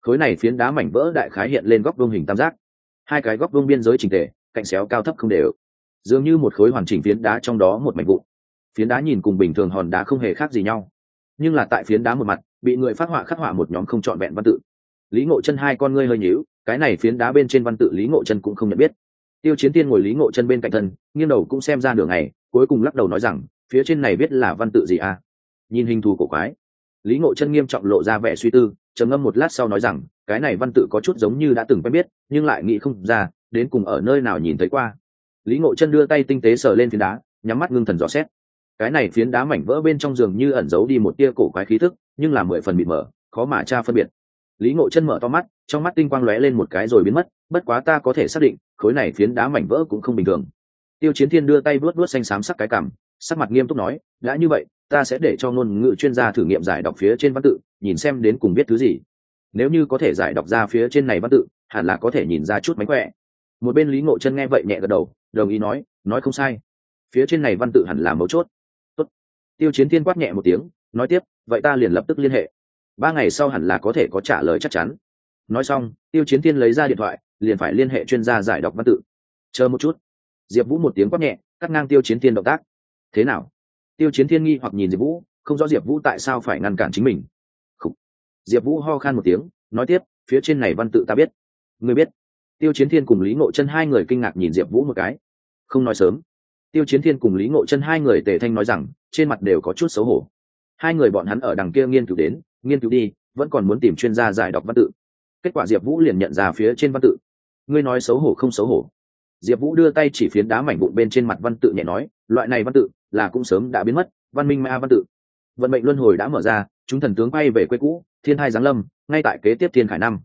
khối này phiến đá mảnh vỡ đại khái hiện lên góc vương hình tam giác. Hai cái góc vương biên giới trình tề, cạnh xéo cao thấp không đều. Dường như một khối hoàn chỉnh phiến đá trong đó một mảnh vụn. Phiến đá nhìn cùng bình thường hòn đá không hề khác gì nhau. Nhưng là tại phiến đá một mặt, bị người phát họa khắc họa một nhóm không trọn vẹn văn tự. Lý ngộ chân hai con ngươi hơi nhíu, cái này phiến đá bên trên văn tự lý ngộ chân cũng không nhận biết. Tiêu chiến tiên ngồi lý ngộ chân bên cạnh thân, nghiêng đầu cũng xem ra đường này cuối cùng lắc đầu nói rằng, phía trên này biết là văn tự gì à? Nhìn hình thù cổ quái. Lý ngộ chân nghiêm trọng lộ ra vẻ suy tư trầm ngâm một lát sau nói rằng, cái này văn tự có chút giống như đã từng quen biết, nhưng lại nghĩ không ra, đến cùng ở nơi nào nhìn thấy qua. Lý ngộ chân đưa tay tinh tế sờ lên phiến đá, nhắm mắt ngưng thần dò xét. Cái này phiến đá mảnh vỡ bên trong giường như ẩn giấu đi một tia cổ quái khí thức nhưng là mười phần bị mở khó mà cha phân biệt. Lý ngộ chân mở to mắt, trong mắt tinh quang lóe lên một cái rồi biến mất, bất quá ta có thể xác định, khối này phiến đá mảnh vỡ cũng không bình thường. Tiêu chiến thiên đưa tay vuốt vuốt xanh xám sắc cái cảm sắc mặt nghiêm túc nói, đã như vậy ta sẽ để cho ngôn ngữ chuyên gia thử nghiệm giải đọc phía trên văn tự, nhìn xem đến cùng biết thứ gì. Nếu như có thể giải đọc ra phía trên này văn tự, hẳn là có thể nhìn ra chút mánh khỏe. Một bên lý ngộ chân nghe vậy nhẹ gật đầu, đồng ý nói nói không sai. Phía trên này văn tự hẳn là mấu chốt. Tốt. tiêu chiến thiên quát nhẹ một tiếng, nói tiếp, vậy ta liền lập tức liên hệ. Ba ngày sau hẳn là có thể có trả lời chắc chắn. Nói xong, tiêu chiến thiên lấy ra điện thoại, liền phải liên hệ chuyên gia giải đọc văn tự. Chờ một chút. Diệp vũ một tiếng quát nhẹ, cắt ngang tiêu chiến thiên động tác. Thế nào? Tiêu chiến thiên nghi hoặc nhìn diệp vũ, không rõ diệp vũ tại sao phải ngăn cản chính mình. Khủ. diệp vũ ho khan một tiếng, nói tiếp, phía trên này văn tự ta biết. Ngươi biết. Tiêu chiến thiên cùng lý ngộ chân hai người kinh ngạc nhìn diệp vũ một cái. Không nói sớm. Tiêu chiến thiên cùng lý ngộ chân hai người tề thanh nói rằng, trên mặt đều có chút xấu hổ. Hai người bọn hắn ở đằng kia nghiên cứu đến, nghiên cứu đi, vẫn còn muốn tìm chuyên gia giải đọc văn tự. Kết quả diệp vũ liền nhận ra phía trên văn tự. Ngươi nói xấu hổ không xấu hổ. Diệp vũ đưa tay chỉ phiến đá mảnh vụn bên trên mặt văn tự nhẹ nói, loại này văn tự là cũng sớm đã biến mất, văn minh ma văn tự. Vận mệnh luân hồi đã mở ra, chúng thần tướng quay về quê cũ, thiên hai giáng lâm, ngay tại kế tiếp thiên khải năm.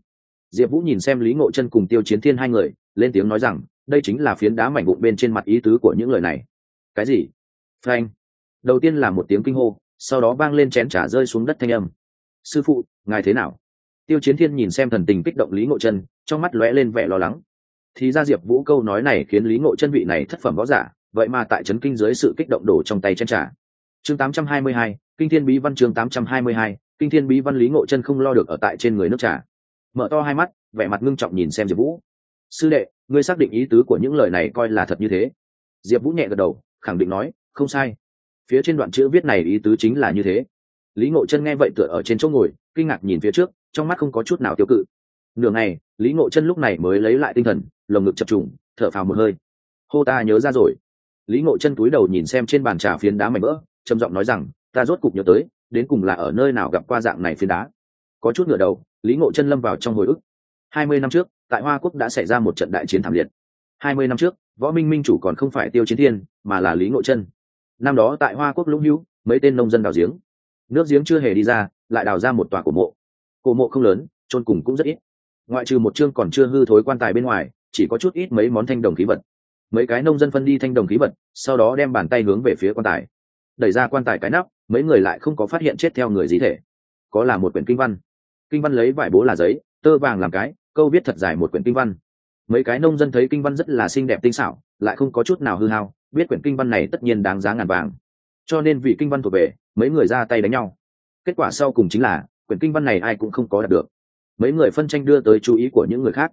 Diệp vũ nhìn xem lý ngộ chân cùng tiêu chiến thiên hai người, lên tiếng nói rằng, đây chính là phiến đá mảnh vụn bên trên mặt ý tứ của những lời này. Cái gì? Frank đầu tiên là một tiếng kinh hô, sau đó vang lên chén trả rơi xuống đất thanh âm. Sư phụ, ngài thế nào? Tiêu chiến thiên nhìn xem thần tình kích động lý ngộ chân, trong mắt lóe lên vẻ lo lắng. Thì ra diệp vũ câu nói này khiến lý ngộ chân vị này thất phẩm võ giả vậy mà tại trấn kinh dưới sự kích động đổ trong tay chân trả chương 822, kinh thiên bí văn chương 822, kinh thiên bí văn lý ngộ chân không lo được ở tại trên người nước trà. Mở to hai mắt vẻ mặt ngưng trọng nhìn xem diệp vũ. Sư đệ ngươi xác định ý tứ của những lời này coi là thật như thế? Diệp vũ nhẹ gật đầu khẳng định nói không sai. Phía trên đoạn chữ viết này ý tứ chính là như thế. Lý ngộ chân nghe vậy tựa ở trên chỗ ngồi kinh ngạc nhìn phía trước trong mắt không có chút nào tiêu cự. Nửa ngày lý ngộ chân lúc này mới lấy lại tinh thần lồng ngực chập trùng thở phào một hơi. Hô ta nhớ ra rồi lý ngộ chân túi đầu nhìn xem trên bàn trà phiến đá mảnh vỡ, trầm giọng nói rằng, ta rốt cục nhớ tới, đến cùng là ở nơi nào gặp qua dạng này phiến đá. Có chút ngựa đầu, lý ngộ chân lâm vào trong hồi ức. Hai mươi năm trước, tại hoa quốc đã xảy ra một trận đại chiến thảm liệt. Hai mươi năm trước, võ minh minh chủ còn không phải tiêu chiến thiên, mà là lý ngộ chân. Năm đó tại hoa quốc lũng hữu, mấy tên nông dân đào giếng. Nước giếng chưa hề đi ra, lại đào ra một tòa cổ mộ. Cổ mộ không lớn trôn cùng cũng rất ít. Ngoại trừ một chương còn chưa hư thối quan tài bên ngoài, chỉ có chút ít mấy món thanh đồng khí vật mấy cái nông dân phân đi thanh đồng khí vật, sau đó đem bàn tay hướng về phía quan tài. Đẩy ra quan tài cái nắp, mấy người lại không có phát hiện chết theo người gì thể. Có là một quyển kinh văn. Kinh văn lấy vải bố là giấy, tơ vàng làm cái, câu viết thật dài một quyển kinh văn. Mấy cái nông dân thấy kinh văn rất là xinh đẹp tinh xảo, lại không có chút nào hư hao, biết quyển kinh văn này tất nhiên đáng giá ngàn vàng. Cho nên vì kinh văn thuộc về, mấy người ra tay đánh nhau. Kết quả sau cùng chính là, quyển kinh văn này ai cũng không có đạt được. Mấy người phân tranh đưa tới chú ý của những người khác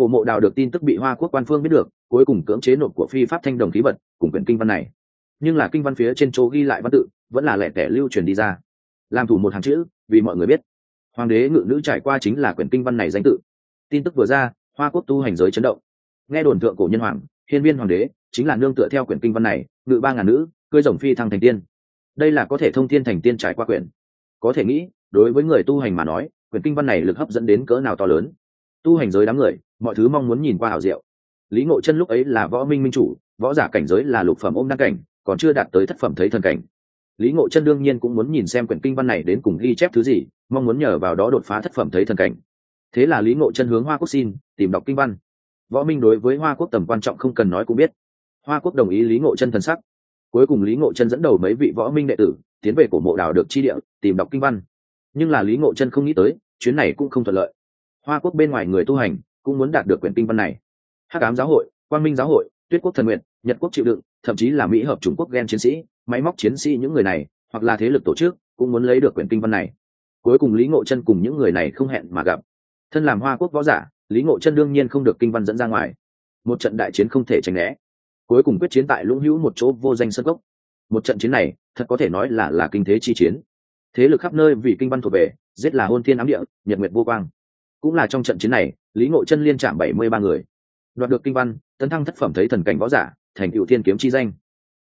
cổ mộ đào được tin tức bị hoa quốc quan phương biết được, cuối cùng cưỡng chế nộp của phi pháp thanh đồng khí vật cùng quyển kinh văn này. Nhưng là kinh văn phía trên chỗ ghi lại văn tự, vẫn là lẻ tẻ lưu truyền đi ra. Làm thủ một hàng chữ, vì mọi người biết. Hoàng đế ngự nữ trải qua chính là quyển kinh văn này danh tự. Tin tức vừa ra, hoa quốc tu hành giới chấn động. Nghe đồn thượng cổ nhân hoàng, hiên viên hoàng đế, chính là nương tựa theo quyển kinh văn này, ngự ba ngàn nữ, cưới rồng phi thăng thành tiên. Đây là có thể thông thiên thành tiên trải qua quyển. Có thể nghĩ, đối với người tu hành mà nói, quyển kinh văn này lực hấp dẫn đến cỡ nào to lớn tu hành giới đám người, mọi thứ mong muốn nhìn qua hảo diệu. Lý ngộ chân lúc ấy là võ minh minh chủ, võ giả cảnh giới là lục phẩm ôm đăng cảnh, còn chưa đạt tới thất phẩm thấy thần cảnh. Lý ngộ chân đương nhiên cũng muốn nhìn xem quyển kinh văn này đến cùng ghi chép thứ gì, mong muốn nhờ vào đó đột phá thất phẩm thấy thần cảnh. Thế là lý ngộ chân hướng hoa quốc xin, tìm đọc kinh văn. Võ minh đối với hoa quốc tầm quan trọng không cần nói cũng biết. Hoa quốc đồng ý lý ngộ chân thần sắc. Cuối cùng lý ngộ chân dẫn đầu mấy vị võ minh đệ tử, tiến về cổ mộ đảo được chi địa, tìm đọc kinh văn. Nhưng là lý ngộ chân không nghĩ tới, chuyến này cũng không thuận lợi hoa quốc bên ngoài người tu hành cũng muốn đạt được quyển kinh văn này. Hắc ám giáo hội, quang minh giáo hội, tuyết quốc thần nguyện, nhật quốc chịu đựng, thậm chí là mỹ hợp trung quốc ghen chiến sĩ, máy móc chiến sĩ những người này, hoặc là thế lực tổ chức, cũng muốn lấy được quyển kinh văn này. Cuối cùng lý ngộ chân cùng những người này không hẹn mà gặp. Thân làm hoa quốc võ giả, lý ngộ chân đương nhiên không được kinh văn dẫn ra ngoài. Một trận đại chiến không thể tránh né. Cuối cùng quyết chiến tại lũng hữu một chỗ vô danh sân cốc. Một trận chiến này, thật có thể nói là là kinh thế chi chiến. Thế lực khắp nơi vì kinh văn thuộc về, giết là hôn thiên ám địa, nhật nguyệt vô quang cũng là trong trận chiến này, lý ngộ chân liên chạm bảy mươi ba người. Đoạt được kinh văn, tấn thăng thất phẩm thấy thần cảnh võ giả, thành cựu thiên kiếm chi danh.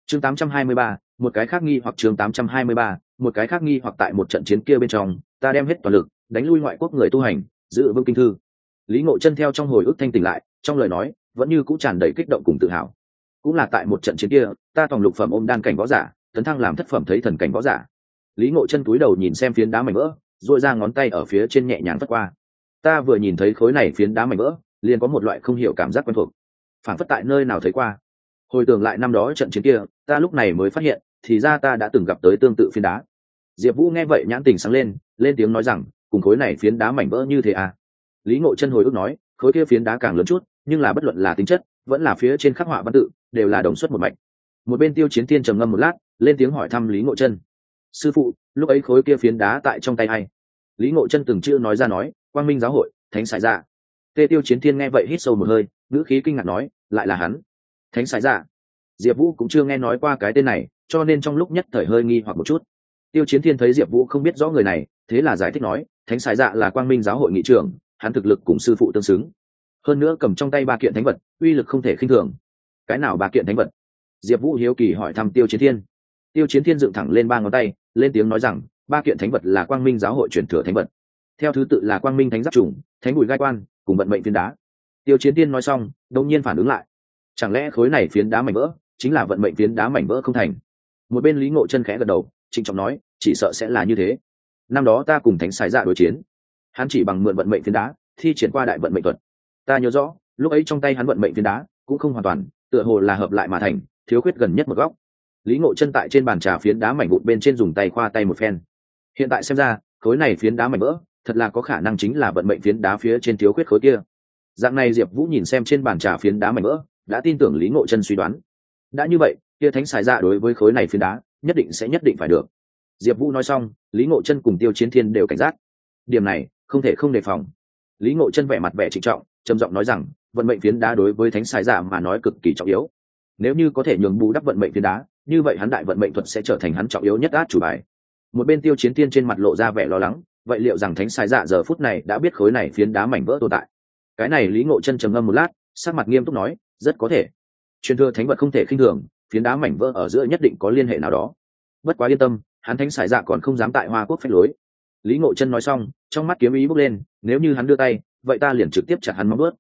Chương tám trăm hai mươi ba, một cái khác nghi hoặc chương tám trăm hai mươi ba, một cái khác nghi hoặc tại một trận chiến kia bên trong, ta đem hết toàn lực, đánh lui ngoại quốc người tu hành, giữ vững kinh thư. Lý ngộ chân theo trong hồi ức thanh tỉnh lại, trong lời nói, vẫn như cũ tràn đầy kích động cùng tự hào. Cũng là tại một trận chiến kia, ta toàn lục phẩm ôm đan cảnh võ giả, tấn thăng làm thất phẩm thấy thần cảnh võ giả. Lý ngộ chân túi đầu nhìn xem phiến đá mảnh vỡ dội ra ngón tay ở phía trên nhẹ nhàng vất qua ta vừa nhìn thấy khối này phiến đá mảnh vỡ, liền có một loại không hiểu cảm giác quen thuộc. Phản phất tại nơi nào thấy qua. Hồi tưởng lại năm đó trận chiến kia, ta lúc này mới phát hiện, thì ra ta đã từng gặp tới tương tự phiến đá. Diệp vũ nghe vậy nhãn tình sáng lên lên tiếng nói rằng, cùng khối này phiến đá mảnh vỡ như thế à? Lý ngộ chân hồi ức nói, khối kia phiến đá càng lớn chút, nhưng là bất luận là tính chất, vẫn là phía trên khắc họa văn tự, đều là đồng xuất một mạch. Một bên tiêu chiến tiên trầm ngâm một lát, lên tiếng hỏi thăm lý ngộ chân. Sư phụ, lúc ấy khối kia phiến đá tại trong tay hay lý ngộ chân từng chưa nói ra nói quang minh giáo hội, thánh sải dạ. Tê tiêu chiến thiên nghe vậy hít sâu một hơi, ngữ khí kinh ngạc nói, lại là hắn. Thánh sải dạ. Diệp vũ cũng chưa nghe nói qua cái tên này, cho nên trong lúc nhất thời hơi nghi hoặc một chút. Tiêu chiến thiên thấy diệp vũ không biết rõ người này, thế là giải thích nói, thánh sải dạ là quang minh giáo hội nghị trưởng, hắn thực lực cùng sư phụ tương xứng. Hơn nữa cầm trong tay ba kiện thánh vật, uy lực không thể khinh thường. Cái nào ba kiện thánh vật? Diệp vũ hiếu kỳ hỏi thăm tiêu chiến thiên. Tiêu chiến thiên dựng thẳng lên ba ngón tay, lên tiếng nói rằng, ba kiện thánh vật là quang minh giáo hội truyền thừa thánh vật theo thứ tự là quang minh thánh giáp trùng thánh bùi gai quan, cùng vận mệnh phiến đá. Tiêu chiến tiên nói xong đông nhiên phản ứng lại. Chẳng lẽ khối này phiến đá mảnh vỡ, chính là vận mệnh phiến đá mảnh vỡ không thành? Một bên lý ngộ chân khẽ gật đầu, trịnh trọng nói, chỉ sợ sẽ là như thế. Năm đó ta cùng thánh sái dạ đối chiến. Hắn chỉ bằng mượn vận mệnh phiến đá, thi triển qua đại vận mệnh thuật. Ta nhớ rõ, lúc ấy trong tay hắn vận mệnh phiến đá cũng không hoàn toàn, tựa hồ là hợp lại mà thành, thiếu khuyết gần nhất một góc. Lý ngộ chân tại trên bàn trà phiến đá mảnh vụn bên trên dùng tay khoa tay một phen. Hiện tại xem ra, khối này phiến đá mảnh vỡ thật là có khả năng chính là vận mệnh phiến đá phía trên thiếu khuyết khối kia. Dạng này diệp vũ nhìn xem trên bàn trà phiến đá mảnh vỡ, đã tin tưởng lý ngộ chân suy đoán. Đã như vậy, kia thánh xài ra đối với khối này phiến đá, nhất định sẽ nhất định phải được. Diệp vũ nói xong, lý ngộ chân cùng tiêu chiến thiên đều cảnh giác. Điểm này, không thể không đề phòng. Lý ngộ chân vẻ mặt vẻ trịnh trọng, trầm giọng nói rằng, vận mệnh phiến đá đối với thánh xài giả mà nói cực kỳ trọng yếu. Nếu như có thể nhường bù đắp vận mệnh phiến đá, như vậy hắn đại vận mệnh thuật sẽ trở thành hắn trọng yếu nhất át chủ bài. Một bên tiêu chiến tiên trên mặt lộ ra vẻ lo lắng vậy liệu rằng thánh sai dạ giờ phút này đã biết khối này phiến đá mảnh vỡ tồn tại? Cái này lý ngộ chân trầm ngâm một lát, sắc mặt nghiêm túc nói, rất có thể. Truyền thừa thánh vật không thể khinh thường, phiến đá mảnh vỡ ở giữa nhất định có liên hệ nào đó. Bất quá yên tâm, hắn thánh sải dạ còn không dám tại hoa quốc phép lối. Lý ngộ chân nói xong, trong mắt kiếm ý bốc lên, nếu như hắn đưa tay, vậy ta liền trực tiếp chặt hắn móng bớt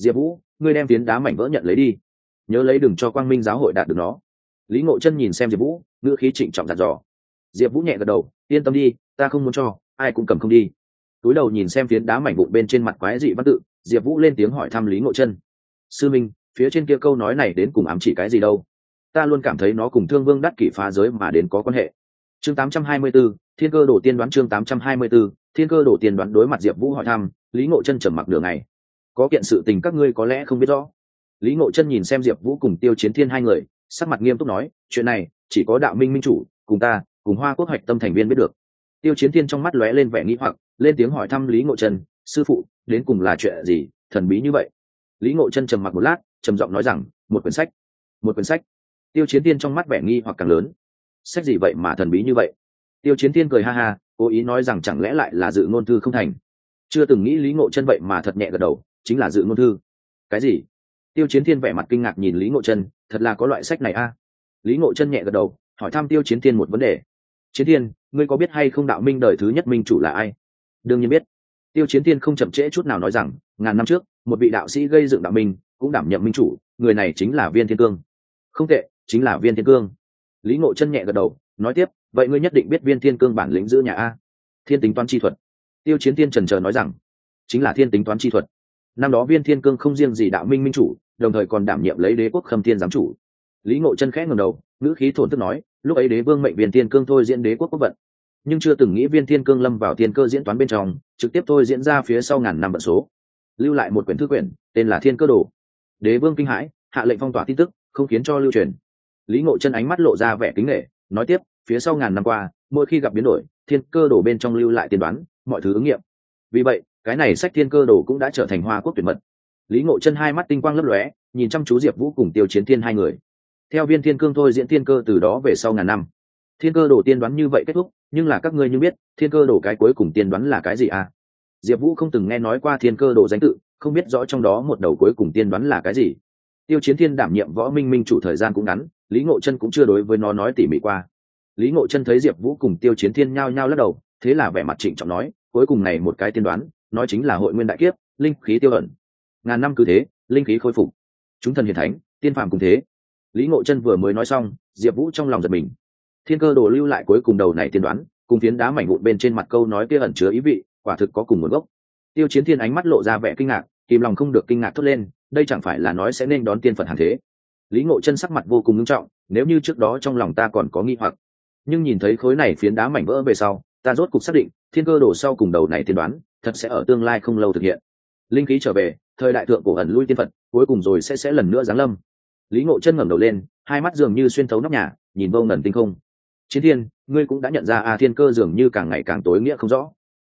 diệp vũ, ngươi đem phiến đá mảnh vỡ nhận lấy đi. Nhớ lấy đừng cho quang minh giáo hội đạt được nó. Lý ngộ chân nhìn xem diệp vũ, ngữ khí trịnh trọng dặn dò. Diệp vũ nhẹ gật đầu, yên tâm đi, ta không muốn cho ai cũng cầm không đi. Túi đầu nhìn xem phiến đá mảnh vụn bên trên mặt quái dị văn tự diệp vũ lên tiếng hỏi thăm lý ngộ chân. Sư minh phía trên kia câu nói này đến cùng ám chỉ cái gì đâu? Ta luôn cảm thấy nó cùng thương vương đắc kỷ phá giới mà đến có quan hệ. Chương 824, thiên cơ đổ tiên đoán chương 824, thiên cơ đổ tiên đoán đối mặt diệp vũ hỏi thăm lý ngộ chân trầm mặc đường này có kiện sự tình các ngươi có lẽ không biết rõ. Lý ngộ chân nhìn xem diệp vũ cùng tiêu chiến thiên hai người sắc mặt nghiêm túc nói chuyện này chỉ có đạo minh minh chủ cùng ta cùng hoa quốc hoạch tâm thành viên biết được tiêu chiến thiên trong mắt lóe lên vẻ nghĩ hoặc, lên tiếng hỏi thăm lý ngộ chân sư phụ, đến cùng là chuyện gì? Thần bí như vậy. Lý ngộ Trân trầm mặc một lát, trầm giọng nói rằng, một quyển sách, một quyển sách. Tiêu chiến thiên trong mắt vẻ nghi hoặc càng lớn. Sách gì vậy mà thần bí như vậy? Tiêu chiến thiên cười ha ha, cố ý nói rằng chẳng lẽ lại là dự ngôn thư không thành. Chưa từng nghĩ lý ngộ chân vậy mà thật nhẹ gật đầu, chính là dự ngôn thư. Cái gì? Tiêu chiến thiên vẻ mặt kinh ngạc nhìn lý ngộ chân thật là có loại sách này a. Lý ngộ chân nhẹ gật đầu, hỏi thăm tiêu chiến thiên một vấn đề chiến thiên, ngươi có biết hay không đạo minh đời thứ nhất minh chủ là ai? Đương nhiên biết. Tiêu chiến thiên không chậm trễ chút nào nói rằng, ngàn năm trước, một vị đạo sĩ gây dựng đạo minh, cũng đảm nhiệm minh chủ, người này chính là viên thiên cương. Không tệ, chính là viên thiên cương. Lý ngộ chân nhẹ gật đầu, nói tiếp, vậy ngươi nhất định biết viên thiên cương bản lĩnh giữ nhà a. Thiên tính toán chi thuật. Tiêu chiến thiên trần trờ nói rằng, chính là thiên tính toán chi thuật. Năm đó viên thiên cương không riêng gì đạo minh minh chủ, đồng thời còn đảm nhiệm lấy đế quốc khâm thiên giám chủ. Lý ngộ chân khẽ ngầm đầu, ngữ khí thổn thức nói lúc ấy đế vương mệnh viên thiên cương thôi diễn đế quốc quốc vận. Nhưng chưa từng nghĩ viên thiên cương lâm vào thiên cơ diễn toán bên trong, trực tiếp thôi diễn ra phía sau ngàn năm vận số. Lưu lại một quyển thư quyển, tên là thiên cơ đồ. Đế vương kinh hãi, hạ lệnh phong tỏa tin tức, không khiến cho lưu truyền. Lý ngộ chân ánh mắt lộ ra vẻ kính nghệ nói tiếp, phía sau ngàn năm qua, mỗi khi gặp biến đổi, thiên cơ đồ bên trong lưu lại tiên đoán, mọi thứ ứng nghiệm. Vì vậy, cái này sách thiên cơ đồ cũng đã trở thành hoa quốc tuyệt mật. Lý ngộ chân hai mắt tinh quang lấp lóe, nhìn chăm chú diệp vũ cùng tiêu chiến thiên hai người theo viên thiên cương thôi diễn thiên cơ từ đó về sau ngàn năm. Thiên cơ đồ tiên đoán như vậy kết thúc, nhưng là các ngươi như biết, thiên cơ đồ cái cuối cùng tiên đoán là cái gì à? Diệp vũ không từng nghe nói qua thiên cơ đồ danh tự, không biết rõ trong đó một đầu cuối cùng tiên đoán là cái gì. Tiêu chiến thiên đảm nhiệm võ minh minh chủ thời gian cũng ngắn, lý ngộ chân cũng chưa đối với nó nói tỉ mỉ qua. Lý ngộ chân thấy diệp vũ cùng tiêu chiến thiên nhao nhao lắc đầu, thế là vẻ mặt trịnh trọng nói, cuối cùng này một cái tiên đoán nói chính là hội nguyên đại kiếp, linh khí tiêu ẩn. Ngàn năm cứ thế, linh khí khôi phục. Chúng thần hiền thánh, tiên phàm cùng thế lý ngộ chân vừa mới nói xong, diệp vũ trong lòng giật mình. Thiên cơ đồ lưu lại cuối cùng đầu này tiên đoán, cùng phiến đá mảnh vụn bên trên mặt câu nói kia ẩn chứa ý vị, quả thực có cùng nguồn gốc. Tiêu chiến thiên ánh mắt lộ ra vẻ kinh ngạc, kìm lòng không được kinh ngạc thốt lên, đây chẳng phải là nói sẽ nên đón tiên phật hàng thế? Lý ngộ chân sắc mặt vô cùng nghiêm trọng, nếu như trước đó trong lòng ta còn có nghi hoặc, nhưng nhìn thấy khối này phiến đá mảnh vỡ về sau, ta rốt cục xác định, thiên cơ đồ sau cùng đầu này tiên đoán, thật sẽ ở tương lai không lâu thực hiện. Linh khí trở về, thời đại thượng cổ ẩn lui tiên phật, cuối cùng rồi sẽ sẽ lần nữa giáng lâm lý ngộ chân ngẩng đầu lên hai mắt dường như xuyên thấu nóc nhà nhìn vô ngần tinh không. Chiến thiên ngươi cũng đã nhận ra a thiên cơ dường như càng ngày càng tối nghĩa không rõ.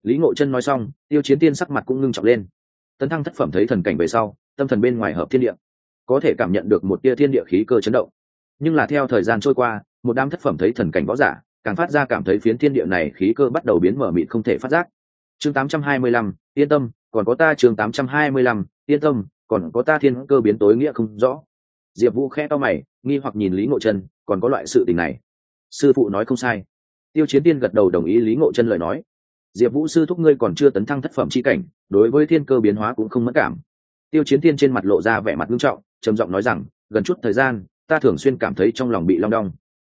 Lý ngộ chân nói xong tiêu chiến tiên sắc mặt cũng ngưng trọng lên. Tấn thăng thất phẩm thấy thần cảnh về sau tâm thần bên ngoài hợp thiên địa có thể cảm nhận được một tia thiên địa khí cơ chấn động. Nhưng là theo thời gian trôi qua một đám thất phẩm thấy thần cảnh võ giả càng phát ra cảm thấy phiến thiên địa này khí cơ bắt đầu biến mở mịt không thể phát giác. Chương 825, yên tâm còn có ta chương 825, yên tâm còn có ta thiên cơ biến tối nghĩa không rõ diệp vũ khe to mày, nghi hoặc nhìn lý ngộ chân còn có loại sự tình này. Sư phụ nói không sai. Tiêu chiến tiên gật đầu đồng ý lý ngộ chân lời nói. Diệp vũ sư thúc ngươi còn chưa tấn thăng thất phẩm c h i cảnh, đối với thiên cơ biến hóa cũng không mất cảm. Tiêu chiến tiên trên mặt lộ ra vẻ mặt nghiêm trọng, trầm giọng nói rằng, gần chút thời gian, ta thường xuyên cảm thấy trong lòng bị long đong.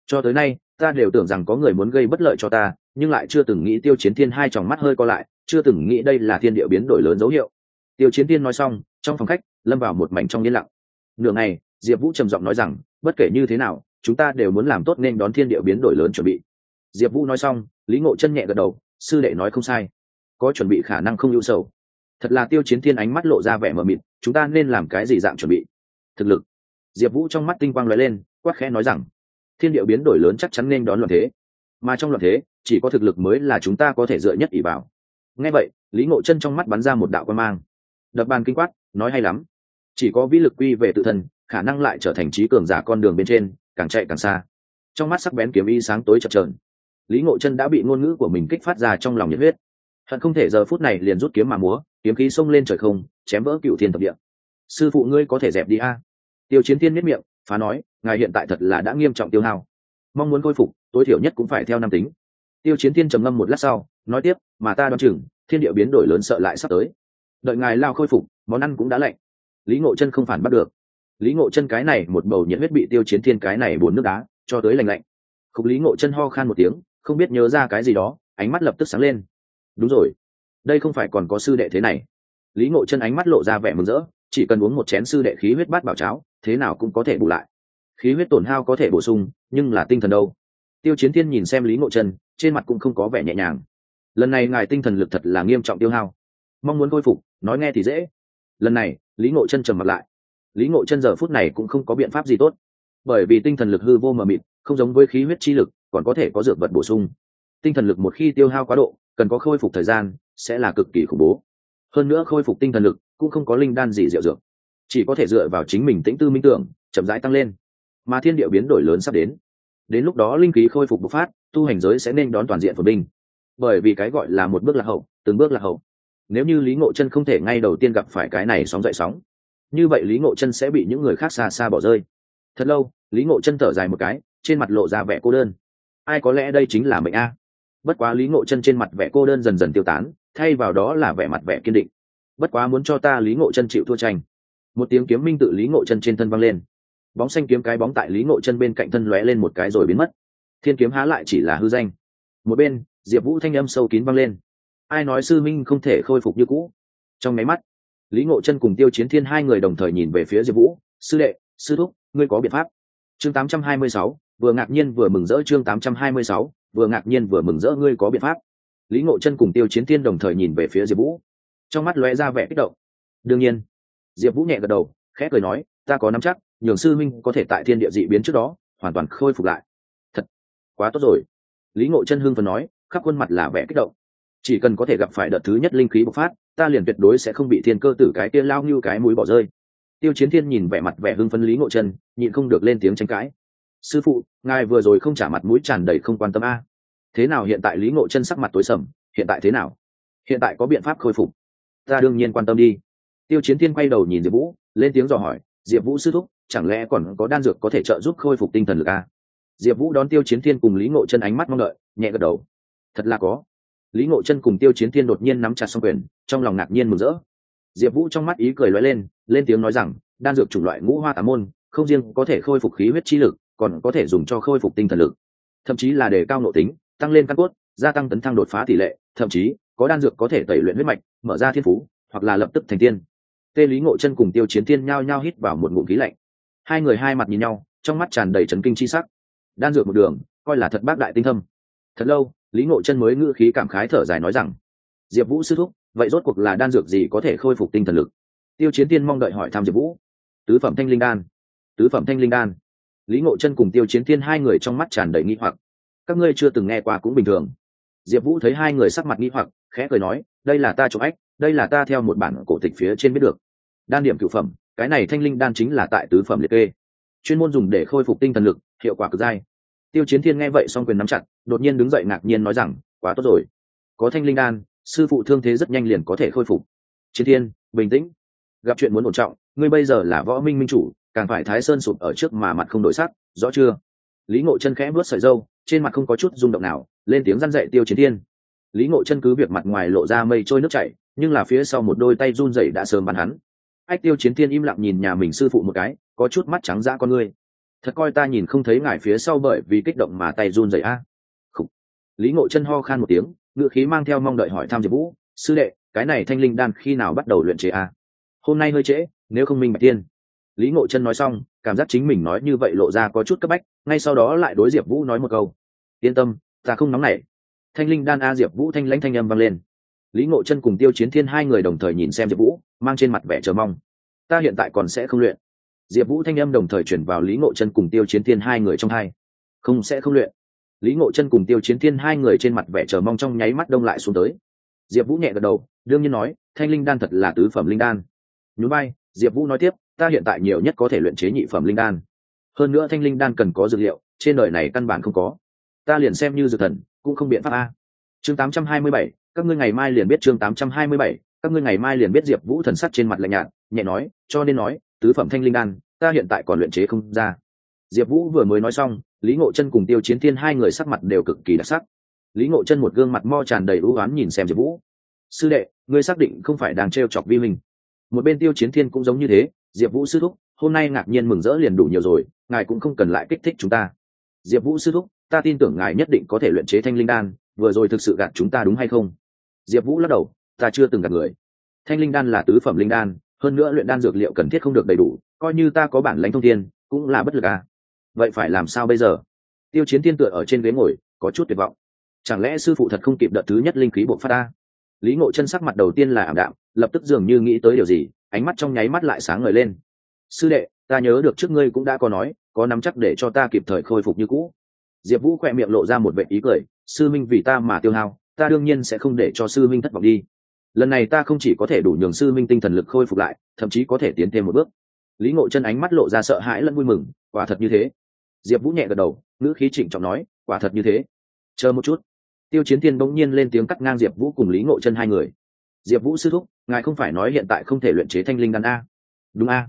Cho tới nay, ta đều tưởng rằng có người muốn gây bất lợi cho ta, nhưng lại chưa từng nghĩ tiêu chiến thiên hai tròng mắt hơi co lại, chưa từng nghĩ đây là thiên địa biến đổi lớn dấu hiệu. Tiêu chiến thiên nói xong, trong phòng khách, lâm vào một mảnh trong yên lặng. Nửa ngày diệp vũ trầm giọng nói rằng, bất kể như thế nào, chúng ta đều muốn làm tốt nên đón thiên địa biến đổi lớn chuẩn bị. Diệp vũ nói xong, lý ngộ chân nhẹ gật đầu, sư đệ nói không sai. Có chuẩn bị khả năng không ưu sầu. Thật là tiêu chiến thiên ánh mắt lộ ra vẻ mờ mịt, chúng ta nên làm cái gì dạng chuẩn bị? Thực lực. Diệp vũ trong mắt tinh quang l lên, quát khẽ nói rằng, thiên địa biến đổi lớn chắc chắn nên đón loạn thế. Mà trong loạn thế, chỉ có thực lực mới là chúng ta có thể dựa nhất ỷ vào nghe vậy, lý ngộ chân trong mắt bắn ra một đạo quan mang. Đập bàn kinh quát, nói hay lắm. Chỉ có vĩ lực quy về tự thân khả năng lại trở thành trí cường giả con đường bên trên, càng chạy càng xa. Trong mắt sắc bén kiếm y sáng tối chập trờn lý ngộ chân đã bị ngôn ngữ của mình kích phát ra trong lòng nhiệt huyết. Hận không thể giờ phút này liền rút kiếm mà múa, kiếm khí xông lên trời không, chém vỡ cựu thiên thập địa. Sư phụ ngươi có thể dẹp đi a? Tiêu chiến Thiên miết miệng, phá nói, ngài hiện tại thật là đã nghiêm trọng tiêu hao. Mong muốn khôi phục, tối thiểu nhất cũng phải theo năm tính. Tiêu chiến Thiên trầm ngâm một lát sau, nói tiếp, mà ta đoán chừng, thiên địa biến đổi lớn sợ lại sắp tới. Đợi ngài lao khôi phục, món ăn cũng đã lạnh. Lý ngộ chân không phản bắt được lý ngộ chân cái này một bầu nhiệt huyết bị tiêu chiến thiên cái này bùn nước đá, cho tới lành lạnh. Khúc lý ngộ chân ho khan một tiếng, không biết nhớ ra cái gì đó, ánh mắt lập tức sáng lên. Đúng rồi. Đây không phải còn có sư đệ thế này. Lý ngộ chân ánh mắt lộ ra vẻ mừng rỡ, chỉ cần uống một chén sư đệ khí huyết bát bảo cháo, thế nào cũng có thể bù lại. Khí huyết tổn hao có thể bổ sung, nhưng là tinh thần đâu? Tiêu chiến thiên nhìn xem lý ngộ chân, trên mặt cũng không có vẻ nhẹ nhàng. Lần này ngài tinh thần lực thật là nghiêm trọng tiêu hao. Mong muốn khôi phục, nói nghe thì dễ. Lần này, lý ngộ chân trầm mặt lại lý ngộ chân giờ phút này cũng không có biện pháp gì tốt. Bởi vì tinh thần lực hư vô mờ mịt, không giống với khí huyết chi lực, còn có thể có dược vật bổ sung. Tinh thần lực một khi tiêu hao quá độ, cần có khôi phục thời gian, sẽ là cực kỳ khủng bố. Hơn nữa khôi phục tinh thần lực cũng không có linh đan gì diệu dược. Chỉ có thể dựa vào chính mình tĩnh tư minh tưởng, chậm rãi tăng lên. Mà thiên địa biến đổi lớn sắp đến. Đến lúc đó linh khí khôi phục bộc phát, tu hành giới sẽ nên đón toàn diện phồn binh bởi vì cái gọi là một bước lạc hậu, từng bước lạc hậu. Nếu như lý ngộ chân không thể ngay đầu tiên gặp phải cái này sóng dậy sóng như vậy lý ngộ chân sẽ bị những người khác xa xa bỏ rơi. Thật lâu, lý ngộ chân thở dài một cái, trên mặt lộ ra vẻ cô đơn. Ai có lẽ đây chính là mệnh a. Bất quá lý ngộ chân trên mặt vẻ cô đơn dần dần tiêu tán, thay vào đó là vẻ mặt vẻ kiên định. Bất quá muốn cho ta lý ngộ chân chịu thua tranh. Một tiếng kiếm minh tự lý ngộ chân trên thân văng lên. Bóng xanh kiếm cái bóng tại lý ngộ chân bên cạnh thân lóe lên một cái rồi biến mất. Thiên kiếm há lại chỉ là hư danh. Một bên, diệp vũ thanh âm sâu kín văng lên. Ai nói sư minh không thể khôi phục như cũ? Trong máy mắt lý ngộ chân cùng tiêu chiến thiên hai người đồng thời nhìn về phía diệp vũ sư đệ sư thúc ngươi có biện pháp? Chương 826, vừa ngạc nhiên vừa mừng rỡ chương 826, vừa ngạc nhiên vừa mừng rỡ ngươi có biện pháp. Lý ngộ chân cùng tiêu chiến thiên đồng thời nhìn về phía diệp vũ. Trong mắt lóe ra vẻ kích động. Đương nhiên. Diệp vũ nhẹ gật đầu khẽ cười nói ta có nắm chắc nhường sư minh có thể tại thiên địa dị biến trước đó hoàn toàn khôi phục lại. Thật quá tốt rồi. Lý ngộ chân hưng phần nói khắp khuôn mặt là vẻ kích động. Chỉ cần có thể gặp phải đợt thứ nhất linh khí bộc phát ta liền tuyệt đối sẽ không bị thiên cơ tử cái tiên lao như cái mũi bỏ rơi. Tiêu chiến thiên nhìn vẻ mặt vẻ hưng phân lý ngộ chân nhịn không được lên tiếng tranh cãi. Sư phụ, ngài vừa rồi không trả mặt mũi tràn đầy không quan tâm a. Thế nào hiện tại lý ngộ chân sắc mặt tối sầm, hiện tại thế nào? Hiện tại có biện pháp khôi phục. Ta đương nhiên quan tâm đi. Tiêu chiến thiên quay đầu nhìn diệp vũ, lên tiếng dò hỏi, diệp vũ sư thúc, chẳng lẽ còn có đan dược có thể trợ giúp khôi phục tinh thần lực a? Diệp vũ đón tiêu chiến thiên cùng lý ngộ chân ánh mắt mong đợi, nhẹ gật đầu. Thật là có lý ngộ chân cùng tiêu chiến thiên đột nhiên nắm chặt xong quyền, trong lòng ngạc nhiên mừng rỡ. Diệp vũ trong mắt ý cười lóe lên lên tiếng nói rằng, đan dược chủng loại ngũ hoa tà môn, không riêng có thể khôi phục khí huyết chi lực, còn có thể dùng cho khôi phục tinh thần lực. Thậm chí là đề cao nội tính, tăng lên căn cốt, gia tăng tấn thăng đột phá tỷ lệ, thậm chí có đan dược có thể tẩy luyện huyết mạch, mở ra thiên phú, hoặc là lập tức thành tiên. Tê lý ngộ chân cùng tiêu chiến tiên nhao nhao hít vào một ngụm khí lạnh. Hai người hai mặt nhìn nhau, trong mắt tràn đầy trấn kinh chi sắc. Đan dược một đường, coi là thật bác đại tinh thâm. Thật lâu lý ngộ chân mới ngữ khí cảm khái thở dài nói rằng, diệp vũ sư thúc, vậy rốt cuộc là đan dược gì có thể khôi phục tinh thần lực? Tiêu chiến tiên mong đợi hỏi thăm diệp vũ. Tứ phẩm thanh linh đan. Tứ phẩm thanh linh đan. Lý ngộ chân cùng tiêu chiến tiên hai người trong mắt tràn đầy nghi hoặc. Các ngươi chưa từng nghe qua cũng bình thường. Diệp vũ thấy hai người sắc mặt nghi hoặc, khẽ cười nói, đây là ta chụp ách, đây là ta theo một bản cổ tịch phía trên biết được. Đan điểm cựu phẩm, cái này thanh linh đan chính là tại tứ phẩm liệt kê. Chuyên môn dùng để khôi phục tinh thần lực, hiệu quả cực dai. Tiêu chiến thiên nghe vậy song quyền nắm chặt đột nhiên đứng dậy ngạc nhiên nói rằng, quá tốt rồi. Có thanh linh đan sư phụ thương thế rất nhanh liền có thể khôi phục. Chiến thiên, bình tĩnh. Gặp chuyện muốn ổn trọng, ngươi bây giờ là võ minh minh chủ, càng phải thái sơn sụp ở trước mà mặt không đổi sắc, rõ chưa? Lý ngộ chân khẽ vớt sợi dâu, trên mặt không có chút rung động nào, lên tiếng răn dậy tiêu chiến thiên. Lý ngộ chân cứ việc mặt ngoài lộ ra mây trôi nước chảy, nhưng là phía sau một đôi tay run rẩy đã sớm bắn hắn. Ách tiêu chiến thiên im lặng nhìn nhà mình sư phụ một cái, có chút mắt trắng ra con ngươi. Thật coi ta nhìn không thấy ngài phía sau bởi vì kích động mà tay run rẩy a lý ngộ chân ho khan một tiếng, ngựa khí mang theo mong đợi hỏi Tham diệp vũ, sư đệ, cái này thanh linh đan khi nào bắt đầu luyện chế a? Hôm nay hơi trễ, nếu không minh bạch tiên. Lý ngộ chân nói xong, cảm giác chính mình nói như vậy lộ ra có chút cấp bách, ngay sau đó lại đối diệp vũ nói một câu, yên tâm, ta không nóng nảy. Thanh linh đan a diệp vũ thanh lãnh thanh âm vang lên. Lý ngộ chân cùng tiêu chiến thiên hai người đồng thời nhìn xem diệp vũ, mang trên mặt vẻ chờ mong. Ta hiện tại còn sẽ không luyện. Diệp vũ thanh âm đồng thời chuyển vào lý ngộ chân cùng tiêu chiến thiên hai người trong hai. Không sẽ không luyện lý ngộ chân cùng tiêu chiến thiên hai người trên mặt vẻ chờ mong trong nháy mắt đông lại xuống tới. Diệp vũ nhẹ gật đầu đương nhiên nói thanh linh đan thật là tứ phẩm linh đan. Nhú bay diệp vũ nói tiếp ta hiện tại nhiều nhất có thể luyện chế nhị phẩm linh đan. Hơn nữa thanh linh đan cần có dược liệu trên đời này căn bản không có. Ta liền xem như dược thần cũng không biện pháp a. Chương 827, các ngươi ngày mai liền biết chương 827, các ngươi ngày mai liền biết diệp vũ thần sắc trên mặt lạnh nhạt nhẹ nói cho nên nói tứ phẩm thanh linh đan ta hiện tại còn luyện chế không ra diệp vũ vừa mới nói xong lý ngộ chân cùng tiêu chiến thiên hai người sắc mặt đều cực kỳ đặc sắc. Lý ngộ chân một gương mặt mo tràn đầy ưu oán nhìn xem diệp vũ. Sư đệ ngươi xác định không phải đang t r e o chọc vi mình một bên tiêu chiến thiên cũng giống như thế diệp vũ sư thúc hôm nay ngạc nhiên mừng rỡ liền đủ nhiều rồi ngài cũng không cần lại kích thích chúng ta. Diệp vũ sư thúc ta tin tưởng ngài nhất định có thể luyện chế thanh linh đan vừa rồi thực sự gạt chúng ta đúng hay không? Diệp vũ lắc đầu ta chưa từng gạt người. Thanh linh đan là tứ phẩm linh đan hơn nữa luyện đan dược liệu cần thiết không được đầy đủ coi như ta có bản lãnh thông thiên, cũng là bất lực à vậy phải làm sao bây giờ? Tiêu chiến tiên tựa ở trên ghế ngồi, có chút tuyệt vọng. Chẳng lẽ sư phụ thật không kịp đợt thứ nhất linh khí bộ phát ta? Lý ngộ chân sắc mặt đầu tiên là ảm đạm, lập tức dường như nghĩ tới điều gì, ánh mắt trong nháy mắt lại sáng ngời lên. Sư đệ, ta nhớ được trước ngươi cũng đã có nói, có nắm chắc để cho ta kịp thời khôi phục như cũ. Diệp vũ khỏe miệng lộ ra một vệ ý cười, sư minh vì ta mà tiêu hao, ta đương nhiên sẽ không để cho sư minh thất vọng đi. Lần này ta không chỉ có thể đủ nhường sư minh tinh thần lực khôi phục lại, thậm chí có thể tiến thêm một bước. Lý ngộ chân ánh mắt lộ ra sợ hãi lẫn vui mừng, quả thật như thế diệp vũ nhẹ gật đầu, ngữ khí trịnh trọng nói, quả thật như thế. Chờ một chút. Tiêu chiến thiên bỗng nhiên lên tiếng cắt ngang diệp vũ cùng lý ngộ chân hai người. Diệp vũ sư thúc, ngài không phải nói hiện tại không thể luyện chế thanh linh đan a? Đúng a.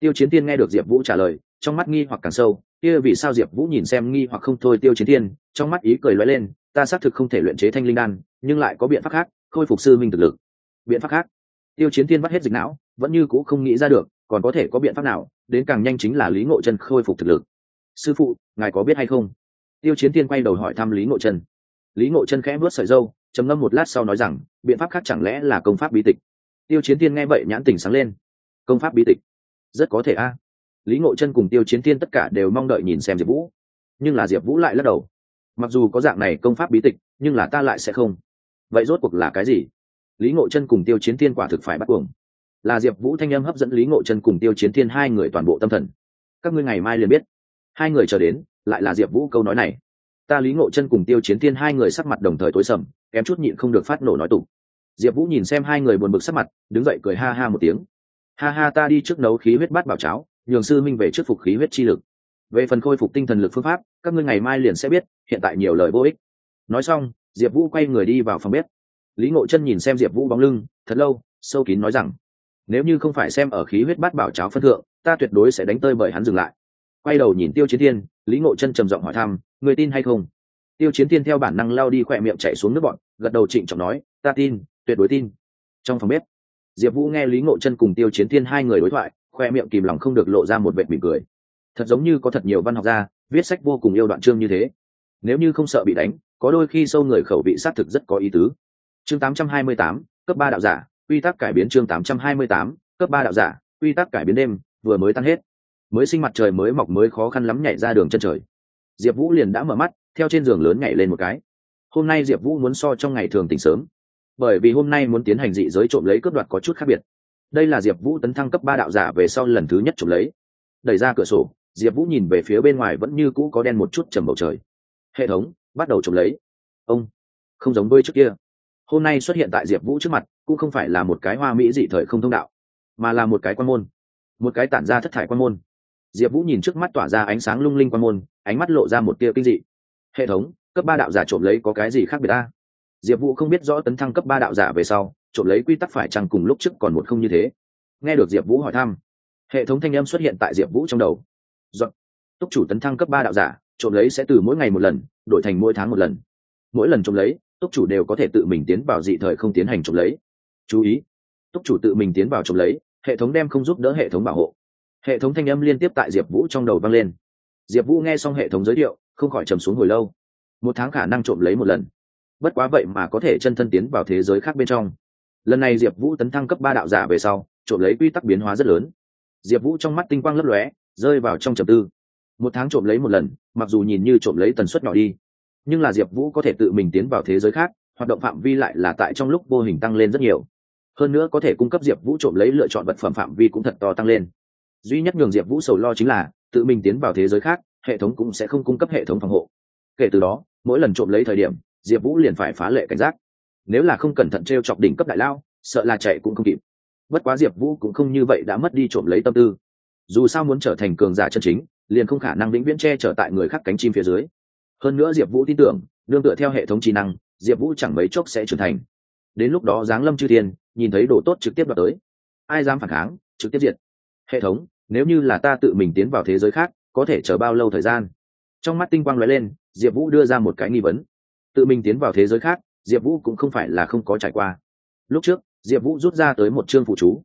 Tiêu chiến thiên nghe được diệp vũ trả lời, trong mắt nghi hoặc càng sâu, kia vì sao diệp vũ nhìn xem nghi hoặc không thôi tiêu chiến thiên? Trong mắt ý cười lóe lên, ta xác thực không thể luyện chế thanh linh đan, nhưng lại có biện pháp khác, khôi phục sư minh thực lực. Biện pháp khác? Tiêu chiến thiên bắt hết dịch não, vẫn như c ũ không nghĩ ra được, còn có thể có biện pháp nào, đến càng nhanh chính là lý ngộ chân khôi phục thực lực sư phụ, ngài có biết hay không? Tiêu chiến thiên quay đầu hỏi thăm lý ngộ chân. Lý ngộ chân khẽ vớt sợi dâu trầm ngâm một lát sau nói rằng, biện pháp khác chẳng lẽ là công pháp bí tịch? Tiêu chiến thiên nghe vậy nhãn tình sáng lên. Công pháp bí tịch? Rất có thể a. Lý ngộ chân cùng tiêu chiến thiên tất cả đều mong đợi nhìn xem diệp vũ. Nhưng là diệp vũ lại lắc đầu. Mặc dù có dạng này công pháp bí tịch, nhưng là ta lại sẽ không. Vậy rốt cuộc là cái gì? Lý ngộ chân cùng tiêu chiến thiên quả thực phải bắt cuồng. Là diệp vũ thanh âm hấp dẫn lý ngộ chân cùng tiêu chiến thiên hai người toàn bộ tâm thần. Các ngươi ngày mai liền biết hai người chờ đến, lại là diệp vũ câu nói này. Ta lý ngộ chân cùng tiêu chiến thiên hai người sắc mặt đồng thời tối sầm, kém chút nhịn không được phát nổ nói tục diệp vũ nhìn xem hai người buồn bực sắc mặt, đứng dậy cười ha ha một tiếng. Ha ha, ta đi trước nấu khí huyết bát bảo cháo, nhường sư minh về trước phục khí huyết chi lực. Về phần khôi phục tinh thần lực phương pháp, các ngươi ngày mai liền sẽ biết, hiện tại nhiều lời vô ích. Nói xong, diệp vũ quay người đi vào phòng bếp. Lý ngộ chân nhìn xem diệp vũ bóng lưng, thật lâu, sâu kín nói rằng, nếu như không phải xem ở khí huyết bát bảo cháo phân thượng, ta tuyệt đối sẽ đánh tơi bởi hắn dừng lại quay đầu nhìn tiêu chiến thiên lý ngộ chân trầm giọng hỏi thăm người tin hay không? Tiêu chiến thiên theo bản năng lao đi khỏe miệng chạy xuống nước bọn gật đầu trịnh trọng nói ta tin tuyệt đối tin. Trong phòng bếp diệp vũ nghe lý ngộ chân cùng tiêu chiến thiên hai người đối thoại khoe miệng kìm lòng không được lộ ra một vệt mỉm cười. Thật giống như có thật nhiều văn học gia viết sách vô cùng yêu đoạn chương như thế. Nếu như không sợ bị đánh có đôi khi sâu người khẩu vị xác thực rất có ý tứ. Chương 828, cấp ba đạo giả quy tắc cải biến chương 828, cấp ba đạo giả quy tắc cải biến đêm vừa mới tan hết mới sinh mặt trời mới mọc mới khó khăn lắm nhảy ra đường chân trời. Diệp vũ liền đã mở mắt, theo trên giường lớn nhảy lên một cái. Hôm nay diệp vũ muốn so trong ngày thường tỉnh sớm, bởi vì hôm nay muốn tiến hành dị giới trộm lấy cướp đoạt có chút khác biệt. Đây là diệp vũ tấn thăng cấp ba đạo giả về sau lần thứ nhất trộm lấy. Đẩy ra cửa sổ, diệp vũ nhìn về phía bên ngoài vẫn như cũ có đen một chút trầm bầu trời. Hệ thống, bắt đầu trộm lấy. Ông, không giống với trước kia. Hôm nay xuất hiện tại diệp vũ trước mặt, cũng không phải là một cái hoa mỹ dị thời không thông đạo, mà là một cái quan môn. Một cái tản ra thất thải quan môn diệp vũ nhìn trước mắt tỏa ra ánh sáng lung linh quan môn, ánh mắt lộ ra một tia kinh dị. Hệ thống, cấp ba đạo giả trộm lấy có cái gì khác biệt ta? Diệp vũ không biết rõ tấn thăng cấp ba đạo giả về sau, trộm lấy quy tắc phải chăng cùng lúc trước còn một không như thế. Nghe được diệp vũ hỏi thăm, hệ thống thanh âm xuất hiện tại diệp vũ trong đầu. Dọn. túc chủ tấn thăng cấp ba đạo giả, trộm lấy sẽ từ mỗi ngày một lần, đổi thành mỗi tháng một lần. Mỗi lần trộm lấy, túc chủ đều có thể tự mình tiến vào dị thời không tiến hành trộm lấy. Chú ý. Túc chủ tự mình tiến vào trộm lấy, hệ thống đem không giúp đỡ hệ thống bảo hộ hệ thống thanh âm liên tiếp tại diệp vũ trong đầu vang lên. Diệp vũ nghe xong hệ thống giới thiệu, không khỏi trầm xuống hồi lâu. Một tháng khả năng trộm lấy một lần. Bất quá vậy mà có thể chân thân tiến vào thế giới khác bên trong. Lần này diệp vũ tấn thăng cấp ba đạo giả về sau, trộm lấy quy tắc biến hóa rất lớn. Diệp vũ trong mắt tinh quang lấp lóe, rơi vào trong trầm tư. Một tháng trộm lấy một lần, mặc dù nhìn như trộm lấy tần suất nhỏ đi, nhưng là diệp vũ có thể tự mình tiến vào thế giới khác, hoạt động phạm vi lại là tại trong lúc vô hình tăng lên rất nhiều. Hơn nữa có thể cung cấp diệp vũ trộm lấy lựa chọn vật phẩm phạm vi cũng thật to tăng lên duy nhất nhường diệp vũ sầu lo chính là tự mình tiến vào thế giới khác, hệ thống cũng sẽ không cung cấp hệ thống phòng hộ. Kể từ đó, mỗi lần trộm lấy thời điểm, diệp vũ liền phải phá lệ cảnh giác. Nếu là không cẩn thận t r e o chọc đỉnh cấp đại lao, sợ là chạy cũng không kịp. Bất quá diệp vũ cũng không như vậy đã mất đi trộm lấy tâm tư. Dù sao muốn trở thành cường giả chân chính, liền không khả năng vĩnh viễn che chở tại người khác cánh chim phía dưới. Hơn nữa diệp vũ tin tưởng, đương tựa theo hệ thống trí năng, diệp vũ chẳng mấy chốc sẽ trưởng thành. Đến lúc đó giáng lâm chư thiên, nhìn thấy đồ tốt trực tiếp đoạt tới. Ai dám phản kháng, trực tiếp diệt. Hệ thống nếu như là ta tự mình tiến vào thế giới khác, có thể chờ bao lâu thời gian? Trong mắt tinh quang lóe lên, diệp vũ đưa ra một cái nghi vấn. Tự mình tiến vào thế giới khác, diệp vũ cũng không phải là không có trải qua. Lúc trước, diệp vũ rút ra tới một chương phụ chú,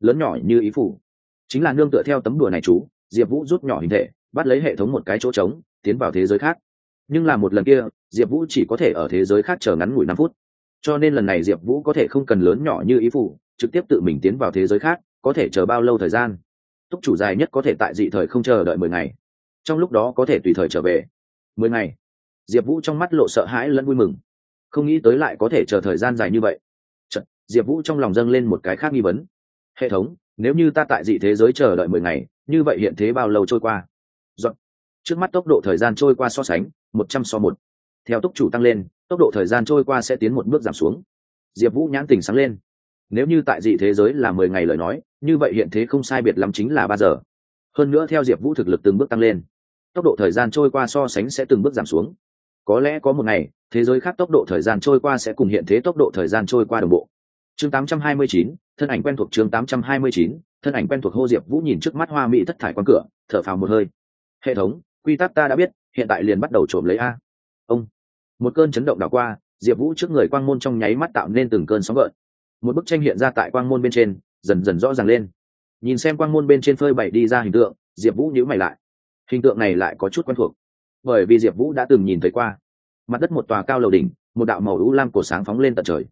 lớn nhỏ như ý phủ. Chính là nương tựa theo tấm đùa này chú, diệp vũ rút nhỏ hình thể, bắt lấy hệ thống một cái chỗ trống, tiến vào thế giới khác. Nhưng là một lần kia, diệp vũ chỉ có thể ở thế giới khác chờ ngắn ngủi năm phút. Cho nên lần này diệp vũ có thể không cần lớn nhỏ như ý phủ, trực tiếp tự mình tiến vào thế giới khác, có thể chờ bao lâu thời gian? Túc chủ dài nhất có thể tại dị thời không chờ đợi mười ngày. Trong lúc đó có thể tùy thời trở về. Mười ngày. Diệp vũ trong mắt lộ sợ hãi lẫn vui mừng. Không nghĩ tới lại có thể chờ thời gian dài như vậy. Chật, diệp vũ trong lòng dâng lên một cái khác nghi vấn. Hệ thống nếu như ta tại dị thế giới chờ đợi mười ngày như vậy hiện thế bao lâu trôi qua? Dọn. trước mắt tốc độ thời gian trôi qua so sánh một trăm so một. Theo tốc chủ tăng lên tốc độ thời gian trôi qua sẽ tiến một bước giảm xuống. Diệp vũ nhãn tình sáng lên. Nếu như tại dị thế giới là mười ngày lời nói như vậy hiện thế không sai biệt lắm chính là ba giờ. Hơn nữa theo diệp vũ thực lực từng bước tăng lên tốc độ thời gian trôi qua so sánh sẽ từng bước giảm xuống. Có lẽ có một ngày thế giới khác tốc độ thời gian trôi qua sẽ cùng hiện thế tốc độ thời gian trôi qua đồng bộ. Chương 829, thân ảnh quen thuộc chương 829, thân ảnh quen thuộc hô diệp vũ nhìn trước mắt hoa mỹ thất thải quang cửa thở phào một hơi. Hệ thống quy tắc ta đã biết hiện tại liền bắt đầu trộm lấy a. Ông. Một cơn chấn động đảo qua diệp vũ trước người quang môn trong nháy mắt tạo nên từng cơn sóng gợn. Một bức tranh hiện ra tại quang môn bên trên dần dần rõ ràng lên. Nhìn xem quang môn bên trên phơi bày đi ra hình tượng, diệp vũ nhữ mày lại. Hình tượng này lại có chút quen thuộc. Bởi vì diệp vũ đã từng nhìn thấy qua. Mặt đất một tòa cao lầu đỉnh, một đạo màu lũ lam cổ sáng phóng lên tận trời.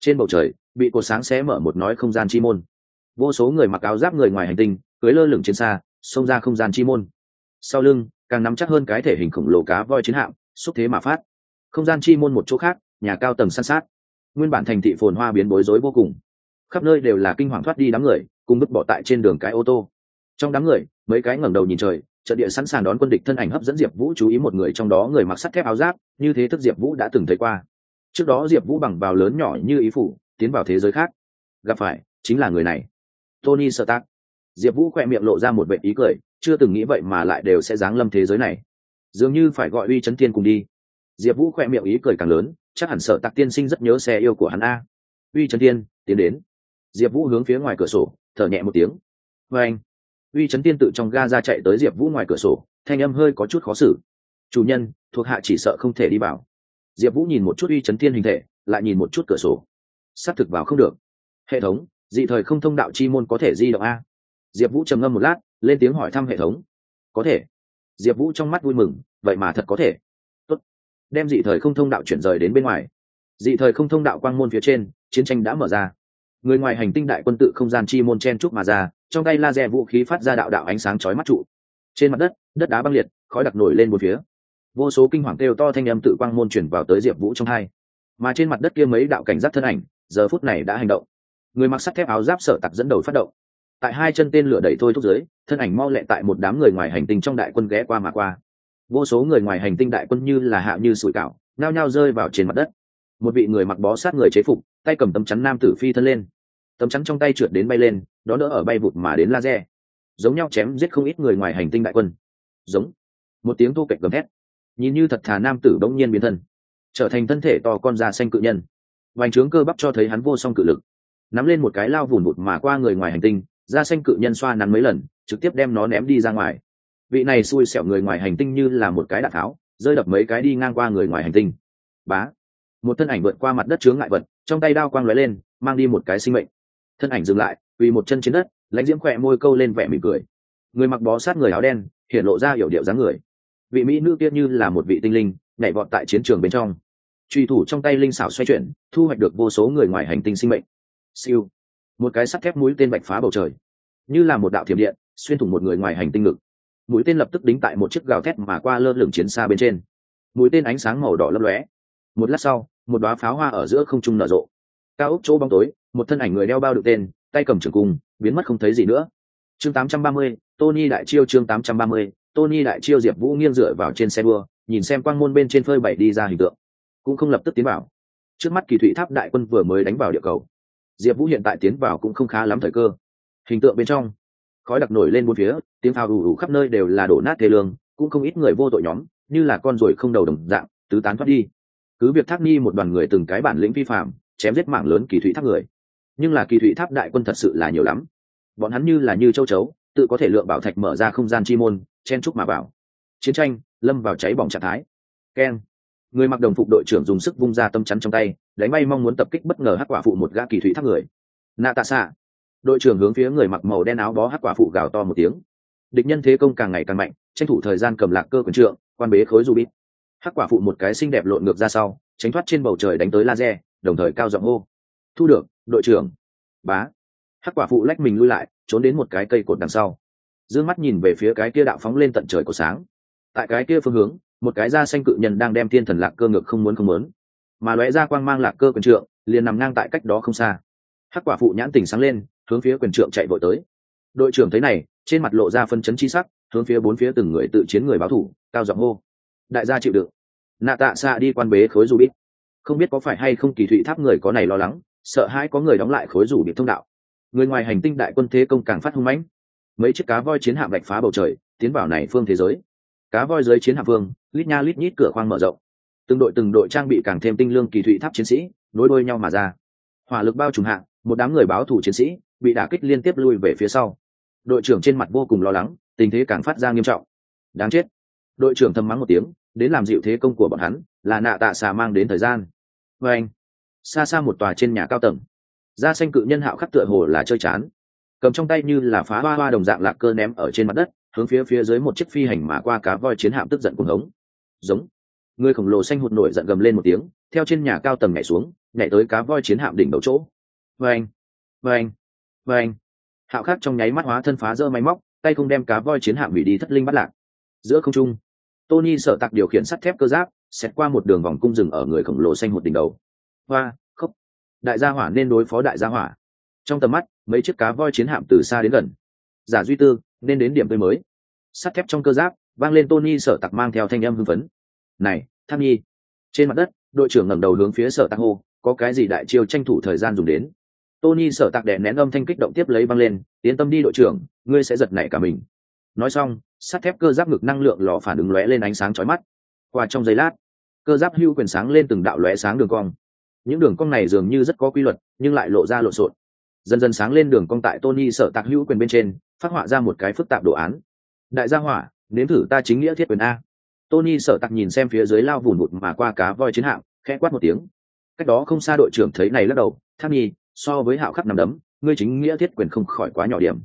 Trên bầu trời, bị cổ sáng xé mở một nói không gian chi môn. Vô số người mặc áo giáp người ngoài hành tinh, cưới lơ lửng trên xa, xông ra không gian chi môn. Sau lưng, càng nắm chắc hơn cái thể hình khổng lồ cá voi chiến hạm, xúc thế mà phát. Không gian chi môn một chỗ khác, nhà cao tầng san sát. Nguyên bản thành thị phồn hoa biến bối rối vô cùng khắp nơi đều là kinh hoàng thoát đi đám người, cùng vứt bỏ tại trên đường cái ô tô. Trong đám người, mấy cái ngẩng đầu nhìn trời, trận địa sẵn sàng đón quân địch thân ảnh hấp dẫn diệp vũ chú ý một người trong đó người mặc sắt thép áo giáp, như thế thức diệp vũ đã từng thấy qua. Trước đó diệp vũ bằng vào lớn nhỏ như ý phủ, tiến vào thế giới khác. Gặp phải, chính là người này. Tony sơ tác diệp vũ khoe miệng lộ ra một vệ ý cười, chưa từng nghĩ vậy mà lại đều sẽ giáng lâm thế giới này. Dường như phải gọi uy chấn thiên cùng đi. Diệp vũ khoe miệng ý cười càng lớn, chắc hẳn sợ tạc tiên sinh rất nhớ xe yêu của hắn a. Uy chấn thiên, tiến đến diệp vũ hướng phía ngoài cửa sổ, thở nhẹ một tiếng. Vê anh, uy chấn tiên tự trong ga ra chạy tới diệp vũ ngoài cửa sổ, thanh âm hơi có chút khó xử. Chủ nhân, thuộc hạ chỉ sợ không thể đi vào. Diệp vũ nhìn một chút uy chấn tiên hình thể, lại nhìn một chút cửa sổ. Xác thực vào không được. Hệ thống, dị thời không thông đạo chi môn có thể di động a. Diệp vũ trầm ngâm một lát, lên tiếng hỏi thăm hệ thống. Có thể. Diệp vũ trong mắt vui mừng, vậy mà thật có thể. Tốt. đem dị thời không thông đạo chuyển rời đến bên ngoài. Dị thời không thông đạo quang môn phía trên, chiến tranh đã mở ra người ngoài hành tinh đại quân tự không gian chi môn chen trúc mà ra, trong tay laser vũ khí phát ra đạo đạo ánh sáng chói mắt trụ. Trên mặt đất đất đá băng liệt, khói đặc nổi lên một phía. Vô số kinh hoàng kêu to thanh âm tự quang môn chuyển vào tới diệp vũ trong hai. Mà trên mặt đất kia mấy đạo cảnh giác thân ảnh, giờ phút này đã hành động. Người mặc sắt thép áo giáp sở tặc dẫn đầu phát động. Tại hai chân tên lửa đẩy thôi thúc dưới, thân ảnh mau lẹ tại một đám người ngoài hành tinh trong đại quân ghé qua mà qua. Vô số người ngoài hành tinh đại quân như là hạ như sủi cảo nao nhao rơi vào trên mặt đất một vị người mặc bó sát người chế phục, tay cầm tấm chắn nam tử phi thân lên. Tấm chắn trong tay trượt đến bay lên, đó đỡ ở bay vụt mà đến laser. Giống nhau chém giết không ít người ngoài hành tinh đại quân. Giống. Một tiếng thu kệch gầm thét. Nhìn như thật thà nam tử bỗng nhiên biến thân. Trở thành thân thể to con da xanh cự nhân. Vành trướng cơ bắp cho thấy hắn vô song cự lực. Nắm lên một cái lao vùn vụt mà qua người ngoài hành tinh, da xanh cự nhân xoa nắn mấy lần, trực tiếp đem nó ném đi ra ngoài. Vị này xui xẻo người ngoài hành tinh như là một cái đạn tháo, rơi đập mấy cái đi ngang qua người ngoài hành tinh. Bá một thân ảnh vượt qua mặt đất chướng ngại vật, trong tay đao quang lóe lên, mang đi một cái sinh mệnh. Thân ảnh dừng lại vì một chân trên đất, lãnh diễm khỏe môi câu lên vẻ mỉm cười. Người mặc bó sát người áo đen, hiện lộ ra hiểu điệu dáng người. Vị mỹ nữ kia như là một vị tinh linh, nhảy vọt tại chiến trường bên trong. Truy thủ trong tay linh xảo xoay chuyển, thu hoạch được vô số người ngoài hành tinh sinh mệnh. Siêu. Một cái sắt thép mũi tên bạch phá bầu trời. Như là một đạo thiểm điện, xuyên thủng một người ngoài hành tinh ngực. Mũi tên lập tức đính tại một chiếc gào thét mà qua lơ lửng chiến xa bên trên. Mũi tên ánh sáng màu đỏ lấp lóe một lát sau một đoá pháo hoa ở giữa không trung nở rộ. Cao ốc chỗ bóng tối một thân ảnh người đeo bao đựng tên tay cầm trường cung biến mất không thấy gì nữa. Chương 830, tony đại chiêu chương 830, tony đại chiêu diệp vũ nghiêng dựa vào trên xe đua nhìn xem quang môn bên trên phơi bày đi ra hình tượng. Cũng không lập tức tiến vào. Trước mắt kỳ thụy tháp đại quân vừa mới đánh vào địa cầu. Diệp vũ hiện tại tiến vào cũng không khá lắm thời cơ. Hình tượng bên trong khói đặc nổi lên bốn phía tiếng phao đủ đủ khắp nơi đều là đổ nát thê lương cũng không ít người vô tội nhóm như là con ruồi không đầu đồng dạng tứ tán thoát đi cứ việc thác ni một đoàn người từng cái bản lĩnh vi phạm, chém giết mạng lớn kỳ thụy tháp người. Nhưng là kỳ thụy tháp đại quân thật sự là nhiều lắm. Bọn hắn như là như châu chấu, tự có thể lượng bảo thạch mở ra không gian chi môn, chen trúc mà bảo chiến tranh, lâm vào cháy bỏng trạng thái. Keng người mặc đồng phục đội trưởng dùng sức vung ra tâm chắn trong tay, đánh bay mong muốn tập kích bất ngờ hắc quả phụ một gã kỳ thủy tháp người. Nạ tạ xạ đội trưởng hướng phía người mặc màu đen áo bó hắc quả phụ gào to một tiếng. Địch nhân thế công càng ngày càng mạnh, tranh thủ thời gian cầm lạc cơ quần trượng, quan bế khối du bít hắc quả phụ một cái xinh đẹp lộn ngược ra sau, tránh thoát trên bầu trời đánh tới laser, đồng thời cao giọng hô. Thu được, đội trưởng. Bá. Hắc quả phụ lách mình lui lại, trốn đến một cái cây cột đằng sau. D ư ơ n g mắt nhìn về phía cái kia đạo phóng lên tận trời của sáng. Tại cái kia phương hướng, một cái da xanh cự nhân đang đem thiên thần lạc cơ ngược không muốn không muốn. Mà lóe ra quang mang lạc cơ quyền trượng, liền nằm ngang tại cách đó không xa. Hắc quả phụ nhãn tình sáng lên, hướng phía quyền trượng chạy vội tới. Đội trưởng thấy này, trên mặt lộ ra phân chấn chi sắc, hướng phía bốn phía từng người tự chiến người báo thủ, cao giọng hô đại gia chịu đựng. Nạ tạ xạ đi quan bế khối dù bít. Không biết có phải hay không kỳ thụy tháp người có này lo lắng, sợ hãi có người đóng lại khối rủ bít thông đạo. Người ngoài hành tinh đại quân thế công càng phát hung mãnh. Mấy chiếc cá voi chiến hạm đạch phá bầu trời, tiến vào này phương thế giới. Cá voi dưới chiến hạm phương lít nha lít nhít cửa khoang mở rộng. Từng đội từng đội trang bị càng thêm tinh lương kỳ thụy tháp chiến sĩ, nối đuôi nhau mà ra. Hỏa lực bao trùm hạng một đám người báo thủ chiến sĩ, bị đả kích liên tiếp lui về phía sau. Đội trưởng trên mặt vô cùng lo lắng, tình thế càng phát ra nghiêm trọng. Đáng chết. Đội trưởng thầm mắng một tiếng đến làm dịu thế công của bọn hắn, là nạ tạ xà mang đến thời gian. Vê anh, xa xa một tòa trên nhà cao tầng. Da xanh cự nhân hạo khắc tựa hồ là chơi chán. Cầm trong tay như là phá hoa hoa đồng dạng lạc cơ ném ở trên mặt đất, hướng phía phía dưới một chiếc phi hành mà qua cá voi chiến hạm tức giận cuồng hống. Giống. Người khổng lồ xanh hụt nổi giận gầm lên một tiếng, theo trên nhà cao tầng nhảy xuống, nhảy tới cá voi chiến hạm đỉnh đầu chỗ. Vê anh vê anh vê anh. Hạo khắc trong nháy mắt hóa thân phá rỡ máy móc, tay không đem cá voi chiến hạm hủy đi thất linh bắt lạc. Giữa không trung tony sợ tặc điều khiển sắt thép cơ giáp xét qua một đường vòng cung rừng ở người khổng lồ xanh một đỉnh đầu. Hoa khóc đại gia hỏa nên đối phó đại gia hỏa. Trong tầm mắt, mấy chiếc cá voi chiến hạm từ xa đến gần. Giả duy tư, nên đến điểm tươi mới. Sắt thép trong cơ giáp, vang lên tony sợ tặc mang theo thanh âm hưng phấn. Này, tham nhi. Trên mặt đất, đội trưởng ngẩng đầu hướng phía sở tặc hô, có cái gì đại chiêu tranh thủ thời gian dùng đến. Tony sở tặc đè nén âm thanh kích động tiếp lấy băng lên, yên tâm đi đội trưởng, ngươi sẽ giật nảy cả mình. Nói xong sắt thép cơ giáp ngực năng lượng lò phản ứng lóe lên ánh sáng chói mắt. Qua trong giây lát, cơ giáp hưu quyền sáng lên từng đạo lóe sáng đường cong. Những đường cong này dường như rất có quy luật, nhưng lại lộ ra lộn xộn. Dần dần sáng lên đường cong tại tony sở tạc hữu quyền bên trên, phát họa ra một cái phức tạp đồ án. Đại gia hỏa, nếm thử ta chính nghĩa thiết quyền a. Tony sở tạc nhìn xem phía dưới lao vùn vụt mà qua cá voi chiến hạm, khẽ quát một tiếng. Cách đó không xa đội trưởng thấy này lắc đầu tham nhi, so với hạo khắc nằm đấm, ngươi chính nghĩa thiết quyền không khỏi quá nhỏ điểm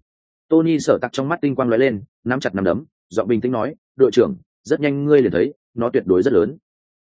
tony sở tặc trong mắt tinh quang lóe lên, nắm chặt nắm đấm, giọng bình tĩnh nói, đội trưởng, rất nhanh ngươi liền thấy, nó tuyệt đối rất lớn.